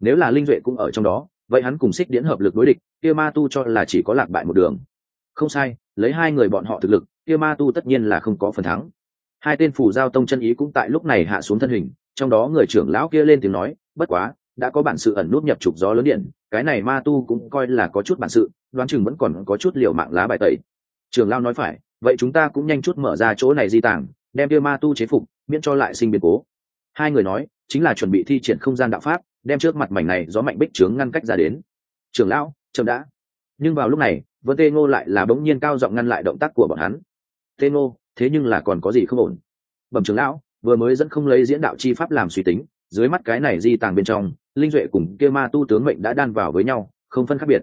Nếu là linh duệ cũng ở trong đó, vậy hắn cùng xích điện hợp lực đối địch, kia ma tu cho là chỉ có lạc bại một đường. Không sai, lấy hai người bọn họ thực lực, kia ma tu tất nhiên là không có phần thắng. Hai tên phủ giao tông chân ý cũng tại lúc này hạ xuống thân hình trong đó người trưởng lão kia lên tiếng nói, bất quá, đã có bản sự ẩn nút nhập trục gió lớn điện, cái này ma tu cũng coi là có chút bản sự, đoán chừng vẫn còn có chút liều mạng lá bài tẩy. Trưởng lão nói phải, vậy chúng ta cũng nhanh chút mở ra chỗ này di tản đem kia ma tu chế phục, miễn cho lại sinh biến cố. Hai người nói, chính là chuẩn bị thi triển không gian đạo pháp, đem trước mặt mảnh này gió mạnh bích trướng ngăn cách ra đến. Trưởng lão, chậm đã. Nhưng vào lúc này, vân tê ngô lại là bỗng nhiên cao giọng ngăn lại động tác của bọn hắn. Tê ngô, thế nhưng là còn có gì không ổn? Bẩm trưởng lão vừa mới dẫn không lấy diễn đạo chi pháp làm suy tính, dưới mắt cái này di tàng bên trong, linh duệ cùng kia ma tu tướng mệnh đã đan vào với nhau, không phân khác biệt.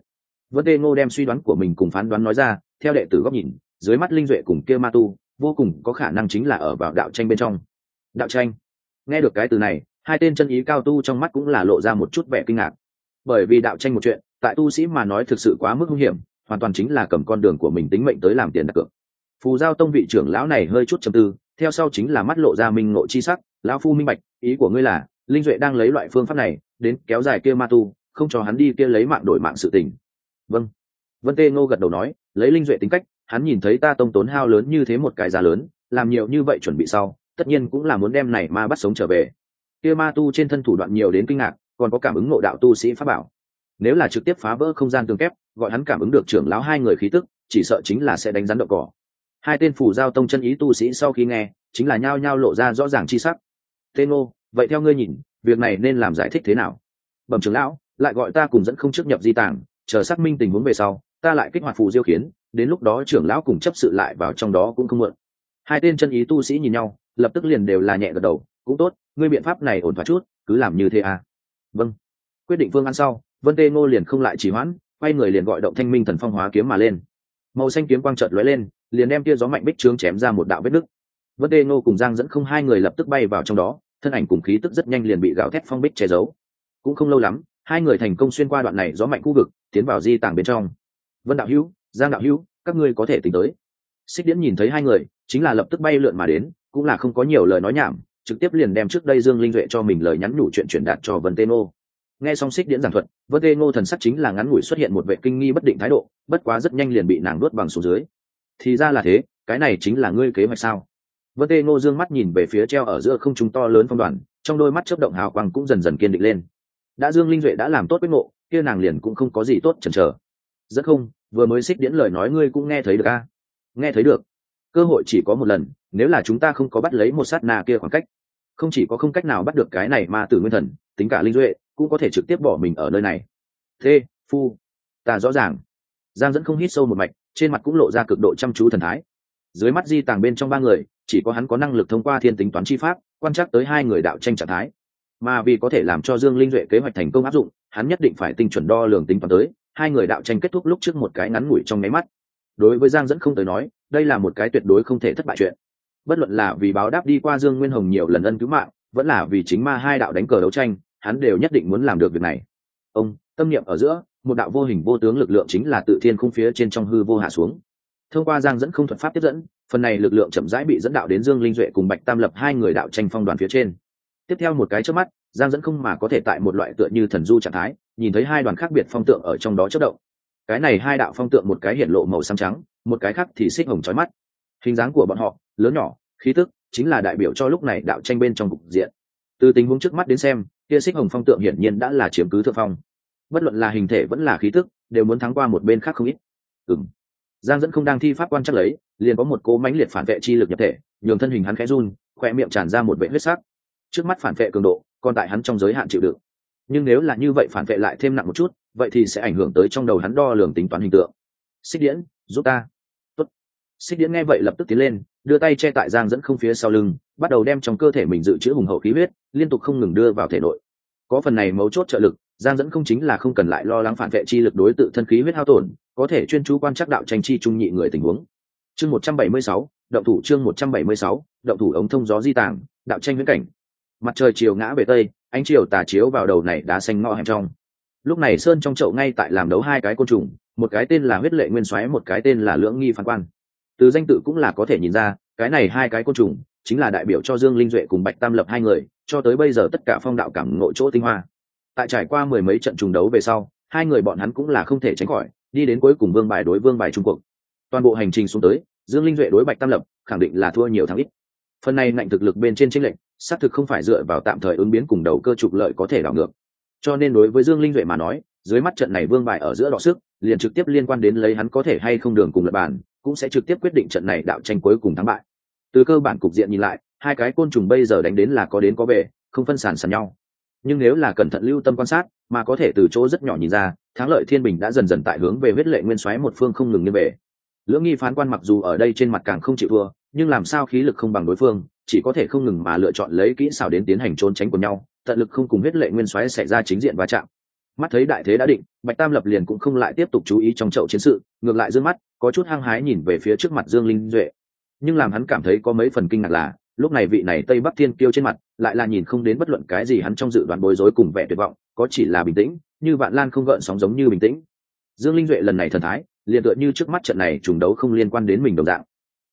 Vân tê ngô đem suy đoán của mình cùng phán đoán nói ra, theo đệ tử góc nhìn, dưới mắt linh duệ cùng kia ma tu, vô cùng có khả năng chính là ở vào đạo tranh bên trong. Đạo tranh? Nghe được cái từ này, hai tên chân ý cao tu trong mắt cũng là lộ ra một chút vẻ kinh ngạc. Bởi vì đạo tranh một chuyện, tại tu sĩ mà nói thực sự quá mức nguy hiểm, hoàn toàn chính là cầm con đường của mình tính mệnh tới làm tiền đặt cược. Phù giao tông vị trưởng lão này hơi chút chầm tư theo sau chính là mắt lộ ra minh ngộ chi sắc, lão phu minh bạch, ý của ngươi là, linh duệ đang lấy loại phương pháp này, đến kéo dài kia ma tu, không cho hắn đi kia lấy mạng đổi mạng sự tình. Vâng. Vân tê ngô gật đầu nói, lấy linh duệ tính cách, hắn nhìn thấy ta tông tốn hao lớn như thế một cái giá lớn, làm nhiều như vậy chuẩn bị sau, tất nhiên cũng là muốn đem này ma bắt sống trở về. Kia ma tu trên thân thủ đoạn nhiều đến kinh ngạc, còn có cảm ứng ngộ đạo tu sĩ pháp bảo. Nếu là trực tiếp phá vỡ không gian tương kép, gọi hắn cảm ứng được trưởng lão hai người khí tức, chỉ sợ chính là sẽ đánh rắn đậu cỏ hai tên phủ giao tông chân ý tu sĩ sau khi nghe, chính là nhao nhao lộ ra rõ ràng chi sắc. Tên ngô, vậy theo ngươi nhìn, việc này nên làm giải thích thế nào? Bẩm trưởng lão, lại gọi ta cùng dẫn không trước nhập di tàng, chờ xác minh tình huống về sau, ta lại kích hoạt phù diêu khiến đến lúc đó trưởng lão cùng chấp sự lại vào trong đó cũng không mượn hai tên chân ý tu sĩ nhìn nhau, lập tức liền đều là nhẹ gật đầu, cũng tốt, ngươi biện pháp này ổn thỏa chút, cứ làm như thế à? Vâng. Quyết định phương án sau, vân tê ngô liền không lại chỉ hoãn, quay người liền gọi động thanh minh thần phong hóa kiếm mà lên màu xanh kiếm quang trợt lóe lên, liền đem tia gió mạnh bích trướng chém ra một đạo vết nứt. Vân tê ngô cùng giang dẫn không hai người lập tức bay vào trong đó, thân ảnh cùng khí tức rất nhanh liền bị gạo thép phong bích che giấu. Cũng không lâu lắm, hai người thành công xuyên qua đoạn này gió mạnh khu vực, tiến vào di tàng bên trong. Vân đạo hữu, giang đạo hữu, các ngươi có thể tính tới. Xích điễn nhìn thấy hai người, chính là lập tức bay lượn mà đến, cũng là không có nhiều lời nói nhảm, trực tiếp liền đem trước đây dương linh duệ cho mình lời nhắn nhủ chuyện truyền đạt cho vân tê ngô nghe xong xích điễn giảng thuật, vân tê ngô thần sắc chính là ngắn ngủi xuất hiện một vệ kinh nghi bất định thái độ, bất quá rất nhanh liền bị nàng nuốt bằng xuống dưới. Thì ra là thế, cái này chính là ngươi kế hoạch sao? Vân tê ngô dương mắt nhìn về phía treo ở giữa không trung to lớn phong đoàn, trong đôi mắt chớp động hào quang cũng dần dần kiên định lên. Đã dương linh duệ đã làm tốt quyết ngộ, kia nàng liền cũng không có gì tốt chần chờ. Rất không, vừa mới xích điễn lời nói ngươi cũng nghe thấy được a? Nghe thấy được. Cơ hội chỉ có một lần, nếu là chúng ta không có bắt lấy một sát na kia khoảng cách. Không chỉ có không cách nào bắt được cái này mà tử nguyên thần, tính cả linh duệ cũng có thể trực tiếp bỏ mình ở nơi này. Thế phu. Ta rõ ràng. Giang dẫn không hít sâu một mạch, trên mặt cũng lộ ra cực độ chăm chú thần thái. Dưới mắt di tàng bên trong ba người, chỉ có hắn có năng lực thông qua thiên tính toán chi pháp, quan trắc tới hai người đạo tranh trạng thái. Mà vì có thể làm cho dương linh duệ kế hoạch thành công áp dụng, hắn nhất định phải tinh chuẩn đo lường tính toán tới, hai người đạo tranh kết thúc lúc trước một cái ngắn ngủi trong mấy mắt. Đối với giang dẫn không tới nói, đây là một cái tuyệt đối không thể thất bại chuyện. Bất luận là vì báo đáp đi qua dương nguyên hồng nhiều lần ân cứu mạng, vẫn là vì chính ma hai đạo đánh cờ đấu tranh hắn đều nhất định muốn làm được việc này. Ông, tâm niệm ở giữa, một đạo vô hình vô tướng lực lượng chính là tự thiên khung phía trên trong hư vô hạ xuống. Thông qua giang dẫn không thuật pháp tiếp dẫn, phần này lực lượng chậm rãi bị dẫn đạo đến dương linh duệ cùng bạch tam lập hai người đạo tranh phong đoàn phía trên. Tiếp theo một cái trước mắt, giang dẫn không mà có thể tại một loại tựa như thần du trạng thái, nhìn thấy hai đoàn khác biệt phong tượng ở trong đó chất động. Cái này hai đạo phong tượng một cái hiện lộ màu xám trắng, một cái khác thì xích hồng trói mắt. Hình dáng của bọn họ, lớn nhỏ, khí tức, chính là đại biểu cho lúc này đạo tranh bên trong cục diện. Từ tình huống trước mắt đến xem kia xích hồng phong tượng hiển nhiên đã là chiếm cứ thượng phong. Bất luận là hình thể vẫn là khí tức, đều muốn thắng qua một bên khác không ít. Ừng giang dẫn không đang thi pháp quan chắc lấy, liền có một cố mãnh liệt phản vệ chi lực nhập thể, nhường thân hình hắn khẽ run khoe miệng tràn ra một vệ huyết sắc. Trước mắt phản vệ cường độ, còn tại hắn trong giới hạn chịu đựng. Nhưng nếu là như vậy phản vệ lại thêm nặng một chút, vậy thì sẽ ảnh hưởng tới trong đầu hắn đo lường tính toán hình tượng. Xích điễn, giúp ta. Tốt. xích điễn nghe vậy lập tức tiến lên đưa tay che tại giang dẫn không phía sau lưng, bắt đầu đem trong cơ thể mình dự trữ hùng hậu khí huyết, liên tục không ngừng đưa vào thể nội. Có phần này mấu chốt trợ lực, giang dẫn không chính là không cần lại lo lắng phản vệ chi lực đối tự thân khí huyết hao tổn, có thể chuyên chú quan trắc đạo tranh chi trung nhị người tình huống. Chương một trăm bảy mươi sáu, động thủ chương một trăm bảy mươi sáu, động thủ ống thông gió di tàng, đạo tranh viễn cảnh. Mặt trời chiều ngã về tây, ánh chiều tà chiếu vào đầu này đá xanh ngõ hẻm trong. Lúc này sơn trong chậu ngay tại làm đấu hai cái côn trùng, một cái tên là huyết lệ nguyên xoáy một cái tên là lưỡng nghi phán quan từ danh tự cũng là có thể nhìn ra, cái này hai cái côn trùng chính là đại biểu cho dương linh duệ cùng bạch tam lập hai người, cho tới bây giờ tất cả phong đạo cảm ngộ chỗ tinh hoa. Tại trải qua mười mấy trận trùng đấu về sau, hai người bọn hắn cũng là không thể tránh khỏi, đi đến cuối cùng vương bài đối vương bài trung cuộc. Toàn bộ hành trình xuống tới, dương linh duệ đối bạch tam lập khẳng định là thua nhiều thắng ít. Phần này ngạnh thực lực bên trên tranh lệnh xác thực không phải dựa vào tạm thời ứng biến cùng đầu cơ trục lợi có thể đảo ngược. Cho nên đối với dương linh duệ mà nói, dưới mắt trận này vương bài ở giữa đọ sức, liền trực tiếp liên quan đến lấy hắn có thể hay không đường cùng lập bàn cũng sẽ trực tiếp quyết định trận này đạo tranh cuối cùng thắng bại. Từ cơ bản cục diện nhìn lại, hai cái côn trùng bây giờ đánh đến là có đến có về, không phân sản sàn nhau. Nhưng nếu là cẩn thận lưu tâm quan sát, mà có thể từ chỗ rất nhỏ nhìn ra, thắng lợi thiên bình đã dần dần tại hướng về huyết lệ nguyên xoáy một phương không ngừng như về. Lưỡng nghi phán quan mặc dù ở đây trên mặt càng không chịu thua, nhưng làm sao khí lực không bằng đối phương, chỉ có thể không ngừng mà lựa chọn lấy kỹ xảo đến tiến hành trốn tránh của nhau, tận lực không cùng huyết lệ nguyên xoáy xảy ra chính diện va chạm. Mắt thấy đại thế đã định, bạch tam lập liền cũng không lại tiếp tục chú ý trong chậu chiến sự, ngược lại d mắt có chút hăng hái nhìn về phía trước mặt dương linh duệ. Nhưng làm hắn cảm thấy có mấy phần kinh ngạc là, lúc này vị này tây bắc thiên kiêu trên mặt, lại là nhìn không đến bất luận cái gì hắn trong dự đoán bối rối cùng vẻ tuyệt vọng, có chỉ là bình tĩnh, như vạn lan không gợn sóng giống như bình tĩnh. Dương linh duệ lần này thần thái, liền tựa như trước mắt trận này trùng đấu không liên quan đến mình đồng dạng.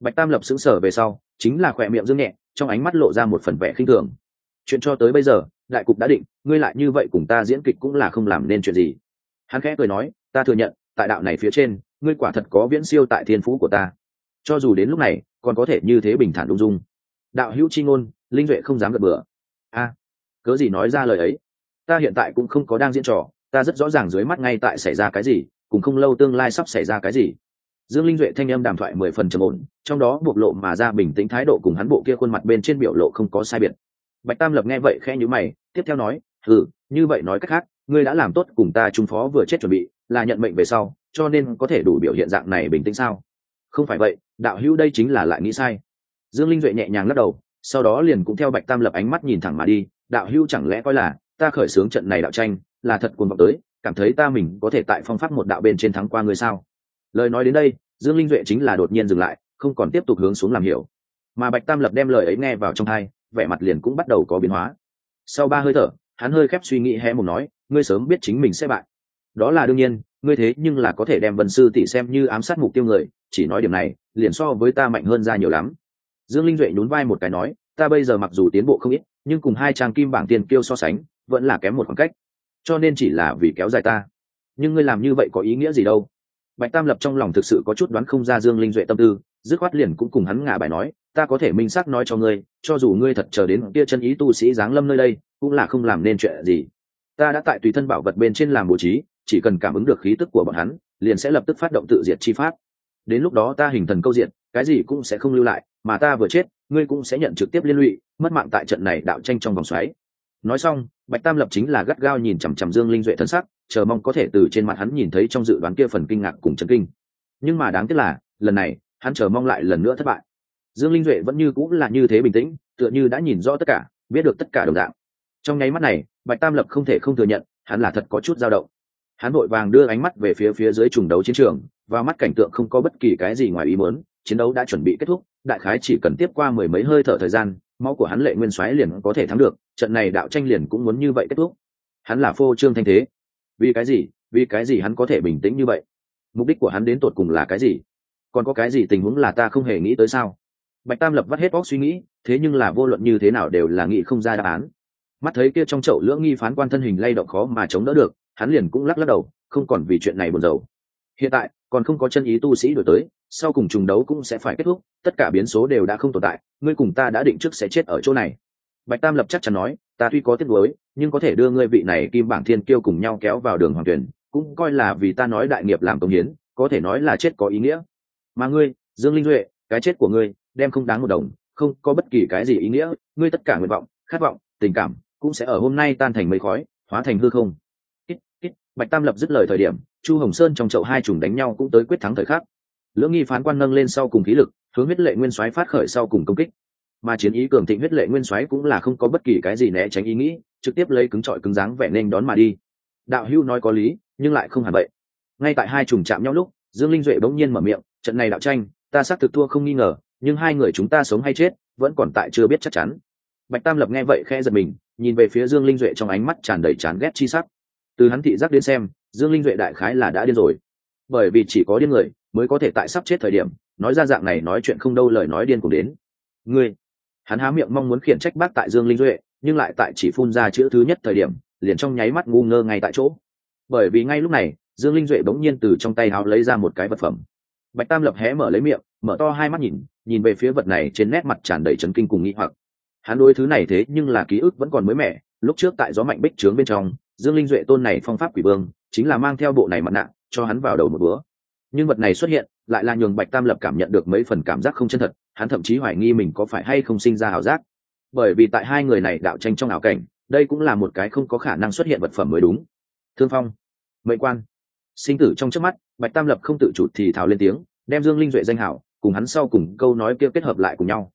Bạch tam lập xứng sở về sau, chính là khỏe miệng dương nhẹ, trong ánh mắt lộ ra một phần vẻ khinh thường. Chuyện cho tới bây giờ, đại cục đã định, ngươi lại như vậy cùng ta diễn kịch cũng là không làm nên chuyện gì. Hắn khẽ cười nói, ta thừa nhận, tại đạo này phía trên ngươi quả thật có viễn siêu tại thiên phú của ta. Cho dù đến lúc này, còn có thể như thế bình thản ung dung. Đạo hữu chi ngôn, linh duệ không dám gật bừa. A, cớ gì nói ra lời ấy? Ta hiện tại cũng không có đang diễn trò, ta rất rõ ràng dưới mắt ngay tại xảy ra cái gì, cùng không lâu tương lai sắp xảy ra cái gì. Dương linh duệ thanh âm đàm thoại mười phần trầm ổn, trong đó bộc lộ mà ra bình tĩnh thái độ cùng hắn bộ kia khuôn mặt bên trên biểu lộ không có sai biệt. Bạch tam lập nghe vậy khẽ nhíu mày, tiếp theo nói ừ như vậy nói cách khác, ngươi đã làm tốt cùng ta trung phó vừa chết chuẩn bị, là nhận mệnh về sau cho nên có thể đủ biểu hiện dạng này bình tĩnh sao? Không phải vậy, đạo hữu đây chính là lại nghĩ sai. Dương linh duệ nhẹ nhàng lắc đầu, sau đó liền cũng theo bạch tam lập ánh mắt nhìn thẳng mà đi, đạo hữu chẳng lẽ coi là ta khởi xướng trận này đạo tranh là thật cuồng vọng tới, cảm thấy ta mình có thể tại phong pháp một đạo bên trên thắng qua ngươi sao? Lời nói đến đây, dương linh duệ chính là đột nhiên dừng lại, không còn tiếp tục hướng xuống làm hiểu. Mà bạch tam lập đem lời ấy nghe vào trong hai vẻ mặt liền cũng bắt đầu có biến hóa. Sau ba hơi thở, hắn hơi khép suy nghĩ hé một nói, ngươi sớm biết chính mình sẽ bại. Đó là đương nhiên ngươi thế nhưng là có thể đem vân sư tỷ xem như ám sát mục tiêu người, chỉ nói điểm này, liền so với ta mạnh hơn ra nhiều lắm. Dương linh duệ nhún vai một cái nói, ta bây giờ mặc dù tiến bộ không ít, nhưng cùng hai trang kim bảng tiền kiêu so sánh, vẫn là kém một khoảng cách. Cho nên chỉ là vì kéo dài ta. Nhưng ngươi làm như vậy có ý nghĩa gì đâu? Bạch tam lập trong lòng thực sự có chút đoán không ra dương linh duệ tâm tư, dứt khoát liền cũng cùng hắn ngả bài nói, ta có thể minh xác nói cho ngươi, cho dù ngươi thật chờ đến kia chân ý tu sĩ giáng lâm nơi đây, cũng là không làm nên chuyện gì. Ta đã tại tùy thân bảo vật bên trên làm bố trí chỉ cần cảm ứng được khí tức của bọn hắn, liền sẽ lập tức phát động tự diệt chi pháp. Đến lúc đó ta hình thần câu diện cái gì cũng sẽ không lưu lại, mà ta vừa chết, ngươi cũng sẽ nhận trực tiếp liên lụy, mất mạng tại trận này đạo tranh trong vòng xoáy. Nói xong, bạch tam lập chính là gắt gao nhìn chằm chằm dương linh duệ thân sắc, chờ mong có thể từ trên mặt hắn nhìn thấy trong dự đoán kia phần kinh ngạc cùng chấn kinh. Nhưng mà đáng tiếc là, lần này, hắn chờ mong lại lần nữa thất bại. Dương linh duệ vẫn như cũng là như thế bình tĩnh, tựa như đã nhìn rõ tất cả, biết được tất cả đồng dạng. Trong nháy mắt này, bạch tam lập không thể không thừa nhận, hắn là thật có chút dao động hắn vội vàng đưa ánh mắt về phía phía dưới trùng đấu chiến trường, và mắt cảnh tượng không có bất kỳ cái gì ngoài ý muốn, chiến đấu đã chuẩn bị kết thúc, đại khái chỉ cần tiếp qua mười mấy hơi thở thời gian, máu của hắn lệ nguyên soái liền có thể thắng được, trận này đạo tranh liền cũng muốn như vậy kết thúc. Hắn là phô trương thanh thế. Vì cái gì? Vì cái gì hắn có thể bình tĩnh như vậy? Mục đích của hắn đến tột cùng là cái gì? Còn có cái gì tình huống là ta không hề nghĩ tới sao? Bạch tam lập vắt hết óc suy nghĩ, thế nhưng là vô luận như thế nào đều là nghĩ không ra đáp án. Mắt thấy kia trong chậu lưỡng nghi phán quan thân hình lay động khó mà chống đỡ được hắn liền cũng lắc lắc đầu, không còn vì chuyện này buồn rầu. Hiện tại, còn không có chân ý tu sĩ đổi tới, sau cùng trùng đấu cũng sẽ phải kết thúc, tất cả biến số đều đã không tồn tại, ngươi cùng ta đã định trước sẽ chết ở chỗ này. Bạch tam lập chắc chắn nói, ta tuy có tiếc nuối, nhưng có thể đưa ngươi vị này kim bảng thiên kiêu cùng nhau kéo vào đường hoàng tuyển, cũng coi là vì ta nói đại nghiệp làm công hiến, có thể nói là chết có ý nghĩa. Mà ngươi, dương linh duệ, cái chết của ngươi, đem không đáng một đồng, không có bất kỳ cái gì ý nghĩa, ngươi tất cả nguyện vọng, khát vọng, tình cảm, cũng sẽ ở hôm nay tan thành mây khói, hóa thành hư không bạch tam lập dứt lời thời điểm, chu hồng sơn trong chậu hai trùng đánh nhau cũng tới quyết thắng thời khắc. Lưỡng nghi phán quan nâng lên sau cùng khí lực, hướng huyết lệ nguyên soái phát khởi sau cùng công kích. Mà chiến ý cường thịnh huyết lệ nguyên soái cũng là không có bất kỳ cái gì né tránh ý nghĩ, trực tiếp lấy cứng trọi cứng dáng vẻ nên đón mà đi. Đạo hưu nói có lý, nhưng lại không hẳn vậy. Ngay tại hai trùng chạm nhau lúc, dương linh duệ bỗng nhiên mở miệng, trận này đạo tranh, ta xác thực thua không nghi ngờ, nhưng hai người chúng ta sống hay chết, vẫn còn tại chưa biết chắc chắn. Bạch tam lập nghe vậy khe giật mình, nhìn về phía dương linh duệ trong ánh mắt tràn đầy chán ghét chi sắc từ hắn thị giác đến xem, dương linh duệ đại khái là đã điên rồi. Bởi vì chỉ có điên người mới có thể tại sắp chết thời điểm, nói ra dạng này nói chuyện không đâu lời nói điên cùng đến. Ngươi, hắn há miệng mong muốn khiển trách bác tại dương linh duệ, nhưng lại tại chỉ phun ra chữ thứ nhất thời điểm, liền trong nháy mắt ngu ngơ ngay tại chỗ. Bởi vì ngay lúc này, dương linh duệ bỗng nhiên từ trong tay áo lấy ra một cái vật phẩm. Bạch tam lập hé mở lấy miệng, mở to hai mắt nhìn nhìn về phía vật này trên nét mặt tràn đầy trấn kinh cùng nghĩ hoặc. Hắn đối thứ này thế nhưng là ký ức vẫn còn mới mẻ, lúc trước tại gió mạnh bích trướng bên trong dương linh duệ tôn này phong pháp quỷ vương, chính là mang theo bộ này mặt nạ, cho hắn vào đầu một bữa. Nhưng vật này xuất hiện, lại là nhường bạch tam lập cảm nhận được mấy phần cảm giác không chân thật, hắn thậm chí hoài nghi mình có phải hay không sinh ra ảo giác. Bởi vì tại hai người này đạo tranh trong ảo cảnh, đây cũng là một cái không có khả năng xuất hiện vật phẩm mới đúng. Thương phong, mệnh quan, sinh tử trong trước mắt, bạch tam lập không tự chủ thì thào lên tiếng, đem dương linh duệ danh hảo, cùng hắn sau cùng câu nói kia kết hợp lại cùng nhau.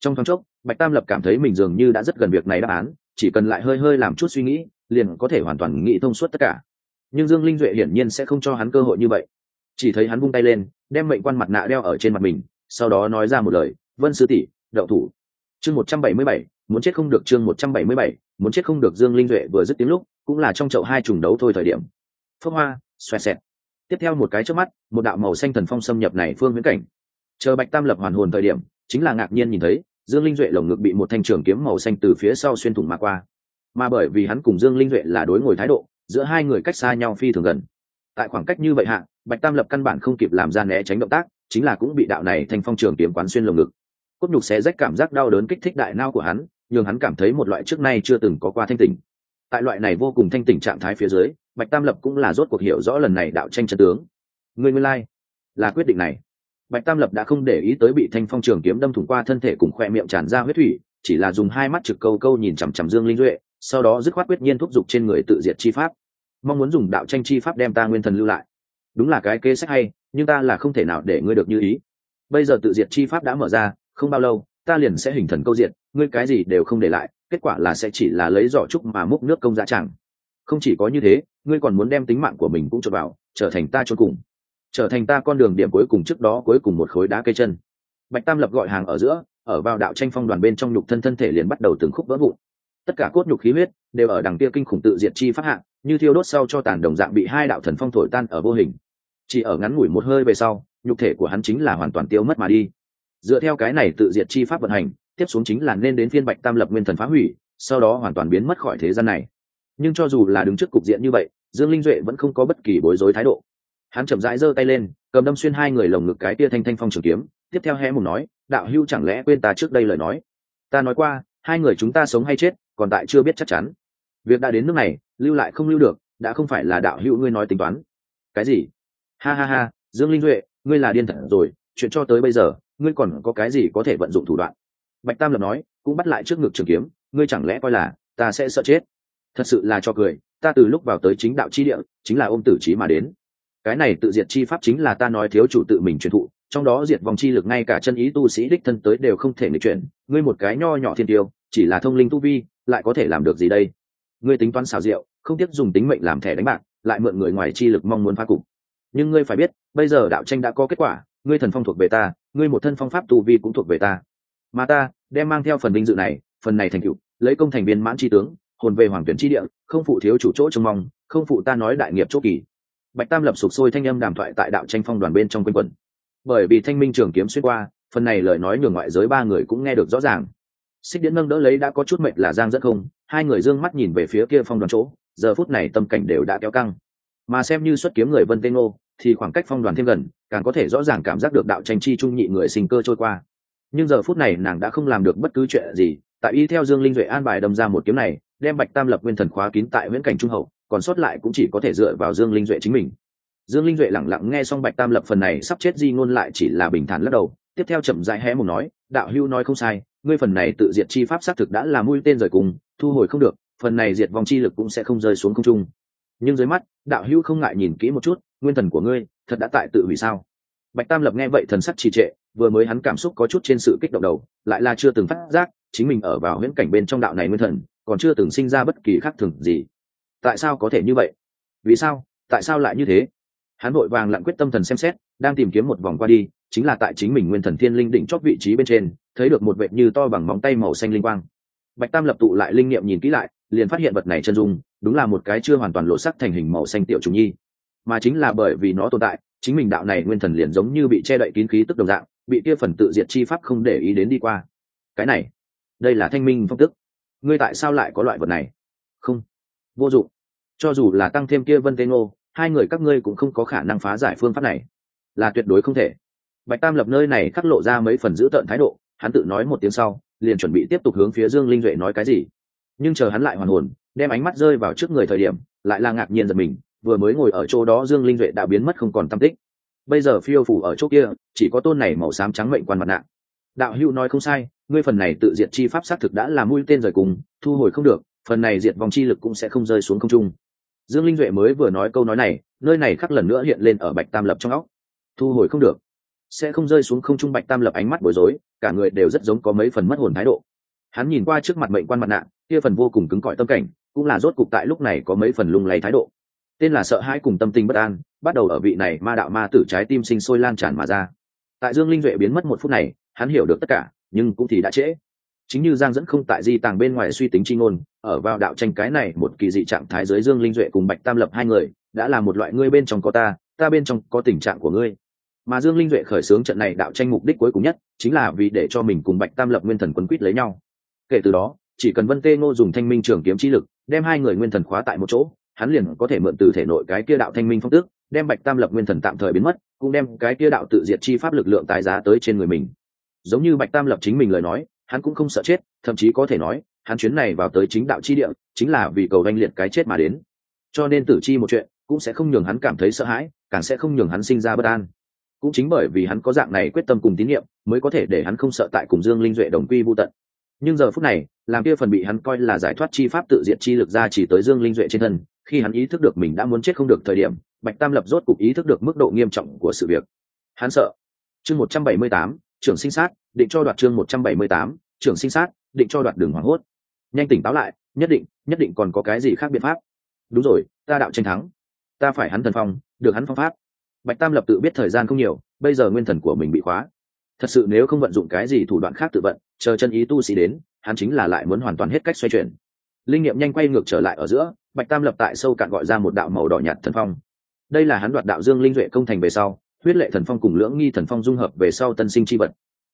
Trong thoáng chốc, bạch tam lập cảm thấy mình dường như đã rất gần việc này đáp án, chỉ cần lại hơi hơi làm chút suy nghĩ liền có thể hoàn toàn nghĩ thông suốt tất cả. Nhưng dương linh duệ hiển nhiên sẽ không cho hắn cơ hội như vậy. Chỉ thấy hắn vung tay lên, đem mệnh quan mặt nạ đeo ở trên mặt mình, sau đó nói ra một lời, vân sư tỷ, đậu thủ. Chương một trăm bảy mươi bảy, muốn chết không được chương một trăm bảy mươi bảy, muốn chết không được dương linh duệ vừa dứt tiếng lúc, cũng là trong chậu hai trùng đấu thôi thời điểm. Phước hoa, xoẹt xẹt. Tiếp theo một cái trước mắt, một đạo màu xanh thần phong xâm nhập này phương viễn cảnh. Chờ bạch tam lập hoàn hồn thời điểm, chính là ngạc nhiên nhìn thấy, dương linh duệ lồng ngực bị một thanh trường kiếm màu xanh từ phía sau xuyên thủng mà qua mà bởi vì hắn cùng dương linh duệ là đối ngồi thái độ giữa hai người cách xa nhau phi thường gần. Tại khoảng cách như vậy hạ bạch tam lập căn bản không kịp làm ra né tránh động tác chính là cũng bị đạo này thành phong trường kiếm quán xuyên lồng ngực. Cốt nhục xé rách cảm giác đau đớn kích thích đại nao của hắn nhường hắn cảm thấy một loại trước nay chưa từng có qua thanh tỉnh. Tại loại này vô cùng thanh tỉnh trạng thái phía dưới bạch tam lập cũng là rốt cuộc hiểu rõ lần này đạo tranh chân tướng. Người nguyên lai、like, là quyết định này. Bạch tam lập đã không để ý tới bị thanh phong trường kiếm đâm thủng qua thân thể cùng khoe miệng tràn ra huyết thủy chỉ là dùng hai mắt trực câu câu nhìn chằm chằm dương linh duệ sau đó dứt khoát quyết nhiên thúc giục trên người tự diệt chi pháp. Mong muốn dùng đạo tranh chi pháp đem ta nguyên thần lưu lại. Đúng là cái kế sách hay, nhưng ta là không thể nào để ngươi được như ý. Bây giờ tự diệt chi pháp đã mở ra, không bao lâu, ta liền sẽ hình thần câu diện ngươi cái gì đều không để lại, kết quả là sẽ chỉ là lấy giỏ trúc mà múc nước công dạ chẳng. Không chỉ có như thế, ngươi còn muốn đem tính mạng của mình cũng cho vào, trở thành ta cho cùng. Trở thành ta con đường điểm cuối cùng trước đó cuối cùng một khối đá cây chân. Bạch tam lập gọi hàng ở giữa, ở vào đạo tranh phong đoàn bên trong nhục thân thân thể liền bắt đầu từng khúc vỡ vụn tất cả cốt nhục khí huyết đều ở đằng kia kinh khủng tự diệt chi phát hạ, như thiêu đốt sau cho tàn đồng dạng bị hai đạo thần phong thổi tan ở vô hình. Chỉ ở ngắn ngủi một hơi về sau nhục thể của hắn chính là hoàn toàn tiêu mất mà đi. Dựa theo cái này tự diệt chi pháp vận hành tiếp xuống chính là nên đến phiên bạch tam lập nguyên thần phá hủy sau đó hoàn toàn biến mất khỏi thế gian này. Nhưng cho dù là đứng trước cục diện như vậy dương linh duệ vẫn không có bất kỳ bối rối thái độ. Hắn chậm rãi giơ tay lên cầm đâm xuyên hai người lồng ngực cái tia thanh thanh phong trường kiếm tiếp theo hé mùng nói đạo hưu chẳng lẽ quên ta trước đây lời nói? Ta nói qua hai người chúng ta sống hay chết còn tại chưa biết chắc chắn. Việc đã đến nước này, lưu lại không lưu được, đã không phải là đạo hữu ngươi nói tính toán. Cái gì? Ha ha ha, dương linh duệ, ngươi là điên thật rồi, chuyện cho tới bây giờ, ngươi còn có cái gì có thể vận dụng thủ đoạn? Bạch tam lập nói, cũng bắt lại trước ngực trường kiếm, ngươi chẳng lẽ coi là ta sẽ sợ chết? Thật sự là cho cười, ta từ lúc vào tới chính đạo chi địa, chính là ôm tử trí mà đến. Cái này tự diệt chi pháp chính là ta nói thiếu chủ tự mình truyền thụ, trong đó diệt vòng chi lực ngay cả chân ý tu sĩ đích thân tới đều không thể nghịch chuyển. Ngươi một cái nho nhỏ thiên tiêu, chỉ là thông linh tu vi lại có thể làm được gì đây? Ngươi tính toán xảo rượu, không tiếc dùng tính mệnh làm thẻ đánh bạc, lại mượn người ngoài chi lực mong muốn phá cục. Nhưng ngươi phải biết, bây giờ đạo tranh đã có kết quả, ngươi thần phong thuộc về ta, ngươi một thân phong pháp tu vi cũng thuộc về ta. Mà ta, đem mang theo phần vinh dự này, phần này thành cựu lấy công thành viên mãn tri tướng, hồn về hoàng tuyển tri địa, không phụ thiếu chủ chỗ trông mong, không phụ ta nói đại nghiệp chỗ kỳ. Bạch tam lập sụp sôi thanh âm đàm thoại tại đạo tranh phong đoàn bên trong quanh quần bởi vì thanh minh trường kiếm xuyên qua, phần này lời nói nhường ngoại giới ba người cũng nghe được rõ ràng xích điễn nâng đỡ lấy đã có chút mệnh là giang dẫn không, hai người d ư ơ n g mắt nhìn về phía kia phong đoàn chỗ, giờ phút này tâm cảnh đều đã kéo căng. Mà xem như xuất kiếm người vân tê ngô, thì khoảng cách phong đoàn thêm gần, càng có thể rõ ràng cảm giác được đạo tranh chi trung nhị người sinh cơ trôi qua. Nhưng giờ phút này nàng đã không làm được bất cứ chuyện gì, tại y theo dương linh duệ an bài đâm ra một kiếm này, đem bạch tam lập nguyên thần khóa kín tại viễn cảnh trung hậu, còn sót lại cũng chỉ có thể dựa vào dương linh duệ chính mình. Dương linh duệ lẳng lặng nghe xong bạch tam lập phần này sắp chết di ngôn lại chỉ là bình thản lắc đầu, tiếp theo chậm rãi hé một nói, đạo hưu nói không sai ngươi phần này tự diệt chi pháp xác thực đã là mũi tên rời cùng, thu hồi không được, phần này diệt vong chi lực cũng sẽ không rơi xuống không trung. Nhưng dưới mắt, đạo hữu không ngại nhìn kỹ một chút, nguyên thần của ngươi, thật đã tại tự hủy sao? Bạch tam lập nghe vậy thần sắc trì trệ, vừa mới hắn cảm xúc có chút trên sự kích động đầu, lại là chưa từng phát giác, chính mình ở vào huyễn cảnh bên trong đạo này nguyên thần, còn chưa từng sinh ra bất kỳ khác thường gì. Tại sao có thể như vậy? Vì sao? Tại sao lại như thế? Hắn vội vàng lặng quyết tâm thần xem xét, đang tìm kiếm một vòng qua đi, chính là tại chính mình nguyên thần thiên linh đỉnh chót vị trí bên trên thấy được một vệt như to bằng móng tay màu xanh linh quang. Bạch tam lập tụ lại linh nghiệm nhìn kỹ lại, liền phát hiện vật này chân dung, đúng là một cái chưa hoàn toàn lộ sắc thành hình màu xanh tiểu trùng nhi. Mà chính là bởi vì nó tồn tại, chính mình đạo này nguyên thần liền giống như bị che đậy kín khí tức đồng dạng, bị kia phần tự diệt chi pháp không để ý đến đi qua. Cái này, đây là thanh minh phong tức. Ngươi tại sao lại có loại vật này? Không, vô dụng. Cho dù là tăng thêm kia vân tê ngô, hai người các ngươi cũng không có khả năng phá giải phương pháp này. Là tuyệt đối không thể. Bạch tam lập nơi này khắc lộ ra mấy phần giữ tợn thái độ hắn tự nói một tiếng sau, liền chuẩn bị tiếp tục hướng phía dương linh duệ nói cái gì. Nhưng chờ hắn lại hoàn hồn, đem ánh mắt rơi vào trước người thời điểm, lại là ngạc nhiên giật mình, vừa mới ngồi ở chỗ đó dương linh duệ đã biến mất không còn tâm tích. Bây giờ phiêu phủ ở chỗ kia, chỉ có tôn này màu xám trắng mệnh quan mặt nạ. Đạo hữu nói không sai, ngươi phần này tự diệt chi pháp xác thực đã là mũi tên rời cùng, thu hồi không được, phần này diệt vòng chi lực cũng sẽ không rơi xuống không trung. Dương linh duệ mới vừa nói câu nói này, nơi này khắc lần nữa hiện lên ở bạch tam lập trong óc. Thu hồi không được sẽ không rơi xuống không trung bạch tam lập ánh mắt bối rối, cả người đều rất giống có mấy phần mất hồn thái độ. Hắn nhìn qua trước mặt mệnh quan mặt nạ, kia phần vô cùng cứng cỏi tâm cảnh, cũng là rốt cục tại lúc này có mấy phần lung lay thái độ. Tên là sợ hãi cùng tâm tình bất an, bắt đầu ở vị này ma đạo ma tử trái tim sinh sôi lan tràn mà ra. Tại dương linh duệ biến mất một phút này, hắn hiểu được tất cả, nhưng cũng thì đã trễ. Chính như giang dẫn không tại di tàng bên ngoài suy tính chi ngôn, ở vào đạo tranh cái này một kỳ dị trạng thái giới dương linh duệ cùng bạch tam lập hai người, đã là một loại ngươi bên trong có ta ta bên trong có tình trạng của ngươi mà dương linh duệ khởi xướng trận này đạo tranh mục đích cuối cùng nhất chính là vì để cho mình cùng bạch tam lập nguyên thần quấn quýt lấy nhau. Kể từ đó, chỉ cần vân tê ngô dùng thanh minh trường kiếm chi lực, đem hai người nguyên thần khóa tại một chỗ, hắn liền có thể mượn từ thể nội cái kia đạo thanh minh phong tước, đem bạch tam lập nguyên thần tạm thời biến mất, cũng đem cái kia đạo tự diệt chi pháp lực lượng tài giá tới trên người mình. Giống như bạch tam lập chính mình lời nói, hắn cũng không sợ chết, thậm chí có thể nói, hắn chuyến này vào tới chính đạo chi địa, chính là vì cầu danh liệt cái chết mà đến. Cho nên tử chi một chuyện, cũng sẽ không nhường hắn cảm thấy sợ hãi, càng sẽ không nhường hắn sinh ra bất an cũng chính bởi vì hắn có dạng này quyết tâm cùng tín nhiệm, mới có thể để hắn không sợ tại cùng dương linh duệ đồng quy vô tận. Nhưng giờ phút này, làm kia phần bị hắn coi là giải thoát chi pháp tự diện chi lực ra chỉ tới dương linh duệ trên thân, khi hắn ý thức được mình đã muốn chết không được thời điểm, bạch tam lập rốt cục ý thức được mức độ nghiêm trọng của sự việc. Hắn sợ. Chương một trăm bảy mươi tám, trưởng sinh sát, định cho đoạt chương một trăm bảy mươi tám, trưởng sinh sát, định cho đoạt đường hoảng hốt. Nhanh tỉnh táo lại, nhất định nhất định còn có cái gì khác biện pháp. Đúng rồi, ta đạo tranh thắng. Ta phải hắn thần phong, được hắn phong pháp bạch tam lập tự biết thời gian không nhiều, bây giờ nguyên thần của mình bị khóa. Thật sự nếu không vận dụng cái gì thủ đoạn khác tự vận, chờ chân ý tu sĩ đến, hắn chính là lại muốn hoàn toàn hết cách xoay chuyển. Linh nghiệm nhanh quay ngược trở lại ở giữa, bạch tam lập tại sâu cạn gọi ra một đạo màu đỏ nhạt thần phong. Đây là hắn đoạt đạo dương linh duệ công thành về sau, huyết lệ thần phong cùng lưỡng nghi thần phong dung hợp về sau tân sinh chi vật.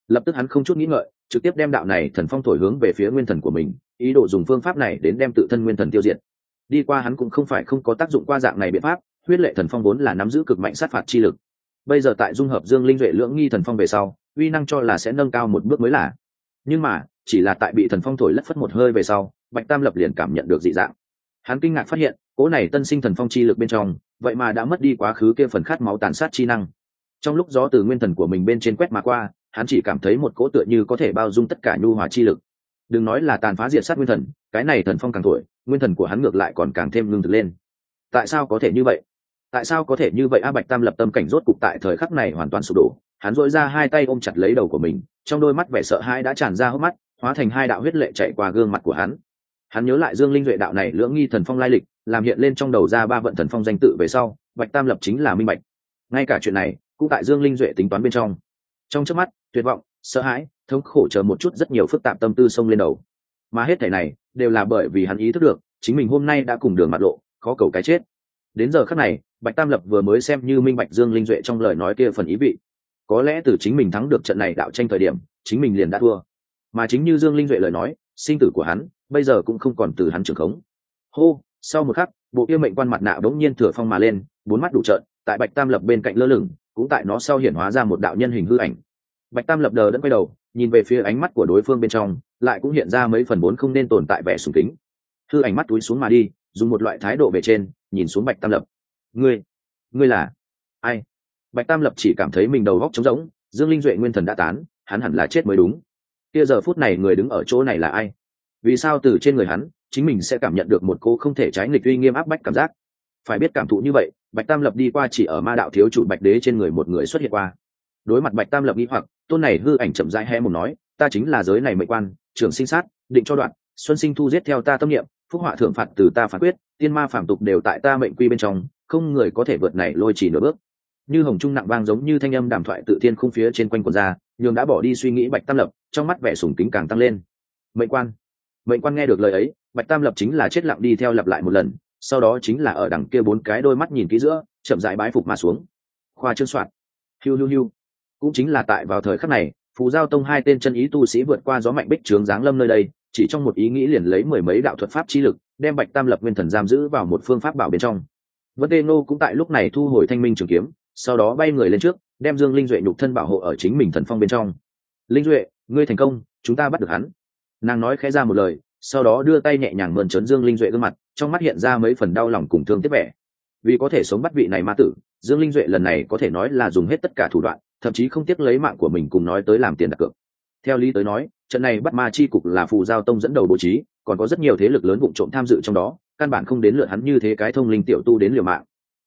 Lập tức hắn không chút nghĩ ngợi, trực tiếp đem đạo này thần phong thổi hướng về phía nguyên thần của mình, ý đồ dùng phương pháp này đến đem tự thân nguyên thần tiêu diệt. Đi qua hắn cũng không phải không có tác dụng qua dạng này biện pháp huyết lệ thần phong vốn là nắm giữ cực mạnh sát phạt chi lực. Bây giờ tại dung hợp dương linh duệ lưỡng nghi thần phong về sau, uy năng cho là sẽ nâng cao một bước mới là. Nhưng mà, chỉ là tại bị thần phong thổi lất phất một hơi về sau, bạch tam lập liền cảm nhận được dị dạng. Hắn kinh ngạc phát hiện, cỗ này tân sinh thần phong chi lực bên trong, vậy mà đã mất đi quá khứ kia phần khát máu tàn sát chi năng. Trong lúc gió từ nguyên thần của mình bên trên quét mà qua, hắn chỉ cảm thấy một cỗ tựa như có thể bao dung tất cả nhu hòa chi lực. Đừng nói là tàn phá diệt sát nguyên thần, cái này thần phong càng tuổi nguyên thần của hắn ngược lại còn càng thêm lương thực lên. Tại sao có thể như vậy? Tại sao có thể như vậy? A bạch tam lập tâm cảnh rốt cục tại thời khắc này hoàn toàn sụp đổ. Hắn dội ra hai tay ôm chặt lấy đầu của mình, trong đôi mắt vẻ sợ hãi đã tràn ra hốc mắt, hóa thành hai đạo huyết lệ chạy qua gương mặt của hắn. Hắn nhớ lại dương linh duệ đạo này lưỡng nghi thần phong lai lịch, làm hiện lên trong đầu ra ba vận thần phong danh tự về sau, bạch tam lập chính là minh bạch. Ngay cả chuyện này, cũng tại dương linh duệ tính toán bên trong. Trong trước mắt, tuyệt vọng, sợ hãi, thống khổ chờ một chút rất nhiều phức tạp tâm tư xông lên đầu. Mà hết thể này, đều là bởi vì hắn ý thức được, chính mình hôm nay đã cùng đường mặt lộ, khó cầu cái chết. Đến giờ khắc này bạch tam lập vừa mới xem như minh bạch dương linh duệ trong lời nói kia phần ý vị. Có lẽ từ chính mình thắng được trận này đạo tranh thời điểm, chính mình liền đã thua. Mà chính như dương linh duệ lời nói, sinh tử của hắn, bây giờ cũng không còn từ hắn trưởng khống. Hô, sau một khắc, bộ kia mệnh quan mặt nạ đống nhiên thừa phong mà lên, bốn mắt đủ trợn, tại bạch tam lập bên cạnh lơ lửng, cũng tại nó sau hiển hóa ra một đạo nhân hình hư ảnh. Bạch tam lập đờ đẫn quay đầu, nhìn về phía ánh mắt của đối phương bên trong, lại cũng hiện ra mấy phần bốn không nên tồn tại vẻ sùng kính. Hư ảnh mắt túi xuống mà đi, dùng một loại thái độ về trên, nhìn xuống bạch tam lập ngươi ngươi là ai? Bạch tam lập chỉ cảm thấy mình đầu góc trống rỗng, dương linh duệ nguyên thần đã tán, hắn hẳn là chết mới đúng. Kia giờ phút này người đứng ở chỗ này là ai? Vì sao từ trên người hắn, chính mình sẽ cảm nhận được một cô không thể trái nghịch uy nghiêm áp bách cảm giác? Phải biết cảm thụ như vậy, bạch tam lập đi qua chỉ ở ma đạo thiếu chủ bạch đế trên người một người xuất hiện qua. Đối mặt bạch tam lập nghi hoặc, tôn này hư ảnh chậm rãi hé một nói, ta chính là giới này mệnh quan Trường sinh sát, định cho đoạn, xuân sinh thu giết theo ta tâm niệm, phúc họa thượng phạt từ ta phán quyết, tiên ma phạm tục đều tại ta mệnh quy bên trong không người có thể vượt này lôi chỉ nửa bước. Như hồng trung nặng vang giống như thanh âm đàm thoại tự thiên khung phía trên quanh quần ra, nhường đã bỏ đi suy nghĩ bạch tam lập, trong mắt vẻ sùng kính càng tăng lên. Mệnh quan mệnh quan nghe được lời ấy, bạch tam lập chính là chết lặng đi theo lặp lại một lần, sau đó chính là ở đằng kia bốn cái đôi mắt nhìn kỹ giữa, chậm rãi bái phục mà xuống. Khoa trương soạn, hiu hiu hiu. Cũng chính là tại vào thời khắc này, phù giao tông hai tên chân ý tu sĩ vượt qua gió mạnh bích trướng giáng lâm nơi đây, chỉ trong một ý nghĩ liền lấy mười mấy đạo thuật pháp chi lực, đem bạch tam lập nguyên thần giam giữ vào một phương pháp bảo bên trong vân tê nô cũng tại lúc này thu hồi thanh minh trường kiếm, sau đó bay người lên trước, đem dương linh duệ nhục thân bảo hộ ở chính mình thần phong bên trong. Linh duệ, ngươi thành công, chúng ta bắt được hắn. Nàng nói khẽ ra một lời, sau đó đưa tay nhẹ nhàng mơn trớn dương linh duệ gương mặt, trong mắt hiện ra mấy phần đau lòng cùng thương tiếc vẻ. Vì có thể sống bắt vị này ma tử, dương linh duệ lần này có thể nói là dùng hết tất cả thủ đoạn, thậm chí không tiếc lấy mạng của mình cùng nói tới làm tiền đặt cược. Theo lý tới nói, trận này bắt ma chi cục là phù giao tông dẫn đầu bố trí, còn có rất nhiều thế lực lớn vụ trộm tham dự trong đó căn bản không đến lượt hắn như thế cái thông linh tiểu tu đến liều mạng.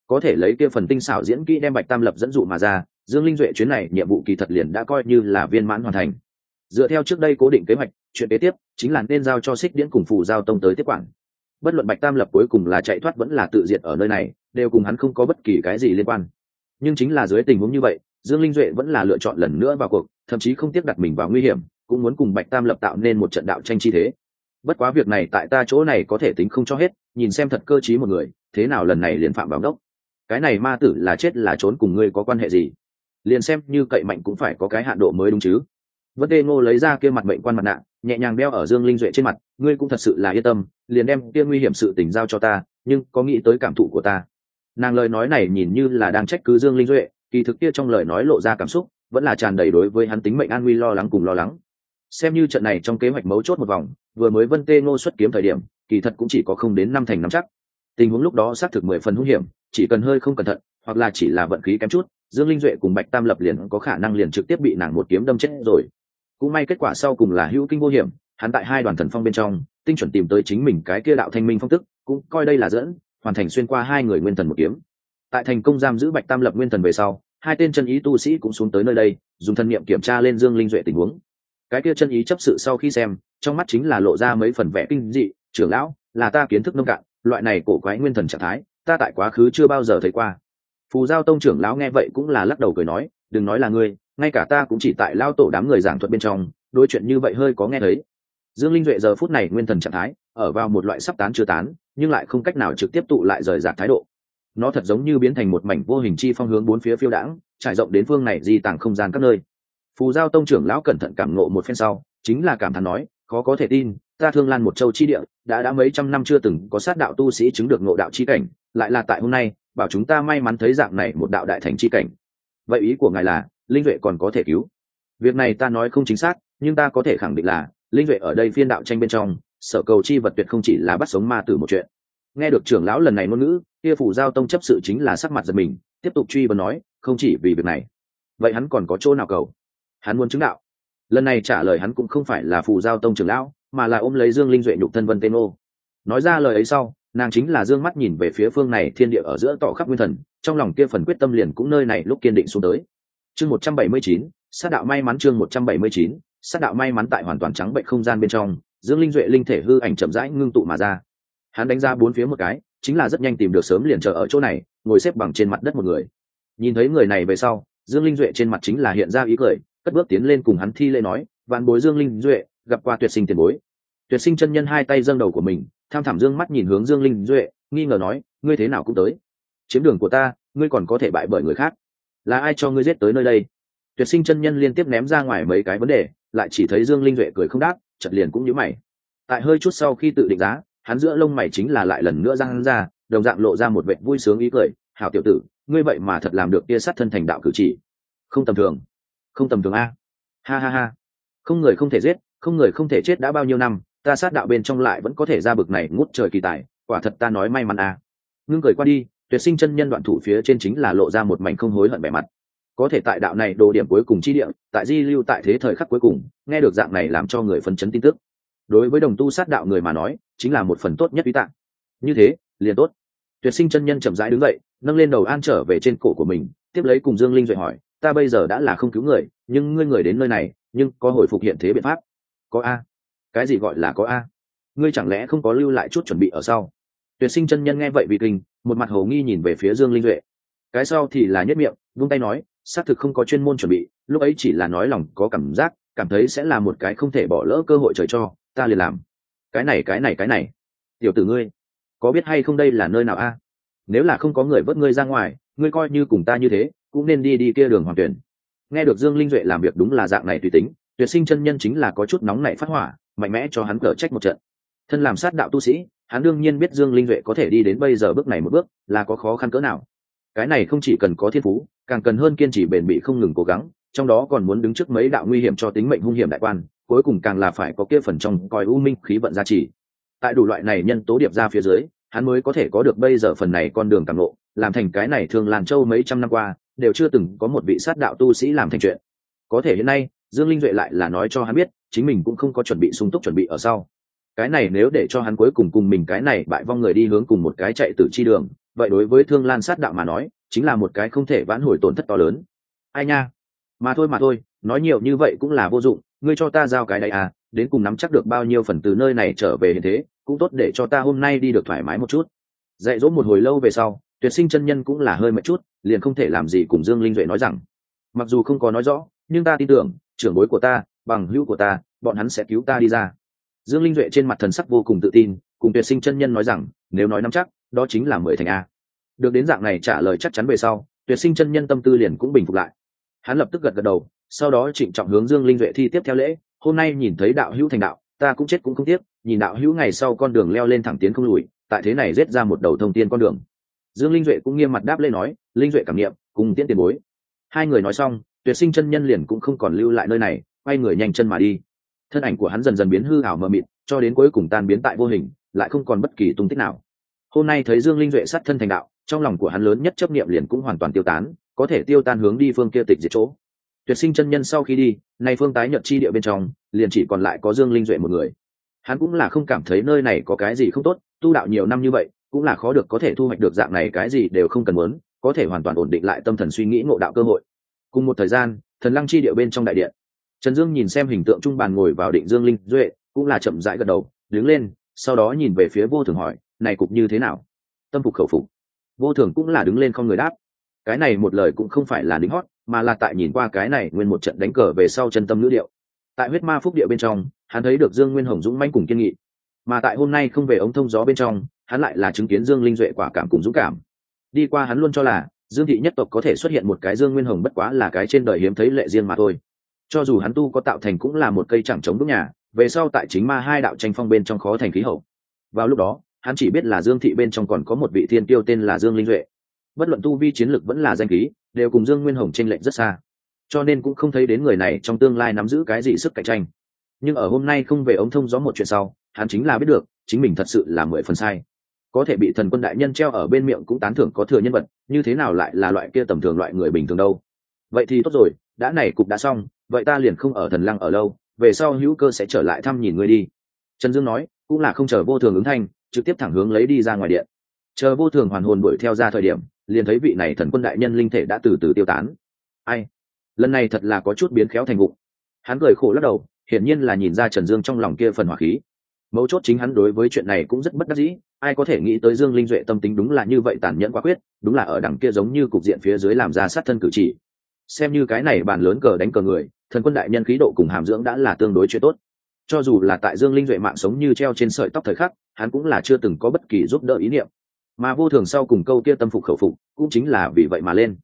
Có thể lấy kia phần tinh xảo diễn kỹ đem bạch tam lập dẫn dụ mà ra, dương linh duệ chuyến này nhiệm vụ kỳ thật liền đã coi như là viên mãn hoàn thành. Dựa theo trước đây cố định kế hoạch, chuyện kế tiếp chính là nên giao cho xích điễn cùng phù giao tông tới tiếp quản. Bất luận bạch tam lập cuối cùng là chạy thoát vẫn là tự diệt ở nơi này, đều cùng hắn không có bất kỳ cái gì liên quan. Nhưng chính là dưới tình huống như vậy, dương linh duệ vẫn là lựa chọn lần nữa vào cuộc, thậm chí không tiếp đặt mình vào nguy hiểm, cũng muốn cùng bạch tam lập tạo nên một trận đạo tranh chi thế bất quá việc này tại ta chỗ này có thể tính không cho hết, nhìn xem thật cơ t r í một người, thế nào lần này liền phạm vào đốc cái này ma tử là chết là trốn cùng ngươi có quan hệ gì? Liền xem như cậy mạnh cũng phải có cái hạn độ mới đúng chứ. Vân tê ngô lấy ra kia mặt mệnh quan mặt nạ, nhẹ nhàng đeo ở dương linh duệ trên mặt, ngươi cũng thật sự là yên tâm, liền đem kia nguy hiểm sự tình giao cho ta, nhưng có nghĩ tới cảm thụ của ta. Nàng lời nói này nhìn như là đang trách cứ dương linh duệ, kỳ thực kia trong lời nói lộ ra cảm xúc, vẫn là tràn đầy đối với hắn tính mệnh an nguy lo lắng cùng lo lắng. Xem như trận này trong kế hoạch mấu chốt một vòng vừa mới vân tê ngô xuất kiếm thời điểm, kỳ thật cũng chỉ có không đến năm thành năm chắc. Tình huống lúc đó xác thực mười phần hữu hiểm, chỉ cần hơi không cẩn thận, hoặc là chỉ là vận khí kém chút, dương linh duệ cùng bạch tam lập liền có khả năng liền trực tiếp bị nàng một kiếm đâm chết rồi. Cũng may kết quả sau cùng là hữu kinh vô hiểm, hắn tại hai đoàn thần phong bên trong, tinh chuẩn tìm tới chính mình cái kia đạo thanh minh phong tức, cũng coi đây là dẫn, hoàn thành xuyên qua hai người nguyên thần một kiếm. Tại thành công giam giữ bạch tam lập nguyên thần về sau, hai tên chân ý tu sĩ cũng xuống tới nơi đây, dùng thân nhiệm kiểm tra lên dương linh duệ tình huống. Cái kia chân ý chấp sự sau khi xem trong mắt chính là lộ ra mấy phần vẽ kinh dị, trưởng lão, là ta kiến thức nông cạn, loại này cổ quái nguyên thần trạng thái, ta tại quá khứ chưa bao giờ thấy qua. Phù giao tông trưởng lão nghe vậy cũng là lắc đầu cười nói, đừng nói là ngươi, ngay cả ta cũng chỉ tại lao tổ đám người giảng thuật bên trong đôi chuyện như vậy hơi có nghe thấy. Dương linh duệ giờ phút này nguyên thần trạng thái, ở vào một loại sắp tán chưa tán, nhưng lại không cách nào trực tiếp tụ lại rời rạc thái độ. Nó thật giống như biến thành một mảnh vô hình chi phong hướng bốn phía phiêu đãng, trải rộng đến phương này di tàng không gian các nơi. Phù giao tông trưởng lão cẩn thận cảm ngộ một phen sau, chính là cảm thán nói khó có thể tin, ta thương lan một châu chi địa, đã đã mấy trăm năm chưa từng có sát đạo tu sĩ chứng được ngộ đạo chi cảnh, lại là tại hôm nay, bảo chúng ta may mắn thấy dạng này một đạo đại thành chi cảnh. Vậy ý của ngài là, linh duệ còn có thể cứu? Việc này ta nói không chính xác, nhưng ta có thể khẳng định là, linh duệ ở đây phiên đạo tranh bên trong, sở cầu chi vật tuyệt không chỉ là bắt sống ma tử một chuyện. Nghe được trưởng lão lần này ngôn ngữ, kia phủ giao tông chấp sự chính là sắc mặt giật mình, tiếp tục truy vấn nói, không chỉ vì việc này. Vậy hắn còn có chỗ nào cầu? Hắn muốn chứng đạo lần này trả lời hắn cũng không phải là phù giao tông trưởng lão, mà là ôm lấy dương linh duệ nhục thân vân tên ô. Nói ra lời ấy sau, nàng chính là d ư ơ n g mắt nhìn về phía phương này thiên địa ở giữa tỏ khắp nguyên thần, trong lòng kia phần quyết tâm liền cũng nơi này lúc kiên định xuống tới. Chương một trăm bảy mươi chín, sát đạo may mắn chương một trăm bảy mươi chín, sát đạo may mắn tại hoàn toàn trắng bệnh không gian bên trong, dương linh duệ linh thể hư ảnh chậm rãi ngưng tụ mà ra. Hắn đánh ra bốn phía một cái, chính là rất nhanh tìm được sớm liền chờ ở chỗ này, ngồi xếp bằng trên mặt đất một người. Nhìn thấy người này về sau, dương linh duệ trên mặt chính là hiện ra ý cười cất bước tiến lên cùng hắn thi lễ nói, vạn bối dương linh duệ, gặp qua tuyệt sinh tiền bối. Tuyệt sinh chân nhân hai tay dâng đầu của mình, tham thảm dương mắt nhìn hướng dương linh duệ, nghi ngờ nói, ngươi thế nào cũng tới. Chiếm đường của ta, ngươi còn có thể bại bởi người khác. Là ai cho ngươi giết tới nơi đây? Tuyệt sinh chân nhân liên tiếp ném ra ngoài mấy cái vấn đề, lại chỉ thấy dương linh duệ cười không đáp chật liền cũng nhíu mày. Tại hơi chút sau khi tự định giá, hắn giữa lông mày chính là lại lần nữa ra hắn ra, đồng dạng lộ ra một vệ vui sướng ý cười, hảo tiểu tử, ngươi vậy mà thật làm được tia sát thân thành đạo cử chỉ. Không tầm thường không tầm thường a. Ha ha ha. Không người không thể giết, không người không thể chết đã bao nhiêu năm, ta sát đạo bên trong lại vẫn có thể ra bực này ngút trời kỳ tài, quả thật ta nói may mắn a. Ngưng cười qua đi, tuyệt sinh chân nhân đoạn thủ phía trên chính là lộ ra một mảnh không hối hận vẻ mặt. Có thể tại đạo này đồ điểm cuối cùng chi địa, tại di lưu tại thế thời khắc cuối cùng, nghe được dạng này làm cho người phấn chấn tin tức. Đối với đồng tu sát đạo người mà nói, chính là một phần tốt nhất ý tạng. Như thế, liền tốt. Tuyệt sinh chân nhân chậm rãi đứng dậy, nâng lên đầu an trở về trên cổ của mình, tiếp lấy cùng dương linh duệ hỏi ta bây giờ đã là không cứu người, nhưng ngươi người đến nơi này, nhưng có hồi phục hiện thế biện pháp. Có a. Cái gì gọi là có a? Ngươi chẳng lẽ không có lưu lại chút chuẩn bị ở sau? Tuyệt sinh chân nhân nghe vậy vì kinh, một mặt hồ nghi nhìn về phía dương linh duệ. Cái sau thì là nhất miệng, vung tay nói, xác thực không có chuyên môn chuẩn bị, lúc ấy chỉ là nói lòng có cảm giác, cảm thấy sẽ là một cái không thể bỏ lỡ cơ hội trời cho, ta liền làm. Cái này cái này cái này. Tiểu tử ngươi, có biết hay không đây là nơi nào a? Nếu là không có người vớt ngươi ra ngoài, ngươi coi như cùng ta như thế cũng nên đi đi kia đường hoàng tuyển. Nghe được dương linh duệ làm việc đúng là dạng này tùy tính tuyệt sinh chân nhân chính là có chút nóng nảy phát hỏa, mạnh mẽ cho hắn cở trách một trận. Thân làm sát đạo tu sĩ, hắn đương nhiên biết dương linh duệ có thể đi đến bây giờ bước này một bước, là có khó khăn cỡ nào. Cái này không chỉ cần có thiên phú, càng cần hơn kiên trì bền bỉ không ngừng cố gắng, trong đó còn muốn đứng trước mấy đạo nguy hiểm cho tính mệnh hung hiểm đại quan, cuối cùng càng là phải có kia phần trong coi u minh khí vận gia trì. Tại đủ loại này nhân tố điệp ra phía dưới, hắn mới có thể có được bây giờ phần này con đường càng lộ, làm thành cái này thường làn châu mấy trăm năm qua đều chưa từng có một vị sát đạo tu sĩ làm thành chuyện. Có thể hiện nay, dương linh duệ lại là nói cho hắn biết, chính mình cũng không có chuẩn bị sung túc chuẩn bị ở sau. Cái này nếu để cho hắn cuối cùng cùng mình cái này bại vong người đi hướng cùng một cái chạy từ chi đường, vậy đối với thương lan sát đạo mà nói, chính là một cái không thể vãn hồi tổn thất to lớn. Ai nha? Mà thôi mà thôi, nói nhiều như vậy cũng là vô dụng, ngươi cho ta giao cái này à đến cùng nắm chắc được bao nhiêu phần từ nơi này trở về hiện thế, cũng tốt để cho ta hôm nay đi được thoải mái một chút. Dạy dỗ một hồi lâu về sau tuyệt sinh chân nhân cũng là hơi mệt chút, liền không thể làm gì cùng dương linh duệ nói rằng. Mặc dù không có nói rõ, nhưng ta tin tưởng, trưởng bối của ta, bằng hữu của ta, bọn hắn sẽ cứu ta đi ra. Dương linh duệ trên mặt thần sắc vô cùng tự tin, cùng tuyệt sinh chân nhân nói rằng, nếu nói nắm chắc, đó chính là mười thành a. Được đến dạng này trả lời chắc chắn về sau, tuyệt sinh chân nhân tâm tư liền cũng bình phục lại. Hắn lập tức gật gật đầu, sau đó trịnh trọng hướng dương linh duệ thi tiếp theo lễ, hôm nay nhìn thấy đạo hữu thành đạo, ta cũng chết cũng không tiếc, nhìn đạo hữu ngày sau con đường leo lên thẳng tiến không lùi, tại thế này giết ra một đầu thông tiên con đường dương linh duệ cũng nghiêm mặt đáp lê nói, linh duệ cảm nghiệm cùng tiễn tiền bối. Hai người nói xong, tuyệt sinh chân nhân liền cũng không còn lưu lại nơi này, quay người nhanh chân mà đi. Thân ảnh của hắn dần dần biến hư ảo mờ mịt, cho đến cuối cùng tan biến tại vô hình, lại không còn bất kỳ tung tích nào. Hôm nay thấy dương linh duệ sát thân thành đạo, trong lòng của hắn lớn nhất chấp niệm liền cũng hoàn toàn tiêu tán, có thể tiêu tan hướng đi phương kia tịch diệt chỗ. Tuyệt sinh chân nhân sau khi đi, nay phương tái nhận chi địa bên trong, liền chỉ còn lại có dương linh duệ một người. Hắn cũng là không cảm thấy nơi này có cái gì không tốt, tu đạo nhiều năm như vậy cũng là khó được có thể thu hoạch được dạng này cái gì đều không cần muốn, có thể hoàn toàn ổn định lại tâm thần suy nghĩ ngộ đạo cơ hội. Cùng một thời gian, thần lăng chi địa bên trong đại điện. Trần dương nhìn xem hình tượng trung bàn ngồi vào định dương linh duệ, cũng là chậm rãi gật đầu, đứng lên, sau đó nhìn về phía vô thường hỏi, này cục như thế nào? Tâm phục khẩu phục. Vô thường cũng là đứng lên không người đáp. Cái này một lời cũng không phải là lính hót, mà là tại nhìn qua cái này nguyên một trận đánh cờ về sau chân tâm nữ điệu. Tại huyết ma phúc địa bên trong, hắn thấy được dương nguyên hồng dũng manh cùng kiên nghị. Mà tại hôm nay không về ống thông gió bên trong hắn lại là chứng kiến dương linh duệ quả cảm cùng dũng cảm. Đi qua hắn luôn cho là, dương thị nhất tộc có thể xuất hiện một cái dương nguyên hồng bất quá là cái trên đời hiếm thấy lệ riêng mà thôi. Cho dù hắn tu có tạo thành cũng là một cây chẳng chống đúc nhà, về sau tại chính ma hai đạo tranh phong bên trong khó thành khí hậu. Vào lúc đó, hắn chỉ biết là dương thị bên trong còn có một vị thiên tiêu tên là dương linh duệ. Bất luận tu vi chiến lực vẫn là danh khí, đều cùng dương nguyên hồng tranh lệch rất xa. Cho nên cũng không thấy đến người này trong tương lai nắm giữ cái gì sức cạnh tranh. Nhưng ở hôm nay không về ống thông gió một chuyện sau, hắn chính là biết được, chính mình thật sự là mười phần sai có thể bị thần quân đại nhân treo ở bên miệng cũng tán thưởng có thừa nhân vật, như thế nào lại là loại kia tầm thường loại người bình thường đâu? Vậy thì tốt rồi, đã này cục đã xong, vậy ta liền không ở thần lăng ở lâu, về sau hữu cơ sẽ trở lại thăm nhìn ngươi đi. Trần dương nói, cũng là không chờ vô thường ứng thanh, trực tiếp thẳng hướng lấy đi ra ngoài điện. Chờ vô thường hoàn hồn đuổi theo ra thời điểm, liền thấy vị này thần quân đại nhân linh thể đã từ từ tiêu tán. Ai? Lần này thật là có chút biến khéo thành vụ. Hắn cười khổ lắc đầu, hiển nhiên là nhìn ra trần dương trong lòng kia phần hỏa khí mấu chốt chính hắn đối với chuyện này cũng rất bất đắc dĩ. Ai có thể nghĩ tới dương linh duệ tâm tính đúng là như vậy tàn nhẫn quả quyết, đúng là ở đằng kia giống như cục diện phía dưới làm ra sát thân cử chỉ. Xem như cái này bàn lớn cờ đánh cờ người, thần quân đại nhân khí độ cùng hàm dưỡng đã là tương đối chuyện tốt. Cho dù là tại dương linh duệ mạng sống như treo trên sợi tóc thời khắc, hắn cũng là chưa từng có bất kỳ giúp đỡ ý niệm. Mà vô thường sau cùng câu kia tâm phục khẩu phục, cũng chính là vì vậy mà lên.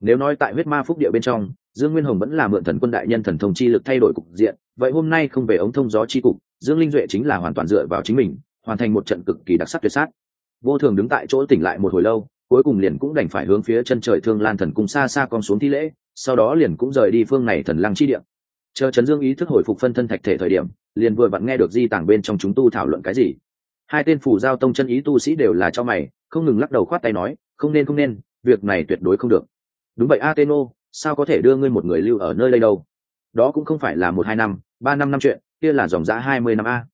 Nếu nói tại huyết ma phúc địa bên trong dương nguyên hồng vẫn là mượn thần quân đại nhân thần thông chi lực thay đổi cục diện, vậy hôm nay không về ống thông gió chi cục, dương linh duệ chính là hoàn toàn dựa vào chính mình, hoàn thành một trận cực kỳ đặc sắc tuyệt sát. Vô thường đứng tại chỗ tỉnh lại một hồi lâu, cuối cùng liền cũng đành phải hướng phía chân trời thương lan thần cung xa xa con xuống thi lễ, sau đó liền cũng rời đi phương này thần lăng chi địa. Chờ trấn dương ý thức hồi phục phân thân thạch thể thời điểm, liền vừa vặn nghe được di tàng bên trong chúng tu thảo luận cái gì. Hai tên phủ giao tông chân ý tu sĩ đều là cho mày, không ngừng lắc đầu khoát tay nói, không nên không nên, việc này tuyệt đối không được. Đúng vậy ateno sao có thể đưa ngươi một người lưu ở nơi đây đâu? Đó cũng không phải là một hai năm, ba năm năm chuyện, kia là dòng giã hai mươi năm a.